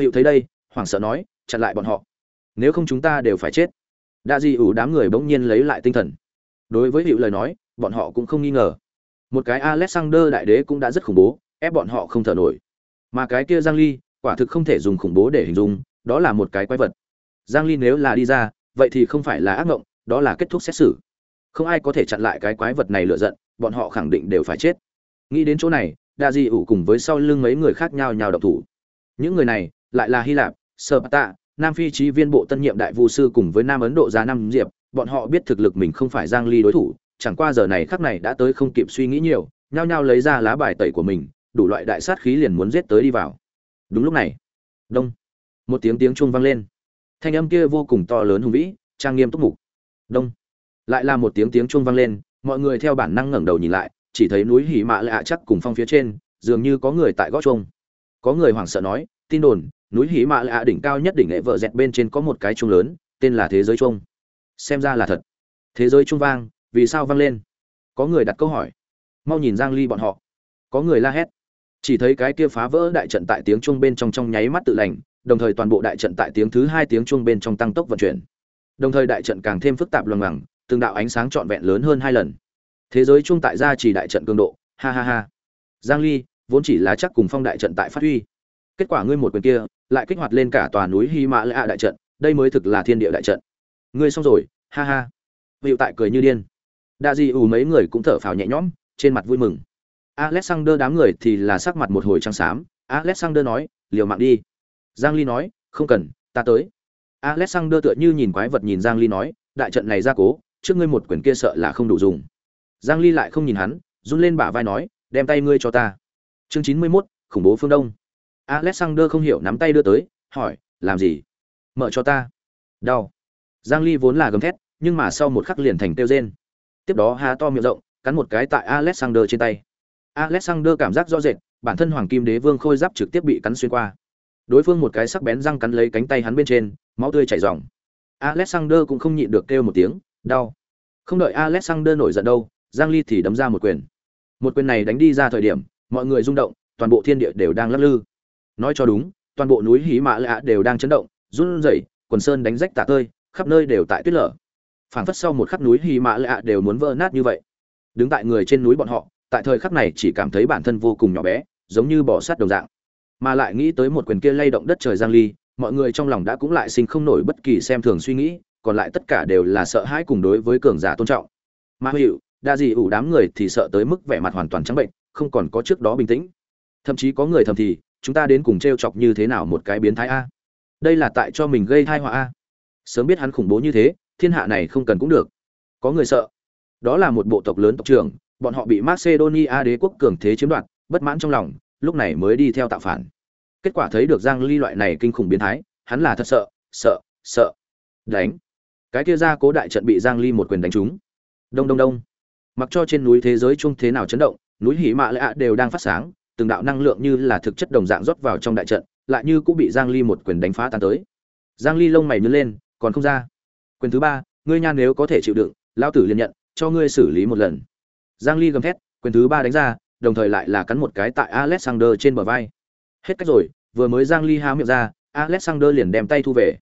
hữu thấy đây, hoảng sợ nói, chặn lại bọn họ. Nếu không chúng ta đều phải chết. Đa di ủ đám người bỗng nhiên lấy lại tinh thần. Đối với hiệu lời nói, bọn họ cũng không nghi ngờ. Một cái alexander đại đế cũng đã rất khủng bố, ép bọn họ không thở nổi. Mà cái kia giang ly, quả thực không thể dùng khủng bố để hình dung, đó là một cái quái vật. Giang ly nếu là đi ra, vậy thì không phải là ác ngộng đó là kết thúc xét xử. Không ai có thể chặn lại cái quái vật này lựa giận, bọn họ khẳng định đều phải chết. Nghĩ đến chỗ này, đa di ủ cùng với sau lưng mấy người khác nhau nhào độc thủ. Những người này lại là hy lạp sơ nam phi trí viên bộ tân nhiệm đại vu sư cùng với nam ấn độ gia năm diệp, bọn họ biết thực lực mình không phải giang ly đối thủ, chẳng qua giờ này khắc này đã tới không kịp suy nghĩ nhiều, nhao nhao lấy ra lá bài tẩy của mình, đủ loại đại sát khí liền muốn giết tới đi vào. Đúng lúc này, đông, một tiếng tiếng chuông vang lên. Thanh âm kia vô cùng to lớn hùng vĩ, trang nghiêm túc mục. Đông, lại là một tiếng tiếng chuông vang lên, mọi người theo bản năng ngẩng đầu nhìn lại, chỉ thấy núi hỉ mạ lạ chắc cùng phong phía trên, dường như có người tại gõ chuông. Có người hoảng sợ nói, tin đồn núi Hỉ mạ lạ đỉnh cao nhất đỉnh nghệ vợ dẹt bên trên có một cái chuông lớn, tên là thế giới chuông. Xem ra là thật. Thế giới chuông vang, vì sao vang lên? Có người đặt câu hỏi. Mau nhìn giang ly bọn họ. Có người la hét. Chỉ thấy cái kia phá vỡ đại trận tại tiếng chuông bên trong trong nháy mắt tự lành, đồng thời toàn bộ đại trận tại tiếng thứ hai tiếng chuông bên trong tăng tốc vận chuyển. Đồng thời đại trận càng thêm phức tạp loằng ngoằng, từng đạo ánh sáng trọn vẹn lớn hơn hai lần. Thế giới chuông tại gia chỉ đại trận cường độ, ha ha ha. Giang ly, vốn chỉ là chắc cùng phong đại trận tại phát huy kết quả ngươi một quyền kia lại kích hoạt lên cả tòa núi hy mã lạ đại trận đây mới thực là thiên địa đại trận. Ngươi xong rồi ha ha. Hiệu tại cười như điên. Đa di ù mấy người cũng thở phào nhẹ nhõm trên mặt vui mừng. Alexander đám người thì là sắc mặt một hồi trắng xám. Alexander nói liều mạng đi. Giang ly nói không cần ta tới. Alexander tựa như nhìn quái vật nhìn giang ly nói đại trận này ra cố trước ngươi một quyền kia sợ là không đủ dùng. Giang ly lại không nhìn hắn run lên bả vai nói đem tay ngươi cho ta. Chương 91, khủng bố phương đông. Alexander không hiểu nắm tay đưa tới, hỏi, làm gì? Mở cho ta. Đau. Giang Ly vốn là gầm thét, nhưng mà sau một khắc liền thành tiêu rên. Tiếp đó há to miệng rộng, cắn một cái tại Alexander trên tay. Alexander cảm giác rõ rệt, bản thân Hoàng Kim Đế Vương khôi giáp trực tiếp bị cắn xuyên qua. Đối phương một cái sắc bén răng cắn lấy cánh tay hắn bên trên, máu tươi chảy ròng. Alexander cũng không nhịn được kêu một tiếng, đau. Không đợi Alexander nổi giận đâu, Giang Ly thì đấm ra một quyền. Một quyền này đánh đi ra thời điểm, mọi người rung động, toàn bộ thiên địa đều đang lắc lư nói cho đúng, toàn bộ núi hí mã lạ đều đang chấn động, run rẩy, quần sơn đánh rách tả tơi, khắp nơi đều tại tuyết lở. Phảng phất sau một khắc núi hí mã lạ đều muốn vỡ nát như vậy. Đứng tại người trên núi bọn họ, tại thời khắc này chỉ cảm thấy bản thân vô cùng nhỏ bé, giống như bỏ sát đồng dạng. Mà lại nghĩ tới một quyền kia lay động đất trời giang ly, mọi người trong lòng đã cũng lại sinh không nổi bất kỳ xem thường suy nghĩ, còn lại tất cả đều là sợ hãi cùng đối với cường giả tôn trọng. Mà hữu, đa gì ủ đám người thì sợ tới mức vẻ mặt hoàn toàn trắng bệnh, không còn có trước đó bình tĩnh. Thậm chí có người thầm thì chúng ta đến cùng t r e o chọc như thế nào một cái biến thái a? Đây là tại cho mình gây thai họa a? Sớm biết hắn khủng bố như thế, thiên hạ này không cần cũng được. Có người sợ. Đó là một bộ tộc lớn tộc trưởng, bọn họ bị macedonia đế quốc cường thế chiếm đoạt, bất mãn trong lòng, lúc này mới đi theo tạo phản. Kết quả thấy được giang ly loại này kinh khủng biến thái, hắn là thật sợ sợ sợ. Đánh. Cái kia ra cố đại trận bị giang ly một quyền đánh trúng. Đông đông đông. Mặc cho trên núi thế giới chung thế nào chấn động, núi hỉ mạ lạ đều đang phát sáng từng đạo năng lượng như là thực chất đồng dạng rót vào trong đại trận, lại như cũng bị giang ly một quyền đánh phá tan tới. Giang ly lông mày nhướng lên, còn không ra. Quyền thứ ba, ngươi nhan nếu có thể chịu đựng, lão tử liền nhận, cho ngươi xử lý một lần. Giang ly gầm thét, quyền thứ ba đánh ra, đồng thời lại là cắn một cái tại alexander trên bờ vai. Hết cách rồi, vừa mới giang ly há miệng ra, alexander liền đem tay thu về.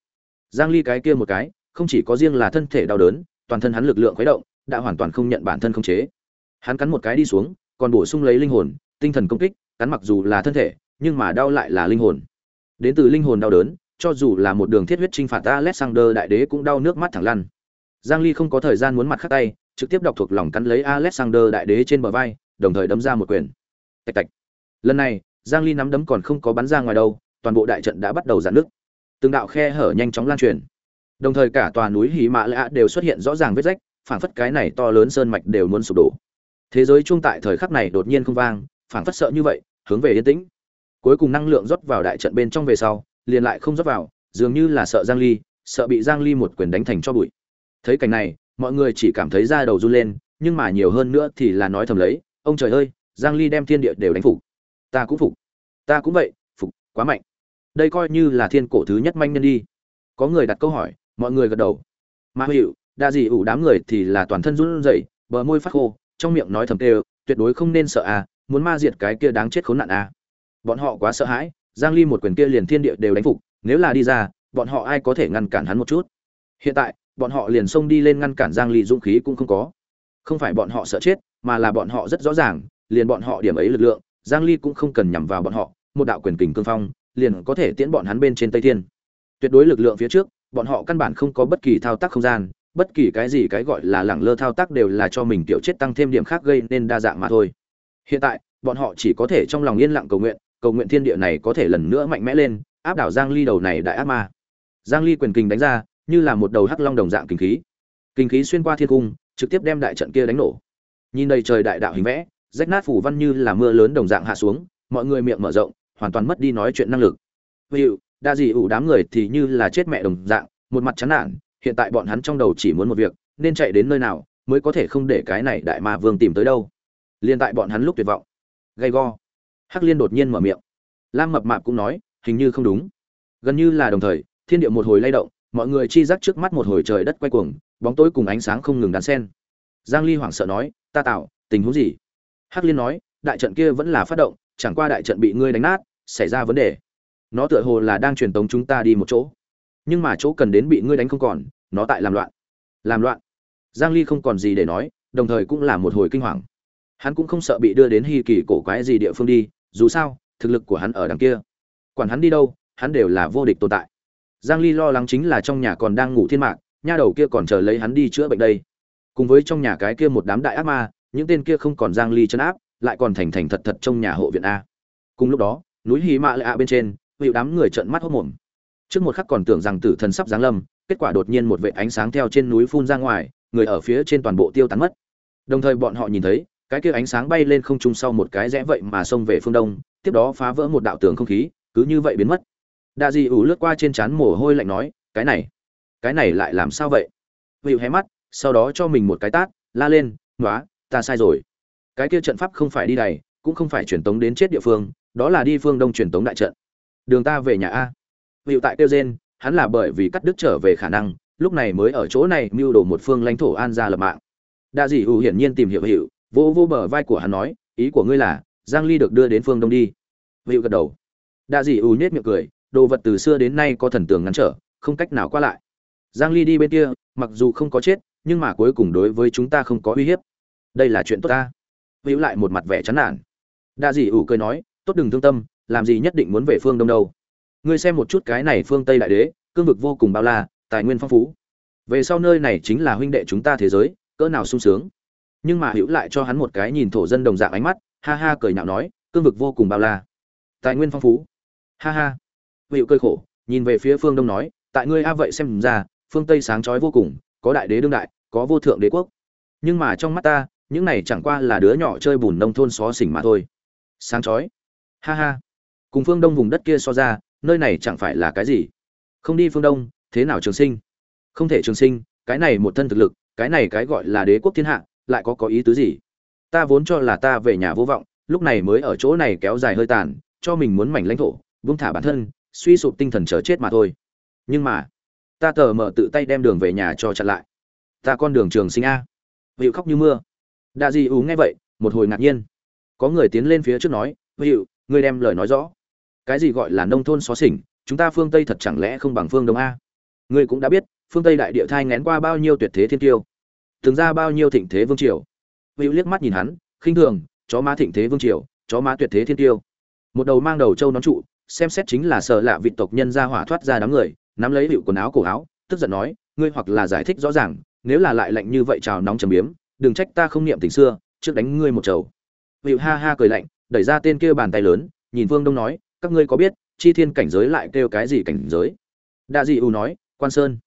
Giang ly cái kia một cái, không chỉ có riêng là thân thể đau đớn, toàn thân hắn lực lượng khuấy động, đã hoàn toàn không nhận bản thân không chế. Hắn cắn một cái đi xuống, còn bổ sung lấy linh hồn tinh thần công kích, cắn mặc dù là thân thể, nhưng mà đau lại là linh hồn. Đến từ linh hồn đau đớn, cho dù là một đường thiết huyết chinh phạt alexander đại đế cũng đau nước mắt thẳng lăn. Giang ly không có thời gian muốn mặt khắc tay, trực tiếp đọc thuộc lòng cắn lấy alexander đại đế trên bờ vai, đồng thời đấm ra một quyền. Tạch tạch. Lần này, giang ly nắm đấm còn không có bắn ra ngoài đâu, toàn bộ đại trận đã bắt đầu giãn nước từng đạo khe hở nhanh chóng lan truyền. Đồng thời cả tòa núi hí mã lã đều xuất hiện rõ ràng vết rách phản phất cái này to lớn sơn mạch đều muốn sụp đổ. Thế giới chung tại thời khắc này đột nhiên không vang phảng phất sợ như vậy, hướng về yên tĩnh. Cuối cùng năng lượng rót vào đại trận bên trong về sau, liền lại không rót vào, dường như là sợ giang ly, sợ bị giang ly một quyền đánh thành cho bụi. Thấy cảnh này, mọi người chỉ cảm thấy da đầu run lên, nhưng mà nhiều hơn nữa thì là nói thầm lấy, ông trời ơi, giang ly đem thiên địa đều đánh phục. Ta cũng phục. Ta cũng vậy, phục, quá mạnh. Đây coi như là thiên cổ thứ nhất manh nhân đi. Có người đặt câu hỏi, mọi người gật đầu. Mà hiệu đa dị ủ đám người thì là toàn thân run rẩy, bờ môi phát khô, trong miệng nói thầm tê tuyệt đối không nên sợ à muốn ma diệt cái kia đáng chết khốn nạn à. Bọn họ quá sợ hãi, giang ly một quyền kia liền thiên địa đều đánh phục, nếu là đi ra, bọn họ ai có thể ngăn cản hắn một chút? Hiện tại, bọn họ liền xông đi lên ngăn cản giang ly dũng khí cũng không có. Không phải bọn họ sợ chết, mà là bọn họ rất rõ ràng, liền bọn họ điểm ấy lực lượng, giang ly cũng không cần nhằm vào bọn họ, một đạo quyền kình cương phong, liền có thể tiễn bọn hắn bên trên tây thiên. Tuyệt đối lực lượng phía trước, bọn họ căn bản không có bất kỳ thao tác không gian, bất kỳ cái gì cái gọi là lẳng lơ thao tác đều là cho mình tiểu chết tăng thêm điểm khác gây nên đa dạng mà thôi hiện tại, bọn họ chỉ có thể trong lòng yên lặng cầu nguyện cầu nguyện thiên địa này có thể lần nữa mạnh mẽ lên, áp đảo giang ly đầu này đại ác ma. Giang ly quyền kình đánh ra, như là một đầu hắc long đồng dạng kinh khí. Kinh khí xuyên qua thiên cung, trực tiếp đem đại trận kia đánh nổ. Nhìn đầy trời đại đạo hình vẽ, rách nát phủ văn như là mưa lớn đồng dạng hạ xuống, mọi người miệng mở rộng, hoàn toàn mất đi nói chuyện năng lực. Hiệu đa gì ủ đám người thì như là chết mẹ đồng dạng, một mặt chán nản, hiện tại bọn hắn trong đầu chỉ muốn một việc, nên chạy đến nơi nào, mới có thể không để cái này đại ma vương tìm tới đâu liên tại bọn hắn lúc tuyệt vọng. Gay go. Hắc liên đột nhiên mở miệng. Lam mập mạp cũng nói, hình như không đúng. Gần như là đồng thời, thiên địa một hồi lay động, mọi người chi giác trước mắt một hồi trời đất quay cuồng, bóng tối cùng ánh sáng không ngừng đan sen giang ly hoảng sợ nói, ta tạo, tình huống gì? Hắc liên nói, đại trận kia vẫn là phát động, chẳng qua đại trận bị ngươi đánh nát, xảy ra vấn đề. Nó tựa hồ là đang truyền tống chúng ta đi một chỗ. Nhưng mà chỗ cần đến bị ngươi đánh không còn, nó tại làm loạn. Làm loạn. Giang ly không còn gì để nói, đồng thời cũng là một hồi kinh hoàng hắn cũng không sợ bị đưa đến hy kỳ cổ quái gì địa phương đi, dù sao, thực lực của hắn ở đằng kia. Quản hắn đi đâu, hắn đều là vô địch tồn tại. Giang ly lo lắng chính là trong nhà còn đang ngủ thiên mạc, nha đầu kia còn chờ lấy hắn đi chữa bệnh đây. Cùng với trong nhà cái kia một đám đại ác ma, những tên kia không còn giang ly chân áp, lại còn thành thành thật thật trong nhà hộ viện a. Cùng lúc đó, núi hí mạ lệ a bên trên, hữu đám người trợn mắt hốt mồm trước một khắc còn tưởng rằng tử thần sắp giáng lâm, kết quả đột nhiên một vệ ánh sáng theo trên núi phun ra ngoài, người ở phía trên toàn bộ tiêu tán mất. Đồng thời bọn họ nhìn thấy cái kia ánh sáng bay lên không trung sau một cái rẽ vậy mà xông về phương đông, tiếp đó phá vỡ một đạo tường không khí, cứ như vậy biến mất. Đa di ủ lướt qua trên trán mồ hôi lạnh nói, cái này cái này lại làm sao vậy? Hữu hé mắt, sau đó cho mình một cái tát, la lên nói ta sai rồi. Cái kia trận pháp không phải đi đầy cũng không phải truyền tống đến chết địa phương, đó là đi phương đông truyền tống đại trận. Đường ta về nhà a. Hữu tại tiêu gen hắn là bởi vì cắt đứt trở về khả năng, lúc này mới ở chỗ này mưu đồ một phương lãnh thổ an gia lập mạng. Đa dị hữu hiển nhiên tìm hiểu hiệu vô vô bờ vai của hắn nói, ý của ngươi là, giang ly được đưa đến phương đông đi. Vịu gật đầu. Đa dị hữu nhếch miệng cười, đồ vật từ xưa đến nay có thần tường ngăn trở, không cách nào qua lại. Giang ly đi bên kia, mặc dù không có chết, nhưng mà cuối cùng đối với chúng ta không có uy hiếp. Đây là chuyện tốt ta. Vịu lại một mặt vẻ chán nản. Đa dị hữu cười nói, tốt đừng thương tâm, làm gì nhất định muốn về phương đông đâu. Ngươi xem một chút cái này phương tây đại đế, cương vực vô cùng bao la, tài nguyên phong phú. Về sau nơi này chính là huynh đệ chúng ta thế giới, cỡ nào sung sướng nhưng mà hữu lại cho hắn một cái nhìn thổ dân đồng dạng ánh mắt, ha ha cười nhạo nói, cương vực vô cùng bao la. Tài nguyên phong phú. Ha ha. Hữu cơi khổ, nhìn về phía phương đông nói, tại ngươi a vậy xem ra, phương tây sáng chói vô cùng, có đại đế đương đại, có vô thượng đế quốc. Nhưng mà trong mắt ta, những này chẳng qua là đứa nhỏ chơi bùn nông thôn xó xỉnh mà thôi. Sáng chói. Ha ha. Cùng phương đông vùng đất kia so ra, nơi này chẳng phải là cái gì? Không đi phương đông, thế nào trường sinh? Không thể trường sinh, cái này một thân thực lực, cái này cái gọi là đế quốc thiên hạ lại có có ý tứ gì? Ta vốn cho là ta về nhà vô vọng, lúc này mới ở chỗ này kéo dài hơi tàn, cho mình muốn mảnh lãnh thổ vung thả bản thân, suy sụp tinh thần chờ chết mà thôi. Nhưng mà, ta tờ mở tự tay đem đường về nhà cho chặn lại. Ta con đường trường sinh a. Hữu khóc như mưa. Đa di ú nghe vậy, một hồi ngạc nhiên. Có người tiến lên phía trước nói, hữu, ngươi đem lời nói rõ. Cái gì gọi là nông thôn xó xỉnh, chúng ta phương tây thật chẳng lẽ không bằng phương đông a? Ngươi cũng đã biết, phương tây đại địa thai ngén qua bao nhiêu tuyệt thế thiên tiêu từng ra bao nhiêu thịnh thế vương triều. Hữu liếc mắt nhìn hắn, khinh thường, chó má thịnh thế vương triều, chó má tuyệt thế thiên tiêu. Một đầu mang đầu trâu nón trụ, xem xét chính là sợ lạ vị tộc nhân ra hỏa thoát ra đám người, nắm lấy hiệu quần áo cổ áo, tức giận nói, ngươi hoặc là giải thích rõ ràng, nếu là lại lạnh như vậy trào nóng trầm biếm, đừng trách ta không niệm tình xưa, trước đánh ngươi một chầu. Hiệu ha ha cười lạnh, đẩy ra tên kia bàn tay lớn, nhìn vương đông nói, các ngươi có biết, chi thiên cảnh giới lại kêu cái gì cảnh giới? Đa dị u nói, quan sơn.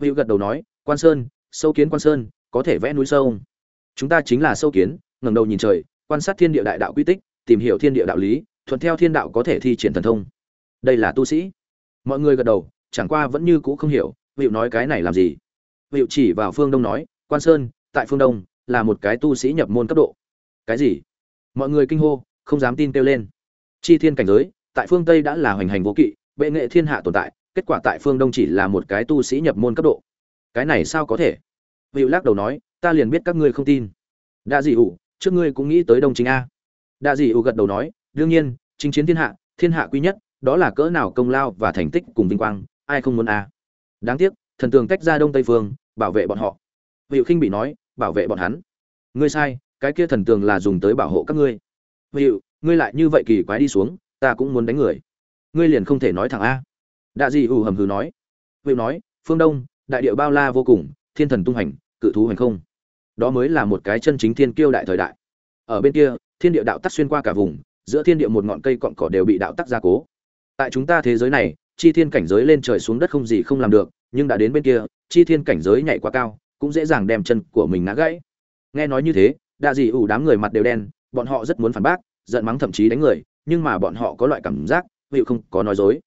Hữu gật đầu nói, quan sơn, sâu kiến quan sơn có thể vẽ núi sâu chúng ta chính là sâu kiến, ngẩng đầu nhìn trời, quan sát thiên địa đại đạo quy tích, tìm hiểu thiên địa đạo lý, thuận theo thiên đạo có thể thi triển thần thông. Đây là tu sĩ. Mọi người gật đầu, chẳng qua vẫn như cũ không hiểu hiệu nói cái này làm gì? Hiệu chỉ vào phương đông nói, quan sơn, tại phương đông, là một cái tu sĩ nhập môn cấp độ. Cái gì? Mọi người kinh hô, không dám tin kêu lên. Chi thiên cảnh giới, tại phương tây đã là hoành hành vô kỵ, bệ nghệ thiên hạ tồn tại, kết quả tại phương đông chỉ là một cái tu sĩ nhập môn cấp độ. Cái này sao có thể? Hiệu lắc đầu nói, ta liền biết các ngươi không tin. Đa dị ủ, trước ngươi cũng nghĩ tới đông chính a. Đa dị ủ gật đầu nói, đương nhiên, chính chiến thiên hạ thiên hạ quý nhất, đó là cỡ nào công lao và thành tích cùng vinh quang, ai không muốn a? Đáng tiếc, thần tường tách ra đông tây phương, bảo vệ bọn họ. Hiệu khinh bị nói, bảo vệ bọn hắn. Ngươi sai, cái kia thần tường là dùng tới bảo hộ các ngươi. Hiệu ngươi lại như vậy kỳ quái đi xuống, ta cũng muốn đánh người. Ngươi liền không thể nói thẳng a. Đạ dị ủ hầm hừ nói. Hiệu nói, phương đông, đại địa bao la vô cùng, thiên thần tung hành cự thú hành không. Đó mới là một cái chân chính thiên kiêu đại thời đại. Ở bên kia, thiên địa đạo tắc xuyên qua cả vùng, giữa thiên địa một ngọn cây cọn cỏ đều bị đạo tắc gia cố. Tại chúng ta thế giới này, chi thiên cảnh giới lên trời xuống đất không gì không làm được, nhưng đã đến bên kia, chi thiên cảnh giới nhảy quá cao, cũng dễ dàng đem chân của mình ngã gãy. Nghe nói như thế, đa dị ủ đám người mặt đều đen, bọn họ rất muốn phản bác, giận mắng thậm chí đánh người, nhưng mà bọn họ có loại cảm giác hữu không có nói dối.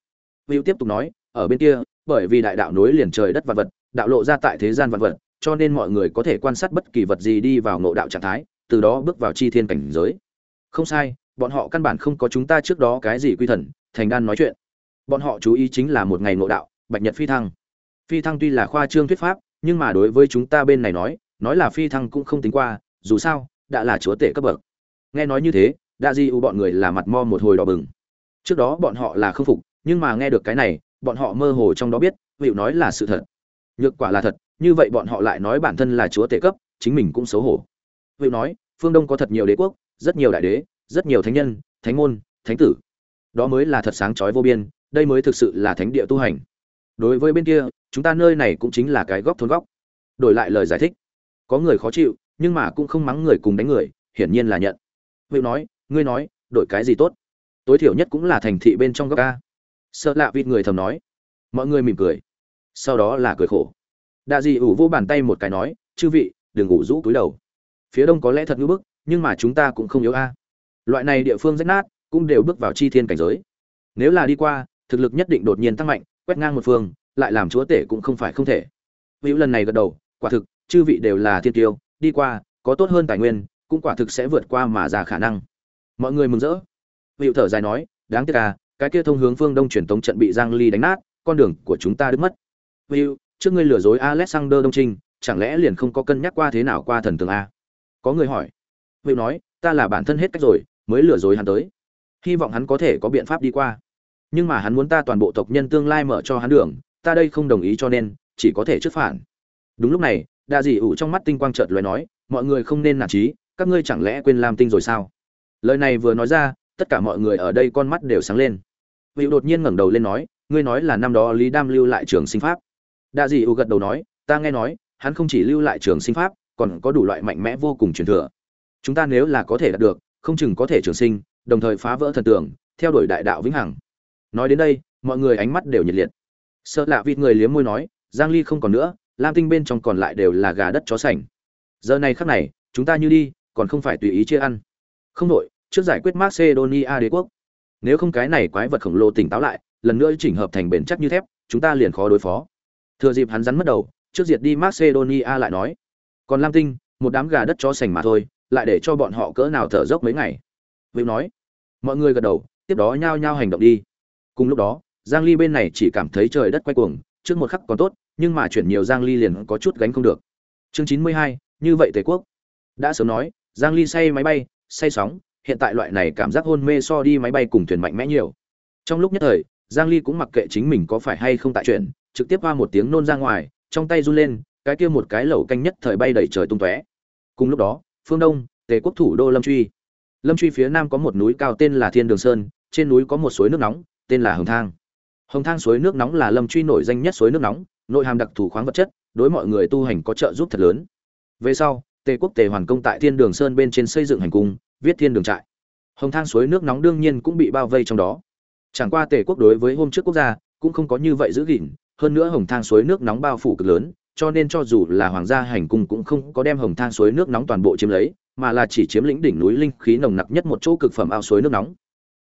Hữu tiếp tục nói, ở bên kia, bởi vì đại đạo nối liền trời đất vật vật, đạo lộ ra tại thế gian vạn vật cho nên mọi người có thể quan sát bất kỳ vật gì đi vào ngộ đạo trạng thái, từ đó bước vào chi thiên cảnh giới. Không sai, bọn họ căn bản không có chúng ta trước đó cái gì quy thần, thành đan nói chuyện. Bọn họ chú ý chính là một ngày ngộ đạo, bạch nhật phi thăng. Phi thăng tuy là khoa trương thuyết pháp, nhưng mà đối với chúng ta bên này nói nói là phi thăng cũng không tính qua, dù sao, đã là chúa tể cấp bậc. Nghe nói như thế, đa di u bọn người là mặt mo một hồi đỏ bừng. Trước đó bọn họ là không phục, nhưng mà nghe được cái này, bọn họ mơ hồ trong đó biết, hữu nói là sự thật. Nhược quả là thật như vậy bọn họ lại nói bản thân là chúa tể cấp, chính mình cũng xấu hổ. Vự nói, phương đông có thật nhiều đế quốc, rất nhiều đại đế, rất nhiều thánh nhân, thánh môn, thánh tử. Đó mới là thật sáng chói vô biên, đây mới thực sự là thánh địa tu hành. Đối với bên kia, chúng ta nơi này cũng chính là cái góc thôn góc. Đổi lại lời giải thích. Có người khó chịu, nhưng mà cũng không mắng người cùng đánh người, hiển nhiên là nhận. Hữu nói, ngươi nói, đổi cái gì tốt? Tối thiểu nhất cũng là thành thị bên trong góc ca sợ lạ vịt người thầm nói. Mọi người mỉm cười. Sau đó là cười khổ đạ dị ủ vô bàn tay một cái nói, chư vị, đừng ngủ rũ túi đầu. Phía đông có lẽ thật ngưỡng bức, nhưng mà chúng ta cũng không yếu a. Loại này địa phương rách nát, cũng đều bước vào chi thiên cảnh giới. Nếu là đi qua, thực lực nhất định đột nhiên tăng mạnh, quét ngang một phương, lại làm chúa tể cũng không phải không thể. Hữu lần này gật đầu, quả thực, chư vị đều là thiên tiêu, đi qua, có tốt hơn tài nguyên, cũng quả thực sẽ vượt qua mà ra khả năng. Mọi người mừng rỡ. Hữu thở dài nói, đáng tiếc à cái kia thông hướng phương đông truyền tống trận bị giang ly đánh nát, con đường của chúng ta đứt mất. Hữu trước ngươi lừa dối alexander đông trinh chẳng lẽ liền không có cân nhắc qua thế nào qua thần tượng a? Có người hỏi. Vị nói ta là bản thân hết cách rồi mới lừa dối hắn tới. Hy vọng hắn có thể có biện pháp đi qua. Nhưng mà hắn muốn ta toàn bộ tộc nhân tương lai mở cho hắn đường ta đây không đồng ý cho nên chỉ có thể trước phản. Đúng lúc này đa dị ủ trong mắt tinh quang chợt lóe nói mọi người không nên nản chí, các ngươi chẳng lẽ quên làm tinh rồi sao? Lời này vừa nói ra tất cả mọi người ở đây con mắt đều sáng lên. Vị đột nhiên ngẩng đầu lên nói ngươi nói là năm đó lý đam lưu lại trường sinh pháp đa dị ủ gật đầu nói, ta nghe nói, hắn không chỉ lưu lại trường sinh pháp, còn có đủ loại mạnh mẽ vô cùng truyền thừa. Chúng ta nếu là có thể đạt được, không chừng có thể trường sinh, đồng thời phá vỡ thần tưởng theo đuổi đại đạo vĩnh hằng. Nói đến đây, mọi người ánh mắt đều nhiệt liệt. Sợ lạ vịt người liếm môi nói, giang ly không còn nữa, lam tinh bên trong còn lại đều là gà đất chó sành. Giờ này khắc này, chúng ta như đi, còn không phải tùy ý chia ăn. Không nội trước giải quyết macedonia đế quốc. Nếu không cái này quái vật khổng lồ tỉnh táo lại, lần nữa chỉnh hợp thành bền chắc như thép, chúng ta liền khó đối phó thừa dịp hắn rắn mất đầu trước diệt đi macedonia lại nói còn lam tinh một đám gà đất cho sành mà thôi lại để cho bọn họ cỡ nào thở dốc mấy ngày? Vịu nói. Mọi người gật đầu tiếp đó nhao nhao hành động đi. Cùng lúc đó giang ly bên này chỉ cảm thấy trời đất quay cuồng trước một khắc còn tốt nhưng mà chuyển nhiều giang ly liền có chút gánh không được. Chương 92, như vậy tề quốc. Đã sớm nói giang ly say máy bay say sóng hiện tại loại này cảm giác hôn mê so đi máy bay cùng thuyền mạnh mẽ nhiều. Trong lúc nhất thời giang ly cũng mặc kệ chính mình có phải hay không tại chuyện trực tiếp qua một tiếng nôn ra ngoài, trong tay run lên, cái kia một cái lẩu canh nhất thời bay đẩy trời tung tóe. Cùng lúc đó, phương đông, tề quốc thủ đô lâm truy. Lâm truy phía nam có một núi cao tên là thiên đường sơn, trên núi có một suối nước nóng, tên là hồng thang. Hồng thang suối nước nóng là lâm truy nổi danh nhất suối nước nóng, nội hàm đặc thù khoáng vật chất, đối mọi người tu hành có trợ giúp thật lớn. Về sau, tề quốc tề hoàn công tại thiên đường sơn bên trên xây dựng hành cung, viết thiên đường trại. Hồng thang suối nước nóng đương nhiên cũng bị bao vây trong đó. Chẳng qua tề quốc đối với hôm trước quốc gia, cũng không có như vậy giữ gìn hơn nữa hồng thang suối nước nóng bao phủ cực lớn, cho nên cho dù là hoàng gia hành cung cũng không có đem hồng thang suối nước nóng toàn bộ chiếm lấy, mà là chỉ chiếm lĩnh đỉnh núi linh khí nồng nặc nhất một chỗ cực phẩm ao suối nước nóng.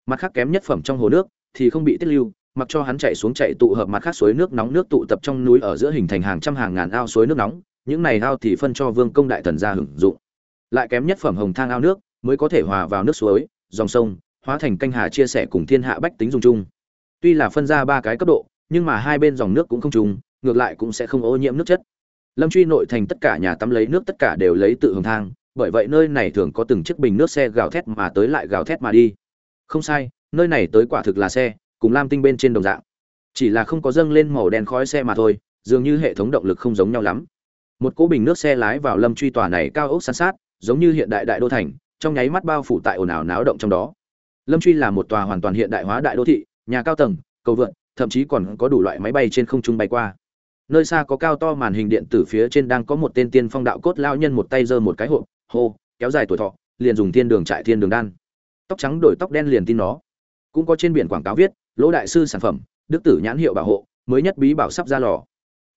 Mặt khác kém nhất phẩm trong hồ nước thì không bị tiết lưu, mặc cho hắn chạy xuống chạy tụ hợp mặt khác suối nước nóng nước tụ tập trong núi ở giữa hình thành hàng trăm hàng ngàn ao suối nước nóng, những này ao thì phân cho vương công đại thần gia hưởng dụng. Lại kém nhất phẩm hồng thang ao nước mới có thể hòa vào nước suối, dòng sông, hóa thành canh hà chia sẻ cùng thiên hạ bách tính dùng chung. Tuy là phân ra ba cái cấp độ nhưng mà hai bên dòng nước cũng không trùng, ngược lại cũng sẽ không ô nhiễm nước chất. Lâm truy nội thành tất cả nhà tắm lấy nước tất cả đều lấy tự hồng thang, bởi vậy nơi này thường có từng chiếc bình nước xe gào thét mà tới lại gào thét mà đi. Không sai, nơi này tới quả thực là xe, cùng lam tinh bên trên đồng dạng. Chỉ là không có dâng lên màu đen khói xe mà thôi, dường như hệ thống động lực không giống nhau lắm. Một cỗ bình nước xe lái vào lâm truy tòa này cao ốc san sát, giống như hiện đại đại đô thành, trong nháy mắt bao phủ tại ồn ào náo động trong đó. Lâm truy là một tòa hoàn toàn hiện đại hóa đại đô thị, nhà cao tầng, cầu vượt thậm chí còn có đủ loại máy bay trên không trung bay qua. Nơi xa có cao to màn hình điện tử phía trên đang có một tên tiên phong đạo cốt lao nhân một tay giơ một cái hộp, hô, kéo dài tuổi thọ, liền dùng thiên đường trại thiên đường đan. Tóc trắng đổi tóc đen liền tin nó. Cũng có trên biển quảng cáo viết, lỗ đại sư sản phẩm, đức tử nhãn hiệu bảo hộ, mới nhất bí bảo sắp ra lò.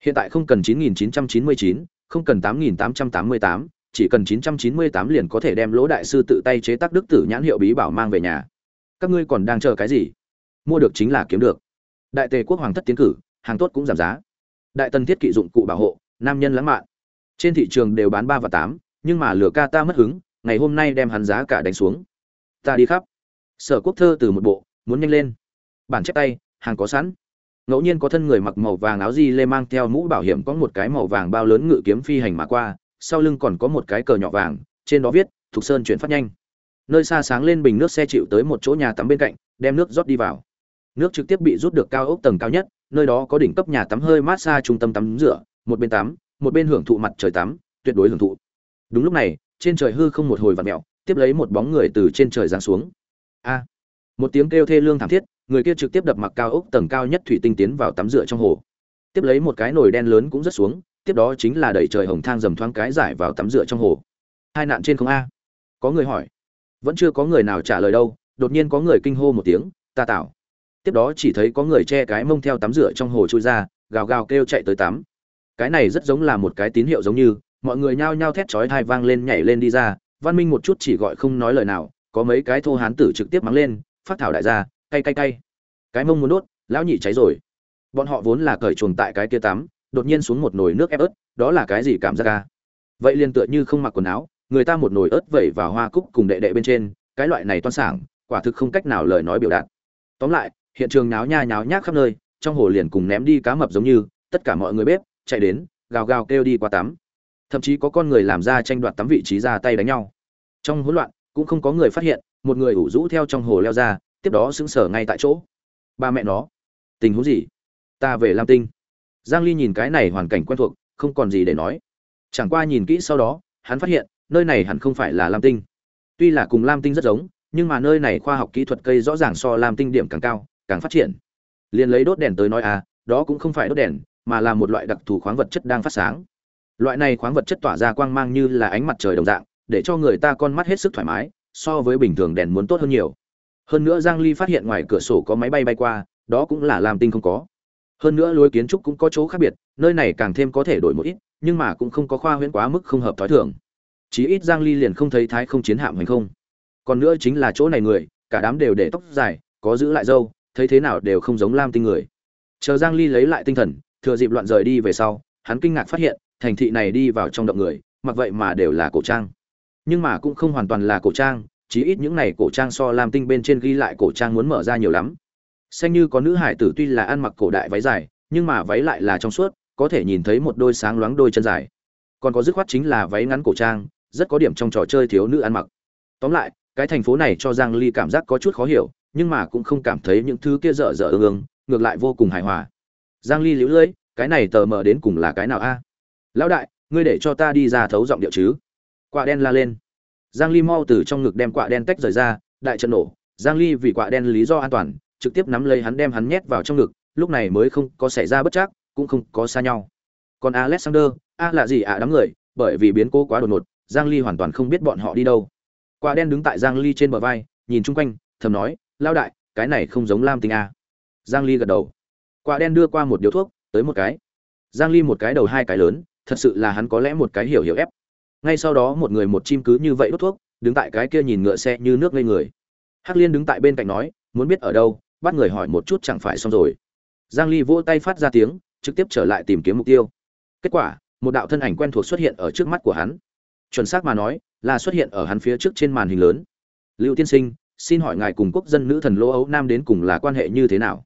Hiện tại không cần 9999 không cần 8888 chỉ cần 998 liền có thể đem lỗ đại sư tự tay chế tác đức tử nhãn hiệu bí bảo mang về nhà. Các ngươi còn đang chờ cái gì? Mua được chính là kiếm được đại tề quốc hoàng thất tiến cử, hàng tốt cũng giảm giá. Đại tần thiết kỵ dụng cụ bảo hộ, nam nhân lãng mạn. Trên thị trường đều bán ba và tám, nhưng mà lửa ca ta mất hứng, ngày hôm nay đem hắn giá cả đánh xuống. Ta đi khắp. Sở quốc thơ từ một bộ, muốn nhanh lên. Bản chép tay, hàng có sẵn. Ngẫu nhiên có thân người mặc màu vàng áo di lê mang theo mũ bảo hiểm có một cái màu vàng bao lớn ngự kiếm phi hành mà qua, sau lưng còn có một cái cờ nhỏ vàng, trên đó viết, thục sơn chuyển phát nhanh. Nơi xa sáng lên bình nước xe chịu tới một chỗ nhà tắm bên cạnh, đem nước rót đi vào nước trực tiếp bị rút được cao ốc tầng cao nhất, nơi đó có đỉnh cấp nhà tắm hơi mát xa trung tâm tắm rửa, một bên tắm, một bên hưởng thụ mặt trời tắm, tuyệt đối hưởng thụ. Đúng lúc này, trên trời hư không một hồi vặn mẹo tiếp lấy một bóng người từ trên trời giáng xuống. A! Một tiếng kêu thê lương thảm thiết, người kia trực tiếp đập mặc cao ốc tầng cao nhất thủy tinh tiến vào tắm rửa trong hồ. Tiếp lấy một cái nồi đen lớn cũng rất xuống, tiếp đó chính là đẩy trời hồng thang dầm thoáng cái giải vào tắm rửa trong hồ. Hai nạn trên không a. Có người hỏi. Vẫn chưa có người nào trả lời đâu, đột nhiên có người kinh hô một tiếng, ta tạo tiếp đó chỉ thấy có người che cái mông theo tắm rửa trong hồ trôi ra, gào gào kêu chạy tới tắm. Cái này rất giống là một cái tín hiệu giống như, mọi người nhao nhao thét chói thai vang lên nhảy lên đi ra, văn minh một chút chỉ gọi không nói lời nào, có mấy cái thô hán tử trực tiếp mắng lên, phát thảo đại gia, cay cay cay. Cái mông muốn đốt, lão nhị cháy rồi. Bọn họ vốn là cởi chuồng tại cái kia tắm, đột nhiên xuống một nồi nước ép ớt, đó là cái gì cảm giác ca vậy liền tựa như không mặc quần áo, người ta một nồi ớt vẩy vào hoa cúc cùng đệ đệ bên trên, cái loại này toan sảng, quả thực không cách nào lời nói biểu đạt. Tóm lại hiện trường náo nha nháo nhác khắp nơi, trong hồ liền cùng ném đi cá mập giống như, tất cả mọi người bếp, chạy đến, gào gào kêu đi qua tắm. Thậm chí có con người làm ra tranh đoạt tắm vị trí ra tay đánh nhau. Trong hỗn loạn, cũng không có người phát hiện, một người ủ rũ theo trong hồ leo ra, tiếp đó sững sờ ngay tại chỗ. Ba mẹ nó, tình huống gì? Ta về lam tinh. Giang ly nhìn cái này hoàn cảnh quen thuộc, không còn gì để nói. Chẳng qua nhìn kỹ sau đó, hắn phát hiện, nơi này hẳn không phải là lam tinh. Tuy là cùng lam tinh rất giống, nhưng mà nơi này khoa học kỹ thuật cây rõ ràng so lam tinh điểm càng cao càng phát triển. Liền lấy đốt đèn tới nói à đó cũng không phải đốt đèn, mà là một loại đặc thù khoáng vật chất đang phát sáng. Loại này khoáng vật chất tỏa ra quang mang như là ánh mặt trời đồng dạng, để cho người ta con mắt hết sức thoải mái, so với bình thường đèn muốn tốt hơn nhiều. Hơn nữa giang ly phát hiện ngoài cửa sổ có máy bay bay qua, đó cũng là làm tinh không có. Hơn nữa lối kiến trúc cũng có chỗ khác biệt, nơi này càng thêm có thể đổi một ít, nhưng mà cũng không có khoa huyễn quá mức không hợp thói thường. Chí ít giang ly liền không thấy thái không chiến hạm hành không. Còn nữa chính là chỗ này người, cả đám đều để tóc dài, có giữ lại dâu thấy thế nào đều không giống lam tinh người. Chờ giang ly lấy lại tinh thần, thừa dịp loạn rời đi về sau, hắn kinh ngạc phát hiện, thành thị này đi vào trong động người, mặc vậy mà đều là cổ trang. Nhưng mà cũng không hoàn toàn là cổ trang, chí ít những này cổ trang so lam tinh bên trên ghi lại cổ trang muốn mở ra nhiều lắm. Xanh như có nữ hải tử tuy là ăn mặc cổ đại váy dài, nhưng mà váy lại là trong suốt, có thể nhìn thấy một đôi sáng loáng đôi chân dài. Còn có dứt khoát chính là váy ngắn cổ trang, rất có điểm trong trò chơi thiếu nữ ăn mặc. Tóm lại, cái thành phố này cho giang ly cảm giác có chút khó hiểu nhưng mà cũng không cảm thấy những thứ kia dở dở ương ương, ngược lại vô cùng hài hòa. Giang ly liễu lưỡi cái này tờ mờ đến cùng là cái nào a? Lão đại, ngươi để cho ta đi ra thấu giọng điệu chứ. Quạ đen la lên. Giang ly mau từ trong ngực đem quạ đen tách rời ra, đại trận nổ. Giang ly vì quạ đen lý do an toàn, trực tiếp nắm lấy hắn đem hắn nhét vào trong ngực, lúc này mới không có xảy ra bất chắc, cũng không có xa nhau. Còn alexander, a là gì ạ à đám người, bởi vì biến cố quá đột ngột, giang ly hoàn toàn không biết bọn họ đi đâu. Quạ đen đứng tại giang ly trên bờ vai, nhìn chung quanh, thầm nói lao đại, cái này không giống lam tinh a. Giang ly gật đầu. Quạ đen đưa qua một điếu thuốc, tới một cái. Giang ly một cái đầu hai cái lớn, thật sự là hắn có lẽ một cái hiểu hiểu ép. Ngay sau đó một người một chim cứ như vậy đốt thuốc, đứng tại cái kia nhìn ngựa xe như nước ngây người. Hắc liên đứng tại bên cạnh nói, muốn biết ở đâu, bắt người hỏi một chút chẳng phải xong rồi. Giang ly vỗ tay phát ra tiếng, trực tiếp trở lại tìm kiếm mục tiêu. Kết quả, một đạo thân ảnh quen thuộc xuất hiện ở trước mắt của hắn. Chuẩn xác mà nói, là xuất hiện ở hắn phía trước trên màn hình lớn. Lưu tiên sinh xin hỏi ngài cùng quốc dân nữ thần lỗ ấu nam đến cùng là quan hệ như thế nào?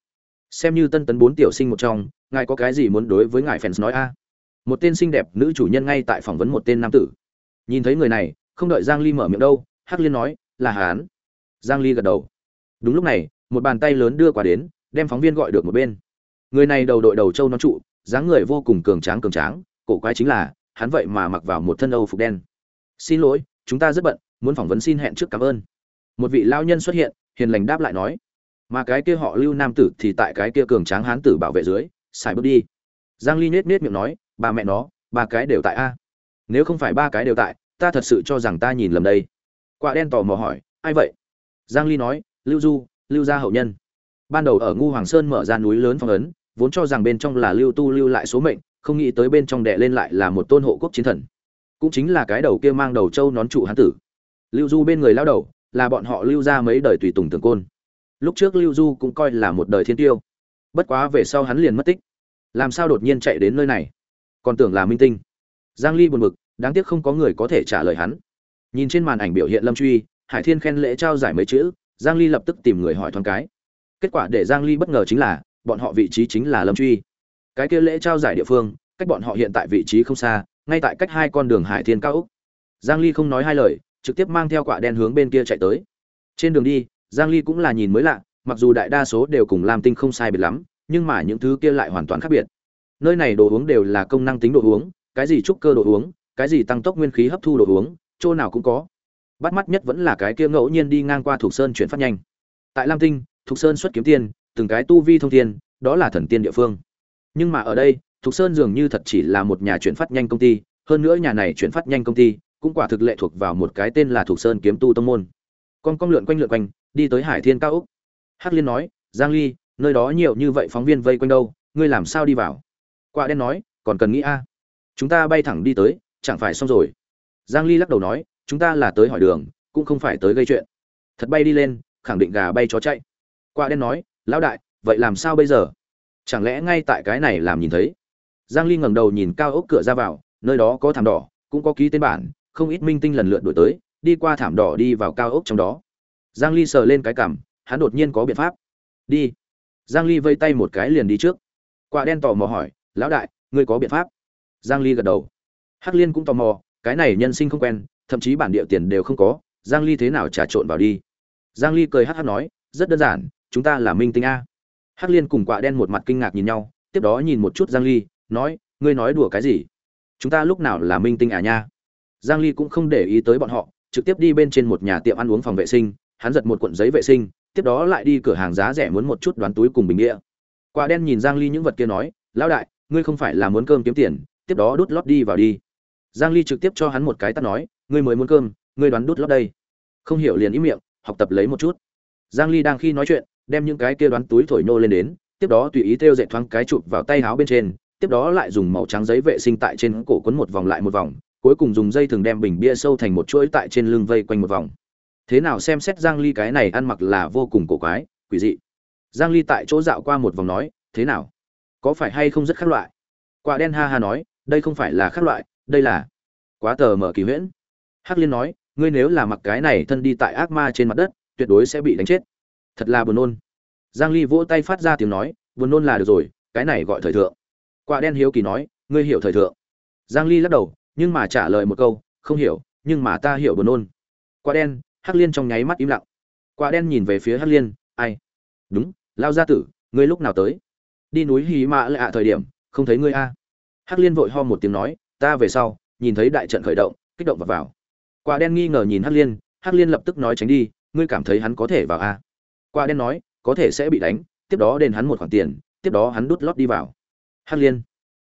Xem như tân tấn bốn tiểu sinh một trong, ngài có cái gì muốn đối với ngài fans nói a? Một tên xinh đẹp nữ chủ nhân ngay tại phỏng vấn một tên nam tử. Nhìn thấy người này, không đợi giang ly mở miệng đâu, hắc liên nói, là hán giang ly gật đầu. Đúng lúc này, một bàn tay lớn đưa qua đến, đem phóng viên gọi được một bên. Người này đầu đội đầu trâu nó trụ, dáng người vô cùng cường tráng cường tráng, cổ quái chính là, hắn vậy mà mặc vào một thân âu phục đen. Xin lỗi, chúng ta rất bận, muốn phỏng vấn xin hẹn trước, cảm ơn một vị lao nhân xuất hiện, hiền lành đáp lại nói, mà cái kia họ lưu nam tử thì tại cái kia cường tráng hán tử bảo vệ dưới, xài bước đi. Giang ly nết nết miệng nói ba mẹ nó, ba cái đều tại a. Nếu không phải ba cái đều tại, ta thật sự cho rằng ta nhìn lầm đây. Quả đen tò mò hỏi, ai vậy? Giang ly nói, lưu du, lưu gia hậu nhân. Ban đầu ở ngu hoàng sơn mở ra núi lớn phong ấn, vốn cho rằng bên trong là lưu tu lưu lại số mệnh, không nghĩ tới bên trong đệ lên lại là một tôn hộ quốc chiến thần. Cũng chính là cái đầu kia mang đầu trâu nón trụ hán tử. Lưu du bên người lao đầu là bọn họ lưu ra mấy đời tùy tùng tường côn. Lúc trước lưu du cũng coi là một đời thiên tiêu. Bất quá về sau hắn liền mất tích. Làm sao đột nhiên chạy đến nơi này? Còn tưởng là minh tinh. Giang ly buồn bực, đáng tiếc không có người có thể trả lời hắn. Nhìn trên màn ảnh biểu hiện lâm truy, hải thiên khen lễ trao giải mấy chữ, giang ly lập tức tìm người hỏi thoáng cái. Kết quả để giang ly bất ngờ chính là, bọn họ vị trí chính là lâm truy. Cái kia lễ trao giải địa phương, cách bọn họ hiện tại vị trí không xa, ngay tại cách hai con đường hải thiên cao úc giang ly không nói hai lời trực tiếp mang theo quả đen hướng bên kia chạy tới. Trên đường đi, giang ly cũng là nhìn mới lạ, mặc dù đại đa số đều cùng lam tinh không sai biệt lắm, nhưng mà những thứ kia lại hoàn toàn khác biệt. Nơi này đồ uống đều là công năng tính đồ uống, cái gì trúc cơ đồ uống, cái gì tăng tốc nguyên khí hấp thu đồ uống, chỗ nào cũng có. Bắt mắt nhất vẫn là cái kia ngẫu nhiên đi ngang qua Thục sơn chuyển phát nhanh. Tại lam tinh, Thục sơn xuất kiếm tiên, từng cái tu vi thông thiên, đó là thần tiên địa phương. Nhưng mà ở đây, Thục sơn dường như thật chỉ là một nhà chuyển phát nhanh công ty, hơn nữa nhà này chuyển phát nhanh công ty cũng quả thực lệ thuộc vào một cái tên là thuộc sơn kiếm tu tông môn. Con con lượn quanh lượn quanh, đi tới hải thiên cao úc. Hắc liên nói, giang ly, nơi đó nhiều như vậy phóng viên vây quanh đâu, ngươi làm sao đi vào? Quạ đen nói, còn cần nghĩ a. Chúng ta bay thẳng đi tới, chẳng phải xong rồi. Giang ly lắc đầu nói, chúng ta là tới hỏi đường, cũng không phải tới gây chuyện. Thật bay đi lên, khẳng định gà bay chó chạy. Quạ đen nói, lão đại, vậy làm sao bây giờ? Chẳng lẽ ngay tại cái này làm nhìn thấy? Giang ly ngẩng đầu nhìn cao ốc cửa ra vào, nơi đó có thảm đỏ, cũng có ký tên bản không ít minh tinh lần lượt đổi tới, đi qua thảm đỏ đi vào cao ốc trong đó. Giang ly sờ lên cái cằm hắn đột nhiên có biện pháp. Đi. Giang ly vây tay một cái liền đi trước. Quả đen tò mò hỏi, lão đại, ngươi có biện pháp? Giang ly gật đầu. Hắc liên cũng tò mò, cái này nhân sinh không quen, thậm chí bản địa tiền đều không có, giang ly thế nào trà trộn vào đi? Giang ly cười hắc hắc nói, rất đơn giản, chúng ta là minh tinh a. Hắc liên cùng quả đen một mặt kinh ngạc nhìn nhau, tiếp đó nhìn một chút giang ly, nói, ngươi nói đùa cái gì? Chúng ta lúc nào là minh tinh à nha? Giang ly cũng không để ý tới bọn họ, trực tiếp đi bên trên một nhà tiệm ăn uống phòng vệ sinh, hắn giật một cuộn giấy vệ sinh, tiếp đó lại đi cửa hàng giá rẻ muốn một chút đoán túi cùng bình địa quả đen nhìn giang ly những vật kia nói, lão đại, ngươi không phải là muốn cơm kiếm tiền, tiếp đó đút lót đi vào đi. Giang ly trực tiếp cho hắn một cái tát nói, ngươi mới muốn cơm, ngươi đoán đút lót đây. Không hiểu liền ý miệng, học tập lấy một chút. Giang ly đang khi nói chuyện, đem những cái kia đoán túi thổi nô lên đến, tiếp đó tùy ý theo dệt thoáng cái chụp vào tay áo bên trên, tiếp đó lại dùng màu trắng giấy vệ sinh tại trên cổ quấn một vòng lại một vòng cuối cùng dùng dây thường đem bình bia sâu thành một chuỗi tại trên lưng vây quanh một vòng. Thế nào xem xét giang ly cái này ăn mặc là vô cùng cổ quái, quỷ dị. Giang ly tại chỗ dạo qua một vòng nói, thế nào? Có phải hay không rất khác loại? Quả đen ha ha nói, đây không phải là khác loại, đây là quá tờ mở kỳ huyễn. Hắc liên nói, ngươi nếu là mặc cái này thân đi tại ác ma trên mặt đất, tuyệt đối sẽ bị đánh chết. Thật là buồn nôn. Giang ly vỗ tay phát ra tiếng nói, buồn nôn là được rồi, cái này gọi thời thượng. Quả đen hiếu kỳ nói, ngươi hiểu thời thượng. Giang ly lắc đầu nhưng mà trả lời một câu, không hiểu, nhưng mà ta hiểu buồn nôn. Quả đen, hắc liên trong nháy mắt im lặng. Quả đen nhìn về phía hắc liên, ai? Đúng, lao gia tử, ngươi lúc nào tới? Đi núi hí mạ lạ thời điểm, không thấy ngươi a. Hắc liên vội ho một tiếng nói, ta về sau, nhìn thấy đại trận khởi động, kích động vào vào. Quả đen nghi ngờ nhìn hắc liên hắc liên lập tức nói tránh đi, ngươi cảm thấy hắn có thể vào a? Quả đen nói, có thể sẽ bị đánh, tiếp đó đền hắn một khoản tiền, tiếp đó hắn đút lót đi vào. Hắc liên,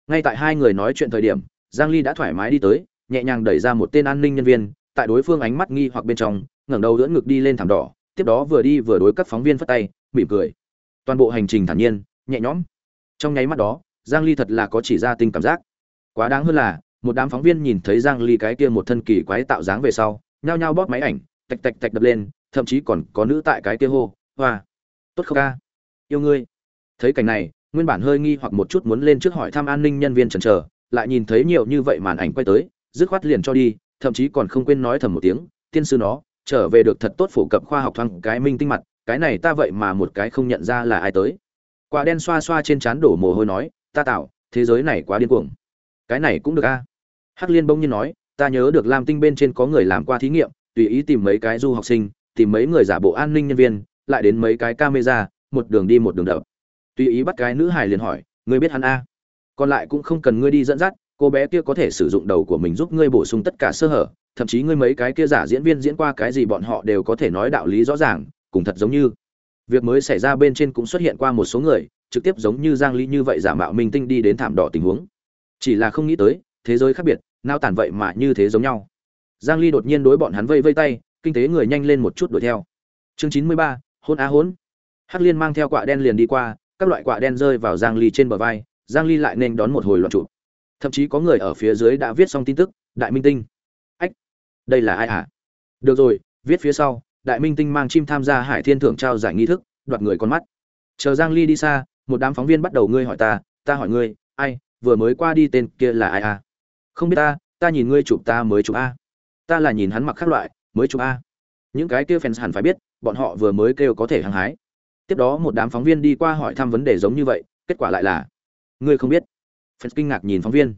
ngay tại hai người nói chuyện thời điểm giang ly đã thoải mái đi tới, nhẹ nhàng đẩy ra một tên an ninh nhân viên, tại đối phương ánh mắt nghi hoặc bên trong, ngẩng đầu ưỡn ngực đi lên thảm đỏ, tiếp đó vừa đi vừa đối các phóng viên phất tay, mỉm cười. Toàn bộ hành trình thản nhiên, nhẹ nhõm. Trong nháy mắt đó, giang ly thật là có chỉ ra tinh cảm giác. Quá đáng hơn là, một đám phóng viên nhìn thấy giang ly cái kia một thân kỳ quái tạo dáng về sau, nhao nhao bóp máy ảnh, tạch tạch tạch đập lên, thậm chí còn có nữ tại cái kia hô, hoa, tốt không ca? Yêu ngươi. Thấy cảnh này, nguyên bản hơi nghi hoặc một chút muốn lên trước hỏi thăm an ninh nhân viên chần chờ lại nhìn thấy nhiều như vậy màn ảnh quay tới, dứt khoát liền cho đi, thậm chí còn không quên nói thầm một tiếng, tiên sư nó, trở về được thật tốt phổ cập khoa học thoáng cái minh tinh mặt, cái này ta vậy mà một cái không nhận ra là ai tới. Quả đen xoa xoa trên trán đổ mồ hôi nói, ta tạo, thế giới này quá điên cuồng. Cái này cũng được a. Hắc liên bỗng nhiên nói, ta nhớ được lam tinh bên trên có người làm qua thí nghiệm, tùy ý tìm mấy cái du học sinh, tìm mấy người giả bộ an ninh nhân viên, lại đến mấy cái camera, một đường đi một đường đập. Tùy ý bắt cái nữ hài liền hỏi, ngươi biết hắn a? Còn lại cũng không cần ngươi đi dẫn dắt cô bé kia có thể sử dụng đầu của mình giúp ngươi bổ sung tất cả sơ hở thậm chí ngươi mấy cái kia giả diễn viên diễn qua cái gì bọn họ đều có thể nói đạo lý rõ ràng cùng thật giống như. Việc mới xảy ra bên trên cũng xuất hiện qua một số người trực tiếp giống như giang ly như vậy giả mạo minh tinh đi đến thảm đỏ tình huống. Chỉ là không nghĩ tới thế giới khác biệt nao tản vậy mà như thế giống nhau. Giang ly đột nhiên đối bọn hắn vây vây tay kinh tế người nhanh lên một chút đuổi theo. Chương 93, hôn á hôn. Hắc liên mang theo quạ đen liền đi qua các loại quạ đen rơi vào giang ly trên bờ vai giang ly lại nên đón một hồi loạn trụ. Thậm chí có người ở phía dưới đã viết xong tin tức, đại minh tinh. Ách, đây là ai hả? Được rồi, viết phía sau, đại minh tinh mang chim tham gia hải thiên thưởng trao giải nghi thức, đoạt người con mắt. Chờ giang ly đi xa, một đám phóng viên bắt đầu ngươi hỏi ta ta hỏi ngươi, ai, vừa mới qua đi tên kia là ai à? Không biết ta ta nhìn ngươi chụp ta mới chụp a. Ta là nhìn hắn mặc khác loại, mới chụp a. Những cái kia fans hẳn phải biết, bọn họ vừa mới kêu có thể hăng hái. Tiếp đó một đám phóng viên đi qua hỏi thăm vấn đề giống như vậy, kết quả lại là ngươi không biết. Fans kinh ngạc nhìn phóng viên.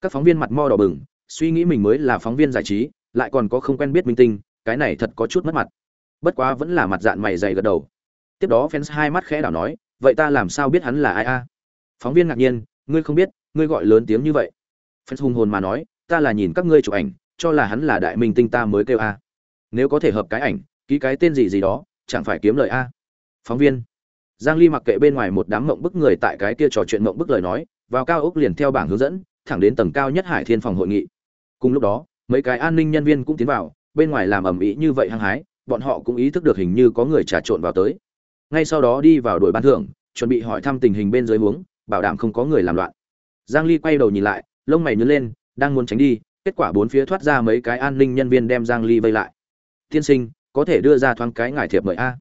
Các phóng viên mặt mo đỏ bừng, suy nghĩ mình mới là phóng viên giải trí, lại còn có không quen biết minh tinh, cái này thật có chút mất mặt. Bất quá vẫn là mặt dạng mày dày gật đầu. Tiếp đó fans hai mắt khẽ đảo nói, vậy ta làm sao biết hắn là ai a? Phóng viên ngạc nhiên, ngươi không biết, ngươi gọi lớn tiếng như vậy. Fans hùng hồn mà nói, ta là nhìn các ngươi chụp ảnh, cho là hắn là đại minh tinh ta mới kêu a. Nếu có thể hợp cái ảnh, ký cái tên gì gì đó, chẳng phải kiếm lời a. Phóng viên giang ly mặc kệ bên ngoài một đám mộng bức người tại cái kia trò chuyện mộng bức lời nói, vào cao ốc liền theo bảng hướng dẫn, thẳng đến tầng cao nhất hải thiên phòng hội nghị. Cùng lúc đó, mấy cái an ninh nhân viên cũng tiến vào, bên ngoài làm ầm ĩ như vậy hăng hái, bọn họ cũng ý thức được hình như có người trà trộn vào tới. Ngay sau đó đi vào đội ban thưởng, chuẩn bị hỏi thăm tình hình bên dưới huống, bảo đảm không có người làm loạn. Giang ly quay đầu nhìn lại, lông mày nhướng lên, đang muốn tránh đi, kết quả bốn phía thoát ra mấy cái an ninh nhân viên đem giang ly vây lại. Tiên sinh, có thể đưa ra thoáng cái ngài thiệp mời a?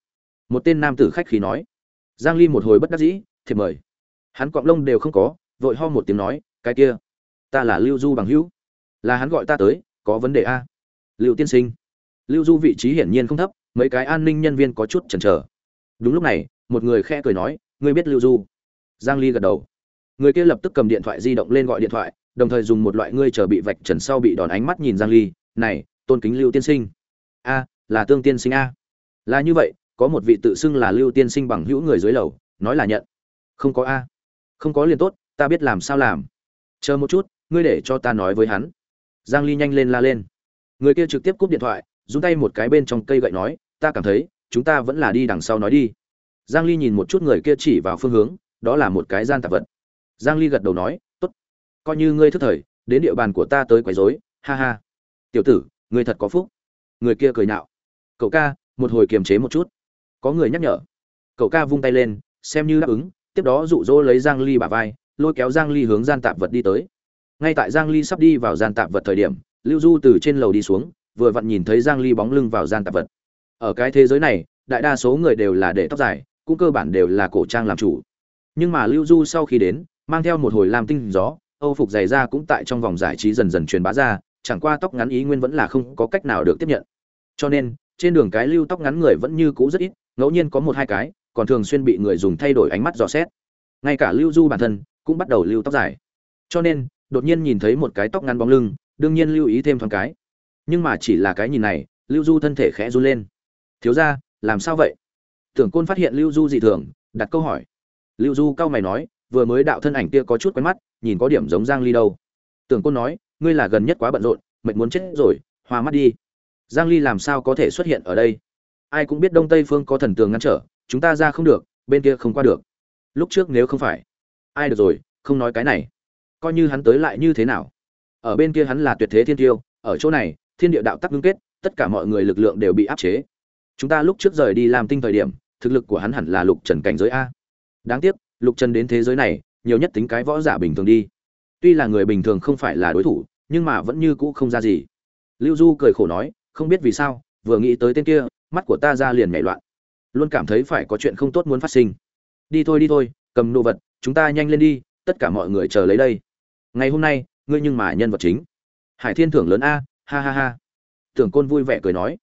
Một tên nam tử khách khí nói giang ly một hồi bất đắc dĩ, thiệp mời. Hắn cọng lông đều không có, vội ho một tiếng nói, cái kia, ta là lưu du bằng hữu. Là hắn gọi ta tới, có vấn đề a? Lưu tiên sinh. Lưu du vị trí hiển nhiên không thấp, mấy cái an ninh nhân viên có chút chần chờ. Đúng lúc này, một người khẽ cười nói, ngươi biết lưu du? Giang ly gật đầu. Người kia lập tức cầm điện thoại di động lên gọi điện thoại, đồng thời dùng một loại ngươi chờ bị vạch trần sau bị đòn ánh mắt nhìn giang ly, này, tôn kính lưu tiên sinh. A, là tương tiên sinh a. Là như vậy có một vị tự xưng là lưu tiên sinh bằng hữu người dưới lầu, nói là nhận. Không có a. Không có liền tốt, ta biết làm sao làm. Chờ một chút, ngươi để cho ta nói với hắn. Giang ly nhanh lên la lên. Người kia trực tiếp cúp điện thoại dùng tay một cái bên trong cây gậy nói, ta cảm thấy, chúng ta vẫn là đi đằng sau nói đi. Giang ly nhìn một chút người kia chỉ vào phương hướng, đó là một cái gian tạp vật. Giang ly gật đầu nói, tốt. Coi như ngươi thức thời, đến địa bàn của ta tới quấy rối, ha ha. Tiểu tử, ngươi thật có phúc. Người kia cười nhạo. Cậu ca, một hồi kiềm chế một chút có người nhắc nhở. Cậu ca vung tay lên, xem như đáp ứng, tiếp đó dụ dỗ lấy giang ly bả vai, lôi kéo giang ly hướng gian tạp vật đi tới. Ngay tại giang ly sắp đi vào gian tạp vật thời điểm, lưu du từ trên lầu đi xuống, vừa vặn nhìn thấy giang ly bóng lưng vào gian tạp vật. Ở cái thế giới này, đại đa số người đều là để tóc dài, cũng cơ bản đều là cổ trang làm chủ. Nhưng mà lưu du sau khi đến, mang theo một hồi làm tinh gió, âu phục dày ra cũng tại trong vòng giải trí dần dần truyền bá ra, chẳng qua tóc ngắn ý nguyên vẫn là không có cách nào được tiếp nhận. Cho nên, trên đường cái lưu tóc ngắn người vẫn như cũ rất ít ngẫu nhiên có một hai cái, còn thường xuyên bị người dùng thay đổi ánh mắt dò xét. Ngay cả lưu du bản thân cũng bắt đầu lưu tóc dài. Cho nên, đột nhiên nhìn thấy một cái tóc ngắn bóng lưng, đương nhiên lưu ý thêm thoáng cái. Nhưng mà chỉ là cái nhìn này, lưu du thân thể khẽ run lên. Thiếu ra làm sao vậy? Tưởng côn phát hiện lưu du dị thường, đặt câu hỏi. Lưu du cao mày nói, vừa mới đạo thân ảnh kia có chút quen mắt, nhìn có điểm giống giang ly đâu. Tưởng côn nói, ngươi là gần nhất quá bận rộn, mệt muốn chết rồi, hoa mắt đi. Giang ly làm sao có thể xuất hiện ở đây? Ai cũng biết đông tây phương có thần tường ngăn trở, chúng ta ra không được, bên kia không qua được. Lúc trước nếu không phải, ai được rồi, không nói cái này. Coi như hắn tới lại như thế nào? Ở bên kia hắn là tuyệt thế thiên tiêu, ở chỗ này, thiên địa đạo tắc ngưng kết, tất cả mọi người lực lượng đều bị áp chế. Chúng ta lúc trước rời đi làm tinh thời điểm, thực lực của hắn hẳn là lục trần cảnh giới a. Đáng tiếc, lục trần đến thế giới này, nhiều nhất tính cái võ giả bình thường đi. Tuy là người bình thường không phải là đối thủ, nhưng mà vẫn như cũ không ra gì. Lưu du cười khổ nói, không biết vì sao, vừa nghĩ tới tên kia mắt của ta ra liền nhảy loạn. Luôn cảm thấy phải có chuyện không tốt muốn phát sinh. Đi thôi đi thôi, cầm đồ vật, chúng ta nhanh lên đi, tất cả mọi người chờ lấy đây. Ngày hôm nay, ngươi nhưng mà nhân vật chính. Hải thiên thưởng lớn a, ha ha ha. Tưởng côn vui vẻ cười nói.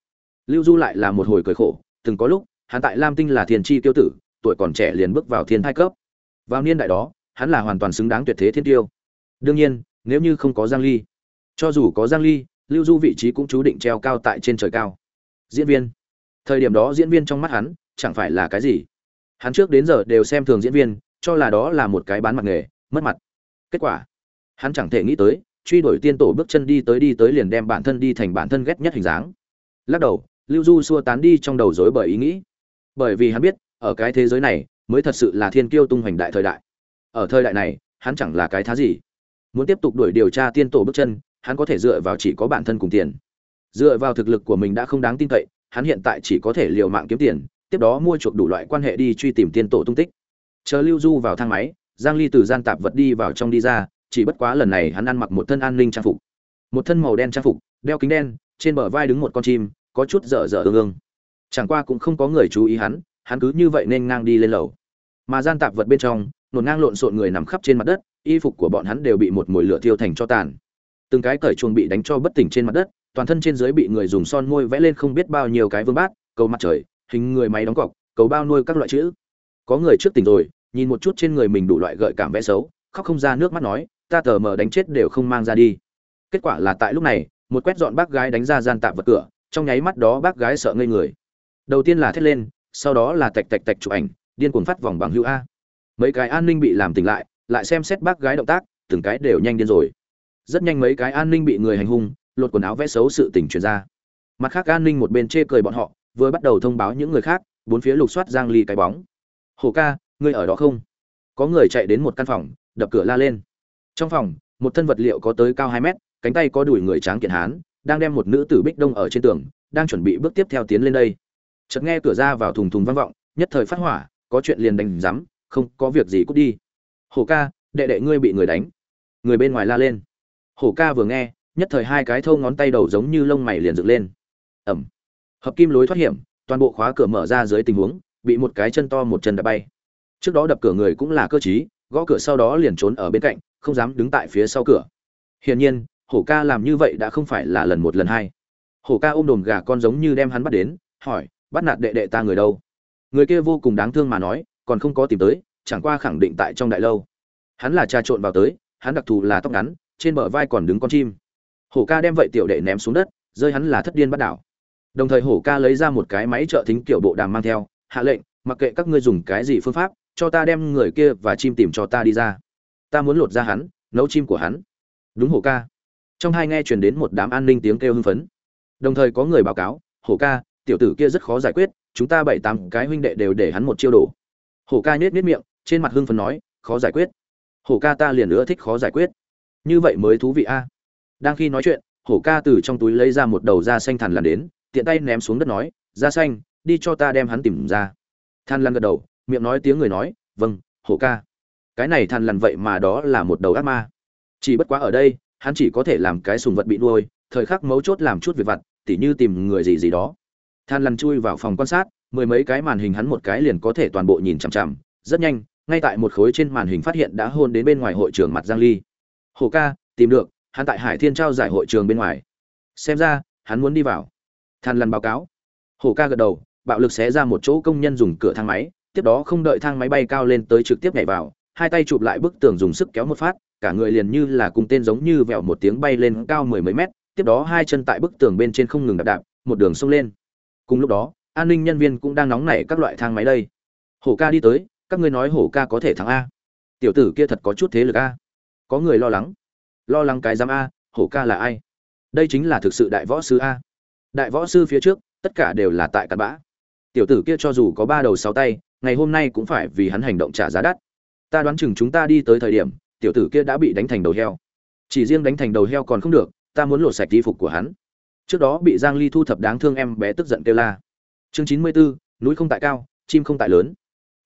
Lưu du lại là một hồi cười khổ, từng có lúc, hắn tại lam tinh là thiên tri tiêu tử, tuổi còn trẻ liền bước vào thiên thai cấp. Vào niên đại đó, hắn là hoàn toàn xứng đáng tuyệt thế thiên tiêu. Đương nhiên, nếu như không có giang ly, cho dù có giang ly, lưu du vị trí cũng chú định treo cao tại trên trời cao. Diễn viên thời điểm đó diễn viên trong mắt hắn chẳng phải là cái gì. Hắn trước đến giờ đều xem thường diễn viên, cho là đó là một cái bán mặt nghề, mất mặt. Kết quả, hắn chẳng thể nghĩ tới, truy đuổi tiên tổ bước chân đi tới đi tới liền đem bản thân đi thành bản thân ghét nhất hình dáng. Lắc đầu, lưu du xua tán đi trong đầu dối bởi ý nghĩ. Bởi vì hắn biết, ở cái thế giới này, mới thật sự là thiên kiêu tung hoành đại thời đại. Ở thời đại này, hắn chẳng là cái thá gì. Muốn tiếp tục đuổi điều tra tiên tổ bước chân, hắn có thể dựa vào chỉ có bản thân cùng tiền. Dựa vào thực lực của mình đã không đáng tin cậy hắn hiện tại chỉ có thể liều mạng kiếm tiền, tiếp đó mua chuộc đủ loại quan hệ đi truy tìm tiên tổ tung tích. Chờ lưu du vào thang máy, giang ly từ gian tạp vật đi vào trong đi ra, chỉ bất quá lần này hắn ăn mặc một thân an ninh trang phục. Một thân màu đen trang phục, đeo kính đen, trên bờ vai đứng một con chim, có chút dở dở ương ương. Chẳng qua cũng không có người chú ý hắn hắn cứ như vậy nên ngang đi lên lầu. Mà gian tạp vật bên trong, nổn ngang lộn xộn người nằm khắp trên mặt đất, y phục của bọn hắn đều bị một mùi lửa thiêu thành cho tàn. Từng cái cởi chuồng bị đánh cho bất tỉnh trên mặt đất toàn thân trên dưới bị người dùng son môi vẽ lên không biết bao nhiêu cái vương bát, cầu mặt trời, hình người máy đóng cọc, cầu bao nuôi các loại chữ. Có người trước tỉnh rồi, nhìn một chút trên người mình đủ loại gợi cảm vẽ xấu, khóc không ra nước mắt nói, ta tờ mờ đánh chết đều không mang ra đi. Kết quả là tại lúc này, một quét dọn bác gái đánh ra gian tạm vật cửa, trong nháy mắt đó bác gái sợ ngây người. Đầu tiên là thét lên, sau đó là tạch tạch tạch chụp ảnh, điên cuồng phát vòng bằng hữu a. Mấy cái an ninh bị làm tỉnh lại lại xem xét bác gái động tác, từng cái đều nhanh điên rồi. Rất nhanh mấy cái an ninh bị người hành hung lột quần áo vẽ xấu sự tình truyền ra. Mặt khác, an ninh một bên chê cười bọn họ, vừa bắt đầu thông báo những người khác, bốn phía lục soát giang ly cái bóng. Hồ ca, ngươi ở đó không? Có người chạy đến một căn phòng, đập cửa la lên. Trong phòng, một thân vật liệu có tới cao 2 mét, cánh tay có đùi người tráng kiện hán, đang đem một nữ tử bích đông ở trên tường, đang chuẩn bị bước tiếp theo tiến lên đây. Chợt nghe cửa ra vào thùng thùng vang vọng, nhất thời phát hỏa, có chuyện liền đánh rắm không có việc gì cút đi. Hồ ca, đệ đệ ngươi bị người đánh. Người bên ngoài la lên. Hổ ca vừa nghe nhất thời hai cái thâu ngón tay đầu giống như lông mày liền dựng lên. Ẩm. Hợp kim lối thoát hiểm, toàn bộ khóa cửa mở ra dưới tình huống, bị một cái chân to một chân đã bay. Trước đó đập cửa người cũng là cơ t gõ cửa sau đó liền trốn ở bên cạnh, không dám đứng tại phía sau cửa. Hiển nhiên, hổ ca làm như vậy đã không phải là lần một lần hai. Hổ ca ôm đồn gà con giống như đem hắn bắt đến, hỏi, bắt nạt đệ đệ ta người đâu? Người kia vô cùng đáng thương mà nói, còn không có tìm tới, chẳng qua khẳng định tại trong đại lâu. Hắn là trà trộn vào tới, hắn đặc thù là tóc ngắn, trên bờ vai còn đứng con chim hổ ca đem vậy tiểu đệ ném xuống đất, rơi hắn là thất điên bắt đảo. Đồng thời hổ ca lấy ra một cái máy trợ thính kiểu bộ đàm mang theo, hạ lệnh, mặc kệ các ngươi dùng cái gì phương pháp, cho ta đem người kia và chim tìm cho ta đi ra. Ta muốn lột ra hắn, nấu chim của hắn. Đúng hổ ca. Trong hai nghe truyền đến một đám an ninh tiếng kêu hưng phấn. Đồng thời có người báo cáo, hổ ca, tiểu tử kia rất khó giải quyết, chúng ta bảy tám cái huynh đệ đều để hắn một chiêu đổ hổ ca nhếch nhếch miệng, trên mặt hưng phấn nói, khó giải quyết. Hổ ca ta liền nữa thích khó giải quyết. Như vậy mới thú vị a đang khi nói chuyện, hổ ca từ trong túi lấy ra một đầu da xanh thằn lằn đến, tiện tay ném xuống đất nói, da xanh, đi cho ta đem hắn tìm ra. Than lằn gật đầu, miệng nói tiếng người nói vâng hổ ca. Cái này than lằn vậy mà đó là một đầu ác ma. Chỉ bất quá ở đây, hắn chỉ có thể làm cái sùng vật bị nuôi, thời khắc mấu chốt làm chút việc vặt, tỉ như tìm người gì gì đó. Than lằn chui vào phòng quan sát, mười mấy cái màn hình hắn một cái liền có thể toàn bộ nhìn chằm chằm. Rất nhanh, ngay tại một khối trên màn hình phát hiện đã hôn đến bên ngoài hội trường mặt giang ly. Hồ ca, tìm được hắn tại hải thiên trao giải hội trường bên ngoài. Xem ra, hắn muốn đi vào. Than lằn báo cáo. Hổ ca gật đầu, bạo lực xé ra một chỗ công nhân dùng cửa thang máy, tiếp đó không đợi thang máy bay cao lên tới trực tiếp nhảy vào, hai tay chụp lại bức tường dùng sức kéo một phát, cả người liền như là cùng tên giống như vẹo một tiếng bay lên cao mười mấy mét, tiếp đó hai chân tại bức tường bên trên không ngừng đạp đạp, một đường xông lên. Cùng lúc đó, an ninh nhân viên cũng đang nóng nảy các loại thang máy đây. Hổ ca đi tới, các ngươi nói hổ ca có thể thắng a. Tiểu tử kia thật có chút thế lực a. Có người lo lắng lo lắng cái giám a hổ ca là ai? Đây chính là thực sự đại võ sư a. Đại võ sư phía trước tất cả đều là tại cặn bã. Tiểu tử kia cho dù có ba đầu sáu tay ngày hôm nay cũng phải vì hắn hành động trả giá đắt. Ta đoán chừng chúng ta đi tới thời điểm tiểu tử kia đã bị đánh thành đầu heo. Chỉ riêng đánh thành đầu heo còn không được ta muốn lột sạch y phục của hắn. Trước đó bị giang ly thu thập đáng thương em bé tức giận kêu la. Chương 94, núi không tại cao chim không tại lớn.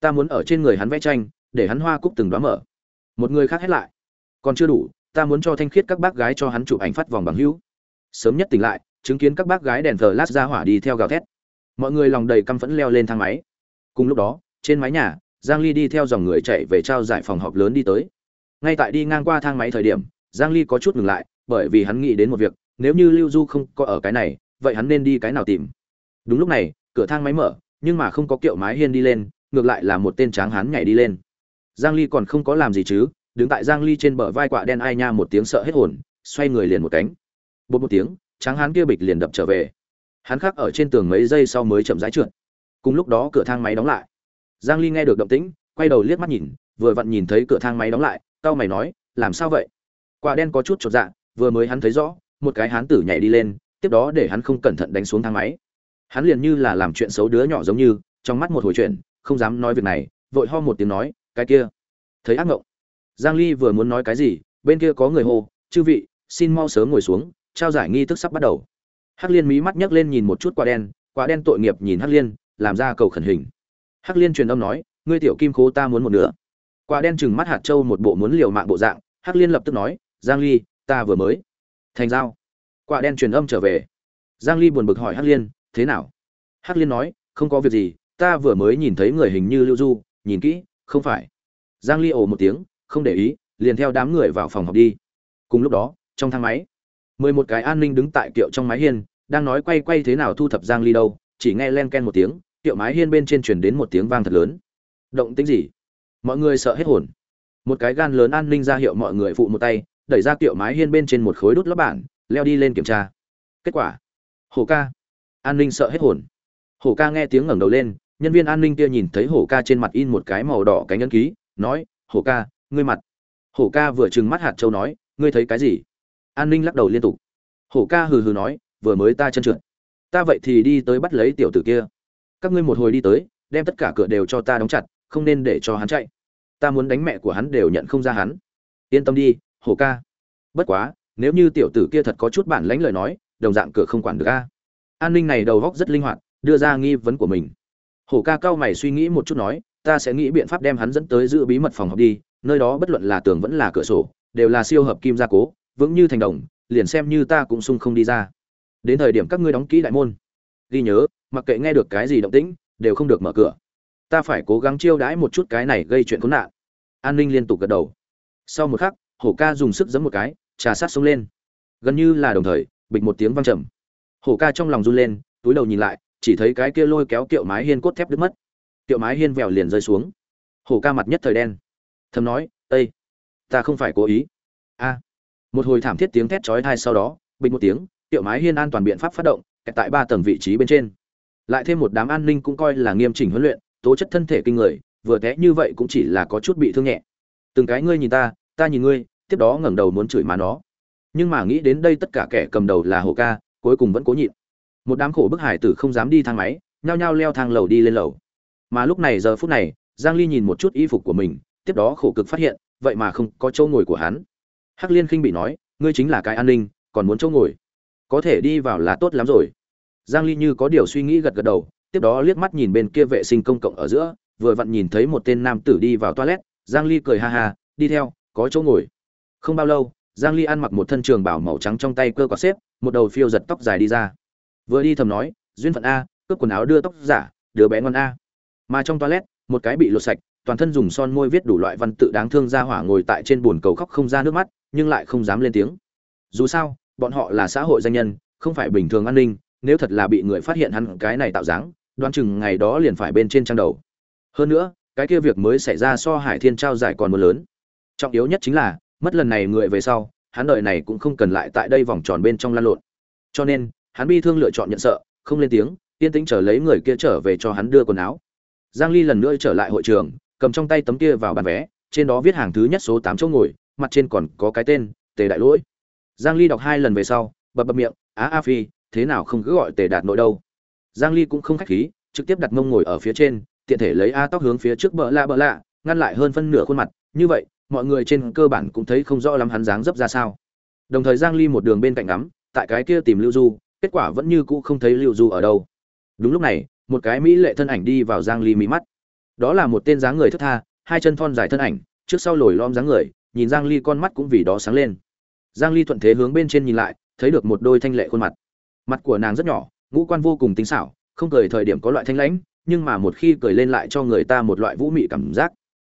Ta muốn ở trên người hắn vẽ tranh để hắn hoa cúc từng đóa mở. Một người khác hét lại. Còn chưa đủ ta muốn cho thanh khiết các bác gái cho hắn chụp ảnh phát vòng bằng hữu. Sớm nhất tỉnh lại, chứng kiến các bác gái đèn thờ lát ra hỏa đi theo gào thét. Mọi người lòng đầy căm phẫn leo lên thang máy. Cùng lúc đó, trên mái nhà, giang ly đi theo dòng người chạy về trao giải phòng họp lớn đi tới. Ngay tại đi ngang qua thang máy thời điểm, giang ly có chút ngừng lại, bởi vì hắn nghĩ đến một việc, nếu như lưu du không có ở cái này, vậy hắn nên đi cái nào tìm? Đúng lúc này, cửa thang máy mở, nhưng mà không có kiệu mái hiên đi lên, ngược lại là một tên tráng hán nhảy đi lên. Giang ly còn không có làm gì chứ đứng tại giang ly trên bờ vai quạ đen ai nha một tiếng sợ hết hồn, xoay người liền một cánh. Bột một tiếng, tráng hán kia bịch liền đập trở về. Hắn khắc ở trên tường mấy giây sau mới chậm rãi trượt. Cùng lúc đó cửa thang máy đóng lại. Giang ly nghe được động tĩnh, quay đầu liếc mắt nhìn, vừa vặn nhìn thấy cửa thang máy đóng lại cao mày nói, làm sao vậy? Quả đen có chút chột dạ vừa mới hắn thấy rõ, một cái hán tử nhảy đi lên, tiếp đó để hắn không cẩn thận đánh xuống thang máy. Hắn liền như là làm chuyện xấu đứa nhỏ giống như, trong mắt một hồi chuyện, không dám nói việc này, vội ho một tiếng nói, cái kia, thấy ác ngộng giang ly vừa muốn nói cái gì, bên kia có người hô, chư vị, xin mau sớm ngồi xuống, trao giải nghi thức sắp bắt đầu. Hắc liên mí mắt nhấc lên nhìn một chút quả đen quả đen tội nghiệp nhìn hắc liên, làm ra cầu khẩn hình. Hắc liên truyền âm nói, ngươi tiểu kim khố ta muốn một nửa. Quả đen chừng mắt hạt châu một bộ muốn liều mạng bộ dạng, hắc liên lập tức nói, giang ly, ta vừa mới. Thành giao. Quả đen truyền âm trở về. Giang ly buồn bực hỏi hắc liên, thế nào? Hắc liên nói, không có việc gì, ta vừa mới nhìn thấy người hình như lưu du, nhìn kỹ, không phải. Giang ly ồ một tiếng không để ý, liền theo đám người vào phòng học đi. Cùng lúc đó, trong thang máy, mười một cái an ninh đứng tại kiệu trong mái hiên, đang nói quay quay thế nào thu thập giang ly đâu, chỉ nghe len ken một tiếng, kiệu mái hiên bên trên truyền đến một tiếng vang thật lớn. Động tĩnh gì? Mọi người sợ hết hồn. Một cái gan lớn an ninh ra hiệu mọi người phụ một tay, đẩy ra kiệu mái hiên bên trên một khối đốt lót bản, leo đi lên kiểm tra. Kết quả? Hổ ca. An ninh sợ hết hồn. Hổ ca nghe tiếng ngẩng đầu lên, nhân viên an ninh kia nhìn thấy hổ ca trên mặt in một cái màu đỏ cánh ấn ký, nói hổ ca ngươi mặt. Hổ ca vừa trừng mắt hạt châu nói, ngươi thấy cái gì? An ninh lắc đầu liên tục. Hổ ca hừ hừ nói, vừa mới ta chân trượt. Ta vậy thì đi tới bắt lấy tiểu tử kia. Các ngươi một hồi đi tới, đem tất cả cửa đều cho ta đóng chặt, không nên để cho hắn chạy. Ta muốn đánh mẹ của hắn đều nhận không ra hắn. Yên tâm đi, hổ ca. Bất quá, nếu như tiểu tử kia thật có chút bản lãnh lời nói, đồng dạng cửa không quản được a. An ninh này đầu góc rất linh hoạt, đưa ra nghi vấn của mình. Hổ ca cao mày suy nghĩ một chút nói, ta sẽ nghĩ biện pháp đem hắn dẫn tới giữ bí mật phòng học đi nơi đó bất luận là tường vẫn là cửa sổ, đều là siêu hợp kim gia cố, vững như thành đồng, liền xem như ta cũng sung không đi ra. Đến thời điểm các ngươi đóng kỹ đại môn. Ghi nhớ, mặc kệ nghe được cái gì động tĩnh, đều không được mở cửa. Ta phải cố gắng chiêu đãi một chút cái này gây chuyện khốn nạn. An ninh liên tục gật đầu. Sau một khắc, hổ ca dùng sức giấm một cái, trà sát xuống lên. Gần như là đồng thời, bịch một tiếng vang trầm. Hổ ca trong lòng run lên, túi đầu nhìn lại, chỉ thấy cái kia lôi kéo kiệu mái hiên cốt thép đứt mất. Kiệu mái hiên vèo liền rơi xuống. Hổ ca mặt nhất thời đen thầm nói ây ta không phải cố ý. A. Một hồi thảm thiết tiếng thét chói tai sau đó bình một tiếng tiệu mái hiên an toàn biện pháp phát động tại ba tầng vị trí bên trên. Lại thêm một đám an ninh cũng coi là nghiêm chỉnh huấn luyện, tố chất thân thể kinh người, vừa té như vậy cũng chỉ là có chút bị thương nhẹ. Từng cái ngươi nhìn ta ta nhìn ngươi, tiếp đó ngẩng đầu muốn chửi má nó. Nhưng mà nghĩ đến đây tất cả kẻ cầm đầu là hồ ca, cuối cùng vẫn cố nhịn. Một đám khổ bức hải tử không dám đi thang máy, nhao nhao leo thang lầu đi lên lầu. Mà lúc này giờ phút này, giang ly nhìn một chút y phục của mình tiếp đó khổ cực phát hiện, vậy mà không có chỗ ngồi của hắn. Hắc liên khinh bị nói, ngươi chính là cái an ninh, còn muốn chỗ ngồi. Có thể đi vào là tốt lắm rồi. Giang ly như có điều suy nghĩ gật gật đầu, tiếp đó liếc mắt nhìn bên kia vệ sinh công cộng ở giữa, vừa vặn nhìn thấy một tên nam tử đi vào toilet. Giang ly cười ha ha, đi theo, có chỗ ngồi. Không bao lâu, giang ly ăn mặc một thân trường bảo màu trắng trong tay cơ quạt xếp, một đầu phiêu giật tóc dài đi ra. Vừa đi thầm nói, duyên phận a, cướp quần áo đưa tóc giả, đứa bé ngon a. Mà trong toilet, một cái bị lột sạch toàn thân dùng son môi viết đủ loại văn tự đáng thương ra hỏa ngồi tại trên bồn cầu khóc không ra nước mắt, nhưng lại không dám lên tiếng. Dù sao, bọn họ là xã hội danh nhân, không phải bình thường an ninh, nếu thật là bị người phát hiện hắn cái này tạo dáng, đoán chừng ngày đó liền phải bên trên trang đầu. Hơn nữa, cái kia việc mới xảy ra so hải thiên trao giải còn một lớn. Trọng yếu nhất chính là, mất lần này người về sau, hắn đợi này cũng không cần lại tại đây vòng tròn bên trong lan lộn. Cho nên, hắn bi thương lựa chọn nhận sợ, không lên tiếng, yên tĩnh chờ lấy người kia trở về cho hắn đưa quần áo. Giang ly lần nữa trở lại hội trường cầm trong tay tấm kia vào bàn vé, trên đó viết hàng thứ nhất số tám chỗ ngồi, mặt trên còn có cái tên, tề đại lỗi. Giang ly đọc hai lần về sau, bập bập miệng, á, a phi, thế nào không cứ gọi tề đạt nội đâu? Giang ly cũng không khách khí, trực tiếp đặt mông ngồi ở phía trên, tiện thể lấy a tóc hướng phía trước bờ lạ bờ lạ, ngăn lại hơn phân nửa khuôn mặt. Như vậy, mọi người trên cơ bản cũng thấy không rõ lắm hắn dáng dấp ra sao. Đồng thời giang ly một đường bên cạnh ngắm, tại cái kia tìm lưu du, kết quả vẫn như cũ không thấy lưu du ở đâu. Đúng lúc này, một cái mỹ lệ thân ảnh đi vào giang ly mí mắt đó là một tên dáng người thất tha, hai chân thon dài thân ảnh, trước sau lồi lõm dáng người, nhìn giang ly con mắt cũng vì đó sáng lên. Giang ly thuận thế hướng bên trên nhìn lại, thấy được một đôi thanh lệ khuôn mặt. Mặt của nàng rất nhỏ, ngũ quan vô cùng tinh xảo, không cười thời điểm có loại thanh lãnh, nhưng mà một khi cười lên lại cho người ta một loại vũ mị cảm giác.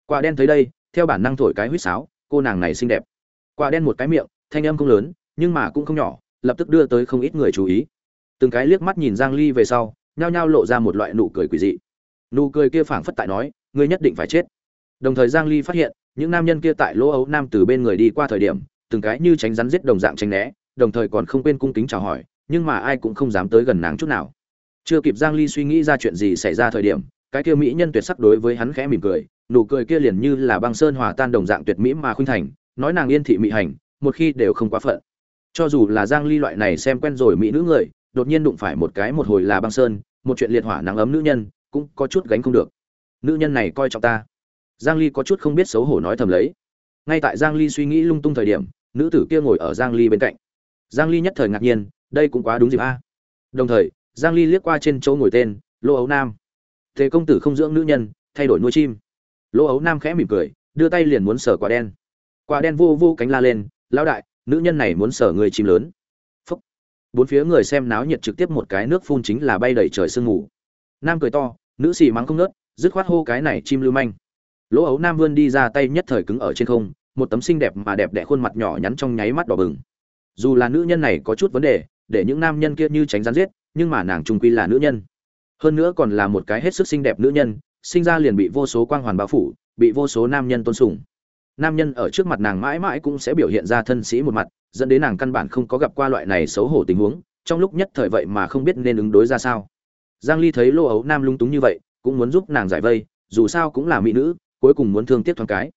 Quả đen thấy đây, theo bản năng thổi cái huýt sáo, cô nàng này xinh đẹp. Quả đen một cái miệng, thanh âm không lớn, nhưng mà cũng không nhỏ, lập tức đưa tới không ít người chú ý. Từng cái liếc mắt nhìn giang ly về sau, nhao nhao lộ ra một loại nụ cười quỷ dị nụ cười kia phảng phất tại nói, ngươi nhất định phải chết. Đồng thời giang ly phát hiện, những nam nhân kia tại lỗ ấu nam từ bên người đi qua thời điểm, từng cái như tránh rắn giết đồng dạng tránh né, đồng thời còn không quên cung kính chào hỏi, nhưng mà ai cũng không dám tới gần nàng chút nào. Chưa kịp giang ly suy nghĩ ra chuyện gì xảy ra thời điểm, cái kia mỹ nhân tuyệt sắc đối với hắn khẽ mỉm cười, nụ cười kia liền như là băng sơn hòa tan đồng dạng tuyệt mỹ mà khuynh thành, nói nàng yên thị mỹ hành, một khi đều không quá phận. Cho dù là giang ly loại này xem quen rồi mỹ nữ người, đột nhiên đụng phải một cái một hồi là băng sơn, một chuyện liệt hỏa nắng ấm nữ nhân cũng có chút gánh không được. Nữ nhân này coi trọng ta. Giang ly có chút không biết xấu hổ nói thầm lấy. Ngay tại giang ly suy nghĩ lung tung thời điểm, nữ tử kia ngồi ở giang ly bên cạnh. Giang ly nhất thời ngạc nhiên, đây cũng quá đúng dịp a. Đồng thời, giang ly liếc qua trên chỗ ngồi tên, lô ấu nam. Thế công tử không dưỡng nữ nhân, thay đổi nuôi chim. Lô ấu nam khẽ mỉm cười, đưa tay liền muốn sờ quả đen. Quả đen vô vô cánh la lên, lão đại, nữ nhân này muốn sờ người chim lớn. Phúc. bốn phía người xem náo nhiệt trực tiếp một cái nước phun chính là bay đầy trời sương ngủ nam cười to nữ xì mắng không nớt dứt khoát hô cái này chim lưu manh. Lỗ ấu nam vươn đi ra tay nhất thời cứng ở trên không, một tấm xinh đẹp mà đẹp đẽ khuôn mặt nhỏ nhắn trong nháy mắt đỏ bừng. Dù là nữ nhân này có chút vấn đề, để những nam nhân kia như tránh gián giết, nhưng mà nàng trung quy là nữ nhân. Hơn nữa còn là một cái hết sức xinh đẹp nữ nhân, sinh ra liền bị vô số quang hoàn bao phủ, bị vô số nam nhân tôn sùng. Nam nhân ở trước mặt nàng mãi mãi cũng sẽ biểu hiện ra thân sĩ một mặt, dẫn đến nàng căn bản không có gặp qua loại này xấu hổ tình huống, trong lúc nhất thời vậy mà không biết nên ứng đối ra sao giang ly thấy lô ấu nam lung túng như vậy, cũng muốn giúp nàng giải vây, dù sao cũng là mỹ nữ, cuối cùng muốn thương tiếc thoáng cái.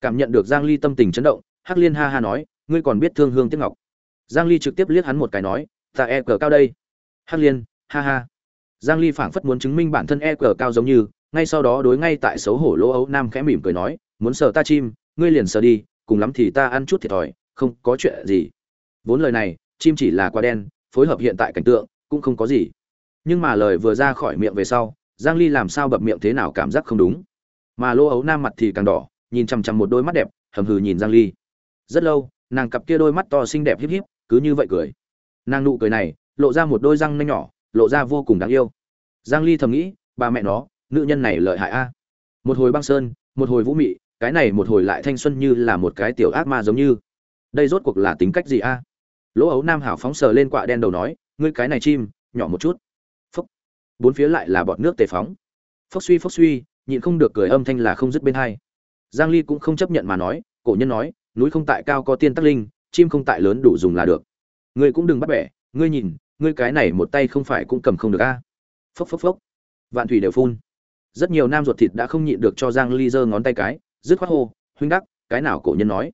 Cảm nhận được giang ly tâm tình chấn động, hắc liên ha ha nói, ngươi còn biết thương hương tiếc ngọc? Giang ly trực tiếp liếc hắn một cái nói, ta e cờ cao đây. Hắc liên, ha ha. Giang ly phảng phất muốn chứng minh bản thân e cờ cao giống như, ngay sau đó đối ngay tại xấu hổ lỗ ấu nam khẽ mỉm cười nói, muốn sờ ta chim, ngươi liền sờ đi, cùng lắm thì ta ăn chút thiệt thòi, không có chuyện gì. Vốn lời này, chim chỉ là quá đen, phối hợp hiện tại cảnh tượng, cũng không có gì nhưng mà lời vừa ra khỏi miệng về sau, giang ly làm sao bập miệng thế nào cảm giác không đúng. Mà lỗ ấu nam mặt thì càng đỏ, nhìn chằm chằm một đôi mắt đẹp, hầm hừ nhìn giang ly. Rất lâu, nàng cặp kia đôi mắt to xinh đẹp híp híp, cứ như vậy cười. Nàng nụ cười này, lộ ra một đôi răng nanh nhỏ, lộ ra vô cùng đáng yêu. Giang ly thầm nghĩ bà mẹ nó, nữ nhân này lợi hại a. Một hồi băng sơn, một hồi vũ mị, cái này một hồi lại thanh xuân như là một cái tiểu ác ma giống như. Đây rốt cuộc là tính cách gì a? Lỗ ấu nam hảo phóng sờ lên quạ đen đầu nói, ngươi cái này chim, nhỏ một chút bốn phía lại là bọt nước tề phóng. Phốc suy phốc suy, nhịn không được cười âm thanh là không dứt bên hai. Giang ly cũng không chấp nhận mà nói, cổ nhân nói, núi không tại cao có tiên tắc linh, chim không tại lớn đủ dùng là được. Ngươi cũng đừng bắt bẻ, ngươi nhìn, ngươi cái này một tay không phải cũng cầm không được a. Phốc phốc phốc. Vạn thủy đều phun. Rất nhiều nam ruột thịt đã không nhịn được cho giang ly giơ ngón tay cái, dứt khoát hô, huynh đắc, cái nào cổ nhân nói?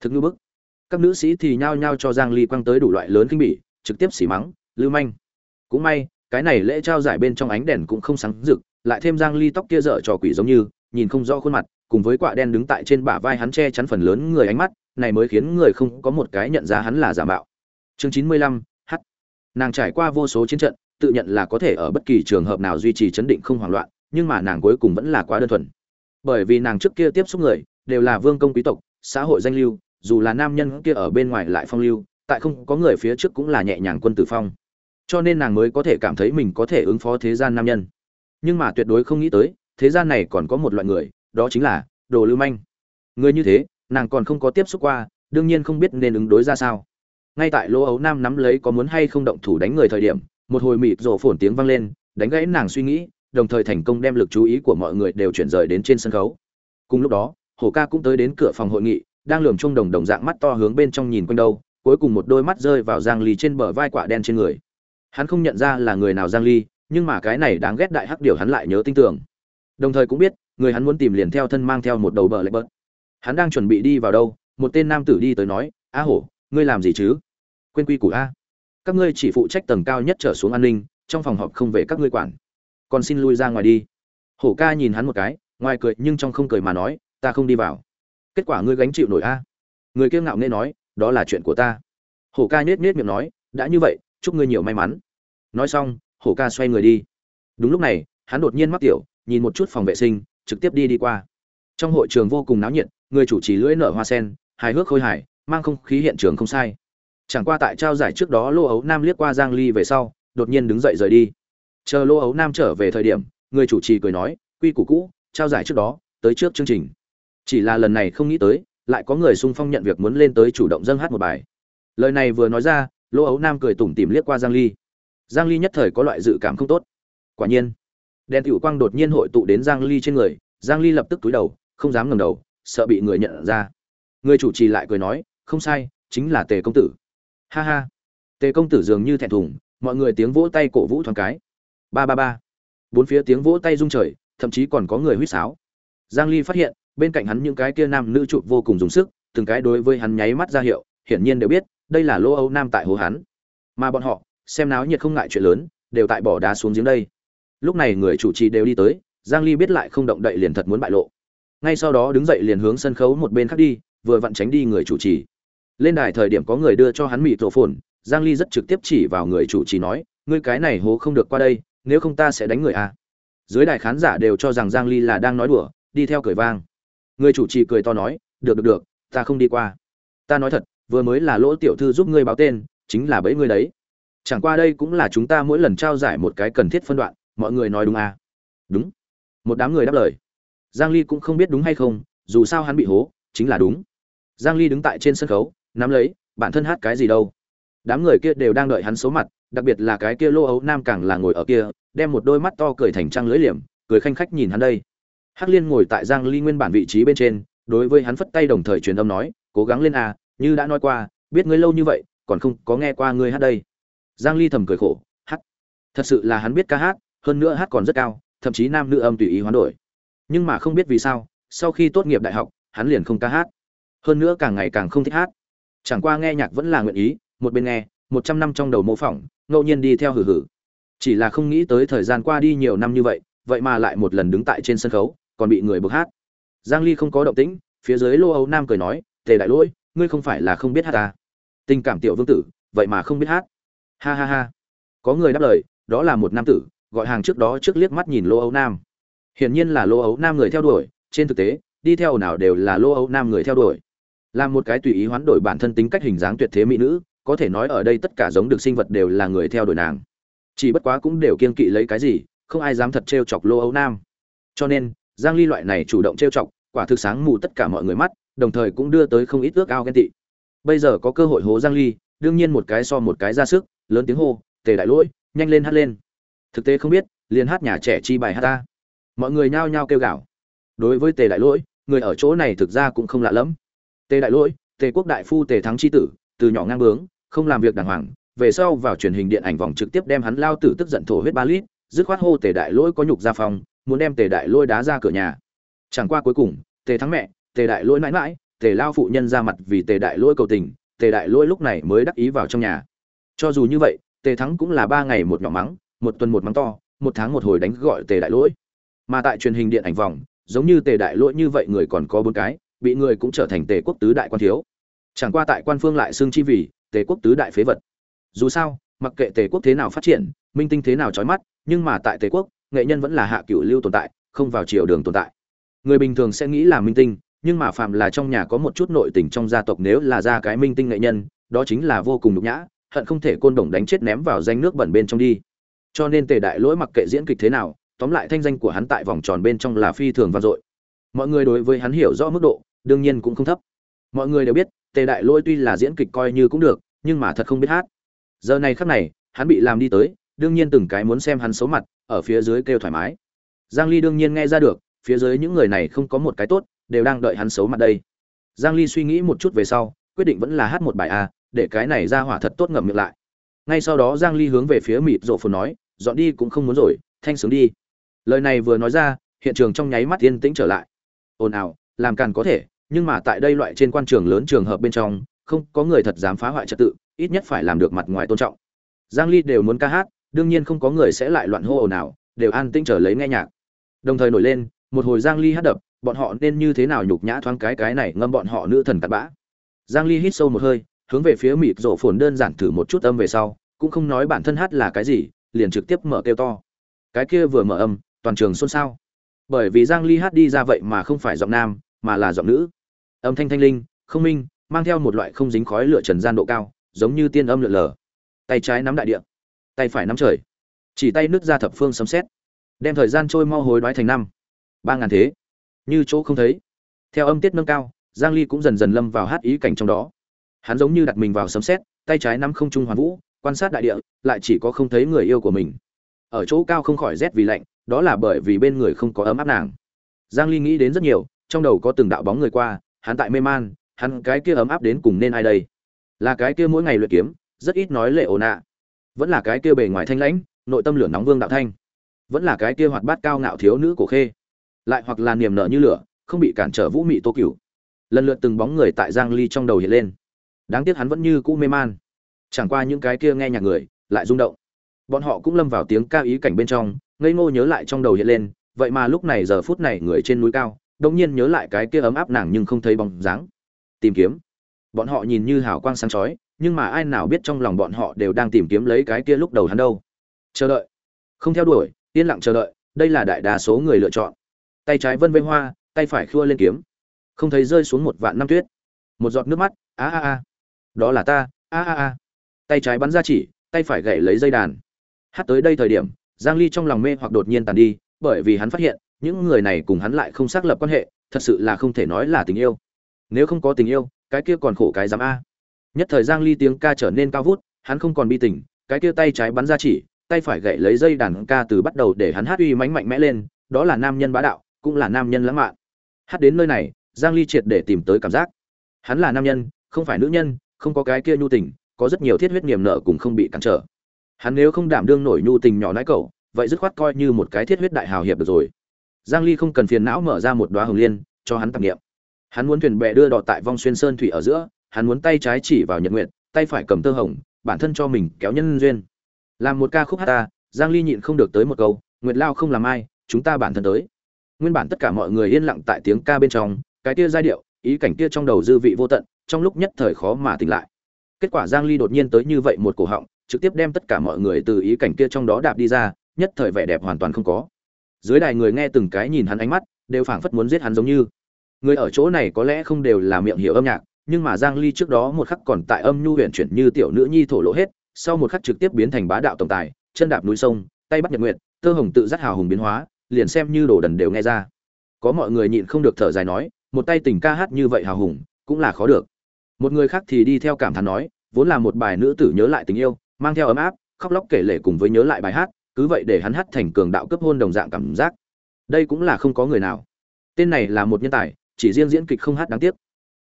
Thực như bức. Các nữ sĩ thì nhao nhao cho giang ly quăng tới đủ loại lớn kinh bỉ, trực tiếp xỉ mắng, lưu manh. Cũng may cái này lễ trao giải bên trong ánh đèn cũng không sáng rực, lại thêm giang ly tóc kia dở trò quỷ giống như, nhìn không rõ khuôn mặt, cùng với quạ đen đứng tại trên bả vai hắn che chắn phần lớn người ánh mắt, này mới khiến người không có một cái nhận ra hắn là giả mạo. Chương chín mươi lăm, h. Nàng trải qua vô số chiến trận, tự nhận là có thể ở bất kỳ trường hợp nào duy trì chấn định không hoảng loạn, nhưng mà nàng cuối cùng vẫn là quá đơn thuần. Bởi vì nàng trước kia tiếp xúc người, đều là vương công quý tộc, xã hội danh lưu, dù là nam nhân kia ở bên ngoài lại phong lưu, tại không có người phía trước cũng là nhẹ nhàng quân tử phong cho nên nàng mới có thể cảm thấy mình có thể ứng phó thế gian nam nhân. Nhưng mà tuyệt đối không nghĩ tới, thế gian này còn có một loại người, đó chính là đồ lưu manh. Người như thế, nàng còn không có tiếp xúc qua, đương nhiên không biết nên ứng đối ra sao. Ngay tại lỗ ấu nam nắm lấy có muốn hay không động thủ đánh người thời điểm, một hồi mịt rổ phồn tiếng vang lên, đánh gãy nàng suy nghĩ, đồng thời thành công đem lực chú ý của mọi người đều chuyển rời đến trên sân khấu. Cùng lúc đó hổ ca cũng tới đến cửa phòng hội nghị, đang lườm chung đồng đồng dạng mắt to hướng bên trong nhìn quanh đâu, cuối cùng một đôi mắt rơi vào giang lì trên bờ vai quả đen trên người hắn không nhận ra là người nào giang ly, nhưng mà cái này đáng ghét đại hắc điều hắn lại nhớ tinh tưởng. Đồng thời cũng biết, người hắn muốn tìm liền theo thân mang theo một đầu bờ lệch bớt. Hắn đang chuẩn bị đi vào đâu, một tên nam tử đi tới nói, a hổ, ngươi làm gì chứ? Quên quy củ a. Các ngươi chỉ phụ trách tầng cao nhất trở xuống an ninh, trong phòng họp không về các ngươi quản. Còn xin lui ra ngoài đi. Hổ ca nhìn hắn một cái, ngoài cười nhưng trong không cười mà nói, ta không đi vào. Kết quả ngươi gánh chịu nổi a. Người kia ngạo nghe nói, đó là chuyện của ta. Hổ ca nhếch nhếch miệng nói, đã như vậy chúc ngươi nhiều may mắn. Nói xong, hổ ca xoay người đi. Đúng lúc này, hắn đột nhiên mắc tiểu, nhìn một chút phòng vệ sinh, trực tiếp đi đi qua. Trong hội trường vô cùng náo nhiệt, người chủ trì lưỡi nở hoa sen, hài hước khôi hài, mang không khí hiện trường không sai. Chẳng qua tại trao giải trước đó lô ấu nam liếc qua giang ly về sau, đột nhiên đứng dậy rời đi. Chờ lô ấu nam trở về thời điểm, người chủ trì cười nói, quy củ cũ, trao giải trước đó, tới trước chương trình. Chỉ là lần này không nghĩ tới, lại có người sung phong nhận việc muốn lên tới chủ động dâng hát một bài. Lời này vừa nói ra lô ấu nam cười tủm tìm liếc qua giang ly. Giang ly nhất thời có loại dự cảm không tốt. Quả nhiên, đèn tiểu quang đột nhiên hội tụ đến giang ly trên người, giang ly lập tức túi đầu, không dám ngẩng đầu, sợ bị người nhận ra. Người chủ trì lại cười nói, không sai, chính là tề công tử. Ha ha. Tề công tử dường như thẹn thùng, mọi người tiếng vỗ tay cổ vũ thoáng cái. Ba ba ba. Bốn phía tiếng vỗ tay rung trời, thậm chí còn có người huýt sáo. Giang ly phát hiện, bên cạnh hắn những cái kia nam nữ chụp vô cùng dùng sức, từng cái đối với hắn nháy mắt ra hiệu, hiển nhiên đều biết đây là lô âu nam tại hồ Hán, mà bọn họ xem náo nhiệt không ngại chuyện lớn đều tại bỏ đá xuống giếng đây. Lúc này người chủ trì đều đi tới giang ly biết lại không động đậy liền thật muốn bại lộ. Ngay sau đó đứng dậy liền hướng sân khấu một bên khác đi vừa vặn tránh đi người chủ trì. Lên đài thời điểm có người đưa cho hắn mịt rổ phồn giang ly rất trực tiếp chỉ vào người chủ trì nói ngươi cái này hố không được qua đây nếu không ta sẽ đánh người à dưới đài khán giả đều cho rằng giang ly là đang nói đùa đi theo cười vang. Người chủ trì cười to nói được được được ta không đi qua. Ta nói thật vừa mới là lỗ tiểu thư giúp ngươi báo tên, chính là bẫy ngươi đấy. Chẳng qua đây cũng là chúng ta mỗi lần trao giải một cái cần thiết phân đoạn, mọi người nói đúng à? Đúng. Một đám người đáp lời. Giang ly cũng không biết đúng hay không, dù sao hắn bị hố, chính là đúng. Giang ly đứng tại trên sân khấu, nắm lấy, bản thân hát cái gì đâu. Đám người kia đều đang đợi hắn xấu mặt, đặc biệt là cái kia lô ấu nam càng là ngồi ở kia, đem một đôi mắt to cười thành trăng lưỡi liềm, cười khanh khách nhìn hắn đây. Hắc liên ngồi tại giang ly nguyên bản vị trí bên trên, đối với hắn phất tay đồng thời truyền âm nói, cố gắng lên à như đã nói qua, biết ngươi lâu như vậy, còn không có nghe qua ngươi hát đây. Giang ly thầm cười khổ, hát. Thật sự là hắn biết ca hát, hơn nữa hát còn rất cao, thậm chí nam nữ âm tùy ý hoán đổi. Nhưng mà không biết vì sao, sau khi tốt nghiệp đại học, hắn liền không ca hát. Hơn nữa càng ngày càng không thích hát. Chẳng qua nghe nhạc vẫn là nguyện ý, một bên nghe, một trăm năm trong đầu mô phỏng, ngẫu nhiên đi theo hử hử chỉ là không nghĩ tới thời gian qua đi nhiều năm như vậy vậy mà lại một lần đứng tại trên sân khấu, còn bị người bực hát. Giang ly không có động tĩnh, phía dưới lô âu nam cười nói, tề đại lỗi ngươi không phải là không biết hát ta. Tình cảm tiểu vương tử, vậy mà không biết hát. Ha ha ha. Có người đáp lời, đó là một nam tử, gọi hàng trước đó trước liếc mắt nhìn lô âu nam. Hiển nhiên là lô âu nam người theo đuổi, trên thực tế, đi theo nào đều là lô âu nam người theo đuổi. Là một cái tùy ý hoán đổi bản thân tính cách hình dáng tuyệt thế mỹ nữ, có thể nói ở đây tất cả giống được sinh vật đều là người theo đuổi nàng. Chỉ bất quá cũng đều kiên kỵ lấy cái gì, không ai dám thật trêu chọc lô âu nam. Cho nên, giang ly loại này chủ động trêu chọc, quả thực sáng mù tất cả mọi người mắt đồng thời cũng đưa tới không ít ước ao ghen tị. Bây giờ có cơ hội hố giang ly, đương nhiên một cái so một cái ra sức, lớn tiếng hô, tề đại lỗi, nhanh lên hát lên. Thực tế không biết, liền hát nhà trẻ chi bài hát ta. Mọi người nhao nhao kêu gào. Đối với tề đại lỗi, người ở chỗ này thực ra cũng không lạ lắm tề đại lỗi, tề quốc đại phu tề thắng chi tử, từ nhỏ ngang bướng, không làm việc đàng hoàng, về sau vào truyền hình điện ảnh vòng trực tiếp đem hắn lao tử tức giận thổ huyết ba lít, dứt khoát hô tề đại lỗi có nhục ra phòng muốn đem tề đại lỗi đá ra cửa nhà. Chẳng qua cuối cùng, tề thắng mẹ tề đại lỗi mãi mãi, tề lao phụ nhân ra mặt vì tề đại lỗi cầu tình, tề đại lỗi lúc này mới đắc ý vào trong nhà. Cho dù như vậy, tề thắng cũng là ba ngày một nhỏ mắng, một tuần một mắng to, một tháng một hồi đánh gọi tề đại lỗi. Mà tại truyền hình điện ảnh vòng, giống như tề đại lỗi như vậy người còn có bốn cái, bị người cũng trở thành tề quốc tứ đại quan thiếu. Chẳng qua tại quan phương lại xương chi vì tề quốc tứ đại phế vật. Dù sao, mặc kệ tề quốc thế nào phát triển, minh tinh thế nào trói mắt, nhưng mà tại tề quốc, nghệ nhân vẫn là hạ cửu lưu tồn tại, không vào chiều đường tồn tại. Người bình thường sẽ nghĩ là minh tinh nhưng mà phạm là trong nhà có một chút nội tình trong gia tộc nếu là ra cái minh tinh nghệ nhân, đó chính là vô cùng nhục nhã, hận không thể côn đồng đánh chết ném vào danh nước bẩn bên trong đi. Cho nên tề đại lỗi mặc kệ diễn kịch thế nào, tóm lại thanh danh của hắn tại vòng tròn bên trong là phi thường vang dội. Mọi người đối với hắn hiểu rõ mức độ, đương nhiên cũng không thấp. Mọi người đều biết, tề đại lỗi tuy là diễn kịch coi như cũng được, nhưng mà thật không biết hát. Giờ này khắc này, hắn bị làm đi tới, đương nhiên từng cái muốn xem hắn xấu mặt, ở phía dưới kêu thoải mái. Giang ly đương nhiên nghe ra được, phía dưới những người này không có một cái tốt đều đang đợi hắn xấu mặt đây. Giang ly suy nghĩ một chút về sau, quyết định vẫn là hát một bài a, để cái này ra hỏa thật tốt ngậm miệng lại. Ngay sau đó giang ly hướng về phía mịt rộ phồn nói, dọn đi cũng không muốn rồi, thanh sướng đi. Lời này vừa nói ra, hiện trường trong nháy mắt yên tĩnh trở lại. Ồn ào, làm càn có thể, nhưng mà tại đây loại trên quan trường lớn trường hợp bên trong, không có người thật dám phá hoại trật tự, ít nhất phải làm được mặt ngoài tôn trọng. Giang ly đều muốn ca hát, đương nhiên không có người sẽ lại loạn hô ồn ào, đều an tĩnh trở lấy nghe nhạc. Đồng thời nổi lên, một hồi giang ly hát đập bọn họ nên như thế nào nhục nhã thoáng cái cái này ngâm bọn họ nữ thần cặn bã. Giang ly hít sâu một hơi, hướng về phía mịt rổ phồn đơn giản thử một chút âm về sau, cũng không nói bản thân hát là cái gì, liền trực tiếp mở kêu to. Cái kia vừa mở âm, toàn trường xôn xao. Bởi vì giang ly hát đi ra vậy mà không phải giọng nam, mà là giọng nữ. Âm thanh thanh linh, không minh, mang theo một loại không dính khói lửa trần gian độ cao, giống như tiên âm lượn lờ. Tay trái nắm đại địa, tay phải nắm trời. Chỉ tay nứt ra thập phương sấm xét đem thời gian trôi mau hối đoái thành năm. Ba ngàn thế như chỗ không thấy. Theo âm tiết nâng cao, giang ly cũng dần dần lâm vào hát ý cảnh trong đó. Hắn giống như đặt mình vào sấm sét, tay trái nắm không trung hoàn vũ, quan sát đại địa, lại chỉ có không thấy người yêu của mình. Ở chỗ cao không khỏi rét vì lạnh, đó là bởi vì bên người không có ấm áp nàng. Giang ly nghĩ đến rất nhiều, trong đầu có từng đạo bóng người qua, hắn tại mê man, hắn cái kia ấm áp đến cùng nên ai đây? Là cái kia mỗi ngày luyện kiếm, rất ít nói lệ ồn ạ vẫn là cái kia bề ngoài thanh lãnh, nội tâm lửa nóng vương đạo thanh. Vẫn là cái kia hoạt bát cao ngạo thiếu nữ của khê lại hoặc là niềm nở như lửa, không bị cản trở vũ mị tô cửu. Lần lượt từng bóng người tại giang ly trong đầu hiện lên. Đáng tiếc hắn vẫn như cũ mê man. Chẳng qua những cái kia nghe nhạc người lại rung động. Bọn họ cũng lâm vào tiếng ca ý cảnh bên trong, ngây ngô nhớ lại trong đầu hiện lên, vậy mà lúc này giờ phút này người trên núi cao đông nhiên nhớ lại cái kia ấm áp nàng nhưng không thấy bóng dáng. Tìm kiếm. Bọn họ nhìn như hào quang sáng chói, nhưng mà ai nào biết trong lòng bọn họ đều đang tìm kiếm lấy cái kia lúc đầu hắn đâu. Chờ đợi. Không theo đuổi, yên lặng chờ đợi, đây là đại đa số người lựa chọn tay trái vân vây hoa, tay phải khua lên kiếm. Không thấy rơi xuống một vạn năm tuyết. Một giọt nước mắt, a a a. Đó là ta, a a a. Tay trái bắn ra chỉ, tay phải gậy lấy dây đàn. Hát tới đây thời điểm, giang ly trong lòng mê hoặc đột nhiên tàn đi, bởi vì hắn phát hiện, những người này cùng hắn lại không xác lập quan hệ, thật sự là không thể nói là tình yêu. Nếu không có tình yêu, cái kia còn khổ cái dám a. Nhất thời giang ly tiếng ca trở nên cao vút, hắn không còn bi tình, cái kia tay trái bắn ra chỉ, tay phải gậy lấy dây đàn ca từ bắt đầu để hắn hát uy mãnh mạnh mẽ lên, đó là nam nhân bá đạo cũng là nam nhân lãng mạn. Hát đến nơi này, giang ly triệt để tìm tới cảm giác. Hắn là nam nhân, không phải nữ nhân, không có cái kia nhu tình, có rất nhiều thiết huyết niềm nợ cũng không bị cản trở. Hắn nếu không đảm đương nổi nhu tình nhỏ nãi cậu, vậy dứt khoát coi như một cái thiết huyết đại hào hiệp được rồi. Giang ly không cần phiền não mở ra một đóa hồng liên, cho hắn tạm niệm. Hắn muốn thuyền bè đưa đò tại vong xuyên sơn thủy ở giữa, hắn muốn tay trái chỉ vào nhật nguyện tay phải cầm tơ hồng, bản thân cho mình kéo nhân duyên. Làm một ca khúc hát ta, giang ly nhịn không được tới một câu, nguyệt lao không làm ai, chúng ta bản thân tới nguyên bản tất cả mọi người yên lặng tại tiếng ca bên trong, cái kia giai điệu, ý cảnh kia trong đầu dư vị vô tận, trong lúc nhất thời khó mà tỉnh lại. Kết quả giang ly đột nhiên tới như vậy một cổ họng, trực tiếp đem tất cả mọi người từ ý cảnh kia trong đó đạp đi ra, nhất thời vẻ đẹp hoàn toàn không có. Dưới đài người nghe từng cái nhìn hắn ánh mắt, đều phảng phất muốn giết hắn giống như. Người ở chỗ này có lẽ không đều là miệng hiểu âm nhạc, nhưng mà giang ly trước đó một khắc còn tại âm nhu huyền chuyển như tiểu nữ nhi thổ lộ hết, sau một khắc trực tiếp biến thành bá đạo tổng tài, chân đạp núi sông, tay bắt nhật nguyện tơ hồng tự dắt hào hùng biến hóa liền xem như đồ đần đều nghe ra. Có mọi người nhịn không được thở dài nói, một tay tình ca hát như vậy hào hùng, cũng là khó được. Một người khác thì đi theo cảm thán nói, vốn là một bài nữ tử nhớ lại tình yêu, mang theo ấm áp, khóc lóc kể lể cùng với nhớ lại bài hát, cứ vậy để hắn hát thành cường đạo cấp hôn đồng dạng cảm giác. Đây cũng là không có người nào. Tên này là một nhân tài, chỉ riêng diễn kịch không hát đáng tiếc.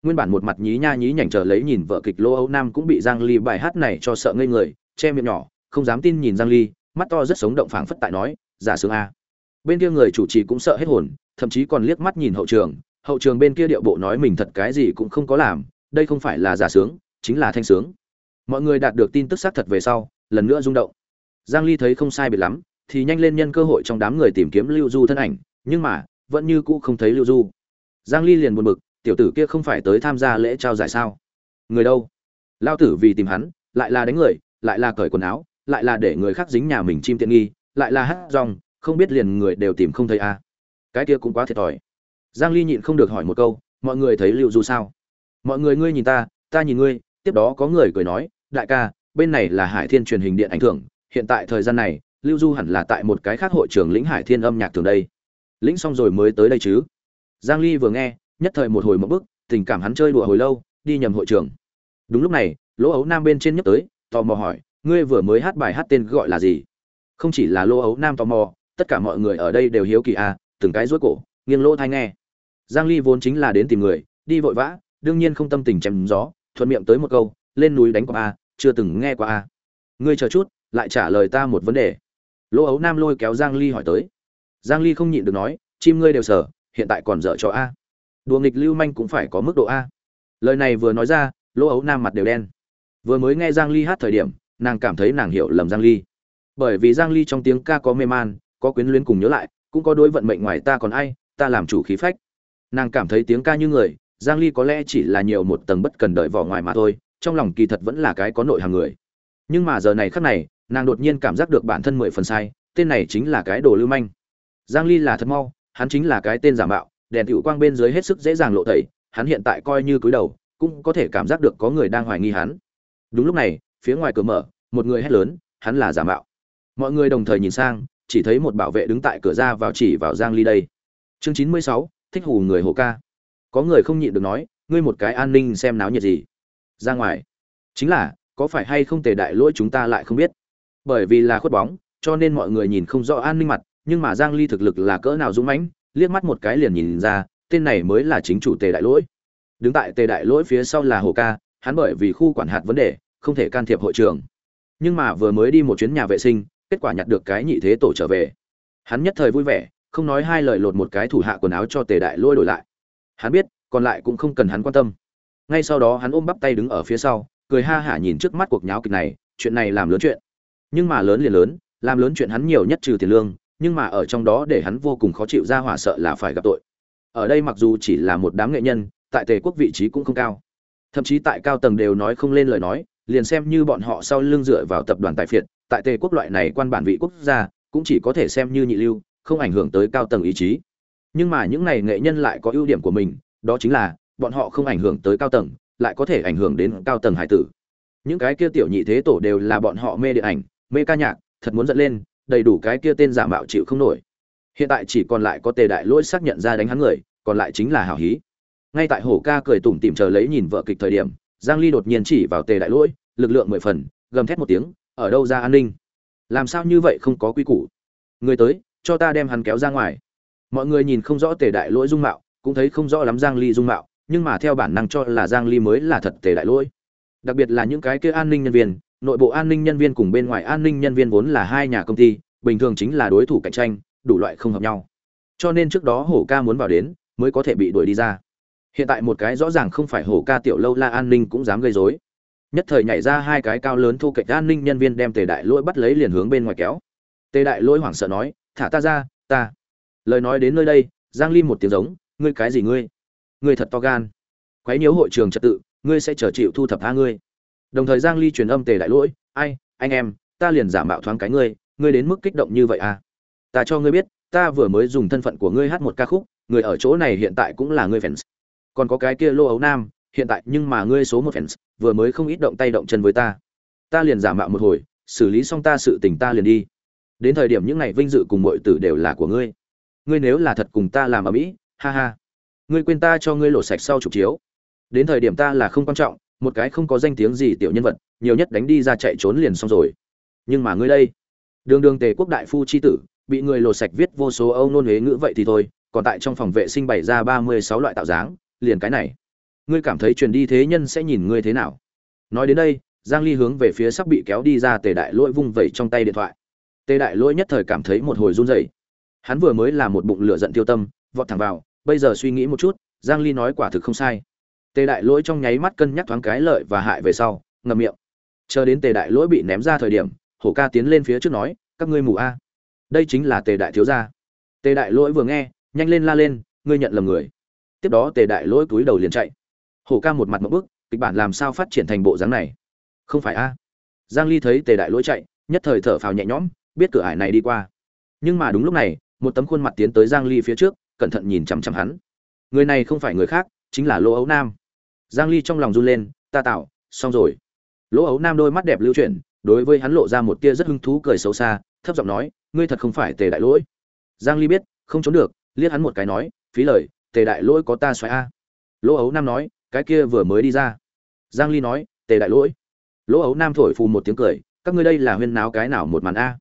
Nguyên bản một mặt nhí nha nhí nhảnh chờ lấy nhìn vợ kịch lô âu nam cũng bị giang ly bài hát này cho sợ ngây người, che miệng nhỏ, không dám tin nhìn giang ly, mắt to rất sống động phảng phất tại nói, giả sướng a bên kia người chủ trì cũng sợ hết hồn, thậm chí còn liếc mắt nhìn hậu trường. Hậu trường bên kia điệu bộ nói mình thật cái gì cũng không có làm, đây không phải là giả sướng, chính là thanh sướng. Mọi người đạt được tin tức xác thật về sau, lần nữa rung động. Giang ly thấy không sai biệt lắm, thì nhanh lên nhân cơ hội trong đám người tìm kiếm lưu du thân ảnh, nhưng mà, vẫn như cũ không thấy lưu du. Giang ly liền buồn bực, tiểu tử kia không phải tới tham gia lễ trao giải sao? Người đâu? Lao tử vì tìm hắn, lại là đánh người, lại là cởi quần áo, lại là để người khác dính nhà mình chim tiện nghi, lại là hát rong không biết liền người đều tìm không thấy a à. cái kia cũng quá thiệt thòi. Giang ly nhịn không được hỏi một câu, mọi người thấy lưu du sao? Mọi người ngươi nhìn ta ta nhìn ngươi, tiếp đó có người cười nói, đại ca, bên này là hải thiên truyền hình điện ảnh thưởng, hiện tại thời gian này, lưu du hẳn là tại một cái khác hội trường lĩnh hải thiên âm nhạc thường đây. Lĩnh xong rồi mới tới đây chứ. Giang ly vừa nghe, nhất thời một hồi một bức, tình cảm hắn chơi đùa hồi lâu, đi nhầm hội trường đúng lúc này, lỗ ấu nam bên trên nhấp tới, tò mò hỏi, ngươi vừa mới hát bài hát tên gọi là gì? Không chỉ là lỗ ấu nam tò mò tất cả mọi người ở đây đều hiếu kỳ à từng cái rối cổ, nghiêng lỗ thai nghe. Giang ly vốn chính là đến tìm người, đi vội vã, đương nhiên không tâm tình chém gió, thuận miệng tới một câu, lên núi đánh qua a à, chưa từng nghe qua a à. ngươi chờ chút, lại trả lời ta một vấn đề. Lỗ ấu nam lôi kéo giang ly hỏi tới. Giang ly không nhịn được nói, chim ngươi đều sở hiện tại còn dở cho a. Đùa nghịch lưu manh cũng phải có mức độ a. Lời này vừa nói ra, lỗ ấu nam mặt đều đen. Vừa mới nghe giang ly hát thời điểm, nàng cảm thấy nàng hiểu lầm giang ly. Bởi vì giang ly trong tiếng ca có mê man có quyến luyến cùng nhớ lại, cũng có đối vận mệnh ngoài ta còn ai, ta làm chủ khí phách. Nàng cảm thấy tiếng ca như người, giang ly có lẽ chỉ là nhiều một tầng bất cần đợi vỏ ngoài mà thôi, trong lòng kỳ thật vẫn là cái có nội hàng người. Nhưng mà giờ này khắc này, nàng đột nhiên cảm giác được bản thân mười phần sai, tên này chính là cái đồ lưu manh. Giang ly là thật mau, hắn chính là cái tên giả mạo, đèn tiểu quang bên dưới hết sức dễ dàng lộ tẩy, hắn hiện tại coi như cúi đầu, cũng có thể cảm giác được có người đang hoài nghi hắn. Đúng lúc này, phía ngoài cửa mở, một người hét lớn, hắn là giả mạo. Mọi người đồng thời nhìn sang chỉ thấy một bảo vệ đứng tại cửa ra vào chỉ vào giang ly đây. Chương 96, thích hù người hồ ca. Có người không nhịn được nói ngươi một cái an ninh xem náo nhiệt gì? Ra ngoài. Chính là có phải hay không tề đại lỗi chúng ta lại không biết. Bởi vì là khuất bóng cho nên mọi người nhìn không rõ an ninh mặt nhưng mà giang ly thực lực là cỡ nào dũng mãnh liếc mắt một cái liền nhìn ra tên này mới là chính chủ tề đại lỗi. Đứng tại tề đại lỗi phía sau là hồ ca hắn bởi vì khu quản hạt vấn đề không thể can thiệp hội trường. Nhưng mà vừa mới đi một chuyến nhà vệ sinh kết quả nhặt được cái nhị thế tổ trở về. Hắn nhất thời vui vẻ, không nói hai lời lột một cái thủ hạ quần áo cho tề đại lôi đổi lại. Hắn biết, còn lại cũng không cần hắn quan tâm. Ngay sau đó hắn ôm bắp tay đứng ở phía sau, cười ha hả nhìn trước mắt cuộc nháo kịch này, chuyện này làm lớn chuyện. Nhưng mà lớn liền lớn, làm lớn chuyện hắn nhiều nhất trừ tiền lương, nhưng mà ở trong đó để hắn vô cùng khó chịu ra hỏa sợ là phải gặp tội. Ở đây mặc dù chỉ là một đám nghệ nhân, tại tề quốc vị trí cũng không cao. Thậm chí tại cao tầng đều nói không lên lời nói, liền xem như bọn họ sau lưng dựa vào tập đoàn tài phiệt tại tề quốc loại này quan bản vị quốc gia, cũng chỉ có thể xem như nhị lưu, không ảnh hưởng tới cao tầng ý chí. Nhưng mà những này nghệ nhân lại có ưu điểm của mình, đó chính là, bọn họ không ảnh hưởng tới cao tầng, lại có thể ảnh hưởng đến cao tầng hải tử. Những cái kia tiểu nhị thế tổ đều là bọn họ mê điện ảnh, mê ca nhạc, thật muốn dẫn lên, đầy đủ cái kia tên giả mạo chịu không nổi. Hiện tại chỉ còn lại có tề đại lỗi xác nhận ra đánh hắn người, còn lại chính là hảo hí. Ngay tại hổ ca cười tủm tỉm chờ lấy nhìn vợ kịch thời điểm, giang ly đột nhiên chỉ vào tề đại lỗi, lực lượng mười phần, gầm thét một tiếng ở đâu ra an ninh? Làm sao như vậy không có quy củ? Người tới, cho ta đem hắn kéo ra ngoài. Mọi người nhìn không rõ tề đại lỗi dung mạo, cũng thấy không rõ lắm giang ly dung mạo, nhưng mà theo bản năng cho là giang ly mới là thật tề đại lỗi. Đặc biệt là những cái kia an ninh nhân viên, nội bộ an ninh nhân viên cùng bên ngoài an ninh nhân viên vốn là hai nhà công ty, bình thường chính là đối thủ cạnh tranh, đủ loại không hợp nhau. Cho nên trước đó hổ ca muốn vào đến, mới có thể bị đuổi đi ra. Hiện tại một cái rõ ràng không phải hổ ca tiểu lâu la an ninh cũng dám gây rối nhất thời nhảy ra hai cái cao lớn thu kệ an ninh nhân viên đem tề đại lỗi bắt lấy liền hướng bên ngoài kéo. Tề đại lỗi hoảng sợ nói, thả ta ra, ta. Lời nói đến nơi đây, giang ly một tiếng giống, ngươi cái gì ngươi? Ngươi thật to gan. Quấy nhiễu hội trường trật tự, ngươi sẽ trở chịu thu thập tha ngươi. Đồng thời giang ly truyền âm tề đại lỗi, ai, anh em, ta liền giả mạo thoáng cái ngươi ngươi đến mức kích động như vậy à? Ta cho ngươi biết, ta vừa mới dùng thân phận của ngươi hát một ca khúc, người ở chỗ này hiện tại cũng là ngươi fans. Còn có cái kia lô ấu nam hiện tại nhưng mà ngươi số một fans, vừa mới không ít động tay động chân với ta. Ta liền giả mạo một hồi, xử lý xong ta sự tình ta liền đi. Đến thời điểm những ngày vinh dự cùng mọi tử đều là của ngươi. Ngươi nếu là thật cùng ta làm ở mỹ, ha ha. Ngươi quên ta cho ngươi lột sạch sau chụp chiếu. Đến thời điểm ta là không quan trọng, một cái không có danh tiếng gì tiểu nhân vật, nhiều nhất đánh đi ra chạy trốn liền xong rồi. Nhưng mà ngươi đây, đường đường tề quốc đại phu c h i tử, bị người lột sạch viết vô số âu nôn huế ngữ vậy thì thôi, còn tại trong phòng vệ sinh bày ra ba mươi sáu loại tạo dáng, liền cái này ngươi cảm thấy truyền đi thế nhân sẽ nhìn ngươi thế nào? Nói đến đây, giang ly hướng về phía sắp bị kéo đi ra tề đại lỗi vung vẩy trong tay điện thoại. Tề đại lỗi nhất thời cảm thấy một hồi run rẩy. Hắn vừa mới là một bụng lửa giận tiêu tâm, vọt thẳng vào, bây giờ suy nghĩ một chút, giang ly nói quả thực không sai. Tề đại lỗi trong nháy mắt cân nhắc thoáng cái lợi và hại về sau, ngậm miệng. Chờ đến tề đại lỗi bị ném ra thời điểm, hổ ca tiến lên phía trước nói, các ngươi mù a. Đây chính là tề đại thiếu gia. Tề đại lỗi vừa nghe, nhanh lên la lên, ngươi nhận lầm người. Tiếp đó tề đại lỗi cúi đầu liền chạy hổ ca một mặt một bước, kịch bản làm sao phát triển thành bộ dáng này? Không phải a. Giang ly thấy tề đại lỗi chạy nhất thời thở phào nhẹ nhõm biết cửa ải này đi qua. Nhưng mà đúng lúc này một tấm khuôn mặt tiến tới giang ly phía trước cẩn thận nhìn chằm chằm hắn. Người này không phải người khác chính là lỗ ấu nam. Giang ly trong lòng run lên ta tạo xong rồi. Lỗ ấu nam đôi mắt đẹp lưu chuyển đối với hắn lộ ra một tia rất hứng thú cười xấu xa thấp giọng nói ngươi thật không phải tề đại lỗi. Giang ly biết không trốn được liếc hắn một cái nói phí lời tề đại lỗi có ta xoáy a. Lỗ ấu nam nói cái kia vừa mới đi ra. Giang ly nói, tề đại lỗi. Lỗ ấu nam thổi phù một tiếng cười, các ngươi đây là huyên náo cái nào một màn a?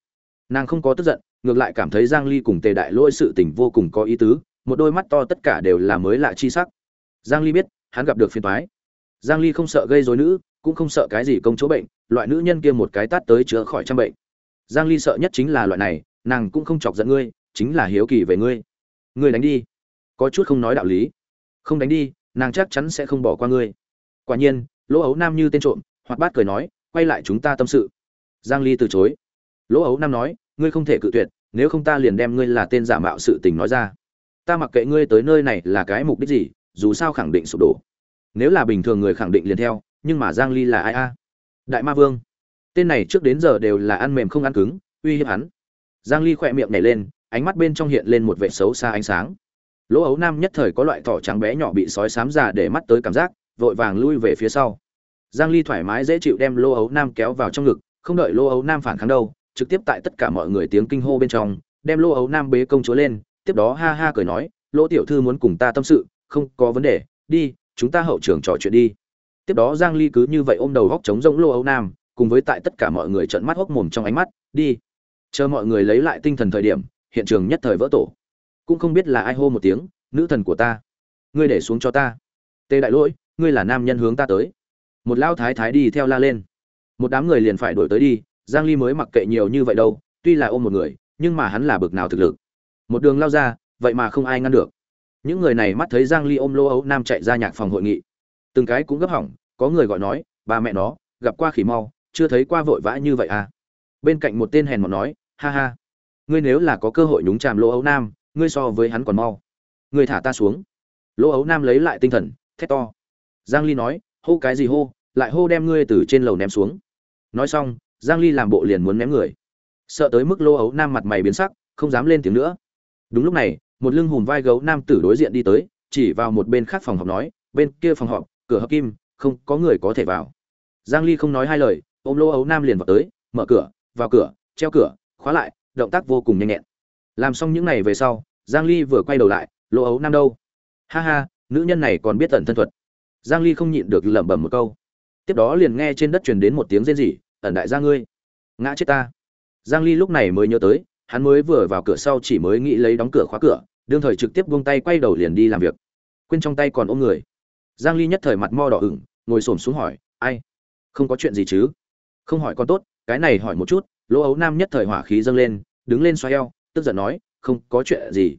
Nàng không có tức giận, ngược lại cảm thấy giang ly cùng tề đại lỗi sự tình vô cùng có ý tứ, một đôi mắt to tất cả đều là mới lạ chi sắc. Giang ly biết, hắn gặp được phiền toái. Giang ly không sợ gây rối nữ, cũng không sợ cái gì công chỗ bệnh, loại nữ nhân kia một cái tát tới chữa khỏi trăm bệnh. Giang ly sợ nhất chính là loại này, nàng cũng không chọc giận ngươi, chính là hiếu kỳ về ngươi. Ngươi đánh đi. Có chút không nói đạo lý. Không đánh đi nàng chắc chắn sẽ không bỏ qua ngươi. Quả nhiên, lỗ ấu nam như tên trộm hoặc bát cười nói, quay lại chúng ta tâm sự. Giang ly từ chối. Lỗ ấu nam nói, ngươi không thể cự tuyệt, nếu không ta liền đem ngươi là tên giả mạo sự tình nói ra. Ta mặc kệ ngươi tới nơi này là cái mục đích gì, dù sao khẳng định sụp đổ. Nếu là bình thường người khẳng định liền theo, nhưng mà giang ly là ai a? Đại ma vương. Tên này trước đến giờ đều là ăn mềm không ăn cứng, uy hiếp hắn. Giang ly khỏe miệng nhảy lên, ánh mắt bên trong hiện lên một vẻ xấu xa ánh sáng lỗ ấu nam nhất thời có loại thỏ trắng bé nhỏ bị sói sám già để mắt tới cảm giác, vội vàng lui về phía sau. Giang ly thoải mái dễ chịu đem lỗ ấu nam kéo vào trong ngực, không đợi lỗ ấu nam phản kháng đâu, trực tiếp tại tất cả mọi người tiếng kinh hô bên trong, đem lỗ ấu nam bế công chúa lên, tiếp đó ha ha cười nói, lỗ tiểu thư muốn cùng ta tâm sự, không có vấn đề, đi, chúng ta hậu trường trò chuyện đi. Tiếp đó giang ly cứ như vậy ôm đầu góc chống rỗng lỗ ấu nam, cùng với tại tất cả mọi người trợn mắt hốc mồm trong ánh mắt, đi. Chờ mọi người lấy lại tinh thần thời điểm, hiện trường nhất thời vỡ tổ cũng không biết là ai hô một tiếng, nữ thần của ta, ngươi để xuống cho ta. Tê đại lỗi, ngươi là nam nhân hướng ta tới. Một lao thái thái đi theo la lên. Một đám người liền phải đuổi tới đi, giang ly mới mặc kệ nhiều như vậy đâu, tuy là ôm một người, nhưng mà hắn là bực nào thực lực. Một đường lao ra, vậy mà không ai ngăn được. Những người này mắt thấy giang ly ôm lô ấu nam chạy ra nhạc phòng hội nghị. Từng cái cũng gấp hỏng, có người gọi nói, ba mẹ nó, gặp qua khỉ mau, chưa thấy qua vội vã như vậy à? Bên cạnh một tên hèn mọn nói, ha ha, ngươi nếu là có cơ hội nhúng chàm lô ấu nam ngươi so với hắn còn mau. Ngươi thả ta xuống. Lỗ ấu nam lấy lại tinh thần, thét to. Giang ly nói, hô cái gì hô, lại hô đem ngươi từ trên lầu ném xuống. Nói xong, giang ly làm bộ liền muốn ném người. Sợ tới mức lỗ ấu nam mặt mày biến sắc, không dám lên tiếng nữa. Đúng lúc này, một lưng hùm vai gấu nam tử đối diện đi tới, chỉ vào một bên khác phòng họp nói, bên kia phòng họp, cửa hợp kim, không có người có thể vào. Giang ly không nói hai lời, ôm lỗ ấu nam liền vào tới, mở cửa, vào cửa, treo cửa, khóa lại, động tác vô cùng nhanh nhẹn làm xong những này về sau, giang ly vừa quay đầu lại lỗ ấu nam đâu? Ha ha, nữ nhân này còn biết tận thân thuật. Giang ly không nhịn được lẩm bẩm một câu. Tiếp đó liền nghe trên đất truyền đến một tiếng rên rỉ, ẩn đại gia ngươi, ngã chết ta. Giang ly lúc này mới nhớ tới, hắn mới vừa vào cửa sau chỉ mới nghĩ lấy đóng cửa khóa cửa, đương thời trực tiếp buông tay quay đầu liền đi làm việc. Quên trong tay còn ôm người. Giang ly nhất thời mặt mo đỏ ửng, ngồi xổm xuống hỏi, ai? Không có chuyện gì chứ? Không hỏi con tốt, cái này hỏi một chút. Lỗ ấu nam nhất thời hỏa khí dâng lên, đứng lên xoay eo tức giận nói, không có chuyện gì.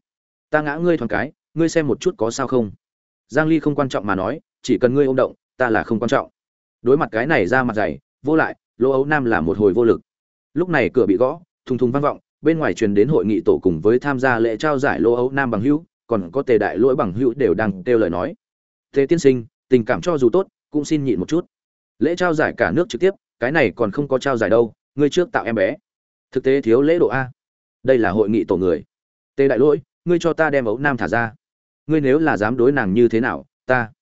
Ta ngã ngươi thoáng cái, ngươi xem một chút có sao không? Giang ly không quan trọng mà nói, chỉ cần ngươi ôm động, ta là không quan trọng. Đối mặt cái này ra mặt dày, vô lại lỗ ấu nam là một hồi vô lực. Lúc này cửa bị gõ, thùng thùng vang vọng, bên ngoài truyền đến hội nghị tổ cùng với tham gia lễ trao giải lỗ ấu nam bằng hữu, còn có tề đại lỗi bằng hữu đều đang kêu lời nói. Tề tiên sinh, tình cảm cho dù tốt, cũng xin nhịn một chút. Lễ trao giải cả nước trực tiếp, cái này còn không có trao giải đâu, ngươi trước tạo em bé. Thực tế thiếu lễ độ a đây là hội nghị tổ người. Tề đại lỗi, ngươi cho ta đem ấu nam thả ra. Ngươi nếu là dám đối nàng như thế nào, ta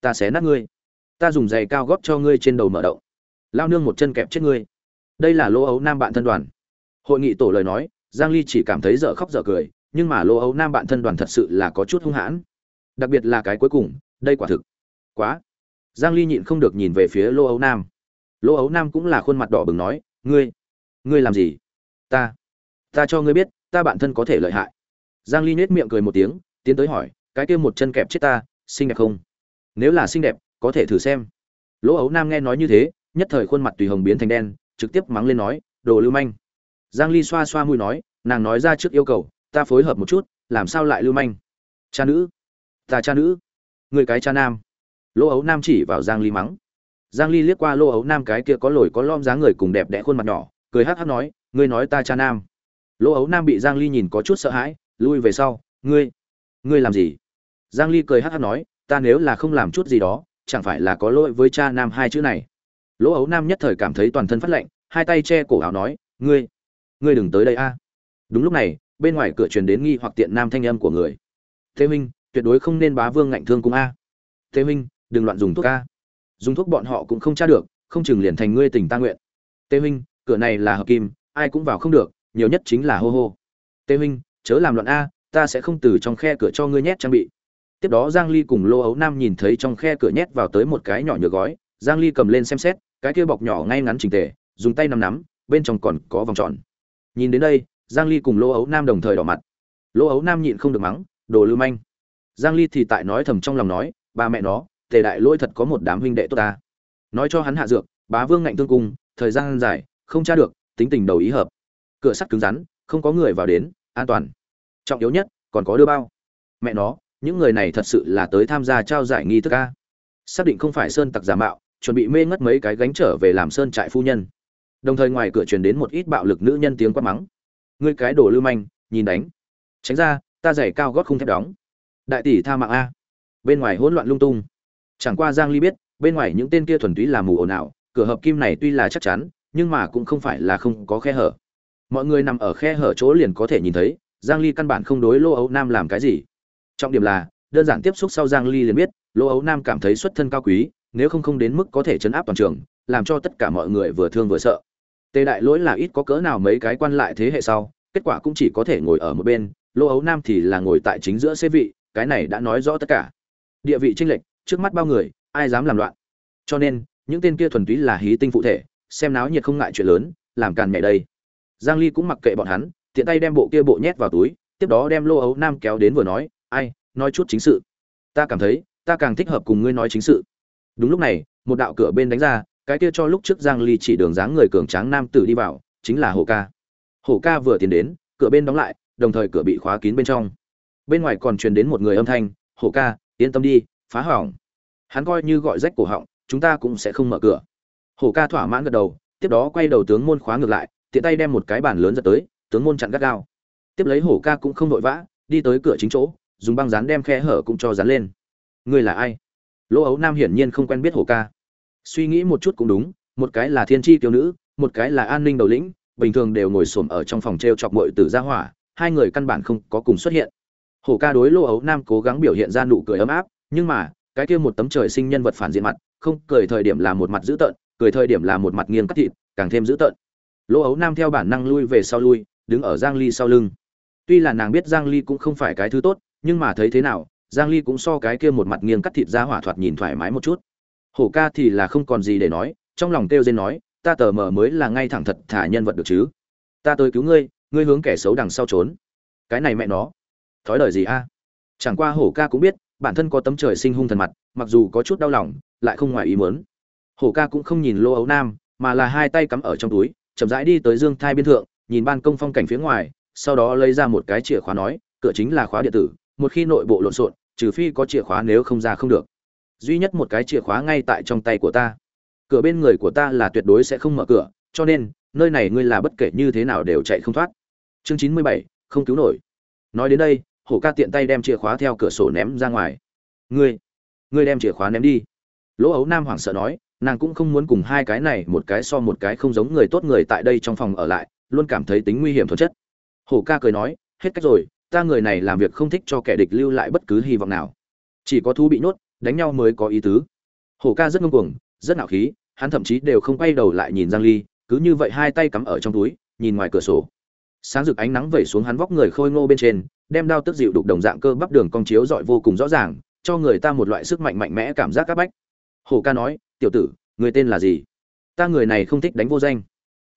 ta sẽ nát ngươi. Ta dùng giày cao gót cho ngươi trên đầu mở động. Lao nương một chân kẹp chết ngươi. Đây là lỗ ấu nam bạn thân đoàn. Hội nghị tổ lời nói, giang ly chỉ cảm thấy dở khóc dở cười, nhưng mà lỗ ấu nam bạn thân đoàn thật sự là có chút hung hãn. Đặc biệt là cái cuối cùng, đây quả thực quá. Giang ly nhịn không được nhìn về phía lỗ ấu nam. Lỗ ấu nam cũng là khuôn mặt đỏ bừng nói, ngươi ngươi làm gì? Ta ta cho ngươi biết, ta bản thân có thể lợi hại. Giang ly nết miệng cười một tiếng, tiến tới hỏi, cái kia một chân kẹp chết ta, xinh đẹp không? Nếu là xinh đẹp, có thể thử xem. Lỗ ấu nam nghe nói như thế, nhất thời khuôn mặt tùy hồng biến thành đen, trực tiếp mắng lên nói, đồ lưu manh. Giang ly xoa xoa mũi nói, nàng nói ra trước yêu cầu, ta phối hợp một chút, làm sao lại lưu manh? Cha nữ. Ta cha nữ. Người cái cha nam. Lỗ ấu nam chỉ vào giang ly mắng. Giang ly liếc qua lỗ ấu nam cái kia có lồi có lom dáng người cùng đẹp đẽ khuôn mặt nhỏ, cười hắc hắc nói, ngươi nói ta cha nam lỗ ấu nam bị giang ly nhìn có chút sợ hãi, lui về sau, ngươi ngươi làm gì? Giang ly cười hắt hắt nói, ta nếu là không làm chút gì đó, chẳng phải là có lỗi với cha nam hai chữ này. Lỗ ấu nam nhất thời cảm thấy toàn thân phát lạnh, hai tay che cổ áo nói, ngươi ngươi đừng tới đây a. Đúng lúc này, bên ngoài cửa truyền đến nghi hoặc tiện nam thanh âm của người. Thế minh tuyệt đối không nên bá vương ngạnh thương cung a. Thế minh đừng loạn dùng thuốc a. Dùng thuốc bọn họ cũng không tra được, không chừng liền thành ngươi tình ta nguyện. Tê minh cửa này là hợp kim, ai cũng vào không được nhiều nhất chính là hô hô. Tê minh chớ làm loạn a, ta sẽ không từ trong khe cửa cho ngươi nhét trang bị. Tiếp đó giang ly cùng lô ấu nam nhìn thấy trong khe cửa nhét vào tới một cái nhỏ nhựa gói. Giang ly cầm lên xem xét, cái kia bọc nhỏ ngay ngắn chỉnh tề, dùng tay nắm nắm, bên trong còn có vòng tròn. Nhìn đến đây, giang ly cùng lô ấu nam đồng thời đỏ mặt. Lô ấu nam nhịn không được mắng, đồ lưu manh. Giang ly thì tại nói thầm trong lòng nói, ba mẹ nó, tề đại lỗi thật có một đám huynh đệ tốt ta. Nói cho hắn hạ dược, bá vương ngạnh tương cung, thời gian dài, không tra được, tính tình đầu ý hợp cửa sắt cứng rắn, không có người vào đến, an toàn. Trọng yếu nhất, còn có đưa bao. Mẹ nó, những người này thật sự là tới tham gia trao giải nghi thức a. Xác định không phải sơn tặc giả mạo, chuẩn bị mê ngất mấy cái gánh trở về làm sơn trại phu nhân. Đồng thời ngoài cửa truyền đến một ít bạo lực nữ nhân tiếng quát mắng. Ngươi cái đồ lưu manh, nhìn đánh. Tránh ra, ta giày cao gót không thép đóng. Đại tỷ tha mạng a. Bên ngoài hỗn loạn lung tung. Chẳng qua giang ly biết, bên ngoài những tên kia thuần túy là mù ồn ào, cửa hợp kim này tuy là chắc chắn, nhưng mà cũng không phải là không có khe hở mọi người nằm ở khe hở chỗ liền có thể nhìn thấy, giang ly căn bản không đối lô ấu nam làm cái gì. Trọng điểm là, đơn giản tiếp xúc sau giang ly liền biết, lô ấu nam cảm thấy xuất thân cao quý, nếu không không đến mức có thể chấn áp toàn trường, làm cho tất cả mọi người vừa thương vừa sợ. Tề đại lỗi là ít có cỡ nào mấy cái quan lại thế hệ sau, kết quả cũng chỉ có thể ngồi ở một bên, lô ấu nam thì là ngồi tại chính giữa xế vị, cái này đã nói rõ tất cả. Địa vị tranh lệch, trước mắt bao người, ai dám làm loạn? Cho nên, những tên kia thuần túy là hí tinh phụ thể, xem náo nhiệt không ngại chuyện lớn, làm càn mẹ đây giang ly cũng mặc kệ bọn hắn, tiện tay đem bộ kia bộ nhét vào túi, tiếp đó đem lô ấu nam kéo đến vừa nói, ai, nói chút chính sự. Ta cảm thấy, ta càng thích hợp cùng ngươi nói chính sự. Đúng lúc này, một đạo cửa bên đánh ra, cái kia cho lúc trước giang ly chỉ đường dáng người cường tráng nam tử đi vào, chính là hổ ca. Hổ ca vừa tiến đến, cửa bên đóng lại, đồng thời cửa bị khóa kín bên trong. Bên ngoài còn truyền đến một người âm thanh hổ ca, yên tâm đi, phá hỏng. Hắn coi như gọi rách cổ họng, chúng ta cũng sẽ không mở cửa. Hổ ca thỏa mãn gật đầu, tiếp đó quay đầu tướng môn khóa ngược lại tiện tay đem một cái bàn lớn giật tới, tướng môn chặn gắt gao. Tiếp lấy hổ ca cũng không vội vã, đi tới cửa chính chỗ, dùng băng dán đem khe hở cũng cho dán lên. Ngươi là ai? Lỗ ấu nam hiển nhiên không quen biết hổ ca. Suy nghĩ một chút cũng đúng, một cái là thiên tri tiểu nữ, một cái là an ninh đầu lĩnh, bình thường đều ngồi xổm ở trong phòng t r e o chọc mội từ gia hỏa, hai người căn bản không có cùng xuất hiện. Hổ ca đối lỗ ấu nam cố gắng biểu hiện ra nụ cười ấm áp, nhưng mà, cái kia một tấm trời sinh nhân vật phản diện mặt, không, cười thời điểm là một mặt dữ tợn, cười thời điểm là một mặt nghiêng cắt thịt, càng thêm dữ tợn lỗ ấu nam theo bản năng lui về sau lui, đứng ở giang ly sau lưng. Tuy là nàng biết giang ly cũng không phải cái thứ tốt, nhưng mà thấy thế nào, giang ly cũng so cái kia một mặt nghiêng cắt thịt ra hỏa thoạt nhìn thoải mái một chút. Hổ ca thì là không còn gì để nói, trong lòng kêu dên nói, ta tờ mờ mới là ngay thẳng thật thả nhân vật được chứ? Ta tới cứu ngươi ngươi hướng kẻ xấu đằng sau trốn. Cái này mẹ nó. Thói đời gì a? Chẳng qua hổ ca cũng biết, bản thân có tấm trời sinh hung thần mặt, mặc dù có chút đau lòng, lại không ngoài ý muốn. Hổ ca cũng không nhìn lô ấu nam, mà là hai tay cắm ở trong túi chậm rãi đi tới dương thai biên thượng, nhìn ban công phong cảnh phía ngoài, sau đó lấy ra một cái chìa khóa nói, cửa chính là khóa điện tử, một khi nội bộ lộn xộn, trừ phi có chìa khóa nếu không ra không được. Duy nhất một cái chìa khóa ngay tại trong tay của ta. Cửa bên người của ta là tuyệt đối sẽ không mở cửa, cho nên, nơi này ngươi là bất kể như thế nào đều chạy không thoát. Chương chín mươi bảy, không cứu nổi. Nói đến đây, hổ ca tiện tay đem chìa khóa theo cửa sổ ném ra ngoài. Ngươi ngươi đem chìa khóa ném đi. Lỗ ấu nam hoảng sợ nói nàng cũng không muốn cùng hai cái này một cái so một cái không giống người tốt người tại đây trong phòng ở lại, luôn cảm thấy tính nguy hiểm thuần chất. Hổ ca cười nói, hết cách rồi, ta người này làm việc không thích cho kẻ địch lưu lại bất cứ hy vọng nào. Chỉ có thú bị nhốt, đánh nhau mới có ý tứ. Hổ ca rất ngông cuồng, rất nạo khí, hắn thậm chí đều không quay đầu lại nhìn giang ly, cứ như vậy hai tay cắm ở trong túi, nhìn ngoài cửa sổ. Sáng rực ánh nắng vẩy xuống hắn vóc người khôi ngô bên trên, đem đao tức dịu đục đồng dạng cơ bắp đường cong chiếu dọi vô cùng rõ ràng, cho người ta một loại sức mạnh mạnh mẽ cảm giác các bách. Hổ ca nói tiểu tử, người tên là gì? Ta người này không thích đánh vô danh.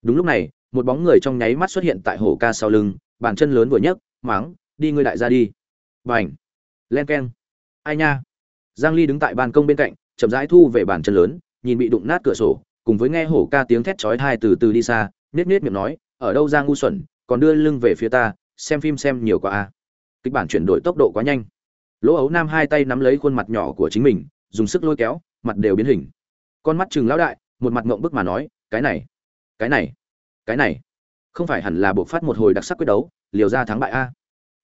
Đúng lúc này, một bóng người trong nháy mắt xuất hiện tại hổ ca sau lưng, bàn chân lớn vừa nhấc, máng, đi ngươi đại ra đi. Bảnh len keng! Ai nha! Giang ly đứng tại ban công bên cạnh, chậm rãi thu về bàn chân lớn, nhìn bị đụng nát cửa sổ, cùng với nghe hổ ca tiếng thét chói tai từ từ đi xa nết nết miệng nói, ở đâu ra ngu xuẩn, còn đưa lưng về phía ta, xem phim xem nhiều quá a. Kịch bản chuyển đổi tốc độ quá nhanh. Lỗ ấu nam hai tay nắm lấy khuôn mặt nhỏ của chính mình, dùng sức lôi kéo, mặt đều biến hình con mắt chừng lão đại, một mặt ngộng bức mà nói, cái này cái này cái này, không phải hẳn là buộc phát một hồi đặc sắc quyết đấu, liều ra thắng bại a.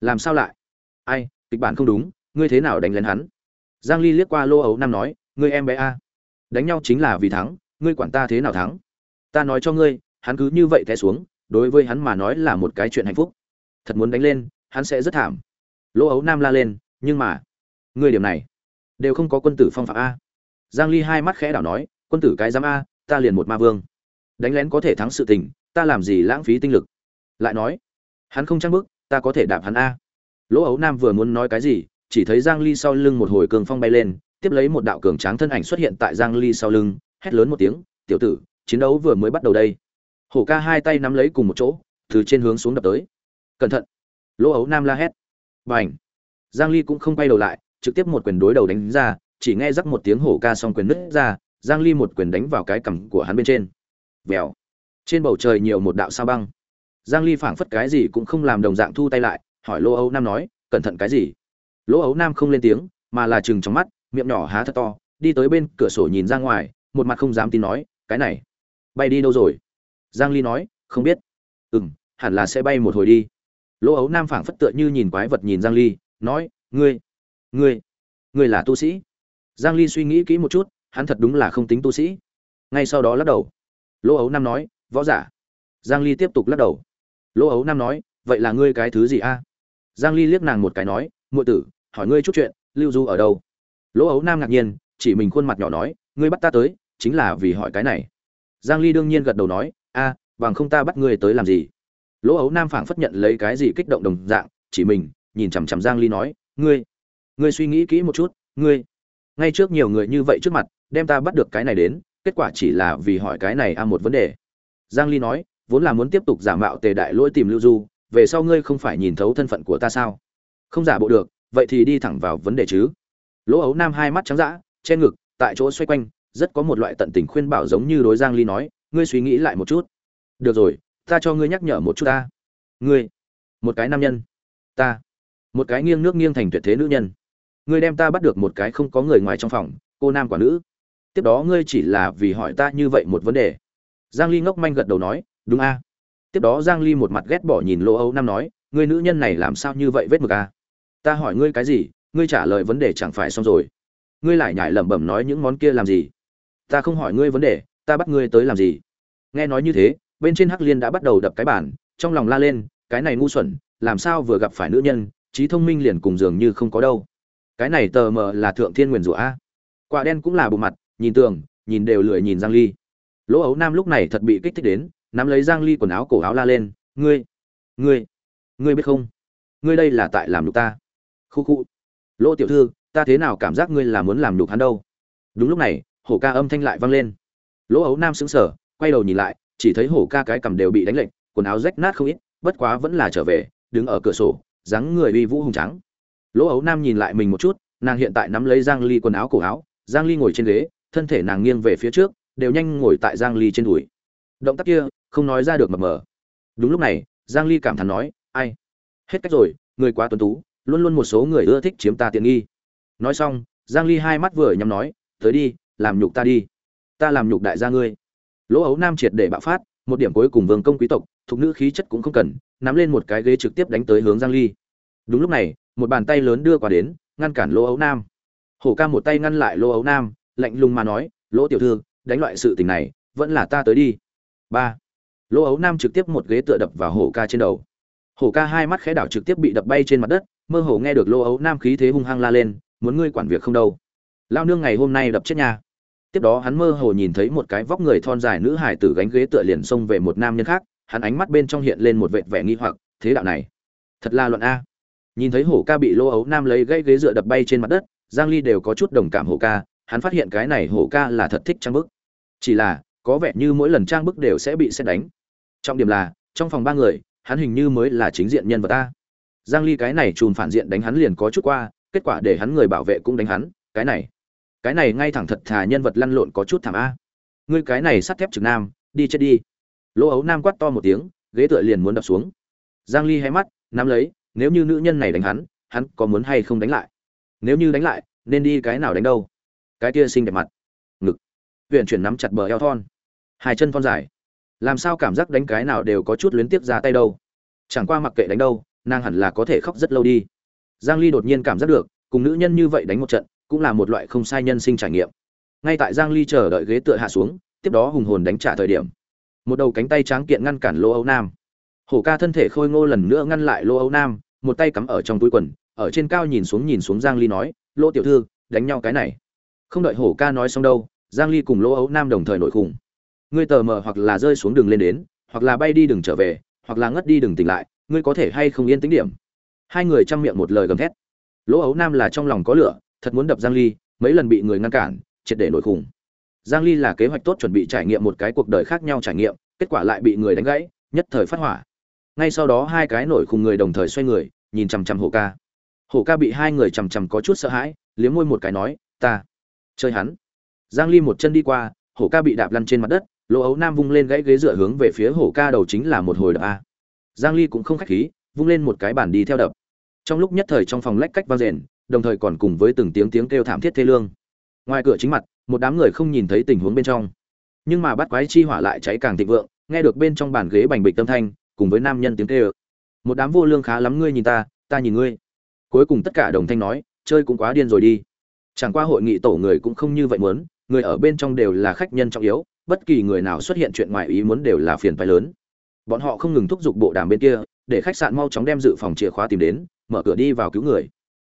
Làm sao lại? Ai, kịch bản không đúng, ngươi thế nào đánh lên hắn? Giang ly liếc qua lô ấu nam nói, ngươi em bé a, đánh nhau chính là vì thắng, ngươi quản ta thế nào thắng? Ta nói cho ngươi, hắn cứ như vậy té xuống, đối với hắn mà nói là một cái chuyện hạnh phúc. Thật muốn đánh lên, hắn sẽ rất thảm. Lô ấu nam la lên, nhưng mà, ngươi điểm này, đều không có quân tử phong phạm a giang ly hai mắt khẽ đảo nói, quân tử cái giám a, ta liền một ma vương. Đánh lén có thể thắng sự tình, ta làm gì lãng phí tinh lực? Lại nói, hắn không trang bức ta có thể đạp hắn a. Lỗ ấu nam vừa muốn nói cái gì, chỉ thấy giang ly sau lưng một hồi cường phong bay lên, tiếp lấy một đạo cường tráng thân ảnh xuất hiện tại giang ly sau lưng, hét lớn một tiếng, tiểu tử, chiến đấu vừa mới bắt đầu đây. Hổ ca hai tay nắm lấy cùng một chỗ, từ trên hướng xuống đập tới. Cẩn thận. Lỗ ấu nam la hét. Bành! Giang ly cũng không quay đầu lại, trực tiếp một quyền đối đầu đánh ra chỉ nghe rắc một tiếng hổ ca song quyền nứt ra, giang ly một quyền đánh vào cái cằm của hắn bên trên. Vèo. Trên bầu trời nhiều một đạo sao băng. Giang ly phảng phất cái gì cũng không làm đồng dạng thu tay lại, hỏi lỗ ấu nam nói, cẩn thận cái gì? Lỗ ấu nam không lên tiếng, mà là trừng trong mắt, miệng nhỏ há thật to, đi tới bên cửa sổ nhìn ra ngoài, một mặt không dám tin nói, cái này, bay đi đâu rồi? Giang ly nói, không biết. Ừm, hẳn là sẽ bay một hồi đi. Lỗ ấu nam phảng phất tựa như nhìn quái vật nhìn giang ly, nói, ngươi ngươi ngươi là tu sĩ? Giang ly suy nghĩ kỹ một chút, hắn thật đúng là không tính tu sĩ. Ngay sau đó lắc đầu. Lỗ ấu nam nói, võ giả. Giang ly tiếp tục lắc đầu. Lỗ ấu nam nói, vậy là ngươi cái thứ gì a? Giang ly liếc nàng một cái nói, muội tử, hỏi ngươi chút chuyện, lưu du ở đâu? Lỗ ấu nam ngạc nhiên, chỉ mình khuôn mặt nhỏ nói, ngươi bắt ta tới, chính là vì hỏi cái này. Giang ly đương nhiên gật đầu nói, a, bằng không ta bắt ngươi tới làm gì? Lỗ ấu nam phảng phất nhận lấy cái gì kích động đồng dạng, chỉ mình, nhìn chằm chằm giang ly nói, ngươi ngươi suy nghĩ kỹ một chút, ngươi ngay trước nhiều người như vậy trước mặt, đem ta bắt được cái này đến, kết quả chỉ là vì hỏi cái này a một vấn đề. Giang ly nói, vốn là muốn tiếp tục giả mạo tề đại lỗi tìm lưu du, về sau ngươi không phải nhìn thấu thân phận của ta sao? Không giả bộ được, vậy thì đi thẳng vào vấn đề chứ. Lỗ ấu nam hai mắt trắng dã trên ngực, tại chỗ xoay quanh, rất có một loại tận tình khuyên bảo giống như đối giang ly nói, ngươi suy nghĩ lại một chút. Được rồi, ta cho ngươi nhắc nhở một chút ta. Ngươi, một cái nam nhân. Ta, một cái nghiêng nước nghiêng thành tuyệt thế nữ nhân ngươi đem ta bắt được một cái không có người ngoài trong phòng, cô nam quả nữ. Tiếp đó ngươi chỉ là vì hỏi ta như vậy một vấn đề. Giang ly ngốc manh gật đầu nói, đúng a. Tiếp đó giang ly một mặt ghét bỏ nhìn lô âu nam nói, ngươi nữ nhân này làm sao như vậy vết mực a? Ta hỏi ngươi cái gì, ngươi trả lời vấn đề chẳng phải xong rồi. Ngươi lại nhải lẩm bẩm nói những món kia làm gì? Ta không hỏi ngươi vấn đề, ta bắt ngươi tới làm gì? Nghe nói như thế, bên trên hắc liên đã bắt đầu đập cái bàn, trong lòng la lên, cái này ngu xuẩn, làm sao vừa gặp phải nữ nhân, trí thông minh liền cùng dường như không có đâu cái này tờ mờ là thượng thiên nguyền rủa a. Quả đen cũng là bộ mặt, nhìn tường, nhìn đều lười nhìn giang ly. Lỗ ấu nam lúc này thật bị kích thích đến, nắm lấy giang ly quần áo cổ áo la lên, ngươi ngươi ngươi biết không? Ngươi đây là tại làm nhục ta. Khu khu. Lỗ tiểu thư, ta thế nào cảm giác ngươi là muốn làm nhục hắn đâu? Đúng lúc này, hổ ca âm thanh lại vang lên. Lỗ ấu nam sững sờ, quay đầu nhìn lại, chỉ thấy hổ ca cái cầm đều bị đánh lệnh quần áo rách nát không ít, bất quá vẫn là trở về, đứng ở cửa sổ, dáng người uy vũ hùng trắng lỗ ấu nam nhìn lại mình một chút, nàng hiện tại nắm lấy giang ly quần áo cổ áo, giang ly ngồi trên ghế, thân thể nàng nghiêng về phía trước, đều nhanh ngồi tại giang ly trên đùi. Động tác kia, không nói ra được mập mờ. Đúng lúc này, giang ly cảm thán nói, ai? Hết cách rồi, người quá tuấn tú, luôn luôn một số người ưa thích chiếm ta tiện nghi. Nói xong, giang ly hai mắt vừa nhắm nói, tới đi, làm nhục ta đi. Ta làm nhục đại gia ngươi. Lỗ ấu nam triệt để bạo phát, một điểm cuối cùng vương công quý tộc, thuộc nữ khí chất cũng không cần, nắm lên một cái ghế trực tiếp đánh tới hướng giang ly. Đúng lúc này một bàn tay lớn đưa qua đến, ngăn cản lỗ ấu nam. Hổ ca một tay ngăn lại lỗ ấu nam, lạnh lùng mà nói, lỗ tiểu thư, đánh loại sự tình này, vẫn là ta tới đi. Ba. Lỗ ấu nam trực tiếp một ghế tựa đập vào hổ ca trên đầu. Hổ ca hai mắt khẽ đảo trực tiếp bị đập bay trên mặt đất, mơ hồ nghe được lỗ ấu nam khí thế hung hăng la lên, muốn ngươi quản việc không đâu. Lao nương ngày hôm nay đập chết nhà. Tiếp đó hắn mơ hồ nhìn thấy một cái vóc người thon dài nữ hải tử gánh ghế tựa liền xông về một nam nhân khác, hắn ánh mắt bên trong hiện lên một vệt vẻ nghi hoặc, thế đạo này, thật là luận a nhìn thấy hổ ca bị lô ấu nam lấy gãy ghế dựa đập bay trên mặt đất, giang ly đều có chút đồng cảm hổ ca, hắn phát hiện cái này hổ ca là thật thích trang bức. Chỉ là, có vẻ như mỗi lần trang bức đều sẽ bị xét đánh. Trọng điểm là, trong phòng ba người, hắn hình như mới là chính diện nhân vật ta giang ly cái này chùm phản diện đánh hắn liền có chút qua, kết quả để hắn người bảo vệ cũng đánh hắn, cái này. Cái này ngay thẳng thật thà nhân vật lăn lộn có chút thảm a. Ngươi cái này sắt thép trực nam, đi chết đi. Lỗ ấu nam quát to một tiếng, ghế tựa liền muốn đập xuống. Giang ly hé mắt, nắm lấy nếu như nữ nhân này đánh hắn hắn có muốn hay không đánh lại? Nếu như đánh lại, nên đi cái nào đánh đâu? Cái kia xinh đẹp mặt. Ngực. Huyện chuyển nắm chặt bờ eo thon. Hai chân thon dài. Làm sao cảm giác đánh cái nào đều có chút luyến tiếc ra tay đâu? Chẳng qua mặc kệ đánh đâu, nàng hẳn là có thể khóc rất lâu đi. Giang ly đột nhiên cảm giác được, cùng nữ nhân như vậy đánh một trận, cũng là một loại không sai nhân sinh trải nghiệm. Ngay tại giang ly chờ đợi ghế tựa hạ xuống, tiếp đó hùng hồn đánh trả thời điểm. Một đầu cánh tay tráng kiện ngăn cản lô âu nam hổ ca thân thể khôi ngô lần nữa ngăn lại lô âu nam, một tay cắm ở trong túi quần, ở trên cao nhìn xuống nhìn xuống giang ly nói, lô tiểu thư, đánh nhau cái này. Không đợi hổ ca nói xong đâu, giang ly cùng lô âu nam đồng thời nổi khủng ngươi tờ mờ hoặc là rơi xuống đường lên đến, hoặc là bay đi đừng trở về, hoặc là ngất đi đừng tỉnh lại, ngươi có thể hay không yên tĩnh điểm? Hai người chăm miệng một lời gầm thét. Lỗ ấu nam là trong lòng có lửa, thật muốn đập giang ly, mấy lần bị người ngăn cản, triệt để nổi khủng giang ly là kế hoạch tốt chuẩn bị trải nghiệm một cái cuộc đời khác nhau trải nghiệm, kết quả lại bị người đánh gãy, nhất thời phát hỏa ngay sau đó hai cái nổi khùng người đồng thời xoay người, nhìn chằm chằm hổ ca. Hổ ca bị hai người chằm chằm có chút sợ hãi, liếm môi một cái nói, ta, chơi hắn. Giang ly một chân đi qua hổ ca bị đạp lăn trên mặt đất, lỗ ấu nam vung lên gãy ghế dựa hướng về phía hổ ca đầu chính là một hồi đập a. Giang ly cũng không khách khí, vung lên một cái bản đi theo đập. Trong lúc nhất thời trong phòng lách cách vang rền đồng thời còn cùng với từng tiếng tiếng kêu thảm thiết thê lương. Ngoài cửa chính mặt, một đám người không nhìn thấy tình huống bên trong. Nhưng mà bắt quái chi hỏa lại cháy càng thịnh vượng, nghe được bên trong bàn ghế bành bịch tâm thanh cùng với nam nhân tiếng kêu. Một đám vô lương khá lắm, ngươi nhìn ta ta nhìn ngươi. Cuối cùng tất cả đồng thanh nói, chơi cũng quá điên rồi đi. Chẳng qua hội nghị tổ người cũng không như vậy muốn, người ở bên trong đều là khách nhân trọng yếu, bất kỳ người nào xuất hiện chuyện ngoài ý muốn đều là phiền phái lớn. Bọn họ không ngừng thúc giục bộ đàm bên kia, để khách sạn mau chóng đem dự phòng chìa khóa tìm đến, mở cửa đi vào cứu người.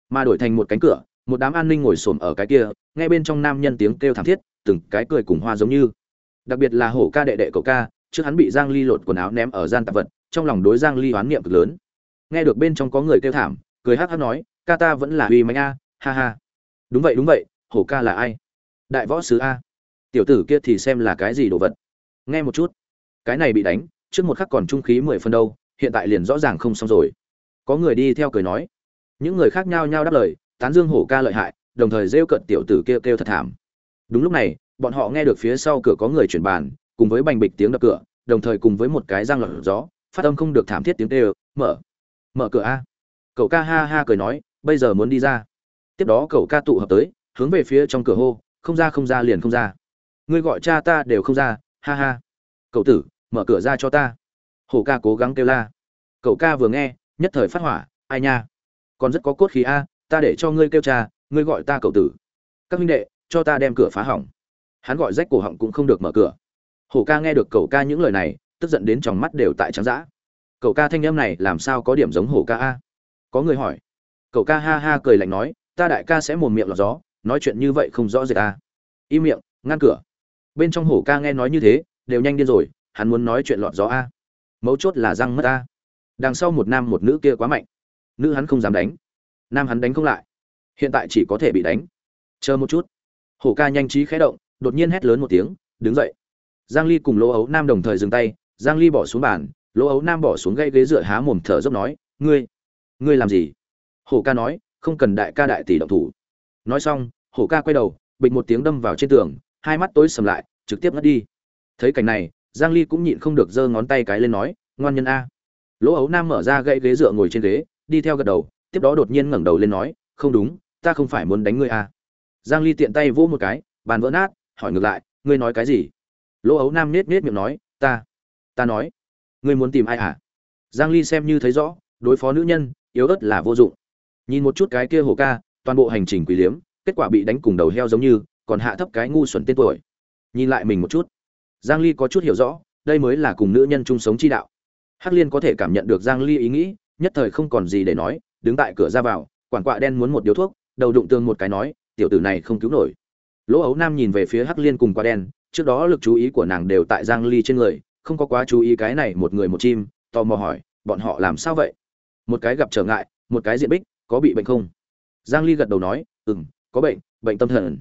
Mà đổi thành một cánh cửa, một đám an ninh ngồi xổm ở cái kia, nghe bên trong nam nhân tiếng kêu thảm thiết, từng cái cười cùng hoa giống như. Đặc biệt là hổ ca đệ đệ cậu ca, trước hắn bị giang ly lột quần áo ném ở gian tạp vật trong lòng đối giang ly oán niệm cực lớn. Nghe được bên trong có người kêu thảm, cười hắc hắc nói, ca ta vẫn là uy mãnh a, ha ha. Đúng vậy đúng vậy, hổ ca là ai? Đại võ sứ a. Tiểu tử kia thì xem là cái gì đồ vật? Nghe một chút. Cái này bị đánh, trước một khắc còn trung khí mười phân đâu, hiện tại liền rõ ràng không xong rồi. Có người đi theo cười nói. Những người khác nhau nhau đáp lời, tán dương hổ ca lợi hại, đồng thời rêu cận tiểu tử kêu kêu thật thảm. Đúng lúc này, bọn họ nghe được phía sau cửa có người chuyển bàn, cùng với bành bịch tiếng đập cửa, đồng thời cùng với một cái răng lọt gió phát âm không được thảm thiết tiếng kêu, mở mở cửa a. Cậu ca ha ha cười nói, bây giờ muốn đi ra. Tiếp đó cậu ca tụ hợp tới, hướng về phía trong cửa hô, không ra không ra liền không ra. Ngươi gọi cha ta đều không ra, ha ha. Cậu tử, mở cửa ra cho ta. Hổ ca cố gắng kêu la. Cậu ca vừa nghe, nhất thời phát hỏa, ai nha. Còn rất có cốt khí a, ta để cho ngươi kêu cha, ngươi gọi ta cậu tử. Các huynh đệ, cho ta đem cửa phá hỏng. Hắn gọi rách cổ họng cũng không được mở cửa. Hổ ca nghe được cậu ca những lời này tức giận đến tròng mắt đều tại trắng dã. Cậu ca thanh âm này làm sao có điểm giống hổ ca a? Có người hỏi. Cậu ca ha ha cười lạnh nói, ta đại ca sẽ mồm miệng lọt gió, nói chuyện như vậy không rõ rệt a. Im miệng, ngăn cửa. Bên trong hổ ca nghe nói như thế, đều nhanh điên rồi, hắn muốn nói chuyện lọt gió a. Mấu chốt là răng mất a. Đằng sau một nam một nữ kia quá mạnh. Nữ hắn không dám đánh. Nam hắn đánh không lại. Hiện tại chỉ có thể bị đánh. Chờ một chút. Hổ ca nhanh trí khẽ động, đột nhiên hét lớn một tiếng, đứng dậy. Giang ly cùng lỗ ấu nam đồng thời dừng tay giang ly bỏ xuống bàn lỗ ấu nam bỏ xuống gây ghế dựa há mồm thở dốc nói, ngươi ngươi làm gì? Hổ ca nói, không cần đại ca đại tỷ động thủ. Nói xong, hổ ca quay đầu, bịch một tiếng đâm vào trên tường, hai mắt tối sầm lại, trực tiếp ngất đi. Thấy cảnh này, giang ly cũng nhịn không được giơ ngón tay cái lên nói, ngoan nhân a. Lỗ ấu nam mở ra gãy ghế dựa ngồi trên ghế, đi theo gật đầu, tiếp đó đột nhiên ngẩng đầu lên nói, không đúng, ta không phải muốn đánh ngươi a. Giang ly tiện tay vỗ một cái, bàn vỡ nát, hỏi ngược lại, ngươi nói cái gì? Lỗ ấu nam nết nết miệng nói, ta ta nói, ngươi muốn tìm ai hả? Giang ly xem như thấy rõ, đối phó nữ nhân, yếu ớt là vô dụng. Nhìn một chút cái kia hồ ca, toàn bộ hành trình quỷ liếm, kết quả bị đánh cùng đầu heo giống như, còn hạ thấp cái ngu xuẩn tên tuổi. Nhìn lại mình một chút. Giang ly có chút hiểu rõ, đây mới là cùng nữ nhân chung sống chi đạo. Hắc liên có thể cảm nhận được giang ly ý nghĩ, nhất thời không còn gì để nói, đứng tại cửa ra vào, quản quạ đen muốn một điếu thuốc, đầu đụng tương một cái nói, tiểu tử này không cứu nổi. Lỗ ấu nam nhìn về phía hắc liên cùng quạ đen, trước đó lực chú ý của nàng đều tại giang ly trên người không có quá chú ý cái này một người một chim, tò mò hỏi, bọn họ làm sao vậy? Một cái gặp trở ngại, một cái diện bích, có bị bệnh không? Giang ly gật đầu nói ừ có bệnh bệnh tâm thần.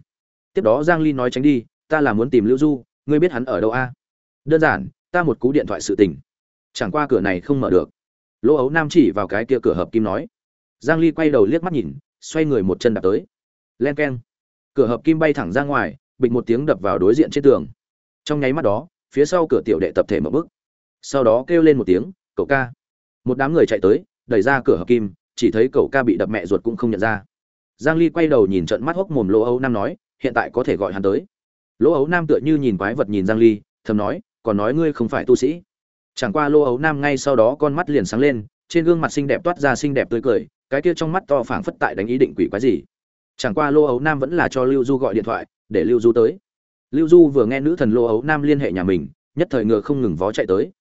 Tiếp đó giang ly nói tránh đi, ta là muốn tìm lưu du, ngươi biết hắn ở đâu a? Đơn giản, ta một cú điện thoại sự tình. Chẳng qua cửa này không mở được. Lỗ ấu nam chỉ vào cái kia cửa hợp kim nói. Giang ly quay đầu liếc mắt nhìn, xoay người một chân đạp tới. Len keng. Cửa hợp kim bay thẳng ra ngoài, bịch một tiếng đập vào đối diện trên tường. Trong nháy mắt đó phía sau cửa tiểu đệ tập thể mở bức sau đó kêu lên một tiếng, cậu ca. Một đám người chạy tới, đẩy ra cửa hợp kim, chỉ thấy cậu ca bị đập mẹ ruột cũng không nhận ra. Giang ly quay đầu nhìn trận mắt hốc mồm lỗ ấu nam nói, hiện tại có thể gọi hắn tới. Lỗ ấu nam tựa như nhìn quái vật nhìn giang ly, thầm nói, còn nói ngươi không phải tu sĩ. Chẳng qua lỗ ấu nam ngay sau đó con mắt liền sáng lên, trên gương mặt xinh đẹp toát ra xinh đẹp tươi cười, cái kia trong mắt to phảng phất tại đánh ý định quỷ quái gì. Chẳng qua lô ấu nam vẫn là cho lưu du gọi điện thoại, để lưu du tới lưu du vừa nghe nữ thần lô ấu nam liên hệ nhà mình, nhất thời ngựa không ngừng vó chạy tới.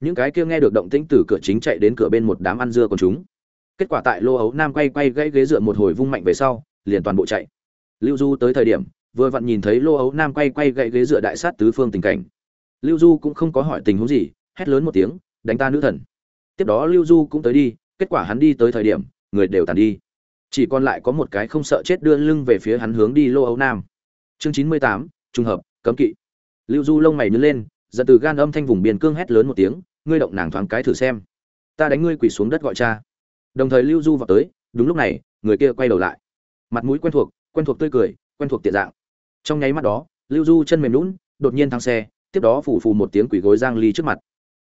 Những cái kia nghe được động tĩnh từ cửa chính chạy đến cửa bên một đám ăn dưa còn chúng. Kết quả tại lô ấu nam quay quay gãy ghế dựa một hồi vung mạnh về sau, liền toàn bộ chạy. Lưu du tới thời điểm, vừa vặn nhìn thấy lô ấu nam quay quay gãy ghế dựa đại sát tứ phương tình cảnh. Lưu du cũng không có hỏi tình huống gì, hét lớn một tiếng, đánh ta nữ thần. Tiếp đó lưu du cũng tới đi, kết quả hắn đi tới thời điểm, người đều tàn đi. Chỉ còn lại có một cái không sợ chết đưa lưng về phía hắn hướng đi lô ấu nam. Chương chín mươi tám trùng hợp cấm kỵ. Lưu du lông mày nhướng lên giận từ gan âm thanh vùng biên cương hét lớn một tiếng ngươi động nàng thoáng cái thử xem. Ta đánh ngươi quỳ xuống đất gọi cha. Đồng thời lưu du vào tới đúng lúc này người kia quay đầu lại. Mặt mũi quen thuộc quen thuộc tươi cười quen thuộc tiện dạng. Trong nháy mắt đó lưu du chân mềm nhũn, đột nhiên thắng xe tiếp đó phủ phù một tiếng quỳ gối giang ly trước mặt.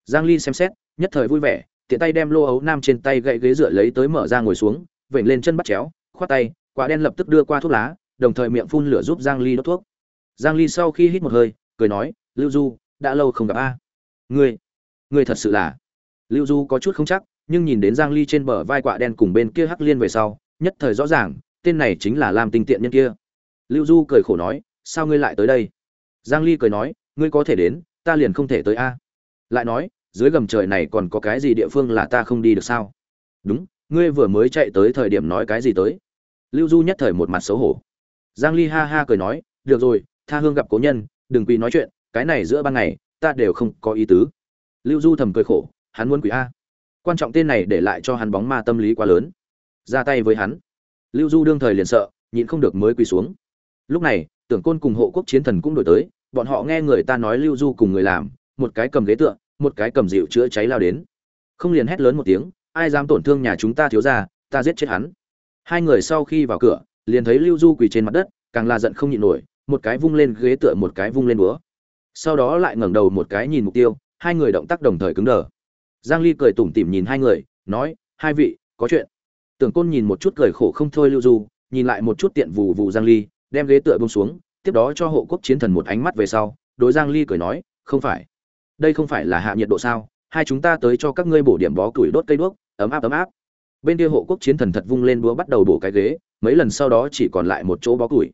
Giang ly xem xét nhất thời vui vẻ tiện tay đem lô ấu nam trên tay gậy ghế dựa lấy tới mở ra ngồi xuống vểnh lên chân bắt chéo khoát tay quả đen lập tức đưa qua thuốc lá đồng thời miệng phun lửa giúp giang ly đốt thuốc giang ly sau khi hít một hơi, cười nói, lưu du, đã lâu không gặp a. Ngươi ngươi thật sự là lưu du có chút không chắc, nhưng nhìn đến giang ly trên bờ vai quạ đen cùng bên kia hắc liên về sau, nhất thời rõ ràng, tên này chính là lam tinh tiện nhân kia. Lưu du cười khổ nói, sao ngươi lại tới đây? Giang ly cười nói, ngươi có thể đến, ta liền không thể tới a. Lại nói, dưới gầm trời này còn có cái gì địa phương là ta không đi được sao? Đúng, ngươi vừa mới chạy tới thời điểm nói cái gì tới? Lưu du nhất thời một mặt xấu hổ. Giang ly ha ha cười nói, được rồi tha hương gặp cố nhân, đừng quỳ nói chuyện, cái này giữa ban ngày, ta đều không có ý tứ. Lưu du thầm cười khổ, hắn muốn quỳ a. Quan trọng tên này để lại cho hắn bóng ma tâm lý quá lớn. Ra tay với hắn. Lưu du đương thời liền sợ, nhịn không được mới quỳ xuống. Lúc này, tưởng côn cùng hộ quốc chiến thần cũng đổi tới, bọn họ nghe người ta nói lưu du cùng người làm, một cái cầm ghế tựa, một cái cầm dịu chữa cháy lao đến. Không liền hét lớn một tiếng, ai dám tổn thương nhà chúng ta thiếu ra ta giết chết hắn. Hai người sau khi vào cửa, liền thấy lưu du quỳ trên mặt đất, càng là giận không nhịn nổi một cái vung lên ghế tựa một cái vung lên búa. Sau đó lại ngẩng đầu một cái nhìn mục tiêu, hai người động tác đồng thời cứng đờ. Giang ly cười tủm tỉm nhìn hai người, nói, hai vị, có chuyện. Tưởng côn nhìn một chút cười khổ không thôi lưu du, nhìn lại một chút tiện vù vù giang ly, đem ghế tựa buông xuống, tiếp đó cho hộ quốc chiến thần một ánh mắt về sau, đối giang ly cười nói, không phải. Đây không phải là hạ nhiệt độ sao? Hai chúng ta tới cho các ngươi bổ điểm bó củi đốt cây đuốc, ấm áp ấm áp. Bên kia hộ quốc chiến thần thật vung lên búa bắt đầu bổ cái ghế, mấy lần sau đó chỉ còn lại một chỗ bó củi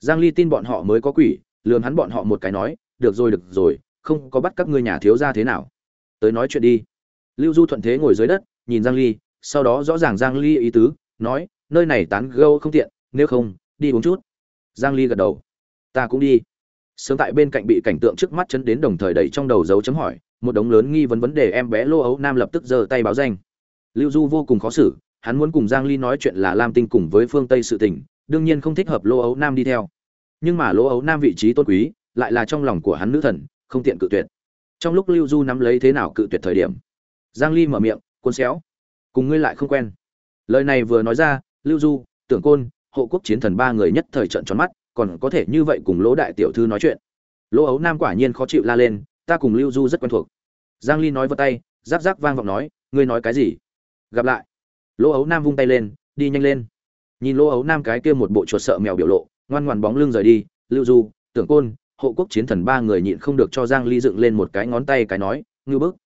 giang ly tin bọn họ mới có quỷ, lườm hắn bọn họ một cái nói, được rồi được rồi, không có bắt các ngươi nhà thiếu gia thế nào. Tới nói chuyện đi. Lưu du thuận thế ngồi dưới đất, nhìn giang ly, sau đó rõ ràng giang ly ý tứ, nói, nơi này tán gẫu không tiện, nếu không, đi uống chút. Giang ly gật đầu. Ta cũng đi. Sớm tại bên cạnh bị cảnh tượng trước mắt chấn đến đồng thời đẩy trong đầu dấu chấm hỏi, một đống lớn nghi vấn vấn đề em bé lô ấu nam lập tức giơ tay báo danh. Lưu du vô cùng khó xử, hắn muốn cùng giang ly nói chuyện là lam tinh cùng với phương tây sự tình đương nhiên không thích hợp lô ấu nam đi theo. Nhưng mà lô ấu nam vị trí tôn quý, lại là trong lòng của hắn nữ thần, không tiện cự tuyệt. Trong lúc lưu du nắm lấy thế nào cự tuyệt thời điểm, giang ly mở miệng côn xéo, cùng ngươi lại không quen. Lời này vừa nói ra, lưu du, tưởng côn, hộ quốc chiến thần ba người nhất thời trận tròn mắt, còn có thể như vậy cùng lỗ đại tiểu thư nói chuyện. Lỗ ấu nam quả nhiên khó chịu la lên, ta cùng lưu du rất quen thuộc. Giang ly nói vào tay giáp giáp vang vọng nói, ngươi nói cái gì? Gặp lại. Lỗ ấu nam vung tay lên, đi nhanh lên nhìn lỗ ấu nam cái kia một bộ chuột sợ mèo biểu lộ, ngoan ngoan bóng lưng rời đi, lưu du, tưởng côn, hộ quốc chiến thần ba người nhịn không được cho giang ly dựng lên một cái ngón tay cái nói, ngư bức.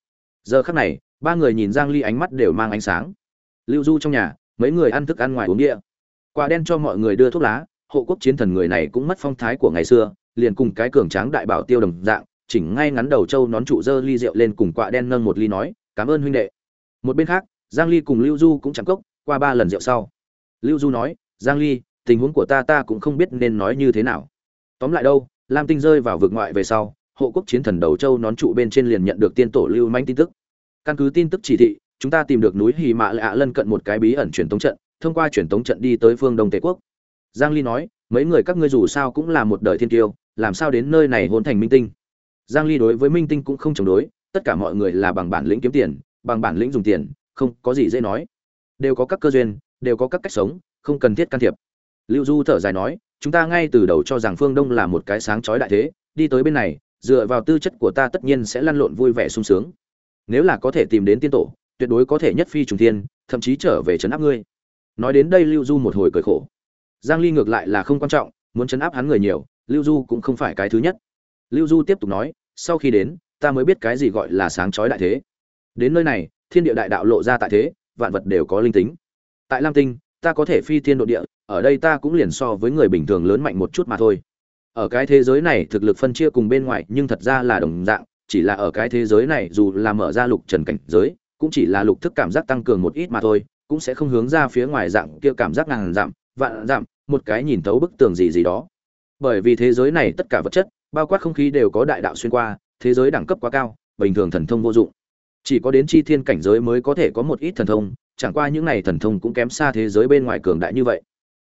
Giờ khắc này, ba người nhìn giang ly ánh mắt đều mang ánh sáng. Lưu du trong nhà, mấy người ăn thức ăn ngoài uống địa. Quả đen cho mọi người đưa thuốc lá, hộ quốc chiến thần người này cũng mất phong thái của ngày xưa, liền cùng cái cường tráng đại bảo tiêu đồng dạng, chỉnh ngay ngắn đầu trâu nón trụ dơ ly rượu lên cùng quạ đen nâng một ly nói, cảm ơn huynh đệ. Một bên khác, giang ly cùng lưu du cũng chẳng cốc, qua ba lần rượu sau lưu du nói, giang ly, tình huống của ta ta cũng không biết nên nói như thế nào. Tóm lại đâu, lam tinh rơi vào vực ngoại về sau, hộ quốc chiến thần đầu châu nón trụ bên trên liền nhận được tiên tổ lưu manh tin tức. Căn cứ tin tức chỉ thị, chúng ta tìm được núi hì mạ lạ lân cận một cái bí ẩn truyền tống trận, thông qua truyền tống trận đi tới phương đông tề quốc. Giang ly nói, mấy người các ngươi dù sao cũng là một đời thiên tiêu, làm sao đến nơi này hôn thành minh tinh? Giang ly đối với minh tinh cũng không chống đối, tất cả mọi người là bằng bản lĩnh kiếm tiền, bằng bản lĩnh dùng tiền, không có gì dễ nói. Đều có các cơ duyên đều có các cách sống, không cần thiết can thiệp. Lưu du thở dài nói, chúng ta ngay từ đầu cho rằng phương đông là một cái sáng chói đại thế, đi tới bên này, dựa vào tư chất của ta tất nhiên sẽ lăn lộn vui vẻ sung sướng. Nếu là có thể tìm đến tiên tổ, tuyệt đối có thể nhất phi trùng thiên, thậm chí trở về trấn áp ngươi. Nói đến đây lưu du một hồi cười khổ. Giang ly ngược lại là không quan trọng, muốn trấn áp hắn người nhiều, lưu du cũng không phải cái thứ nhất. Lưu du tiếp tục nói, sau khi đến, ta mới biết cái gì gọi là sáng chói đại thế. Đến nơi này, thiên địa đại đạo lộ ra tại thế, vạn vật đều có linh tính tại lam tinh, ta có thể phi thiên độ địa, ở đây ta cũng liền so với người bình thường lớn mạnh một chút mà thôi. Ở cái thế giới này, thực lực phân chia cùng bên ngoài nhưng thật ra là đồng dạng, chỉ là ở cái thế giới này dù là mở ra lục trần cảnh giới, cũng chỉ là lục thức cảm giác tăng cường một ít mà thôi, cũng sẽ không hướng ra phía ngoài dạng kia cảm giác ngàn dặm, vạn dặm, một cái nhìn thấu bức tường gì gì đó. Bởi vì thế giới này tất cả vật chất, bao quát không khí đều có đại đạo xuyên qua, thế giới đẳng cấp quá cao, bình thường thần thông vô dụng. Chỉ có đến chi thiên cảnh giới mới có thể có một ít thần thông chẳng qua những này thần thông cũng kém xa thế giới bên ngoài cường đại như vậy.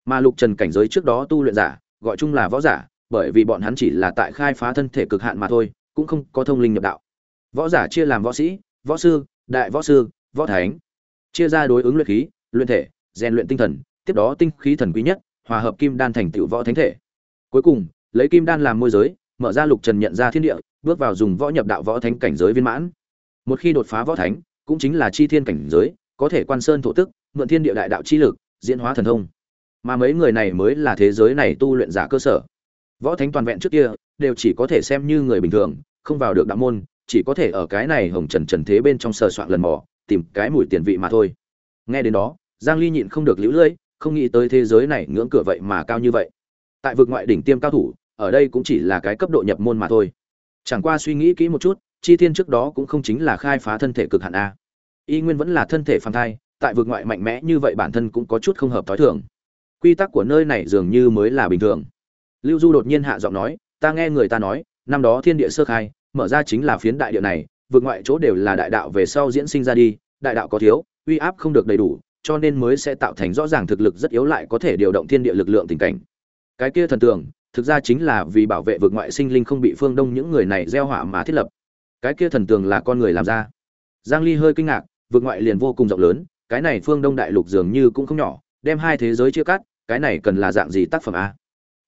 Mà lục trần cảnh giới trước đó tu luyện giả, gọi chung là võ giả, bởi vì bọn hắn chỉ là tại khai phá thân thể cực hạn mà thôi, cũng không có thông linh nhập đạo. Võ giả chia làm võ sĩ, võ sư, đại võ sư, võ thánh. Chia ra đối ứng luyện khí, luyện thể, rèn luyện tinh thần, tiếp đó tinh khí thần quý nhất, hòa hợp kim đan thành tựu võ thánh thể. Cuối cùng, lấy kim đan làm môi giới, mở ra lục trần nhận ra thiên địa, bước vào dùng võ nhập đạo võ thánh cảnh giới viên mãn. Một khi đột phá võ thánh, cũng chính là chi thiên cảnh giới có thể quan sơn thổ tức, mượn thiên địa đại đạo chi lực, diễn hóa thần thông. Mà mấy người này mới là thế giới này tu luyện giả cơ sở. Võ thánh toàn vẹn trước kia, đều chỉ có thể xem như người bình thường, không vào được đạo môn, chỉ có thể ở cái này hồng trần trần thế bên trong sờ soạn lần mò, tìm cái mùi tiền vị mà thôi. Nghe đến đó, giang ly nhịn không được liễu lưỡi, không nghĩ tới thế giới này ngưỡng cửa vậy mà cao như vậy. Tại vực ngoại đỉnh tiêm cao thủ, ở đây cũng chỉ là cái cấp độ nhập môn mà thôi. Chẳng qua suy nghĩ kỹ một chút, chi thiên trước đó cũng không chính là khai phá thân thể cực hạn a y nguyên vẫn là thân thể phàm thai tại vực ngoại mạnh mẽ như vậy bản thân cũng có chút không hợp thói thường. Quy tắc của nơi này dường như mới là bình thường. Lưu du đột nhiên hạ giọng nói ta nghe người ta nói năm đó thiên địa sơ khai mở ra chính là phiến đại địa này vượt ngoại chỗ đều là đại đạo về sau diễn sinh ra đi đại đạo có thiếu uy áp không được đầy đủ cho nên mới sẽ tạo thành rõ ràng thực lực rất yếu lại có thể điều động thiên địa lực lượng tình cảnh. Cái kia thần tường, thực ra chính là vì bảo vệ vượt ngoại sinh linh không bị phương đông những người này gieo họa mà thiết lập. Cái kia thần tường là con người làm ra. Giang ly hơi kinh ngạc vượt ngoại liền vô cùng rộng lớn, cái này phương đông đại lục dường như cũng không nhỏ, đem hai thế giới chia cắt, cái này cần là dạng gì tác phẩm a?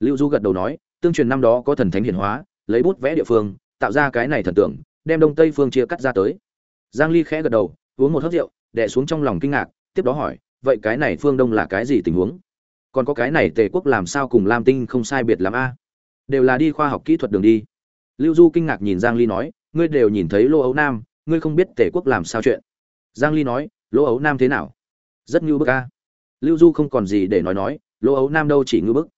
Lưu du gật đầu nói, tương truyền năm đó có thần thánh hiển hóa, lấy bút vẽ địa phương, tạo ra cái này thần tượng, đem đông tây phương chia cắt ra tới. Giang ly khẽ gật đầu, uống một hớp rượu, đè xuống trong lòng kinh ngạc, tiếp đó hỏi, vậy cái này phương đông là cái gì tình huống? Còn có cái này tề quốc làm sao cùng lam tinh không sai biệt lắm a? Đều là đi khoa học kỹ thuật đường đi. Lưu du kinh ngạc nhìn giang ly nói, ngươi đều nhìn thấy lô ấu nam, ngươi không biết tề quốc làm sao chuyện giang ly nói Lỗ ấu nam thế nào? Rất ngưu bức a. Lưu du không còn gì để nói nói Lỗ ấu nam đâu chỉ ngưu bức.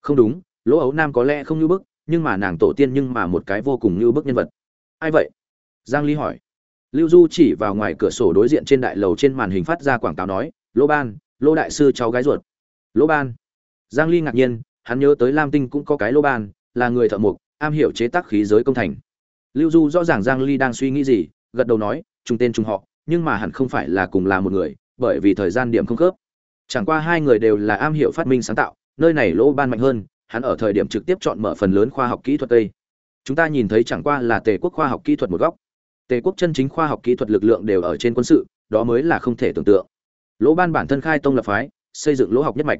Không đúng lỗ ấu nam có lẽ không ngưu bức, nhưng mà nàng tổ tiên nhưng mà một cái vô cùng ngưu bức nhân vật. Ai vậy? Giang ly hỏi. Lưu du chỉ vào ngoài cửa sổ đối diện trên đại lầu trên màn hình phát ra quảng cáo nói lỗ ban lỗ đại sư cháu gái ruột. Lỗ ban? Giang ly ngạc nhiên, hắn nhớ tới lam tinh cũng có cái lỗ ban, là người thợ mộc, am hiểu chế tác khí giới công thành. Lưu du rõ ràng giang ly đang suy nghĩ gì, gật đầu nói, trùng tên trùng họ nhưng mà hẳn không phải là cùng là một người, bởi vì thời gian điểm không khớp. Chẳng qua hai người đều là am hiểu phát minh sáng tạo, nơi này lỗ ban mạnh hơn, hắn ở thời điểm trực tiếp chọn mở phần lớn khoa học kỹ thuật tây chúng ta nhìn thấy chẳng qua là tề quốc khoa học kỹ thuật một góc. Tề quốc chân chính khoa học kỹ thuật lực lượng đều ở trên quân sự, đó mới là không thể tưởng tượng. Lỗ ban bản thân khai tông lập phái, xây dựng lỗ học nhất mạch.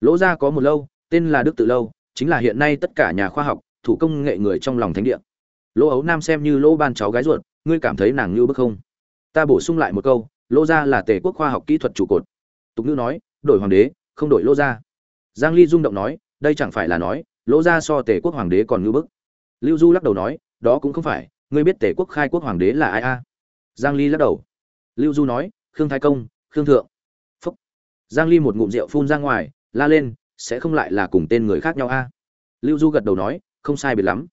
Lỗ gia có một lâu, tên là đức tự lâu, chính là hiện nay tất cả nhà khoa học, thủ công nghệ người trong lòng thánh địa. Lỗ ấu nam xem như lỗ ban cháu gái ruột, ngươi cảm thấy nàng như bức không? Ta bổ sung lại một câu, Lô gia là tề quốc khoa học kỹ thuật trụ cột. Tục ngữ nói, đổi hoàng đế, không đổi Lô gia. Giang ly rung động nói, đây chẳng phải là nói, Lô gia so tề quốc hoàng đế còn ngưỡng bức. Lưu du lắc đầu nói, đó cũng không phải, ngươi biết tề quốc khai quốc hoàng đế là ai a? Giang ly lắc đầu. Lưu du nói, khương thái công, khương thượng. Phúc. Giang ly một ngụm rượu phun ra ngoài, la lên, sẽ không lại là cùng tên người khác nhau a? Lưu du gật đầu nói, không sai biệt lắm.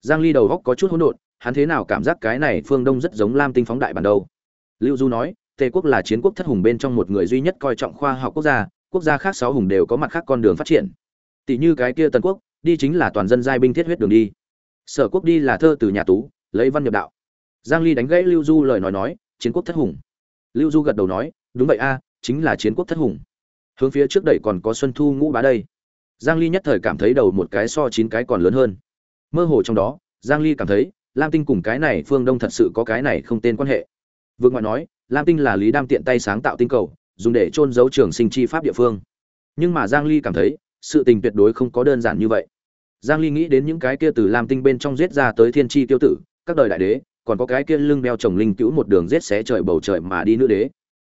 Giang ly đầu góc có chút hỗn độn, hắn thế nào cảm giác cái này phương đông rất giống lam tinh phóng đại bản đầu lưu du nói, tề quốc là chiến quốc thất hùng bên trong một người duy nhất coi trọng khoa học quốc gia quốc gia khác sáu hùng đều có mặt khác con đường phát triển. Tỷ như cái kia tần quốc, đi chính là toàn dân giai binh thiết huyết đường đi. Sở quốc đi là thơ từ nhà tú, lấy văn nhập đạo. Giang ly đánh gãy lưu du lời nói nói, chiến quốc thất hùng. Lưu du gật đầu nói, đúng vậy a, chính là chiến quốc thất hùng. Hướng phía trước đẩy còn có xuân thu ngũ bá đây. Giang ly nhất thời cảm thấy đầu một cái so chín cái còn lớn hơn. Mơ hồ trong đó, giang ly cảm thấy, lam tinh cùng cái này phương đông thật sự có cái này không tên quan hệ vương ngoại nói, lam tinh là lý đam tiện tay sáng tạo tinh cầu, dùng để trôn giấu trường sinh chi pháp địa phương. Nhưng mà giang ly cảm thấy, sự tình tuyệt đối không có đơn giản như vậy. Giang ly nghĩ đến những cái kia từ lam tinh bên trong giết ra tới thiên chi tiêu tử, các đời đại đế, còn có cái kia lưng đeo chồng linh cứu một đường giết xé trời bầu trời mà đi nữ đế.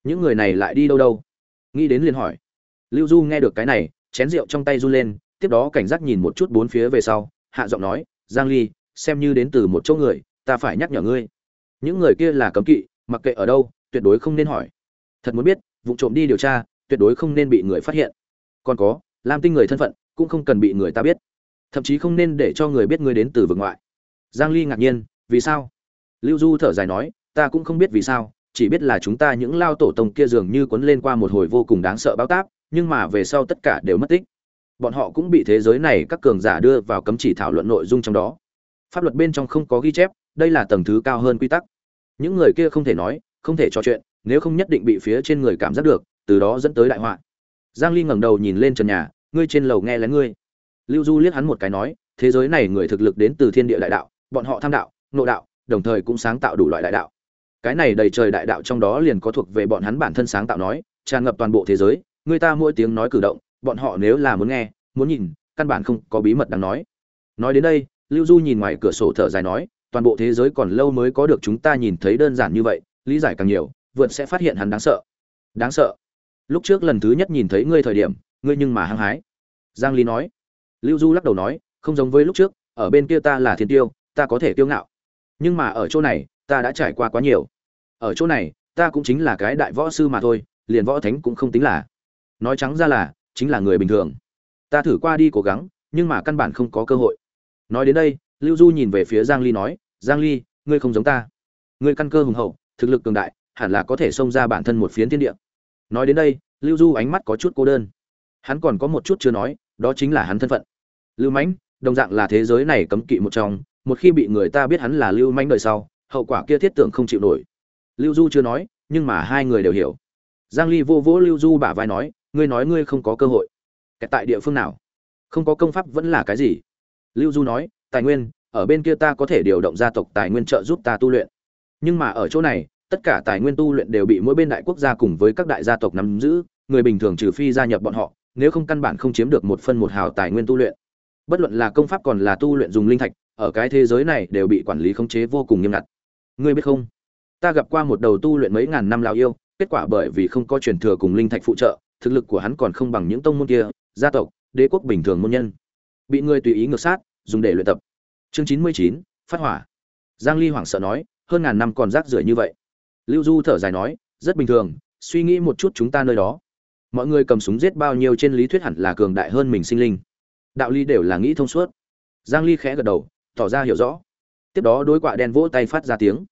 Những người này lại đi đâu đâu? Nghĩ đến liền hỏi. Lưu du nghe được cái này, chén rượu trong tay run lên, tiếp đó cảnh giác nhìn một chút bốn phía về sau, hạ giọng nói, giang ly, xem như đến từ một chỗ người, ta phải nhắc nhở ngươi. Những người kia là cấm kỵ mặc kệ ở đâu, tuyệt đối không nên hỏi. Thật muốn biết, vụ trộm đi điều tra, tuyệt đối không nên bị người phát hiện. Còn có, lam tinh người thân phận, cũng không cần bị người ta biết. Thậm chí không nên để cho người biết ngươi đến từ vực ngoại. Giang ly ngạc nhiên, vì sao? Lưu du thở dài nói, ta cũng không biết vì sao, chỉ biết là chúng ta những lao tổ tông kia dường như cuốn lên qua một hồi vô cùng đáng sợ báo táp, nhưng mà về sau tất cả đều mất tích. Bọn họ cũng bị thế giới này các cường giả đưa vào cấm chỉ thảo luận nội dung trong đó. Pháp luật bên trong không có ghi chép, đây là tầng thứ cao hơn quy tắc những người kia không thể nói, không thể trò chuyện, nếu không nhất định bị phía trên người cảm giác được, từ đó dẫn tới đại họa. Giang ly ngẩng đầu nhìn lên trần nhà, ngươi trên lầu nghe lén ngươi. Lưu du liếc hắn một cái nói, thế giới này người thực lực đến từ thiên địa đại đạo, bọn họ tham đạo, nội đạo, đồng thời cũng sáng tạo đủ loại đại đạo. Cái này đầy trời đại đạo trong đó liền có thuộc về bọn hắn bản thân sáng tạo nói, tràn ngập toàn bộ thế giới, người ta mỗi tiếng nói cử động, bọn họ nếu là muốn nghe, muốn nhìn, căn bản không có bí mật đáng nói. Nói đến đây, lưu du nhìn ngoài cửa sổ thở dài nói toàn bộ thế giới còn lâu mới có được chúng ta nhìn thấy đơn giản như vậy, lý giải càng nhiều, vượt sẽ phát hiện hắn đáng sợ. Đáng sợ. Lúc trước lần thứ nhất nhìn thấy ngươi thời điểm, ngươi nhưng mà hăng hái. Giang ly nói. Lưu du lắc đầu nói, không giống với lúc trước, ở bên kia ta là thiên tiêu, ta có thể tiêu ngạo. Nhưng mà ở chỗ này, ta đã trải qua quá nhiều. Ở chỗ này, ta cũng chính là cái đại võ sư mà thôi, liền võ thánh cũng không tính là. Nói trắng ra là, chính là người bình thường. Ta thử qua đi cố gắng, nhưng mà căn bản không có cơ hội. Nói đến đây lưu du nhìn về phía giang ly nói, giang ly, ngươi không giống ta. Ngươi căn cơ hùng hậu, thực lực cường đại, hẳn là có thể xông ra bản thân một phiến thiên địa. Nói đến đây, lưu du ánh mắt có chút cô đơn. Hắn còn có một chút chưa nói, đó chính là hắn thân phận. Lưu mãnh, đồng dạng là thế giới này cấm kỵ một trong, một khi bị người ta biết hắn là lưu mãnh đời sau, hậu quả kia thiết tưởng không chịu nổi. Lưu du chưa nói, nhưng mà hai người đều hiểu. Giang ly vô vỗ lưu du bả vai nói, ngươi nói ngươi không có cơ hội. Cái tại địa phương nào? Không có công pháp vẫn là cái gì? Lưu du nói tài nguyên, ở bên kia ta có thể điều động gia tộc tài nguyên trợ giúp ta tu luyện. Nhưng mà ở chỗ này, tất cả tài nguyên tu luyện đều bị mỗi bên đại quốc gia cùng với các đại gia tộc nắm giữ, người bình thường trừ phi gia nhập bọn họ, nếu không căn bản không chiếm được một phân một hào tài nguyên tu luyện. Bất luận là công pháp còn là tu luyện dùng linh thạch, ở cái thế giới này đều bị quản lý khống chế vô cùng nghiêm ngặt. Ngươi biết không? Ta gặp qua một đầu tu luyện mấy ngàn năm lào yêu, kết quả bởi vì không có truyền thừa cùng linh thạch phụ trợ, thực lực của hắn còn không bằng những tông môn kia, gia tộc, đế quốc bình thường môn nhân. Bị người tùy ý ngược sát dùng để luyện tập. Chương chín mươi chín, phát hỏa. Giang ly hoảng sợ nói, hơn ngàn năm còn rác rưởi như vậy. Lưu du thở dài nói, rất bình thường, suy nghĩ một chút chúng ta nơi đó. Mọi người cầm súng giết bao nhiêu trên lý thuyết hẳn là cường đại hơn mình sinh linh. Đạo lý đều là nghĩ thông suốt. Giang ly khẽ gật đầu, tỏ ra hiểu rõ. Tiếp đó đối quạ đen vỗ tay phát ra tiếng.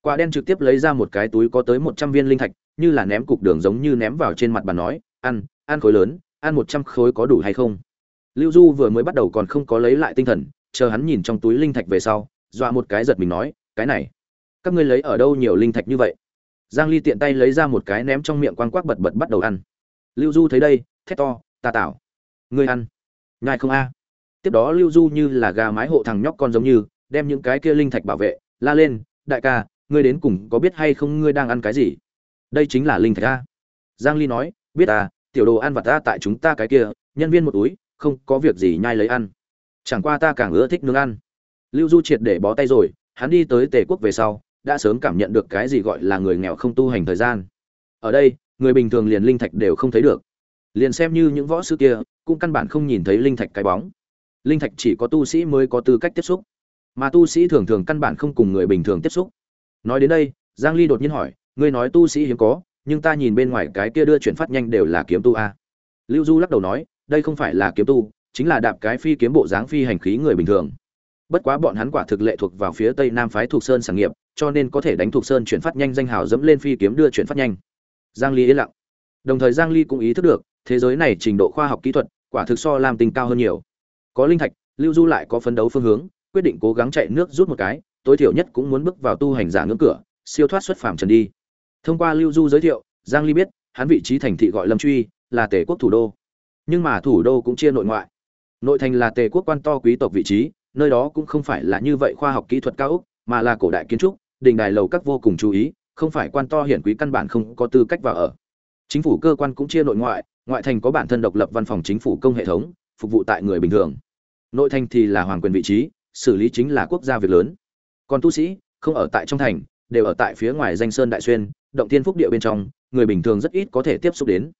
Quạ đen trực tiếp lấy ra một cái túi có tới 100 viên linh thạch, như là ném cục đường giống như ném vào trên mặt bàn nói, ăn ăn khối lớn, ăn 100 khối có đủ hay không? Lưu du vừa mới bắt đầu còn không có lấy lại tinh thần chờ hắn nhìn trong túi linh thạch về sau dọa một cái giật mình nói cái này các ngươi lấy ở đâu nhiều linh thạch như vậy? Giang ly tiện tay lấy ra một cái ném trong miệng quang quắc bật bật bắt đầu ăn. Lưu du thấy đây thét to ta tảo, ngươi ăn nhai không a? Tiếp đó lưu du như là gà mái hộ thằng nhóc con giống như đem những cái kia linh thạch bảo vệ la lên đại ca ngươi đến cùng có biết hay không ngươi đang ăn cái gì? Đây chính là linh thạch a. Giang ly nói biết à tiểu đồ ăn vặt ta tại chúng ta cái kia nhân viên một túi không có việc gì nhai lấy ăn. Chẳng qua ta càng ưa thích nướng ăn. Lưu du triệt để bó tay rồi, hắn đi tới tề quốc về sau, đã sớm cảm nhận được cái gì gọi là người nghèo không tu hành thời gian. Ở đây, người bình thường liền linh thạch đều không thấy được. Liền xem như những võ sư kia, cũng căn bản không nhìn thấy linh thạch cái bóng. Linh thạch chỉ có tu sĩ mới có tư cách tiếp xúc. Mà tu sĩ thường thường căn bản không cùng người bình thường tiếp xúc. Nói đến đây, giang ly đột nhiên hỏi, ngươi nói tu sĩ hiếm có, nhưng ta nhìn bên ngoài cái kia đưa chuyển phát nhanh đều là kiếm tu a. Lưu du lắc đầu nói đây không phải là kiếm tu, chính là đạp cái phi kiếm bộ dáng phi hành khí người bình thường. Bất quá bọn hắn quả thực lệ thuộc vào phía tây nam phái thuộc sơn sản nghiệp, cho nên có thể đánh thuộc sơn chuyển phát nhanh danh hào dẫm lên phi kiếm đưa chuyển phát nhanh. Giang ly yên lặng. Đồng thời giang ly cũng ý thức được, thế giới này trình độ khoa học kỹ thuật, quả thực so làm tình cao hơn nhiều. Có linh thạch, lưu du lại có phấn đấu phương hướng, quyết định cố gắng chạy nước rút một cái, tối thiểu nhất cũng muốn bước vào tu hành giả ngưỡng cửa, siêu thoát xuất phàm trần đi. Thông qua lưu du giới thiệu, giang ly biết, hắn vị trí thành thị gọi lâm truy, là tề quốc thủ đô nhưng mà thủ đô cũng chia nội ngoại. Nội thành là tề quốc quan to quý tộc vị trí, nơi đó cũng không phải là như vậy khoa học kỹ thuật cao ốc mà là cổ đại kiến trúc, đình đài lầu các vô cùng chú ý, không phải quan to hiển quý căn bản không có tư cách vào ở. Chính phủ cơ quan cũng chia nội ngoại ngoại thành có bản thân độc lập văn phòng chính phủ công hệ thống, phục vụ tại người bình thường. Nội thành thì là hoàng quyền vị trí, xử lý chính là quốc gia việc lớn. Còn tu sĩ, không ở tại trong thành, đều ở tại phía ngoài danh sơn đại xuyên, động thiên phúc địa bên trong, người bình thường rất ít có thể tiếp xúc đến.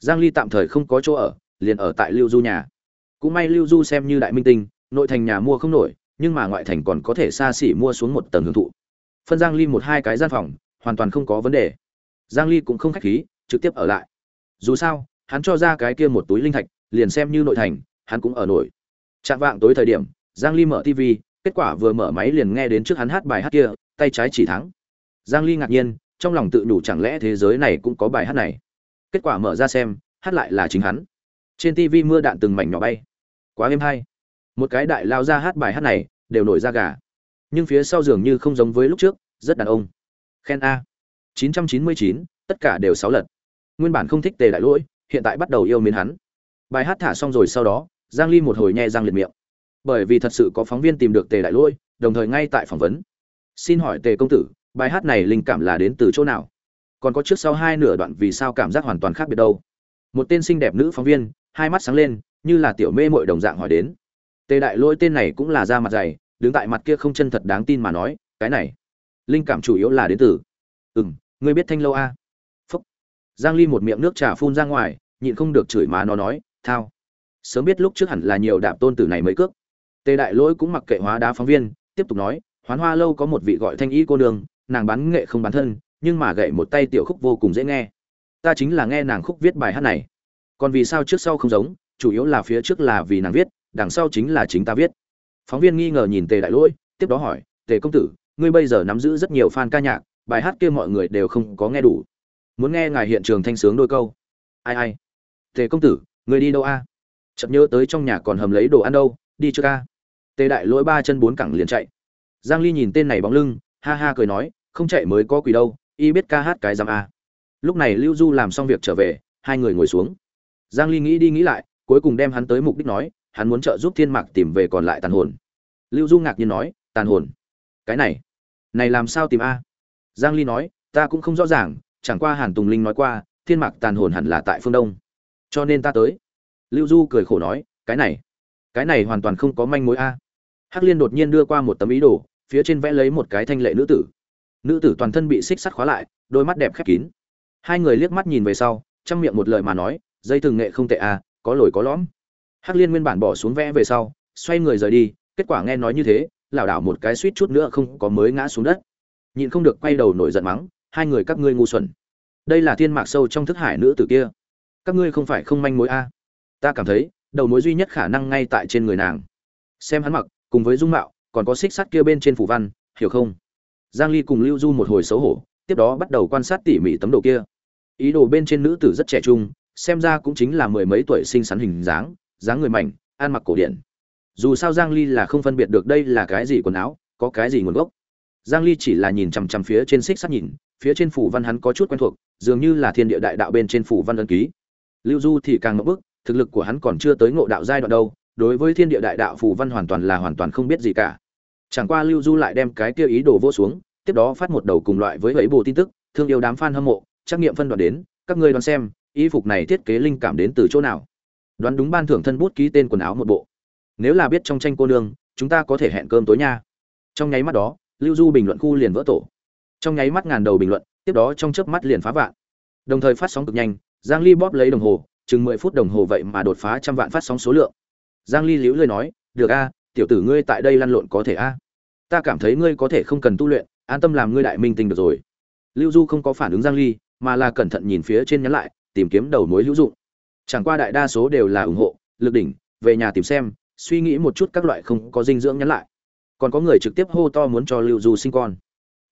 Giang ly tạm thời không có chỗ ở liền ở tại lưu du nhà. Cũng may lưu du xem như đại minh tinh, nội thành nhà mua không nổi, nhưng mà ngoại thành còn có thể xa xỉ mua xuống một tầng hưởng thụ. Phân giang ly một hai cái gian phòng, hoàn toàn không có vấn đề. Giang ly cũng không khách khí, trực tiếp ở lại. Dù sao, hắn cho ra cái kia một túi linh thạch, liền xem như nội thành, hắn cũng ở nổi. Trạng vạng tối thời điểm, giang ly mở tv kết quả vừa mở máy liền nghe đến trước hắn hát bài hát kia, tay trái chỉ thắng. Giang ly ngạc nhiên, trong lòng tự đủ chẳng lẽ thế giới này cũng có bài hát này. Kết quả mở ra xem, hát lại là chính hắn trên tv mưa đạn từng mảnh nhỏ bay. Quá êm hay. Một cái đại lao ra hát bài hát này đều nổi ra gà. Nhưng phía sau dường như không giống với lúc trước rất đàn ông. Khen a. 999, tất cả đều sáu lật. Nguyên bản không thích tề đại lỗi hiện tại bắt đầu yêu mến hắn. Bài hát thả xong rồi sau đó giang ly một hồi nhe răng liệt miệng. Bởi vì thật sự có phóng viên tìm được tề đại lỗi đồng thời ngay tại phỏng vấn. Xin hỏi tề công tử bài hát này linh cảm là đến từ chỗ nào? Còn có trước sau hai nửa đoạn vì sao cảm giác hoàn toàn khác biệt đâu? Một tên xinh đẹp nữ phóng viên hai mắt sáng lên, như là tiểu mê mội đồng dạng hỏi đến. Tề đại lỗi tên này cũng là da mặt dày, đứng tại mặt kia không chân thật đáng tin mà nói, cái này, linh cảm chủ yếu là đến từ. Ừ m ngươi biết thanh lâu a à? phúc. Giang ly một miệng nước trà phun ra ngoài, nhịn không được chửi má nó nói, thao. Sớm biết lúc trước hẳn là nhiều đạp tôn tử này mới cước. Tề đại lỗi cũng mặc kệ hóa đá phóng viên, tiếp tục nói, hoán hoa lâu có một vị gọi thanh y cô nương, nàng bán nghệ không bán thân, nhưng mà gậy một tay tiểu khúc vô cùng dễ nghe. Ta chính là nghe nàng khúc viết bài hát này còn vì sao trước sau không giống, chủ yếu là phía trước là vì nàng viết, đằng sau chính là chính ta viết. Phóng viên nghi ngờ nhìn tề đại lỗi, tiếp đó hỏi, tề công tử, ngươi bây giờ nắm giữ rất nhiều fan ca nhạc, bài hát kia mọi người đều không có nghe đủ. Muốn nghe ngài hiện trường thanh sướng đôi câu. Ai ai? Tề công tử người đi đâu a? Chậm nhớ tới trong nhà còn hầm lấy đồ ăn đâu, đi chưa ca tề đại lỗi ba chân bốn cẳng liền chạy. Giang ly nhìn tên này bóng lưng, ha ha cười nói, không chạy mới có quỷ đâu, y biết ca hát cái giam a. Lúc này lưu du làm xong việc trở về, hai người ngồi xuống giang ly nghĩ đi nghĩ lại, cuối cùng đem hắn tới mục đích nói, hắn muốn trợ giúp thiên mạc tìm về còn lại tàn hồn. Lưu du ngạc nhiên nói, tàn hồn? Cái này này làm sao tìm a? Giang ly nói, ta cũng không rõ ràng, chẳng qua hàn tùng linh nói qua, thiên mạc tàn hồn hẳn là tại phương đông. Cho nên ta tới. Lưu du cười khổ nói, cái này cái này hoàn toàn không có manh mối a. Hắc liên đột nhiên đưa qua một tấm ý đồ, phía trên vẽ lấy một cái thanh lệ nữ tử. Nữ tử toàn thân bị xích sắt khóa lại, đôi mắt đẹp khép kín. Hai người liếc mắt nhìn về sau, trong miệng một lời mà nói dây thường nghệ không tệ à? có lồi có lõm. Hắc liên nguyên bản bỏ xuống vẽ về sau, xoay người rời đi, kết quả nghe nói như thế, lảo đảo một cái suýt chút nữa không có mới ngã xuống đất. Nhịn không được quay đầu nổi giận mắng, hai người các ngươi ngu xuẩn. Đây là thiên mạc sâu trong thức hải nữ tử kia. Các ngươi không phải không manh mối a ta cảm thấy, đầu mối duy nhất khả năng ngay tại trên người nàng. Xem hắn mặc, cùng với dung mạo, còn có xích sắt kia bên trên phủ văn, hiểu không? Giang ly cùng lưu du một hồi xấu hổ, tiếp đó bắt đầu quan sát tỉ mỉ tấm đồ kia. Ý đồ bên trên nữ tử rất trẻ trung xem ra cũng chính là mười mấy tuổi xinh xắn hình dáng dáng người mảnh, ăn mặc cổ điển. Dù sao giang ly là không phân biệt được đây là cái gì quần áo, có cái gì nguồn gốc. Giang ly chỉ là nhìn chằm chằm phía trên xích sắt nhìn, phía trên phủ văn hắn có chút quen thuộc, dường như là thiên địa đại đạo bên trên phủ văn ấn ký. Lưu du thì càng ngậm bức, thực lực của hắn còn chưa tới ngộ đạo giai đoạn đâu, đối với thiên địa đại đạo phủ văn hoàn toàn là hoàn toàn không biết gì cả. Chẳng qua lưu du lại đem cái kia ý đồ vô xuống, tiếp đó phát một đầu cùng loại với ấy bồ tin tức, thương yêu đám fan hâm mộ, trắc nghiệm phân đoạn đến, các ngươi đoán xem y phục này thiết kế linh cảm đến từ chỗ nào? Đoán đúng ban thưởng thân bút ký tên quần áo một bộ. Nếu là biết trong tranh cô nương, chúng ta có thể hẹn cơm tối nha. Trong nháy mắt đó, lưu du bình luận khu liền vỡ tổ. Trong nháy mắt ngàn đầu bình luận, tiếp đó trong chớp mắt liền phá vạn. Đồng thời phát sóng cực nhanh, giang ly bóp lấy đồng hồ, chừng 10 phút đồng hồ vậy mà đột phá trăm vạn phát sóng số lượng. Giang ly liễu lời nói, được a, tiểu tử ngươi tại đây lăn lộn có thể a. Ta cảm thấy ngươi có thể không cần tu luyện, an tâm làm ngươi đại minh tinh được rồi. Lưu du không có phản ứng giang ly, mà là cẩn thận nhìn phía trên nhắn lại tìm kiếm đầu mối hữu dụng. Chẳng qua đại đa số đều là ủng hộ, lực đỉnh, về nhà tìm xem, suy nghĩ một chút các loại không có dinh dưỡng nhắn lại. Còn có người trực tiếp hô to muốn cho lưu du sinh con.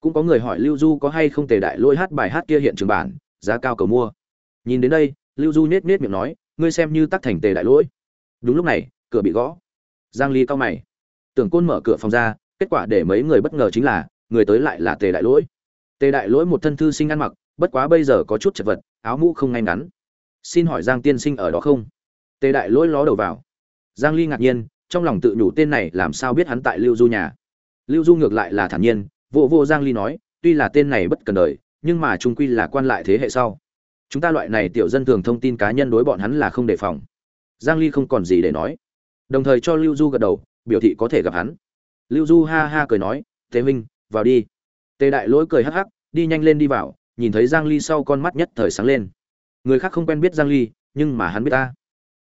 Cũng có người hỏi lưu du có hay không tề đại lôi hát bài hát kia hiện trường bản, giá cao cầu mua. Nhìn đến đây, lưu du nết nết miệng nói, ngươi xem như tắc thành tề đại lỗi đúng lúc này, cửa bị gõ. Giang ly cao mày. Tưởng côn mở cửa phòng ra, kết quả để mấy người bất ngờ chính là, người tới lại là tề đại lỗi tề đại lỗi một thân thư sinh ăn mặc bất quá bây giờ có chút chật vật, áo mũ không ngay ngắn. Xin hỏi giang tiên sinh ở đó không? Tề đại lỗi ló đầu vào. Giang ly ngạc nhiên, trong lòng tự nhủ tên này làm sao biết hắn tại lưu du nhà? Lưu du ngược lại là thản nhiên vô vô giang ly nói, tuy là tên này bất cần đời, nhưng mà trung quy là quan lại thế hệ sau. Chúng ta loại này tiểu dân thường thông tin cá nhân đối bọn hắn là không đề phòng. Giang ly không còn gì để nói. Đồng thời cho lưu du gật đầu, biểu thị có thể gặp hắn. Lưu du ha ha cười nói thế huynh, vào đi. Tề đại lỗi cười hắc hắc, đi nhanh lên đi vào nhìn thấy giang ly sau con mắt nhất thời sáng lên. Người khác không quen biết giang ly, nhưng mà hắn biết ta.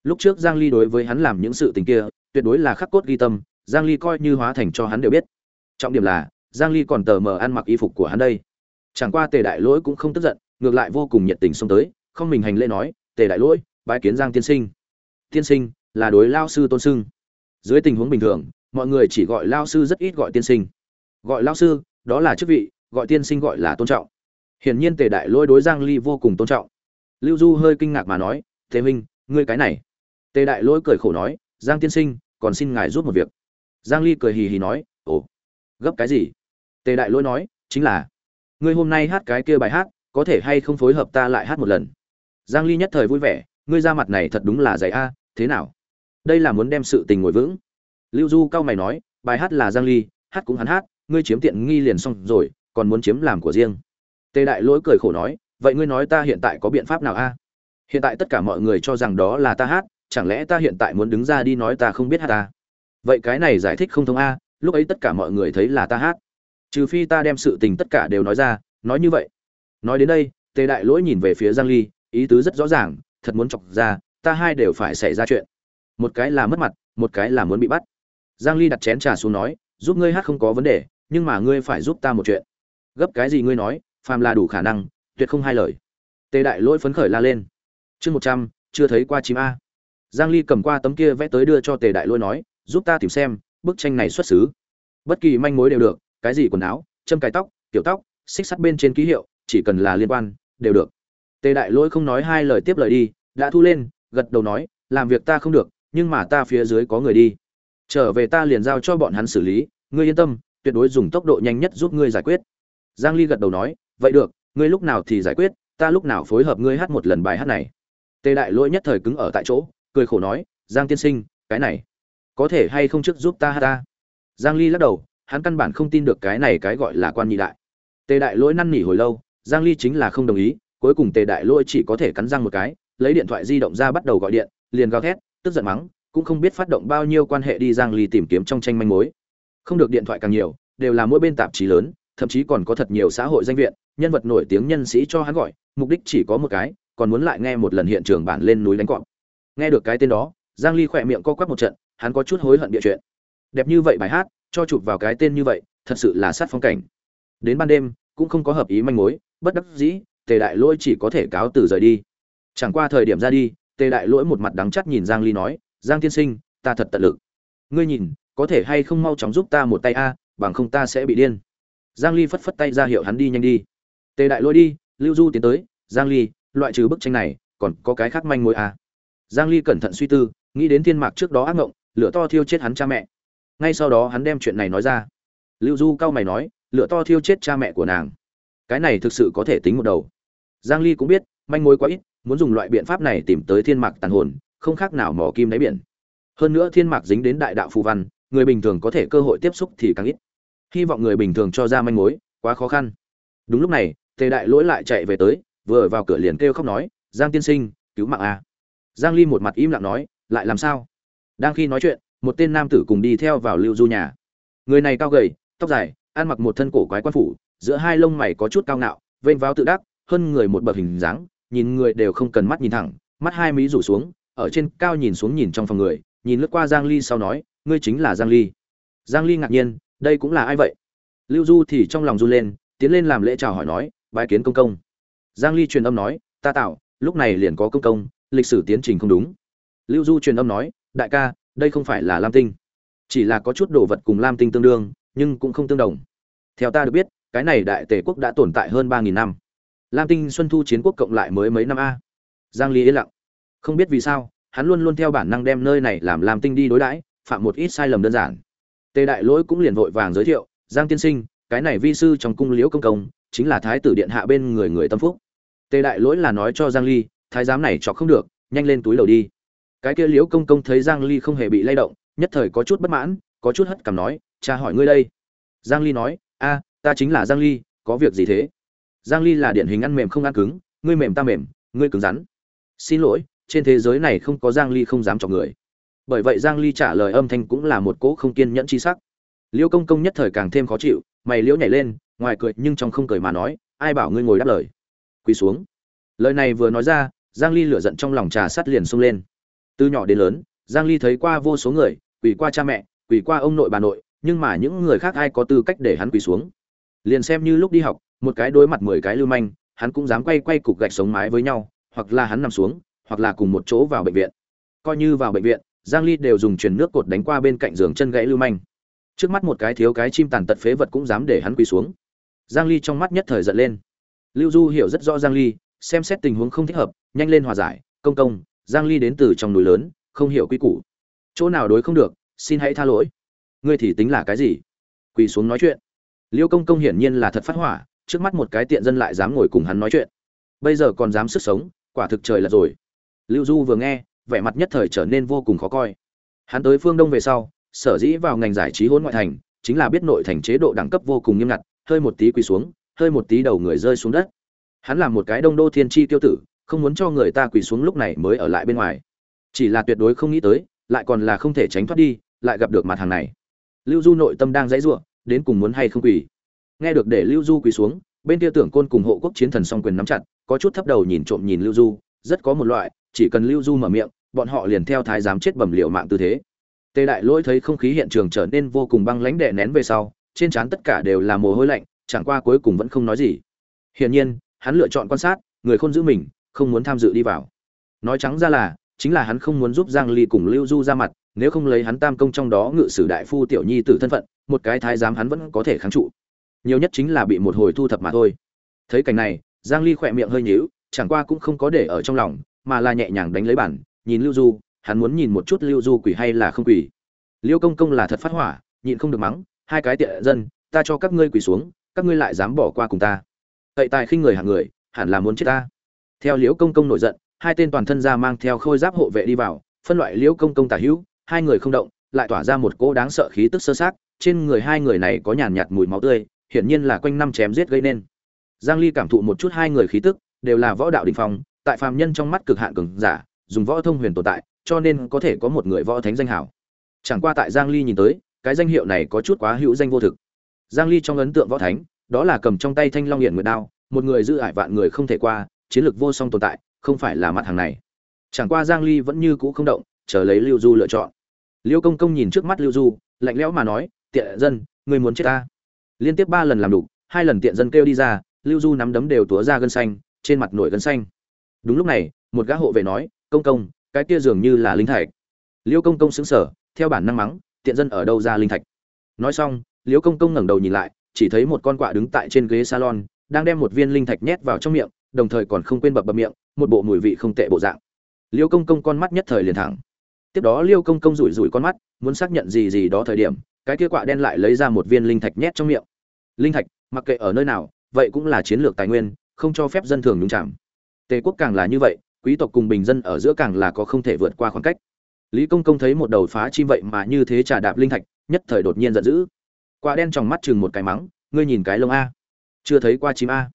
Lúc trước giang ly đối với hắn làm những sự tình kia, tuyệt đối là khắc cốt ghi tâm, giang ly coi như hóa thành cho hắn đều biết. Trọng điểm là, giang ly còn tờ mờ ăn mặc y phục của hắn đây. Chẳng qua tề đại lỗi cũng không tức giận, ngược lại vô cùng nhiệt tình xông tới, không mình hành lễ nói, tề đại lỗi, bái kiến giang tiên sinh. Tiên sinh, là đối lao sư tôn sưng dưới tình huống bình thường, mọi người chỉ gọi lao sư rất ít gọi tiên sinh. Gọi lao sư, đó là chức vị, gọi tiên sinh gọi là tôn trọng hiển nhiên tề đại lỗi đối giang ly vô cùng tôn trọng. Lưu du hơi kinh ngạc mà nói thế minh ngươi cái này. Tề đại lỗi cười khổ nói, giang tiên sinh, còn xin ngài giúp một việc. Giang ly cười hì hì nói, ồ, gấp cái gì? Tề đại lỗi nói, chính là, ngươi hôm nay hát cái kia bài hát, có thể hay không phối hợp ta lại hát một lần? Giang ly nhất thời vui vẻ, ngươi ra mặt này thật đúng là dày a, thế nào? Đây là muốn đem sự tình ngồi vững. Lưu du cao mày nói, bài hát là giang ly, hát cũng hắn hát, ngươi chiếm tiện nghi liền xong rồi, còn muốn chiếm làm của riêng tề đại lỗi cười khổ nói, vậy ngươi nói ta hiện tại có biện pháp nào a? Hiện tại tất cả mọi người cho rằng đó là ta hát, chẳng lẽ ta hiện tại muốn đứng ra đi nói ta không biết hát ta? Vậy cái này giải thích không thông a, lúc ấy tất cả mọi người thấy là ta hát. Trừ phi ta đem sự tình tất cả đều nói ra, nói như vậy. Nói đến đây, tề đại lỗi nhìn về phía giang ly, ý tứ rất rõ ràng, thật muốn chọc ra, ta hai đều phải xảy ra chuyện. Một cái là mất mặt, một cái là muốn bị bắt. Giang ly đặt chén trà xuống nói, giúp ngươi hát không có vấn đề, nhưng mà ngươi phải giúp ta một chuyện. Gấp cái gì ngươi nói phàm là đủ khả năng, tuyệt không hai lời. Tề đại lỗi phấn khởi la lên. Chương một trăm, chưa thấy qua chim a. Giang ly cầm qua tấm kia vẽ tới đưa cho tề đại lỗi nói, giúp ta tìm xem, bức tranh này xuất xứ. Bất kỳ manh mối đều được, cái gì quần áo, châm cài tóc, kiểu tóc, xích sắt bên trên ký hiệu, chỉ cần là liên quan, đều được. Tề đại lỗi không nói hai lời tiếp lời đi, đã thu lên, gật đầu nói, làm việc ta không được, nhưng mà ta phía dưới có người đi. Trở về ta liền giao cho bọn hắn xử lý, ngươi yên tâm, tuyệt đối dùng tốc độ nhanh nhất giúp ngươi giải quyết. Giang ly gật đầu nói vậy được, ngươi lúc nào thì giải quyết, ta lúc nào phối hợp ngươi hát một lần bài hát này. Tề đại lỗi nhất thời cứng ở tại chỗ, cười khổ nói, giang tiên sinh, cái này, có thể hay không trước giúp ta hát ta? Giang ly lắc đầu, hắn căn bản không tin được cái này cái gọi là quan nhị đại. Tề đại lỗi năn nỉ hồi lâu, giang ly chính là không đồng ý, cuối cùng tề đại lỗi chỉ có thể cắn răng một cái, lấy điện thoại di động ra bắt đầu gọi điện, liền gào thét, tức giận mắng, cũng không biết phát động bao nhiêu quan hệ đi giang ly tìm kiếm trong tranh manh mối. Không được điện thoại càng nhiều, đều là mỗi bên tạp chí lớn thậm chí còn có thật nhiều xã hội danh viện, nhân vật nổi tiếng nhân sĩ cho hắn gọi, mục đích chỉ có một cái, còn muốn lại nghe một lần hiện trường bản lên núi đánh cọp. Nghe được cái tên đó, giang ly khỏe miệng co quắp một trận, hắn có chút hối hận địa chuyện. Đẹp như vậy bài hát, cho chụp vào cái tên như vậy, thật sự là sát phong cảnh. Đến ban đêm, cũng không có hợp ý manh mối, bất đắc dĩ, tề đại lỗi chỉ có thể cáo từ rời đi. Chẳng qua thời điểm ra đi, tề đại lỗi một mặt đắng chắt nhìn giang ly nói, giang tiên sinh, ta thật tận lực. Ngươi nhìn, có thể hay không mau chóng giúp ta một tay a, bằng không ta sẽ bị điên giang ly phất phất tay ra hiệu hắn đi nhanh đi. Tề đại lôi đi, lưu du tiến tới, giang ly, loại trừ bức tranh này, còn có cái khác manh mối à? giang ly cẩn thận suy tư, nghĩ đến thiên mạc trước đó ác ngộng lửa to thiêu chết hắn cha mẹ. Ngay sau đó hắn đem chuyện này nói ra. Lưu du cao mày nói, lửa to thiêu chết cha mẹ của nàng. Cái này thực sự có thể tính một đầu. Giang ly cũng biết, manh mối quá ít, muốn dùng loại biện pháp này tìm tới thiên mạc tàn hồn, không khác nào mỏ kim đáy biển. Hơn nữa thiên mạc dính đến đại đạo phù văn, người bình thường có thể cơ hội tiếp xúc thì càng ít hy vọng người bình thường cho ra manh mối, quá khó khăn. Đúng lúc này, tề đại lỗi lại chạy về tới, vừa vào cửa liền kêu khóc nói, giang tiên sinh, cứu mạng a. Giang ly một mặt im lặng nói, lại làm sao? Đang khi nói chuyện, một tên nam tử cùng đi theo vào lưu du nhà. Người này cao gầy, tóc dài, ăn mặc một thân cổ quái quan phủ, giữa hai lông mày có chút cao ngạo, vênh váo tự đắc, hơn người một bậc hình dáng, nhìn người đều không cần mắt nhìn thẳng, mắt hai mí rủ xuống, ở trên cao nhìn xuống nhìn trong phòng người, nhìn lướt qua giang ly sau nói, ngươi chính là giang ly. Giang ly ngạc nhiên đây cũng là ai vậy? Lưu du thì trong lòng run lên, tiến lên làm lễ chào hỏi nói, bái kiến công công. Giang ly truyền âm nói, ta tạo, lúc này liền có công công, lịch sử tiến trình không đúng. Lưu du truyền âm nói, đại ca, đây không phải là lam tinh. Chỉ là có chút đồ vật cùng lam tinh tương đương, nhưng cũng không tương đồng. Theo ta được biết, cái này đại tề quốc đã tồn tại hơn ba nghìn năm. Lam tinh xuân thu chiến quốc cộng lại mới mấy năm a. Giang ly yên lặng. Không biết vì sao, hắn luôn luôn theo bản năng đem nơi này làm lam tinh đi đối đãi, phạm một ít sai lầm đơn giản tề đại lỗi cũng liền vội vàng giới thiệu, giang tiên sinh, cái này vi sư trong cung liễu công công, chính là thái tử điện hạ bên người người tâm phúc. Tề đại lỗi là nói cho giang ly, thái giám này chọc không được, nhanh lên túi đầu đi. Cái kia liễu công công thấy giang ly không hề bị lay động, nhất thời có chút bất mãn, có chút hất cằm nói, cha hỏi ngươi đây. Giang ly nói, a, ta chính là giang ly, có việc gì thế? Giang ly là điển hình ăn mềm không ăn cứng, ngươi mềm ta mềm, ngươi cứng rắn. Xin lỗi, trên thế giới này không có giang ly không dám chọc người bởi vậy giang ly trả lời âm thanh cũng là một cỗ không kiên nhẫn chi sắc. Liêu công công nhất thời càng thêm khó chịu, mày liễu nhảy lên, ngoài cười nhưng trong không cười mà nói, ai bảo ngươi ngồi đáp lời? Quỳ xuống. Lời này vừa nói ra, giang ly lửa giận trong lòng trà sắt liền xông lên. Từ nhỏ đến lớn, giang ly thấy qua vô số người, quỳ qua cha mẹ, quỳ qua ông nội bà nội, nhưng mà những người khác ai có tư cách để hắn quỳ xuống? Liền xem như lúc đi học, một cái đối mặt mười cái lưu manh, hắn cũng dám quay quay cục gạch sống mái với nhau, hoặc là hắn nằm xuống, hoặc là cùng một chỗ vào bệnh viện. Coi như vào bệnh viện giang ly đều dùng truyền nước cột đánh qua bên cạnh giường chân gãy lưu manh. Trước mắt một cái thiếu cái chim tàn tật phế vật cũng dám để hắn quỳ xuống. Giang ly trong mắt nhất thời giận lên. Lưu du hiểu rất rõ giang ly, xem xét tình huống không thích hợp, nhanh lên hòa giải, công công, giang ly đến từ trong núi lớn, không hiểu quy củ. Chỗ nào đối không được, xin hãy tha lỗi. Ngươi thì tính là cái gì? Quỳ xuống nói chuyện. Liêu công công hiển nhiên là thật phát hỏa, trước mắt một cái tiện dân lại dám ngồi cùng hắn nói chuyện. Bây giờ còn dám sức sống, quả thực trời là rồi. Lưu du vừa nghe vẻ mặt nhất thời trở nên vô cùng khó coi. Hắn tới phương đông về sau, sở dĩ vào ngành giải trí hôn ngoại thành, chính là biết nội thành chế độ đẳng cấp vô cùng nghiêm ngặt, hơi một tí quỳ xuống, hơi một tí đầu người rơi xuống đất. Hắn là một cái đông đô thiên chi tiêu tử, không muốn cho người ta quỳ xuống lúc này mới ở lại bên ngoài. Chỉ là tuyệt đối không nghĩ tới, lại còn là không thể tránh thoát đi, lại gặp được mặt hàng này. Lưu du nội tâm đang dãy giụa đến cùng muốn hay không quỳ. Nghe được để lưu du quỳ xuống, bên kia tưởng côn cùng hộ quốc chiến thần song quyền nắm chặt, có chút thấp đầu nhìn trộm nhìn lưu du, rất có một loại chỉ cần lưu du mở miệng, bọn họ liền theo thái giám chết bẩm liệu mạng tư thế. Tề đại lỗi thấy không khí hiện trường trở nên vô cùng băng lãnh đè nén về sau, trên trán tất cả đều là mồ hôi lạnh, chẳng qua cuối cùng vẫn không nói gì. Hiển nhiên, hắn lựa chọn quan sát, người không giữ mình, không muốn tham dự đi vào. Nói trắng ra là, chính là hắn không muốn giúp giang ly cùng lưu du ra mặt, nếu không lấy hắn tam công trong đó ngự sử đại phu tiểu nhi tử thân phận, một cái thái giám hắn vẫn có thể kháng trụ. Nhiều nhất chính là bị một hồi thu thập mà thôi. Thấy cảnh này, giang ly khỏe miệng hơi nhíu, chẳng qua cũng không có để ở trong lòng mà là nhẹ nhàng đánh lấy bản, nhìn lưu du, hắn muốn nhìn một chút lưu du quỷ hay là không quỷ. Liêu công công là thật phát hỏa, nhịn không được mắng, hai cái tiện dân, ta cho các ngươi quỳ xuống, các ngươi lại dám bỏ qua cùng ta. Tậy tài khinh người hàng người, hẳn là muốn chết ta. Theo liễu công công nổi giận, hai tên toàn thân ra mang theo khôi giáp hộ vệ đi vào, phân loại liễu công công tả hữu, hai người không động, lại tỏa ra một cỗ đáng sợ khí tức sơ sát, trên người hai người này có nhàn nhạt mùi máu tươi, hiển nhiên là quanh năm chém giết gây nên. Giang ly cảm thụ một chút hai người khí tức, đều là võ đạo đỉnh phong tại phàm nhân trong mắt cực hạn cường giả, dùng võ thông huyền tồn tại, cho nên có thể có một người võ thánh danh hảo chẳng qua tại giang ly nhìn tới, cái danh hiệu này có chút quá hữu danh vô thực. Giang ly trong ấn tượng võ thánh, đó là cầm trong tay thanh long hiển nguyệt đao, một người giữ ải vạn người không thể qua, chiến lược vô song tồn tại, không phải là mặt hàng này. Chẳng qua giang ly vẫn như cũ không động, chờ lấy lưu du lựa chọn. Liêu công công nhìn trước mắt lưu du, lạnh lẽo mà nói, tiện dân, người muốn chết ta? Liên tiếp ba lần làm đủ, hai lần tiện dân kêu đi ra, lưu du nắm đấm đều túa ra gân xanh, trên mặt nổi gân xanh đúng lúc này, một gã hộ vệ nói, công công, cái kia dường như là linh thạch. Liêu công công xứng sở theo bản năng mắng, tiện dân ở đâu ra linh thạch? Nói xong, liêu công công ngẩng đầu nhìn lại, chỉ thấy một con quạ đứng tại trên ghế salon, đang đem một viên linh thạch nhét vào trong miệng, đồng thời còn không quên bập bập miệng, một bộ mùi vị không tệ bộ dạng. Liêu công công con mắt nhất thời liền thẳng. Tiếp đó liêu công công rủi rủi con mắt, muốn xác nhận gì gì đó thời điểm, cái kia quạ đen lại lấy ra một viên linh thạch nhét trong miệng. Linh thạch, mặc kệ ở nơi nào, vậy cũng là chiến lược tài nguyên, không cho phép dân thường nhúng chạm tề quốc càng là như vậy, quý tộc cùng bình dân ở giữa càng là có không thể vượt qua khoảng cách. Lý công công thấy một đầu phá chim vậy mà như thế trà đạp linh thạch, nhất thời đột nhiên giận dữ. Quả đen trong mắt chừng một cái mắng, ngươi nhìn cái lông a. Chưa thấy qua chim a.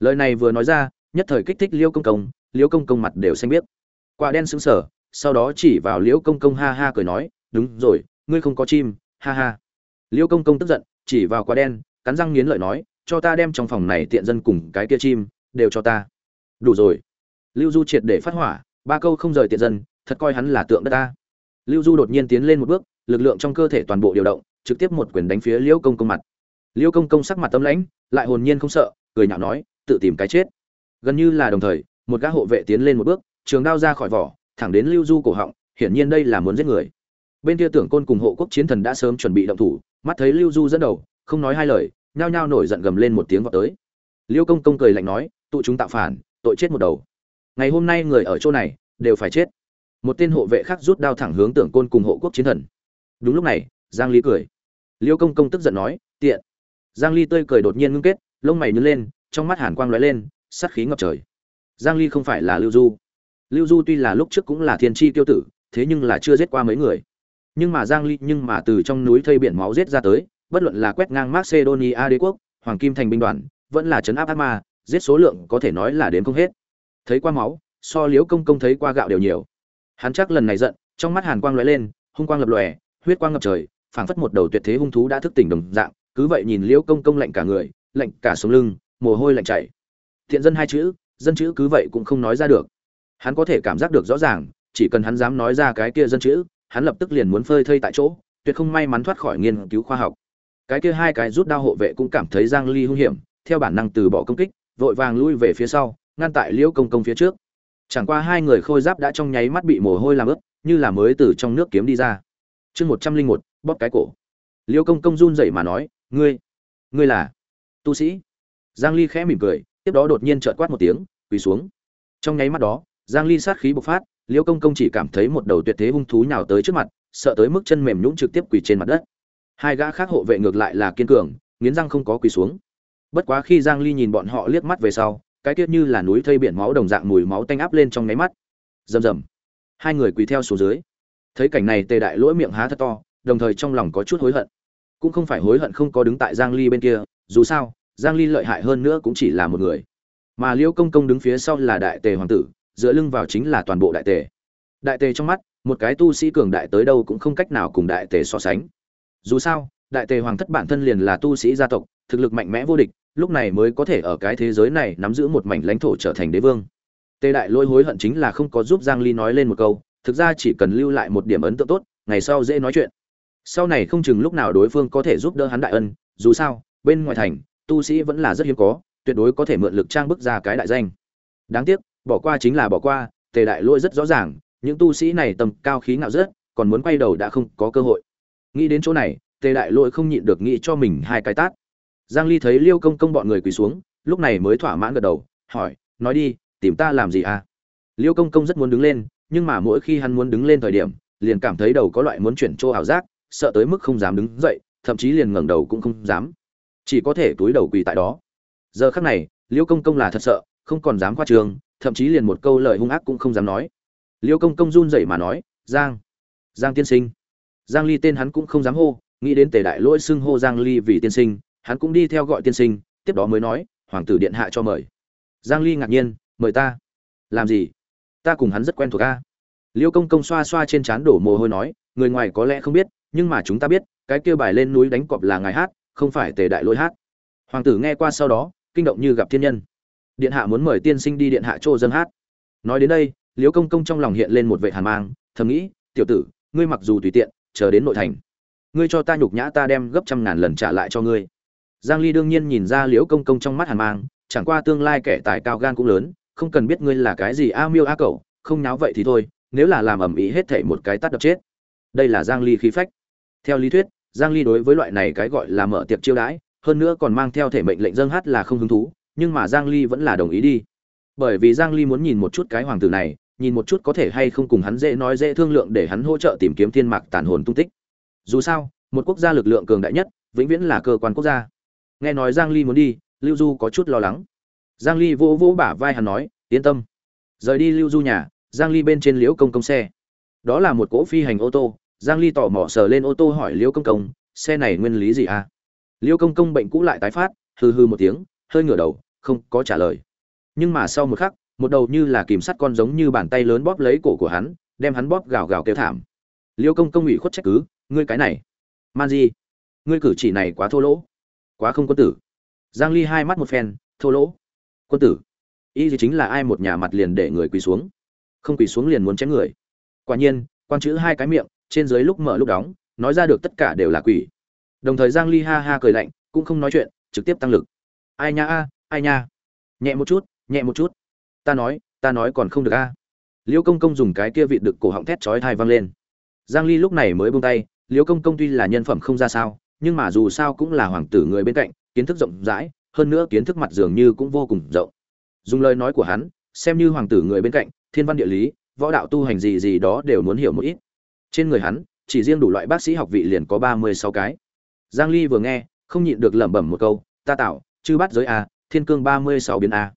Lời này vừa nói ra, nhất thời kích thích liêu công công liêu công công mặt đều xanh biết quả đen sững sờ, sau đó chỉ vào liễu công công ha ha cười nói, đúng rồi, ngươi không có chim, ha ha. Liêu công công tức giận, chỉ vào quả đen, cắn răng nghiến lợi nói, cho ta đem trong phòng này tiện dân cùng cái kia chim, đều cho ta đủ rồi. Lưu du triệt để phát hỏa, ba câu không rời tiện dân, thật coi hắn là tượng đất ta. Lưu du đột nhiên tiến lên một bước, lực lượng trong cơ thể toàn bộ điều động, trực tiếp một quyền đánh phía liễu công công mặt. Liễu công công sắc mặt tâm lãnh, lại hồn nhiên không sợ, cười nhạo nói, tự tìm cái chết. Gần như là đồng thời, một gã hộ vệ tiến lên một bước, trường đao ra khỏi vỏ, thẳng đến lưu du cổ họng, hiển nhiên đây là muốn giết người. Bên kia tưởng côn cùng hộ quốc chiến thần đã sớm chuẩn bị động thủ, mắt thấy lưu du dẫn đầu, không nói hai lời, nhao nhao nổi giận gầm lên một tiếng vào tới. Liêu công công cười lạnh nói, tụ chúng tạo phản tội chết một đầu. Ngày hôm nay người ở chỗ này, đều phải chết. Một tên hộ vệ khác rút đao thẳng hướng tưởng côn cùng hộ quốc chiến thần. Đúng lúc này, giang ly cười. Liêu công công tức giận nói, tiện. Giang ly tươi cười đột nhiên ngưng kết, lông mày nhướng lên, trong mắt hàn quang lóe lên, sát khí ngập trời. Giang ly không phải là lưu du. Lưu du tuy là lúc trước cũng là thiên chi tiêu tử, thế nhưng là chưa giết qua mấy người. Nhưng mà giang ly, nhưng mà từ trong núi thây biển máu giết ra tới, bất luận là quét ngang macedonia đế quốc, hoàng kim thành binh đoàn, vẫn là chấn áp ác ma giết số lượng có thể nói là đến không hết. Thấy qua máu, so liếu công công thấy qua gạo đều nhiều. Hắn chắc lần này giận, trong mắt hàn quang lóe lên, hung quang lập lòe, huyết quang ngập trời, phảng phất một đầu tuyệt thế hung thú đã thức tỉnh đồng dạng, cứ vậy nhìn liễu công công lạnh cả người, lạnh cả sống lưng, mồ hôi lạnh chảy. Thiện dân hai chữ, dân chữ cứ vậy cũng không nói ra được. Hắn có thể cảm giác được rõ ràng, chỉ cần hắn dám nói ra cái kia dân chữ, hắn lập tức liền muốn phơi thây tại chỗ, tuyệt không may mắn thoát khỏi nghiên cứu khoa học. Cái kia hai cái rút đao hộ vệ cũng cảm thấy giang ly hung hiểm, theo bản năng từ bỏ công kích vội vàng lui về phía sau, ngăn tại liễu công công phía trước. Chẳng qua hai người khôi giáp đã trong nháy mắt bị mồ hôi làm ướt, như là mới từ trong nước kiếm đi ra. Chương một trăm linh một, bóp cái cổ. Liễu công công run rẩy mà nói, ngươi ngươi là tu sĩ? Giang ly khẽ mỉm cười, tiếp đó đột nhiên trợn quát một tiếng, quỳ xuống. Trong nháy mắt đó, giang ly sát khí bộc phát, liễu công công chỉ cảm thấy một đầu tuyệt thế hung thú nhào tới trước mặt, sợ tới mức chân mềm nhũn trực tiếp quỳ trên mặt đất. Hai gã khác hộ vệ ngược lại là kiên cường, nghiến răng không có quỳ xuống bất quá khi giang ly nhìn bọn họ liếc mắt về sau, cái tiết như là núi thây biển máu đồng dạng mùi máu tanh áp lên trong nấy mắt. Rầm rầm. Hai người quỳ theo xuống dưới. Thấy cảnh này, tề đại lỗi miệng há thật to, đồng thời trong lòng có chút hối hận. Cũng không phải hối hận không có đứng tại giang ly bên kia, dù sao, giang ly lợi hại hơn nữa cũng chỉ là một người. Mà liễu công công đứng phía sau là đại tề hoàng tử, dựa lưng vào chính là toàn bộ đại tề. Đại tề trong mắt, một cái tu sĩ cường đại tới đâu cũng không cách nào cùng đại tề so sánh. Dù sao, đại tề hoàng thất bản thân liền là tu sĩ gia tộc thực lực mạnh mẽ vô địch, lúc này mới có thể ở cái thế giới này nắm giữ một mảnh lãnh thổ trở thành đế vương. Tề đại lôi hối hận chính là không có giúp giang ly nói lên một câu, thực ra chỉ cần lưu lại một điểm ấn tượng tốt, ngày sau dễ nói chuyện. Sau này không chừng lúc nào đối phương có thể giúp đỡ hắn đại ân, dù sao, bên ngoài thành, tu sĩ vẫn là rất hiếm có, tuyệt đối có thể mượn lực trang bức ra cái đại danh. Đáng tiếc, bỏ qua chính là bỏ qua, tề đại lôi rất rõ ràng, những tu sĩ này tầm cao khí ngạo rất, còn muốn quay đầu đã không có cơ hội. Nghĩ đến chỗ này, tề đại lôi không nhịn được nghĩ cho mình hai cái tát giang ly thấy liêu công công bọn người quỳ xuống, lúc này mới thỏa mãn gật đầu, hỏi, nói đi, tìm ta làm gì à? Liêu công công rất muốn đứng lên, nhưng mà mỗi khi hắn muốn đứng lên thời điểm, liền cảm thấy đầu có loại muốn chuyển chỗ ảo giác, sợ tới mức không dám đứng dậy, thậm chí liền ngẩng đầu cũng không dám. Chỉ có thể túi đầu quỳ tại đó. Giờ khắc này, liêu công công là thật sợ, không còn dám qua trường, thậm chí liền một câu lời hung ác cũng không dám nói. Liêu công công run rẩy mà nói, giang giang tiên sinh. Giang ly tên hắn cũng không dám hô, nghĩ đến tề đại lỗi xưng hô giang ly vì tiên sinh hắn cũng đi theo gọi tiên sinh, tiếp đó mới nói, hoàng tử điện hạ cho mời. Giang ly ngạc nhiên, mời ta? Làm gì? Ta cùng hắn rất quen thuộc a. Liêu công công xoa xoa trên trán đổ mồ hôi nói, người ngoài có lẽ không biết, nhưng mà chúng ta biết, cái kia bài lên núi đánh cọp là ngài hát, không phải tề đại lỗi hát. Hoàng tử nghe qua sau đó, kinh động như gặp thiên nhân. Điện hạ muốn mời tiên sinh đi điện hạ chỗ dân hát. Nói đến đây, liêu công công trong lòng hiện lên một vệ hàn mang, thầm nghĩ, tiểu tử, ngươi mặc dù tùy tiện, chờ đến nội thành. Ngươi cho ta nhục nhã ta đem gấp trăm ngàn lần trả lại cho ngươi giang ly đương nhiên nhìn ra liễu công công trong mắt hàn mang, chẳng qua tương lai kẻ tài cao gan cũng lớn, không cần biết ngươi là cái gì a miêu a cẩu, không nháo vậy thì thôi, nếu là làm ẩm ý hết thảy một cái tát đập chết. Đây là giang ly khí phách. Theo lý thuyết, giang ly đối với loại này cái gọi là mở tiệc chiêu đãi, hơn nữa còn mang theo thể mệnh lệnh dâng hát là không hứng thú, nhưng mà giang ly vẫn là đồng ý đi. Bởi vì giang ly muốn nhìn một chút cái hoàng tử này, nhìn một chút có thể hay không cùng hắn dễ nói dễ thương lượng để hắn hỗ trợ tìm kiếm thiên mạc tàn hồn tung tích. Dù sao, một quốc gia lực lượng cường đại nhất, vĩnh viễn là cơ quan quốc gia nghe nói giang ly muốn đi, lưu du có chút lo lắng. Giang ly vỗ vỗ bả vai hắn nói, yên tâm. Rời đi lưu du nhà, giang ly bên trên liễu công công xe. Đó là một cỗ phi hành ô tô. Giang ly tò mò sờ lên ô tô hỏi liễu công công, xe này nguyên lý gì à? Liễu công công bệnh cũ lại tái phát, hừ hừ một tiếng, hơi ngửa đầu, không có trả lời. Nhưng mà sau một khắc, một đầu như là kìm sắt con giống như bàn tay lớn bóp lấy cổ của hắn, đem hắn bóp gào gào kêu thảm. Liễu công công ủy khuất trách cứ, ngươi cái này, man gì ngươi cử chỉ này quá thô lỗ quá không quân tử. Giang ly hai mắt một phen, thô lỗ. Quân tử? Ý gì chính là ai một nhà mặt liền để người quỳ xuống. Không quỳ xuống liền muốn chém người. Quả nhiên quan chữ hai cái miệng, trên dưới lúc mở lúc đóng, nói ra được tất cả đều là quỷ. Đồng thời giang ly ha ha cười lạnh, cũng không nói chuyện, trực tiếp tăng lực. Ai nha a, ai nha? Nhẹ một chút, nhẹ một chút. Ta nói ta nói còn không được a. Liễu công công dùng cái kia vị đực cổ họng thét chói thai vang lên. Giang ly lúc này mới buông tay Liễu công công tuy là nhân phẩm không ra sao nhưng mà dù sao cũng là hoàng tử người bên cạnh, kiến thức rộng rãi, hơn nữa kiến thức mặt dường như cũng vô cùng rộng. Dùng lời nói của hắn, xem như hoàng tử người bên cạnh, thiên văn địa lý, võ đạo tu hành gì gì đó đều muốn hiểu một ít. Trên người hắn, chỉ riêng đủ loại bác sĩ học vị liền có ba mươi sáu cái. Giang ly vừa nghe, không nhịn được lẩm bẩm một câu, ta tạo, chư bắt giới a, thiên cương ba mươi sáu biến a.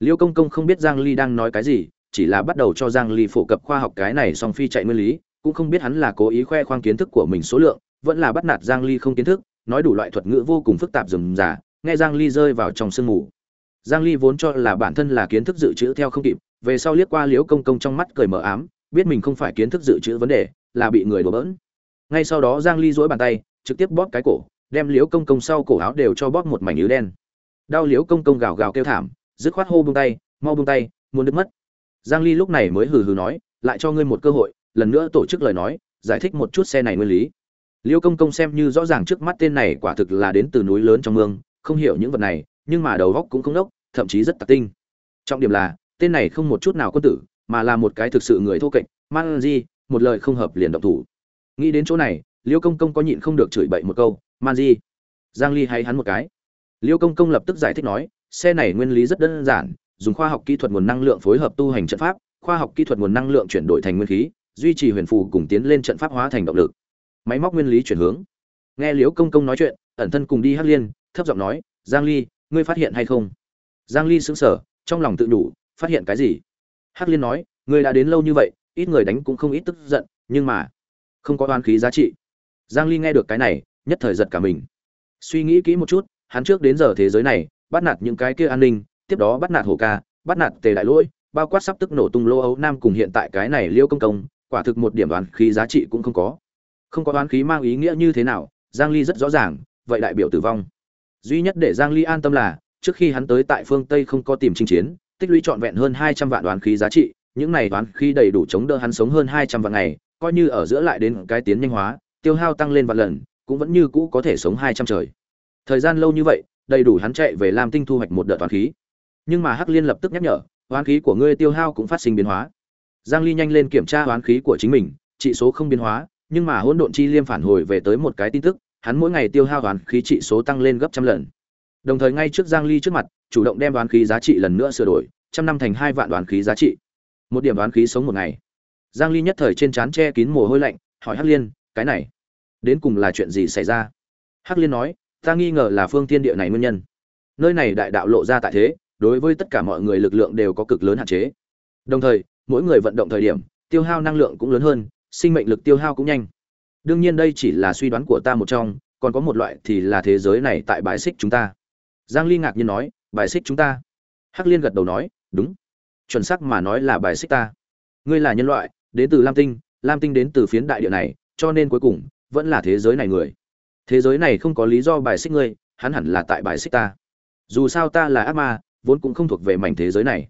Liêu công công không biết giang ly đang nói cái gì, chỉ là bắt đầu cho giang ly phổ cập khoa học cái này song phi chạy nguyên lý, cũng không biết hắn là cố ý khoe khoang kiến thức của mình số lượng vẫn là bắt nạt Giang Ly không kiến thức, nói đủ loại thuật ngữ vô cùng phức tạp rườm rà, nghe Giang Ly rơi vào trong sương ngủ. Giang Ly vốn cho là bản thân là kiến thức dự trữ theo không kịp, về sau liếc qua Liễu Công Công trong mắt cười mờ ám, biết mình không phải kiến thức dự trữ vấn đề, là bị người đùa bỡn. Ngay sau đó Giang Ly duỗi bàn tay, trực tiếp bóp cái cổ, đem Liễu Công Công sau cổ áo đều cho bóp một mảnh ứ đen. Đau Liễu Công Công gào gào kêu thảm, dứt khoát hô buông tay, mau buông tay, muốn đứt mất. Giang Ly lúc này mới hừ hừ nói, lại cho ngươi một cơ hội, lần nữa tổ chức lời nói, giải thích một chút xe này nguyên lý liêu công công xem như rõ ràng trước mắt tên này quả thực là đến từ núi lớn trong mương, không hiểu những vật này, nhưng mà đầu góc cũng không đốc, thậm chí rất tạc tinh. Trọng điểm là, tên này không một chút nào quân tử, mà là một cái thực sự người thô kệch, man di, một lời không hợp liền động thủ. Nghĩ đến chỗ này, liêu công công có nhịn không được chửi bậy một câu, man di. Giang ly hay hắn một cái. Liêu công công lập tức giải thích nói, xe này nguyên lý rất đơn giản, dùng khoa học kỹ thuật nguồn năng lượng phối hợp tu hành trận pháp, khoa học kỹ thuật nguồn năng lượng chuyển đổi thành nguyên khí, duy trì huyền phù cùng tiến lên trận pháp hóa thành động lực máy móc nguyên lý chuyển hướng. Nghe liễu công công nói chuyện, ẩn thân cùng đi hắc liên, thấp giọng nói, giang ly, ngươi phát hiện hay không? Giang ly sững sờ, trong lòng tự đủ, phát hiện cái gì? Hắc liên nói, ngươi đã đến lâu như vậy, ít người đánh cũng không ít tức giận, nhưng mà không có oan khí giá trị. Giang ly nghe được cái này, nhất thời giật cả mình. Suy nghĩ kỹ một chút, hắn trước đến giờ thế giới này, bắt nạt những cái kia an ninh, tiếp đó bắt nạt hổ ca, bắt nạt tề đại lỗi, bao quát sắp tức nổ tung lô ấu nam cùng hiện tại cái này liêu công công, quả thực một điểm đoán khí giá trị cũng không có không có đoán khí mang ý nghĩa như thế nào, giang ly rất rõ ràng, vậy đại biểu tử vong. Duy nhất để giang ly an tâm là, trước khi hắn tới tại phương tây không có tìm chinh chiến, tích lũy trọn vẹn hơn 200 vạn đoán khí giá trị, những này đoán khí đầy đủ chống đỡ hắn sống hơn 200 vạn ngày, coi như ở giữa lại đến cái tiến nhanh hóa, tiêu hao tăng lên vạn lần, cũng vẫn như cũ có thể sống 200 trời. Thời gian lâu như vậy, đầy đủ hắn chạy về lam tinh thu hoạch một đợt toán khí. Nhưng mà hắc liên lập tức nhắc nhở toán khí của ngươi tiêu hao cũng phát sinh biến hóa. Giang ly nhanh lên kiểm tra toán khí của chính mình trị số không biến hóa nhưng mà hỗn độn chi liêm phản hồi về tới một cái tin tức, hắn mỗi ngày tiêu hao đoán khí trị số tăng lên gấp trăm lần. Đồng thời ngay trước giang ly trước mặt, chủ động đem đoán khí giá trị lần nữa sửa đổi, trăm năm thành hai vạn đoán khí giá trị. Một điểm đoán khí sống một ngày. Giang ly nhất thời trên trán che kín mồ hôi lạnh, hỏi hắc liên, cái này, đến cùng là chuyện gì xảy ra? Hắc liên nói, ta nghi ngờ là phương thiên địa này nguyên nhân. Nơi này đại đạo lộ ra tại thế, đối với tất cả mọi người lực lượng đều có cực lớn hạn chế. Đồng thời, mỗi người vận động thời điểm, tiêu hao năng lượng cũng lớn hơn sinh mệnh lực tiêu hao cũng nhanh. Đương nhiên đây chỉ là suy đoán của ta một trong, còn có một loại thì là thế giới này tại bài xích chúng ta. Giang ly ngạc nhiên nói, bài xích chúng ta? Hắc liên gật đầu nói, đúng. Chuẩn xác mà nói là bài xích ta. Ngươi là nhân loại, đến từ lam tinh lam tinh đến từ phiến đại địa này, cho nên cuối cùng, vẫn là thế giới này người. Thế giới này không có lý do bài xích ngươi, hắn hẳn là tại bài xích ta. Dù sao ta là ác ma, vốn cũng không thuộc về mảnh thế giới này.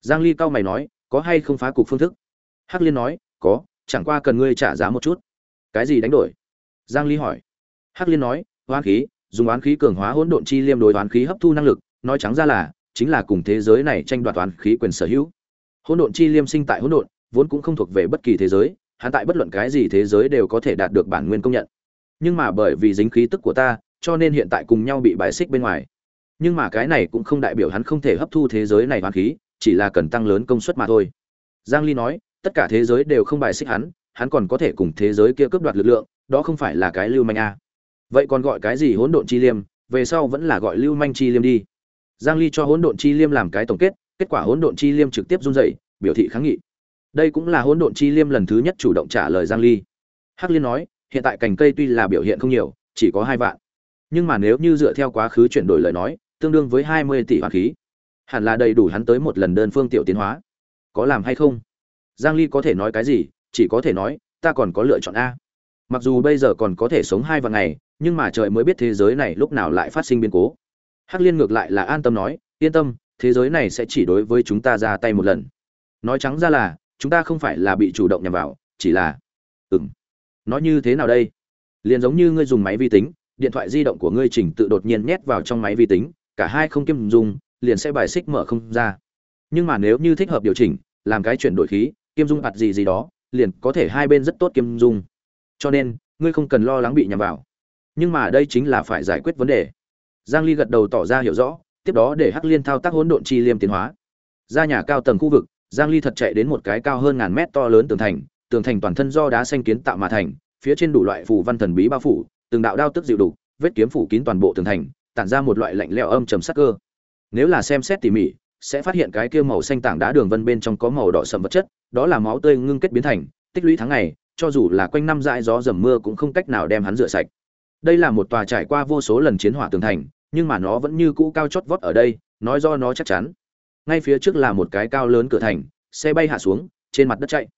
Giang ly cao mày nói, có hay không phá cục phương thức? Hắc liên nói, có chẳng qua cần ngươi trả giá một chút. Cái gì đánh đổi? Giang ly hỏi. Hắc liên nói, oán khí, dùng oán khí cường hóa hỗn độn chi liêm đối oán khí hấp thu năng lực, nói trắng ra là, chính là cùng thế giới này tranh đoạt oán khí quyền sở hữu. Hỗn độn chi liêm sinh tại hỗn độn, vốn cũng không thuộc về bất kỳ thế giới, hắn tại bất luận cái gì thế giới đều có thể đạt được bản nguyên công nhận. Nhưng mà bởi vì dính khí tức của ta, cho nên hiện tại cùng nhau bị bài xích bên ngoài. Nhưng mà cái này cũng không đại biểu hắn không thể hấp thu thế giới này oán khí, chỉ là cần tăng lớn công suất mà thôi. Giang ly nói tất cả thế giới đều không bài xích hắn hắn còn có thể cùng thế giới kia cướp đoạt lực lượng đó không phải là cái lưu manh a vậy còn gọi cái gì hỗn độn chi liêm về sau vẫn là gọi lưu manh chi liêm đi giang ly cho hỗn độn chi liêm làm cái tổng kết kết quả hỗn độn chi liêm trực tiếp run rẩy biểu thị kháng nghị đây cũng là hỗn độn chi liêm lần thứ nhất chủ động trả lời giang ly hắc liên nói hiện tại cành cây tuy là biểu hiện không nhiều, chỉ có hai vạn. Nhưng mà nếu như dựa theo quá khứ chuyển đổi lời nói, tương đương với 20 tỷ hoàn khí. Hẳn là đầy đủ hắn tới một lần đơn phương tiểu tiến hóa. Có làm hay không? Giang Ly có thể nói cái gì, chỉ có thể nói, ta còn có lựa chọn a. Mặc dù bây giờ còn có thể sống hai vạn ngày, nhưng mà trời mới biết thế giới này lúc nào lại phát sinh biến cố. Hắc Liên ngược lại là an tâm nói, yên tâm, thế giới này sẽ chỉ đối với chúng ta ra tay một lần. Nói trắng ra là, chúng ta không phải là bị chủ động nhằm vào, chỉ là Ừm nói như thế nào đây liền giống như ngươi dùng máy vi tính điện thoại di động của ngươi chỉnh tự đột nhiên nhét vào trong máy vi tính cả hai không kiêm dùng liền sẽ bài xích mở không ra nhưng mà nếu như thích hợp điều chỉnh làm cái chuyển đổi khí kiêm dung hạt gì gì đó liền có thể hai bên rất tốt kiêm dung. Cho nên ngươi không cần lo lắng bị nhầm vào. Nhưng mà đây chính là phải giải quyết vấn đề. Giang ly gật đầu tỏ ra hiểu rõ tiếp đó để hắc liên thao tác hỗn độn chi liêm tiến hóa. Ra nhà cao tầng khu vực giang ly thật chạy đến một cái cao hơn ngàn mét to lớn tường thành tường thành toàn thân do đá xanh kiến tạo mà thành, phía trên đủ loại phù văn thần bí bao phủ, từng đạo đao tức dịu đủ, vết kiếm phủ kín toàn bộ tường thành, tản ra một loại lạnh lẽo âm trầm sắc cơ. Nếu là xem xét tỉ mỉ, sẽ phát hiện cái kia màu xanh tảng đá đường vân bên trong có màu đỏ sậm vật chất, đó là máu tươi ngưng kết biến thành, tích lũy tháng ngày, cho dù là quanh năm dãi gió dầm mưa cũng không cách nào đem hắn rửa sạch. Đây là một tòa trải qua vô số lần chiến hỏa tường thành, nhưng mà nó vẫn như cũ cao chót vót ở đây, nói do nó chắc chắn. Ngay phía trước là một cái cao lớn cửa thành, xe bay hạ xuống, trên mặt đất chạy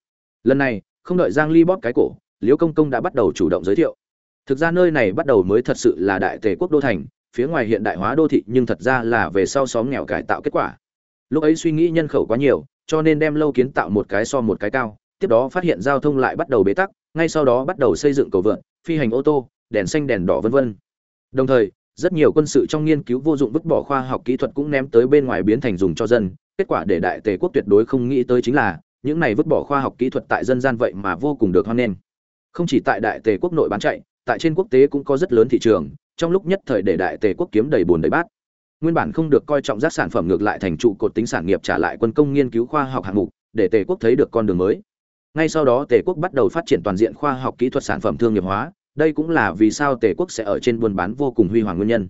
lần này không đợi giang ly bóp cái cổ liễu công công đã bắt đầu chủ động giới thiệu thực ra nơi này bắt đầu mới thật sự là đại tề quốc đô thành phía ngoài hiện đại hóa đô thị nhưng thật ra là về sau xóm nghèo cải tạo kết quả lúc ấy suy nghĩ nhân khẩu quá nhiều, cho nên đem lâu kiến tạo một cái so một cái cao, tiếp đó phát hiện giao thông lại bắt đầu bế tắc, ngay sau đó bắt đầu xây dựng cầu vượn, phi hành ô tô, đèn xanh, đèn đỏ, vân vân. Đồng thời, rất nhiều quân sự trong nghiên cứu vô dụng vứt bỏ khoa học kỹ thuật cũng ném tới bên ngoài biến thành dùng cho dân. Kết quả để đại tề quốc tuyệt đối không nghĩ tới chính là, những này vứt bỏ khoa học kỹ thuật tại dân gian vậy mà vô cùng được hoan nghênh. Không chỉ tại đại tề quốc nội bán chạy, tại trên quốc tế cũng có rất lớn thị trường, trong lúc nhất thời để đại tề quốc kiếm đầy bùn đầy bát nguyên bản không được coi trọng rác sản phẩm ngược lại thành trụ cột tính sản nghiệp trả lại quân công nghiên cứu khoa học hạng mục, để tề quốc thấy được con đường mới. Ngay sau đó tề quốc bắt đầu phát triển toàn diện khoa học kỹ thuật sản phẩm thương nghiệp hóa, đây cũng là vì sao tề quốc sẽ ở trên buôn bán vô cùng huy hoàng nguyên nhân.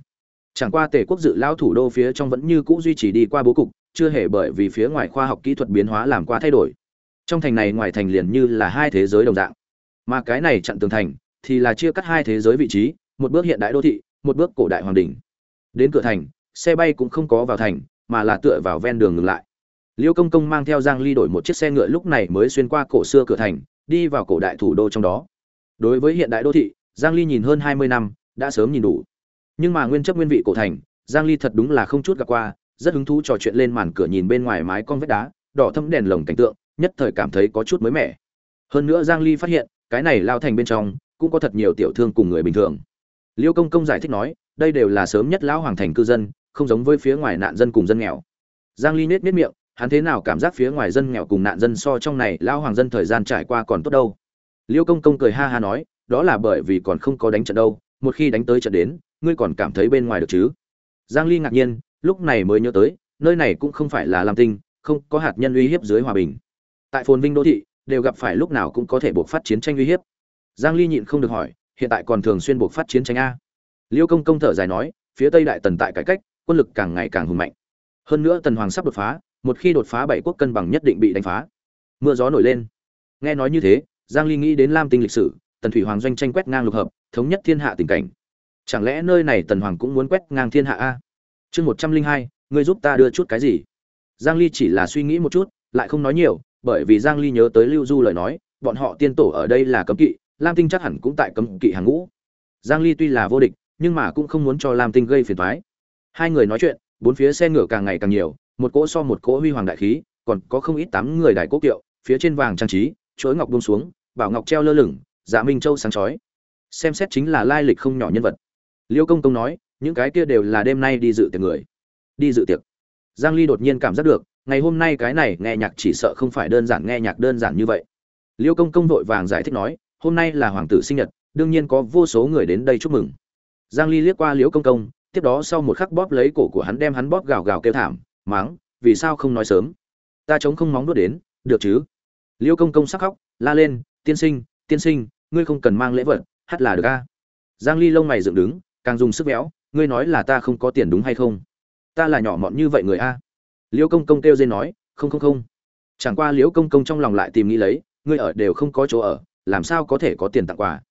Chẳng qua tề quốc dự lao thủ đô phía trong vẫn như cũ duy trì đi qua bố cục, chưa hề bởi vì phía ngoài khoa học kỹ thuật biến hóa làm qua thay đổi. Trong thành này ngoài thành liền như là hai thế giới đồng dạng. Mà cái này chặn tường thành, thì là chia cắt hai thế giới vị trí, một bước hiện đại đô thị, một bước cổ đại hoàng đình đến cửa thành xe bay cũng không có vào thành, mà là tựa vào ven đường ngừng lại. Liêu công công mang theo giang ly đổi một chiếc xe ngựa lúc này mới xuyên qua cổ xưa cửa thành, đi vào cổ đại thủ đô trong đó. Đối với hiện đại đô thị, giang ly nhìn hơn 20 năm, đã sớm nhìn đủ. Nhưng mà nguyên chất nguyên vị cổ thành, giang ly thật đúng là không chút gặp qua, rất hứng thú trò chuyện lên màn cửa nhìn bên ngoài mái con vách đá, đỏ thâm đèn lồng cảnh tượng, nhất thời cảm thấy có chút mới mẻ. Hơn nữa giang ly phát hiện, cái này lao thành bên trong, cũng có thật nhiều tiểu thương cùng người bình thường. Liêu công công giải thích nói, đây đều là sớm nhất lão hoàng thành cư dân không giống với phía ngoài nạn dân cùng dân nghèo. Giang ly nết nết miệng, hắn thế nào cảm giác phía ngoài dân nghèo cùng nạn dân so trong này lão hoàng dân thời gian trải qua còn tốt đâu? Liêu công công cười ha ha nói, đó là bởi vì còn không có đánh trận đâu, một khi đánh tới trận đến, ngươi còn cảm thấy bên ngoài được chứ? Giang ly ngạc nhiên, lúc này mới nhớ tới, nơi này cũng không phải là lam tinh, không có hạt nhân uy hiếp dưới hòa bình. Tại phồn vinh đô thị, đều gặp phải lúc nào cũng có thể buộc phát chiến tranh uy hiếp. Giang ly nhịn không được hỏi, hiện tại còn thường xuyên buộc phát chiến tranh a? Liêu công công thở dài nói, phía tây đại tần tại cải cách quân lực càng ngày càng hùng mạnh. Hơn nữa tần hoàng sắp đột phá, một khi đột phá bảy quốc cân bằng nhất định bị đánh phá. Mưa gió nổi lên. Nghe nói như thế, giang ly nghĩ đến lam tinh lịch sử, tần thủy hoàng doanh tranh quét ngang lục hợp, thống nhất thiên hạ tình cảnh. Chẳng lẽ nơi này tần hoàng cũng muốn quét ngang thiên hạ a? Chương một trăm linh hai, ngươi giúp ta đưa chút cái gì? Giang ly chỉ là suy nghĩ một chút, lại không nói nhiều, bởi vì giang ly nhớ tới lưu du lời nói, bọn họ tiên tổ ở đây là cấm kỵ, lam tinh chắc hẳn cũng tại cấm kỵ hàng ngũ. Giang ly tuy là vô địch, nhưng mà cũng không muốn cho lam tinh gây phiền toái hai người nói chuyện, bốn phía xe ngựa càng ngày càng nhiều, một cỗ so một cỗ huy hoàng đại khí, còn có không ít tám người đại cố kiệu, phía trên vàng trang trí, chuỗi ngọc buông xuống, bảo ngọc treo lơ lửng dạ minh châu sáng chói. Xem xét chính là lai lịch không nhỏ nhân vật. Liêu công công nói, những cái kia đều là đêm nay đi dự tiệc người. Đi dự tiệc. Giang ly đột nhiên cảm giác được, ngày hôm nay cái này nghe nhạc chỉ sợ không phải đơn giản nghe nhạc đơn giản như vậy. Liêu công công vội vàng giải thích nói, hôm nay là hoàng tử sinh nhật, đương nhiên có vô số người đến đây chúc mừng. Giang ly liếc qua liễu công công tiếp đó sau một khắc bóp lấy cổ của hắn đem hắn bóp gào gào kêu thảm mắng vì sao không nói sớm? Ta chống không móng đuốt đến, được chứ? Liêu công công sắc khóc, la lên, tiên sinh tiên sinh, ngươi không cần mang lễ vật, hát là được a. Giang ly lông mày dựng đứng, càng dùng sức véo, ngươi nói là ta không có tiền đúng hay không? Ta là nhỏ mọn như vậy người a. Liêu công công kêu dên nói, không không không. Chẳng qua liễu công công trong lòng lại tìm nghĩ lấy, ngươi ở đều không có chỗ ở, làm sao có thể có tiền tặng quà?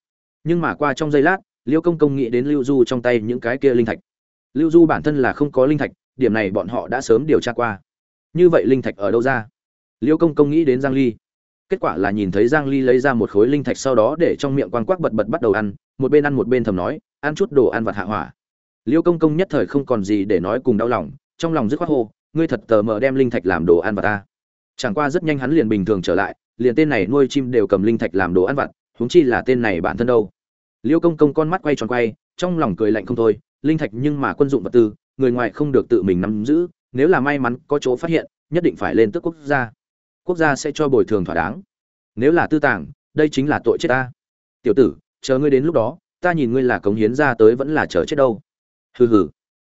Nhưng mà qua trong giây lát, liêu công công nghĩ đến lưu du trong tay những cái kia linh thạch lưu du bản thân là không có linh thạch, điểm này bọn họ đã sớm điều tra qua. Như vậy linh thạch ở đâu ra? Liêu công công nghĩ đến giang ly. Kết quả là nhìn thấy giang ly lấy ra một khối linh thạch sau đó để trong miệng quang quắc bật bật bắt đầu ăn, một bên ăn một bên thầm nói, ăn chút đồ ăn vặt hạ hỏa. Liêu công công nhất thời không còn gì để nói cùng đau lòng, trong lòng dứt khoát hô, ngươi thật tờ mờ đem linh thạch làm đồ ăn vặt ta. Chẳng qua rất nhanh hắn liền bình thường trở lại, liền tên này nuôi chim đều cầm linh thạch làm đồ ăn vặt, huống chi là tên này bản thân đâu. Liêu công công con mắt quay tròn quay, trong lòng cười lạnh không thôi linh thạch nhưng mà quân dụng vật tư, người ngoài không được tự mình nắm giữ, nếu là may mắn có chỗ phát hiện, nhất định phải lên tước quốc gia. Quốc gia sẽ cho bồi thường thỏa đáng. Nếu là tư tàng, đây chính là tội chết ta. Tiểu tử, chờ ngươi đến lúc đó, ta nhìn ngươi là cống hiến ra tới vẫn là chờ chết đâu. Hừ hừ.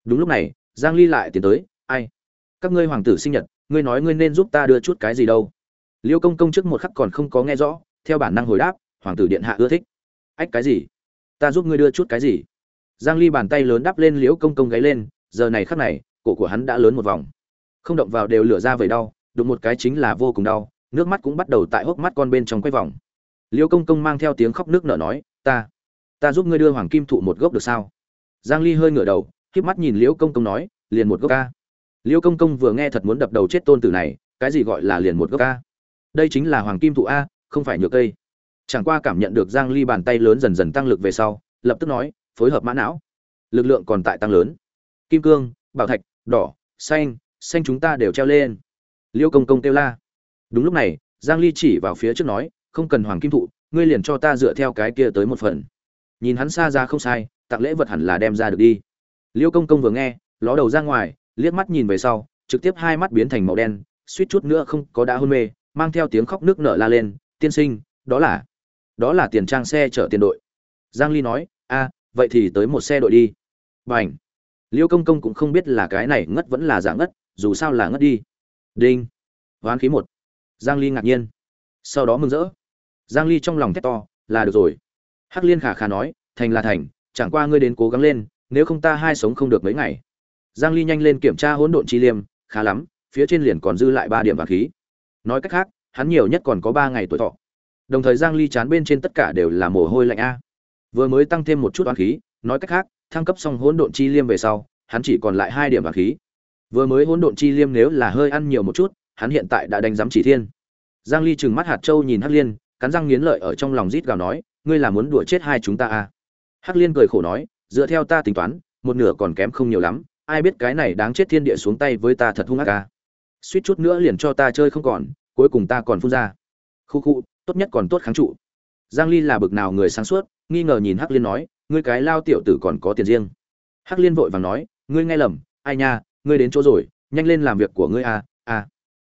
Đúng lúc này, giang ly lại tiến tới, ai? Các ngươi hoàng tử sinh nhật, ngươi nói ngươi nên giúp ta đưa chút cái gì đâu? Liêu công công trước một khắc còn không có nghe rõ, theo bản năng hồi đáp, hoàng tử điện hạ ưa thích. Ách, cái gì? Ta giúp ngươi đưa chút cái gì? Giang ly bàn tay lớn đắp lên liễu công công gáy lên, giờ này khắc này, cổ của hắn đã lớn một vòng. Không động vào đều lửa ra vậy đau, đụng một cái chính là vô cùng đau, nước mắt cũng bắt đầu tại hốc mắt con bên trong quay vòng. Liễu công công mang theo tiếng khóc nước nở nói, ta ta giúp ngươi đưa hoàng kim thụ một gốc được sao? Giang ly hơi ngửa đầu, khép mắt nhìn liễu công công nói, liền một gốc ca. Liễu công công vừa nghe thật muốn đập đầu chết tôn tử này, cái gì gọi là liền một gốc ca? Đây chính là hoàng kim thụ a, không phải nhựa cây. Chẳng qua cảm nhận được giang ly bàn tay lớn dần dần tăng lực về sau, lập tức nói phối hợp mã não. Lực lượng còn tại tăng lớn. Kim cương, bảo thạch, đỏ, xanh xanh chúng ta đều treo lên. Liêu công công kêu la. Đúng lúc này, giang ly chỉ vào phía trước nói, không cần hoàng kim thụ, ngươi liền cho ta dựa theo cái kia tới một phần. Nhìn hắn xa ra không sai, tặng lễ vật hẳn là đem ra được đi. Liêu công công vừa nghe, ló đầu ra ngoài, liếc mắt nhìn về sau, trực tiếp hai mắt biến thành màu đen, suýt chút nữa không có đã hôn mê, mang theo tiếng khóc nước nở la lên, tiên sinh, đó là đó là tiền trang xe chở tiền đội. Giang ly nói, a vậy thì tới một xe đội đi. Bảnh liêu công công cũng không biết là cái này ngất vẫn là giả ngất, dù sao là ngất đi. Đinh. Hoán khí một. Giang ly ngạc nhiên. Sau đó mừng rỡ. Giang ly trong lòng thét to, là được rồi. Hắc liên khả khả nói, thành là thành, chẳng qua ngươi đến cố gắng lên, nếu không ta hai sống không được mấy ngày. Giang ly nhanh lên kiểm tra hỗn độn chi liêm, khá lắm, phía trên liền còn dư lại ba điểm vàng khí. Nói cách khác, hắn nhiều nhất còn có ba ngày tuổi thọ. Đồng thời giang ly chán bên trên tất cả đều là mồ hôi lạnh a vừa mới tăng thêm một chút oán khí, nói cách khác, thăng cấp xong hỗn độn chi liêm về sau, hắn chỉ còn lại hai điểm vàng khí. Vừa mới hỗn độn chi liêm nếu là hơi ăn nhiều một chút, hắn hiện tại đã đánh giám chỉ thiên. Giang ly trừng mắt hạt châu nhìn hắc liên, cắn răng nghiến lợi ở trong lòng rít gào nói, ngươi là muốn đuổi chết hai chúng ta à? Hắc liên cười khổ nói, dựa theo ta tính toán, một nửa còn kém không nhiều lắm, ai biết cái này đáng chết thiên địa xuống tay với ta thật hung ác à? Suýt chút nữa liền cho ta chơi không còn, cuối cùng ta còn phun ra. Khu khu, tốt nhất còn tốt kháng trụ. Giang ly là bực nào người sáng suốt nghi ngờ nhìn hắc liên nói, ngươi cái lao tiểu tử còn có tiền riêng. Hắc liên vội vàng nói, ngươi nghe lầm, ai nha, ngươi đến chỗ rồi, nhanh lên làm việc của ngươi à à.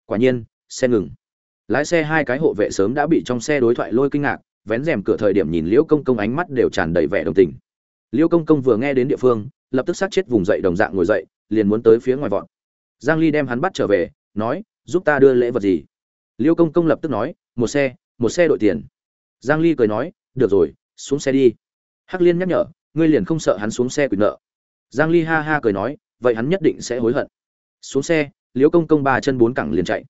Quả nhiên, xe ngừng. Lái xe hai cái hộ vệ sớm đã bị trong xe đối thoại lôi kinh ngạc, vén rèm cửa thời điểm nhìn liễu công công ánh mắt đều tràn đầy vẻ đồng tình. Liễu công công vừa nghe đến địa phương, lập tức sát chết vùng dậy đồng dạng ngồi dậy, liền muốn tới phía ngoài vọt. Giang ly đem hắn bắt trở về, nói, giúp ta đưa lễ vật gì? Liễu công công lập tức nói, một xe một xe đội tiền. Giang ly cười nói, được rồi xuống xe đi. Hắc liên nhắc nhở, ngươi liền không sợ hắn xuống xe quyền nợ. Giang ly ha ha cười nói, vậy hắn nhất định sẽ hối hận. Xuống xe, liễu công công ba chân bốn cẳng liền chạy.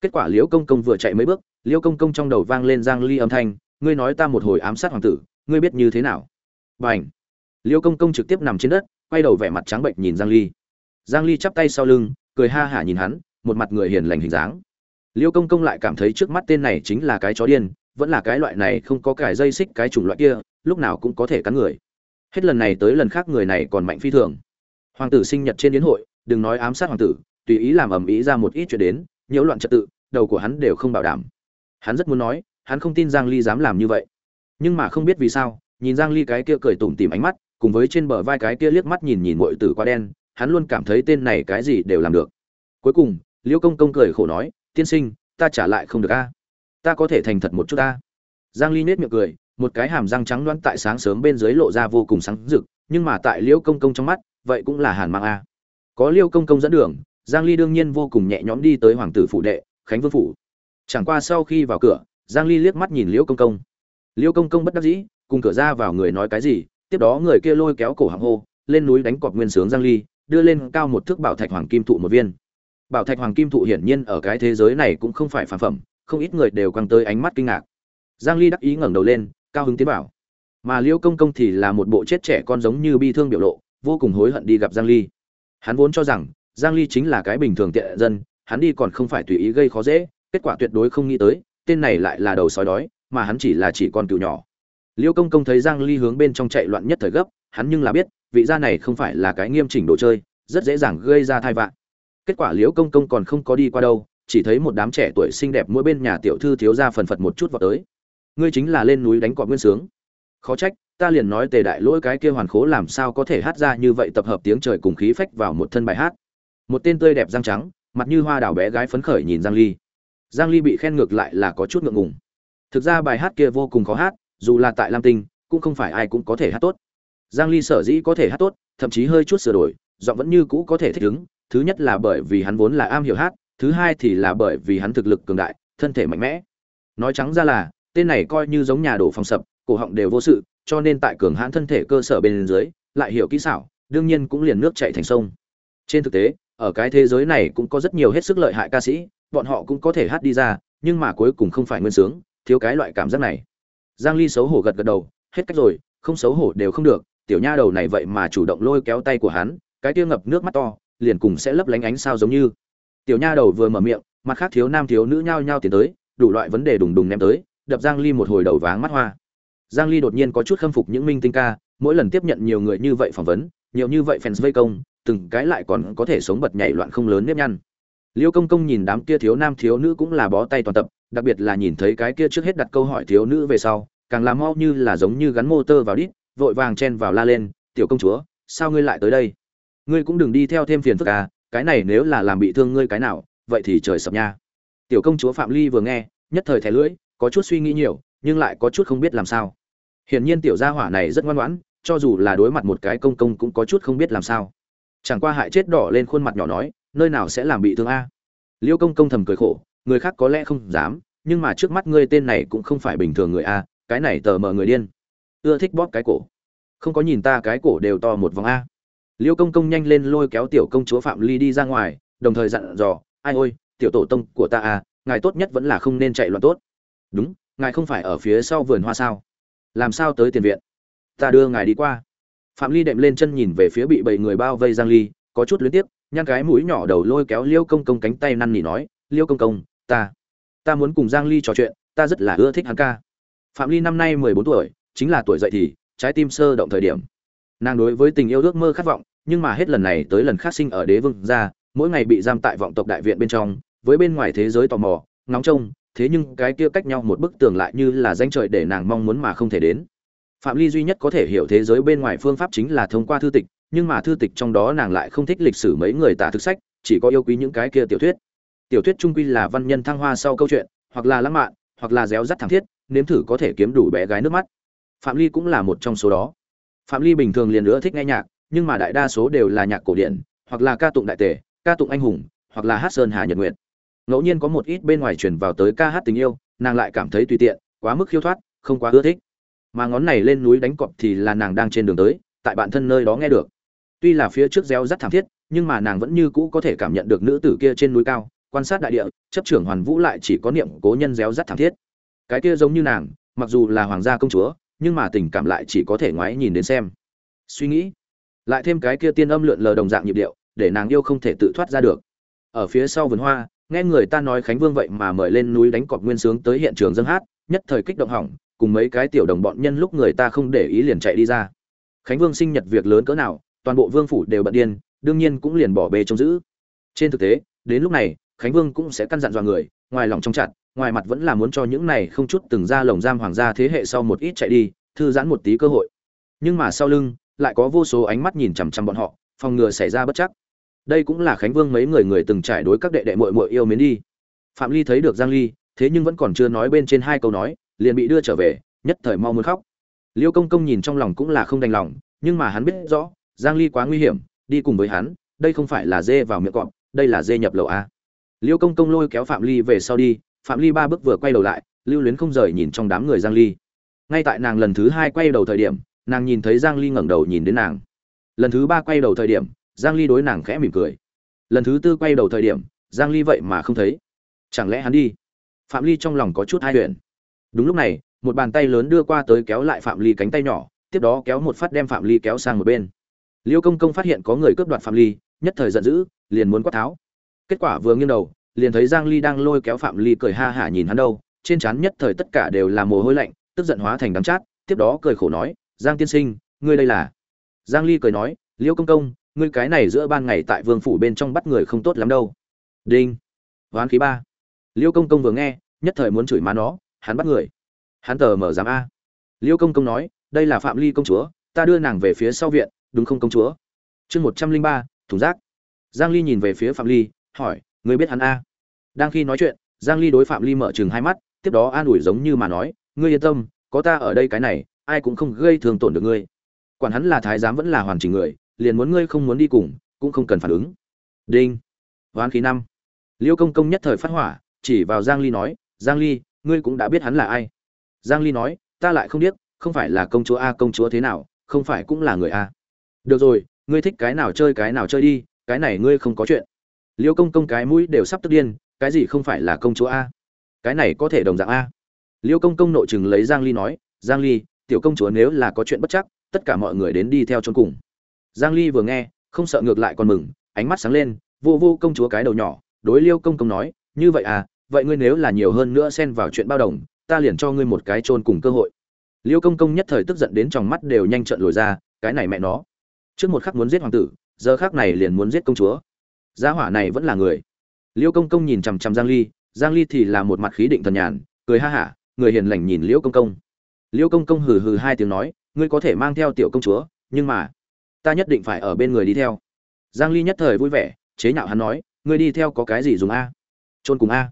Kết quả liễu công công vừa chạy mấy bước, liễu công công trong đầu vang lên giang ly âm thanh, ngươi nói ta một hồi ám sát hoàng tử, ngươi biết như thế nào? Bảnh liễu công công trực tiếp nằm trên đất, quay đầu vẻ mặt trắng bệnh nhìn giang ly. Giang ly chắp tay sau lưng, cười ha hả nhìn hắn, một mặt người hiền lành hình dáng. Liễu công công lại cảm thấy trước mắt tên này chính là cái chó điên vẫn là cái loại này không có cái dây xích cái chủng loại kia, lúc nào cũng có thể cắn người. Hết lần này tới lần khác người này còn mạnh phi thường. Hoàng tử sinh nhật trên diễn hội, đừng nói ám sát hoàng tử, tùy ý làm ầm ĩ ra một ít chuyện đến, nhiễu loạn trật tự, đầu của hắn đều không bảo đảm. Hắn rất muốn nói, hắn không tin giang ly dám làm như vậy. Nhưng mà không biết vì sao, nhìn giang ly cái kia cười tủm tỉm ánh mắt, cùng với trên bờ vai cái kia liếc mắt nhìn nhìn muội tử quá đen, hắn luôn cảm thấy tên này cái gì đều làm được. Cuối cùng, liễu công công cười khổ nói, tiên sinh, ta trả lại không được a ta có thể thành thật một chút ta. Giang ly nết miệng cười, một cái hàm răng trắng đoán tại sáng sớm bên dưới lộ ra vô cùng sáng rực, nhưng mà tại liễu công công trong mắt, vậy cũng là hàn mang a. Có liêu công công dẫn đường, giang ly đương nhiên vô cùng nhẹ nhõm đi tới hoàng tử phủ đệ, khánh vương phủ. Chẳng qua sau khi vào cửa, giang ly liếc mắt nhìn liễu công công. Liễu công công bất đắc dĩ, cùng cửa ra vào người nói cái gì, tiếp đó người kia lôi kéo cổ hàng hô, lên núi đánh cọp nguyên sướng giang ly, đưa lên cao một thước bảo thạch hoàng kim thụ một viên. Bảo thạch hoàng kim thụ hiển nhiên ở cái thế giới này cũng không phải phản phẩm không ít người đều quăng tới ánh mắt kinh ngạc. Giang ly đắc ý ngẩng đầu lên, cao hứng tiến bảo. Mà Liêu công công thì là một bộ chết trẻ con giống như bi thương biểu lộ, vô cùng hối hận đi gặp giang ly. Hắn vốn cho rằng, giang ly chính là cái bình thường tiện dân, hắn đi còn không phải tùy ý gây khó dễ, kết quả tuyệt đối không nghĩ tới, tên này lại là đầu sói đói, mà hắn chỉ là chỉ con cừu nhỏ. Liêu công công thấy giang ly hướng bên trong chạy loạn nhất thời gấp, hắn nhưng là biết, vị gia này không phải là cái nghiêm chỉnh đồ chơi, rất dễ dàng gây ra thai vạn kết quả liễu công công còn không có đi qua đâu chỉ thấy một đám trẻ tuổi xinh đẹp mỗi bên nhà tiểu thư thiếu gia phần phật một chút vào tới. Ngươi chính là lên núi đánh cọp nguyên sướng. Khó trách, ta liền nói tề đại lỗi cái kia hoàn khố làm sao có thể hát ra như vậy tập hợp tiếng trời cùng khí phách vào một thân bài hát. Một tên tươi đẹp răng trắng, mặt như hoa đào bé gái phấn khởi nhìn giang ly. Giang ly bị khen ngược lại là có chút ngượng ngùng. Thực ra bài hát kia vô cùng khó hát, dù là tại lam tinh, cũng không phải ai cũng có thể hát tốt. Giang ly sở dĩ có thể hát tốt, thậm chí hơi chút sửa đổi, giọng vẫn như cũ có thể thích ứng, thứ nhất là bởi vì hắn vốn là am hiểu hát thứ hai thì là bởi vì hắn thực lực cường đại, thân thể mạnh mẽ. Nói trắng ra là, tên này coi như giống nhà đổ phòng sập, cổ họng đều vô sự, cho nên tại cường hãn thân thể cơ sở bên dưới, lại hiểu kỹ xảo, đương nhiên cũng liền nước chảy thành sông. Trên thực tế, ở cái thế giới này cũng có rất nhiều hết sức lợi hại ca sĩ, bọn họ cũng có thể hát đi ra, nhưng mà cuối cùng không phải nguyên sướng, thiếu cái loại cảm giác này. Giang ly xấu hổ gật gật đầu, hết cách rồi, không xấu hổ đều không được, tiểu nha đầu này vậy mà chủ động lôi kéo tay của hắn, cái kia ngập nước mắt to, liền cùng sẽ lấp lánh ánh sao giống như tiểu nha đầu vừa mở miệng, mặt khác thiếu nam thiếu nữ nhao nhao tiến tới, đủ loại vấn đề đùng đùng ném tới, đập giang ly một hồi đầu váng mắt hoa. Giang ly đột nhiên có chút khâm phục những minh tinh ca, mỗi lần tiếp nhận nhiều người như vậy phỏng vấn, nhiều như vậy fans vây công, từng cái lại còn có thể sống bật nhảy loạn không lớn nếp nhăn. Liêu công công nhìn đám kia thiếu nam thiếu nữ cũng là bó tay toàn tập, đặc biệt là nhìn thấy cái kia trước hết đặt câu hỏi thiếu nữ về sau, càng làm mau như là giống như gắn motor vào đít, vội vàng chen vào la lên, tiểu công chúa, sao ngươi lại tới đây? Ngươi cũng đừng đi theo thêm phiền phức à cái này nếu là làm bị thương ngươi cái nào, vậy thì trời sập nha. Tiểu công chúa phạm ly vừa nghe, nhất thời thẻ lưỡi, có chút suy nghĩ nhiều, nhưng lại có chút không biết làm sao. Hiển nhiên tiểu gia hỏa này rất ngoan ngoãn, cho dù là đối mặt một cái công công cũng có chút không biết làm sao. Chẳng qua hại chết đỏ lên khuôn mặt nhỏ nói, nơi nào sẽ làm bị thương a? Liêu công công thầm cười khổ, người khác có lẽ không dám, nhưng mà trước mắt ngươi tên này cũng không phải bình thường người a, cái này tờ mờ người điên. Ưa thích bóp cái cổ. Không có nhìn ta cái cổ đều to một vòng a liêu công công nhanh lên lôi kéo tiểu công chúa phạm ly đi ra ngoài đồng thời dặn dò ai ôi tiểu tổ tông của ta à, ngài tốt nhất vẫn là không nên chạy loạn tốt. Đúng ngài không phải ở phía sau vườn hoa sao? Làm sao tới tiền viện? Ta đưa ngài đi qua. Phạm ly đệm lên chân nhìn về phía bị bảy người bao vây giang ly có chút luyến tiếc nhăn cái mũi nhỏ đầu lôi kéo liêu công công cánh tay năn nỉ nói liêu công công ta ta muốn cùng giang ly trò chuyện ta rất là ưa thích hắn ca. Phạm ly năm nay 14 tuổi chính là tuổi dậy thì trái tim sơ động thời điểm. Nàng đối với tình yêu ước mơ khát vọng nhưng mà hết lần này tới lần khác sinh ở đế vương gia mỗi ngày bị giam tại vọng tộc đại viện bên trong, với bên ngoài thế giới tò mò, ngóng trông, thế nhưng cái kia cách nhau một bức tường lại như là danh trời để nàng mong muốn mà không thể đến. Phạm ly duy nhất có thể hiểu thế giới bên ngoài phương pháp chính là thông qua thư tịch, nhưng mà thư tịch trong đó nàng lại không thích lịch sử mấy người tả thực sách, chỉ có yêu quý những cái kia tiểu thuyết. Tiểu thuyết trung quy là văn nhân thăng hoa sau câu chuyện, hoặc là lãng mạn, hoặc là réo rắt thảm thiết, nếm thử có thể kiếm đủ bé gái nước mắt. Phạm ly cũng là một trong số đó. Phạm ly bình thường liền nữa thích nghe nhạc nhưng mà đại đa số đều là nhạc cổ điển, hoặc là ca tụng đại tề, ca tụng anh hùng, hoặc là hát sơn hà nhật nguyệt. ngẫu nhiên có một ít bên ngoài truyền vào tới ca hát tình yêu, nàng lại cảm thấy tùy tiện, quá mức khiêu thoát, không quá ưa thích. Mà ngón này lên núi đánh cọp thì là nàng đang trên đường tới, tại bản thân nơi đó nghe được. Tuy là phía trước gieo rất thảm thiết, nhưng mà nàng vẫn như cũ có thể cảm nhận được nữ tử kia trên núi cao, quan sát đại địa, chấp trưởng hoàn vũ lại chỉ có niệm cố nhân réo rắt thảm thiết. Cái kia giống như nàng, mặc dù là hoàng gia công chúa, nhưng mà tình cảm lại chỉ có thể ngoái nhìn đến xem. Suy nghĩ lại thêm cái kia tiên âm lượn lờ đồng dạng nhịp điệu, để nàng yêu không thể tự thoát ra được. Ở phía sau vườn hoa, nghe người ta nói khánh vương vậy mà mời lên núi đánh cọp nguyên sướng tới hiện trường dân hát, nhất thời kích động hỏng, cùng mấy cái tiểu đồng bọn nhân lúc người ta không để ý liền chạy đi ra. Khánh vương sinh nhật việc lớn cỡ nào, toàn bộ vương phủ đều bận điên, đương nhiên cũng liền bỏ bê trông giữ. Trên thực tế, đến lúc này, khánh vương cũng sẽ căn dặn dọa người, ngoài lòng trong chặt, ngoài mặt vẫn là muốn cho những này không chút từng ra lồng giam hoàng gia thế hệ sau một ít chạy đi, thư giãn một tí cơ hội. Nhưng mà sau lưng lại có vô số ánh mắt nhìn chằm chằm bọn họ, phòng ngừa xảy ra bất chắc. Đây cũng là khánh vương mấy người người từng trải đối các đệ đệ muội muội yêu mến đi. Phạm ly thấy được giang ly, thế nhưng vẫn còn chưa nói bên trên hai câu nói, liền bị đưa trở về, nhất thời mau muốn khóc. Liêu công công nhìn trong lòng cũng là không đành lòng, nhưng mà hắn biết rõ, giang ly quá nguy hiểm, đi cùng với hắn, đây không phải là dê vào miệng cọp, đây là dê nhập lậu a. Liêu công công lôi kéo phạm ly về sau đi, phạm ly ba bước vừa quay đầu lại, lưu luyến không rời nhìn trong đám người giang ly. Ngay tại nàng lần thứ hai quay đầu thời điểm nàng nhìn thấy giang ly ngẩng đầu nhìn đến nàng. Lần thứ ba quay đầu thời điểm, giang ly đối nàng khẽ mỉm cười. Lần thứ tư quay đầu thời điểm, giang ly vậy mà không thấy. Chẳng lẽ hắn đi? Phạm ly trong lòng có chút hai huyền. đúng lúc này, một bàn tay lớn đưa qua tới kéo lại phạm ly cánh tay nhỏ, tiếp đó kéo một phát đem phạm ly kéo sang một bên. Liêu công công phát hiện có người cướp đoạt phạm ly, nhất thời giận dữ, liền muốn quát tháo. Kết quả vừa nghiêng đầu, liền thấy giang ly đang lôi kéo phạm ly cười ha hả nhìn hắn đâu. Trên trán nhất thời tất cả đều là mồ hôi lạnh, tức giận hóa thành đắng chát, tiếp đó cười khổ nói giang tiên sinh, ngươi đây là? Giang ly cười nói liêu công công, ngươi cái này giữa ban ngày tại vương phủ bên trong bắt người không tốt lắm đâu. Đinh. Hoán khí ba. Liêu công công vừa nghe, nhất thời muốn chửi má nó, hắn bắt người. Hắn tờ mở giám a. Liêu công công nói, đây là phạm ly công chúa, ta đưa nàng về phía sau viện, đúng không công chúa? Chương một trăm linh ba, thùng rác. Giang ly nhìn về phía phạm ly, hỏi, ngươi biết hắn a? Đang khi nói chuyện, giang ly đối phạm ly mở chừng hai mắt, tiếp đó an ủi giống như mà nói, ngươi yên tâm, có ta ở đây cái này ai cũng không gây thương tổn được ngươi. Quản hắn là thái giám vẫn là hoàn chỉnh người, liền muốn ngươi không muốn đi cùng, cũng không cần phản ứng. Đinh. Hoán khí năm. Liêu công công nhất thời phát hỏa, chỉ vào giang ly nói, giang ly, ngươi cũng đã biết hắn là ai? Giang ly nói, ta lại không biết, không phải là công chúa a, công chúa thế nào, không phải cũng là người a. Được rồi, ngươi thích cái nào chơi cái nào chơi đi, cái này ngươi không có chuyện. Liêu công công cái mũi đều sắp tức điên, cái gì không phải là công chúa a? Cái này có thể đồng dạng a? Liêu công công nội chừng lấy giang ly nói, giang ly tiểu công chúa nếu là có chuyện bất chắc, tất cả mọi người đến đi theo chôn cùng. Giang ly vừa nghe, không sợ ngược lại còn mừng, ánh mắt sáng lên, vô vô công chúa cái đầu nhỏ, đối liêu công công nói, như vậy à vậy ngươi nếu là nhiều hơn nữa xen vào chuyện bao đồng, ta liền cho ngươi một cái chôn cùng cơ hội. Liêu công công nhất thời tức giận đến trong mắt đều nhanh trợn lồi ra, cái này mẹ nó, trước một khắc muốn giết hoàng tử, giờ khắc này liền muốn giết công chúa. Gia hỏa này vẫn là người. Liêu công công nhìn chằm chằm giang ly giang ly thì là một mặt khí định thần nhàn, cười ha hả, người hiền lành nhìn liêu công công liêu công công hừ hừ hai tiếng nói, ngươi có thể mang theo tiểu công chúa, nhưng mà ta nhất định phải ở bên người đi theo. Giang ly nhất thời vui vẻ, chế nhạo hắn nói, ngươi đi theo có cái gì dùng a? Trôn cùng a?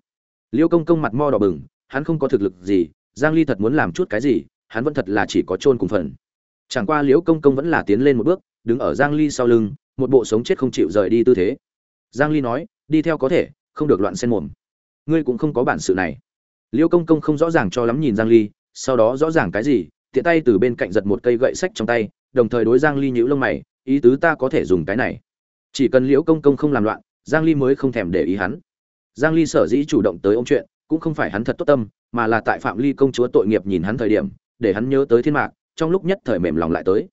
Liêu công công mặt mo đỏ bừng, hắn không có thực lực gì, giang ly thật muốn làm chút cái gì, hắn vẫn thật là chỉ có trôn cùng phần. Chẳng qua liễu công công vẫn là tiến lên một bước, đứng ở giang ly sau lưng, một bộ sống chết không chịu rời đi tư thế. Giang ly nói, đi theo có thể, không được loạn xen mồm. Ngươi cũng không có bản sự này. Liễu công công không rõ ràng cho lắm nhìn giang ly sau đó rõ ràng cái gì, tiện tay từ bên cạnh giật một cây gậy sách trong tay, đồng thời đối giang ly nhíu lông mày, ý tứ ta có thể dùng cái này. Chỉ cần liễu công công không làm loạn, giang ly mới không thèm để ý hắn. Giang ly sở dĩ chủ động tới ông chuyện, cũng không phải hắn thật tốt tâm, mà là tại phạm ly công chúa tội nghiệp nhìn hắn thời điểm, để hắn nhớ tới thiên mạc, trong lúc nhất thời mềm lòng lại tới.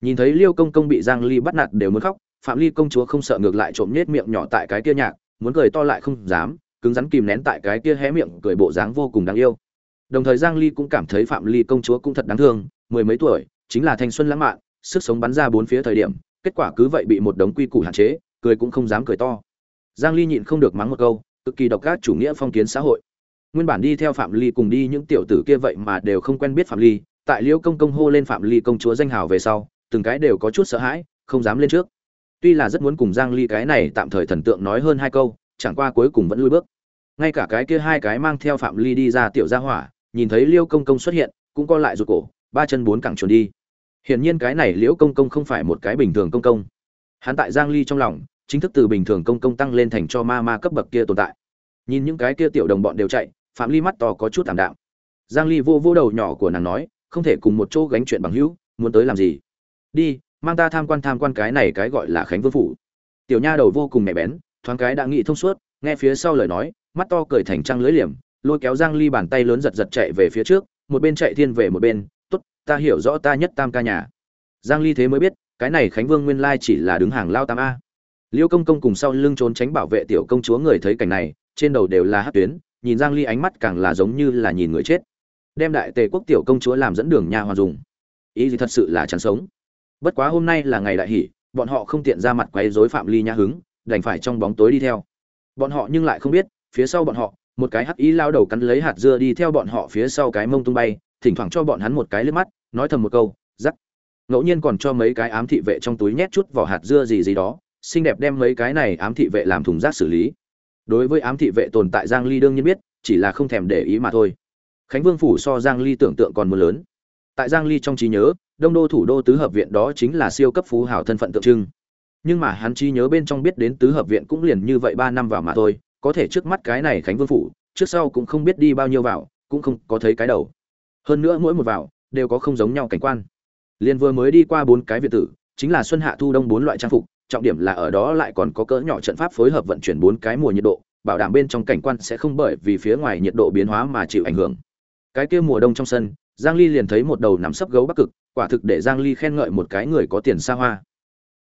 Nhìn thấy liêu công công bị giang ly bắt nạt đều muốn khóc, phạm ly công chúa không sợ ngược lại trộm nhết miệng nhỏ tại cái kia nhạc, muốn cười to lại không dám, cứng rắn kìm nén tại cái kia hé miệng cười bộ dáng vô cùng đáng yêu đồng thời giang ly cũng cảm thấy phạm ly công chúa cũng thật đáng thương, mười mấy tuổi, chính là thanh xuân lãng mạn, sức sống bắn ra bốn phía thời điểm, kết quả cứ vậy bị một đống quy củ hạn chế, cười cũng không dám cười to. Giang ly nhịn không được mắng một câu, cực kỳ độc ác chủ nghĩa phong kiến xã hội. Nguyên bản đi theo phạm ly cùng đi những tiểu tử kia vậy mà đều không quen biết phạm ly, tại liễu công công hô lên phạm ly công chúa danh hào về sau, từng cái đều có chút sợ hãi, không dám lên trước. Tuy là rất muốn cùng giang ly cái này tạm thời thần tượng nói hơn hai câu, chẳng qua cuối cùng vẫn lùi bước. Ngay cả cái kia hai cái mang theo phạm ly đi ra tiểu gia hỏa nhìn thấy liêu công công xuất hiện, cũng co lại rụt cổ, ba chân bốn cẳng chuồn đi. Hiển nhiên cái này liễu công công không phải một cái bình thường công công. Hắn tại giang ly trong lòng, chính thức từ bình thường công công tăng lên thành cho ma ma cấp bậc kia tồn tại. Nhìn những cái kia tiểu đồng bọn đều chạy, phạm ly mắt to có chút thảm đạm. Giang ly vô vô đầu nhỏ của nàng nói, không thể cùng một chỗ gánh chuyện bằng hữu, muốn tới làm gì? Đi, mang ta tham quan tham quan cái này cái gọi là khánh vương phủ. Tiểu nha đầu vô cùng nhạy bén, thoáng cái đã nghĩ thông suốt, nghe phía sau lời nói, mắt to cười thành trăng lưới liềm lôi kéo giang ly bàn tay lớn giật giật chạy về phía trước, một bên chạy thiên về một bên, tốt, ta hiểu rõ ta nhất tam ca nhà. Giang ly thế mới biết, cái này khánh vương nguyên lai chỉ là đứng hàng lao tam a. Liêu công công cùng sau lưng trốn tránh bảo vệ tiểu công chúa người thấy cảnh này, trên đầu đều là hát tuyến, nhìn giang ly ánh mắt càng là giống như là nhìn người chết. Đem đại tề quốc tiểu công chúa làm dẫn đường nha hoàn dùng. Ý gì thật sự là chán sống. Bất quá hôm nay là ngày đại hỷ, bọn họ không tiện ra mặt quấy rối phạm ly nha hứng, đành phải trong bóng tối đi theo. Bọn họ nhưng lại không biết, phía sau bọn họ một cái hắc ý lao đầu cắn lấy hạt dưa đi theo bọn họ phía sau cái mông tung bay, thỉnh thoảng cho bọn hắn một cái lướt mắt, nói thầm một câu, rắc. Ngẫu nhiên còn cho mấy cái ám thị vệ trong túi nhét chút vỏ hạt dưa gì gì đó, xinh đẹp đem mấy cái này ám thị vệ làm thùng rác xử lý. Đối với ám thị vệ tồn tại giang ly đương nhiên biết, chỉ là không thèm để ý mà thôi. Khánh vương phủ so giang ly tưởng tượng còn mưa lớn. Tại giang ly trong trí nhớ, đông đô thủ đô tứ hợp viện đó chính là siêu cấp phú hào thân phận tượng trưng. Nhưng mà hắn trí nhớ bên trong biết đến tứ hợp viện cũng liền như vậy ba năm vào mà thôi có thể trước mắt cái này khánh vương phủ, trước sau cũng không biết đi bao nhiêu vào, cũng không có thấy cái đầu. Hơn nữa mỗi một vào, đều có không giống nhau cảnh quan. Liền vừa mới đi qua bốn cái việt tử, chính là xuân hạ thu đông bốn loại trang phục, trọng điểm là ở đó lại còn có cỡ nhỏ trận pháp phối hợp vận chuyển bốn cái mùa nhiệt độ, bảo đảm bên trong cảnh quan sẽ không bởi vì phía ngoài nhiệt độ biến hóa mà chịu ảnh hưởng. Cái kia mùa đông trong sân, giang ly liền thấy một đầu nằm sấp gấu bắc cực, quả thực để giang ly khen ngợi một cái người có tiền xa hoa.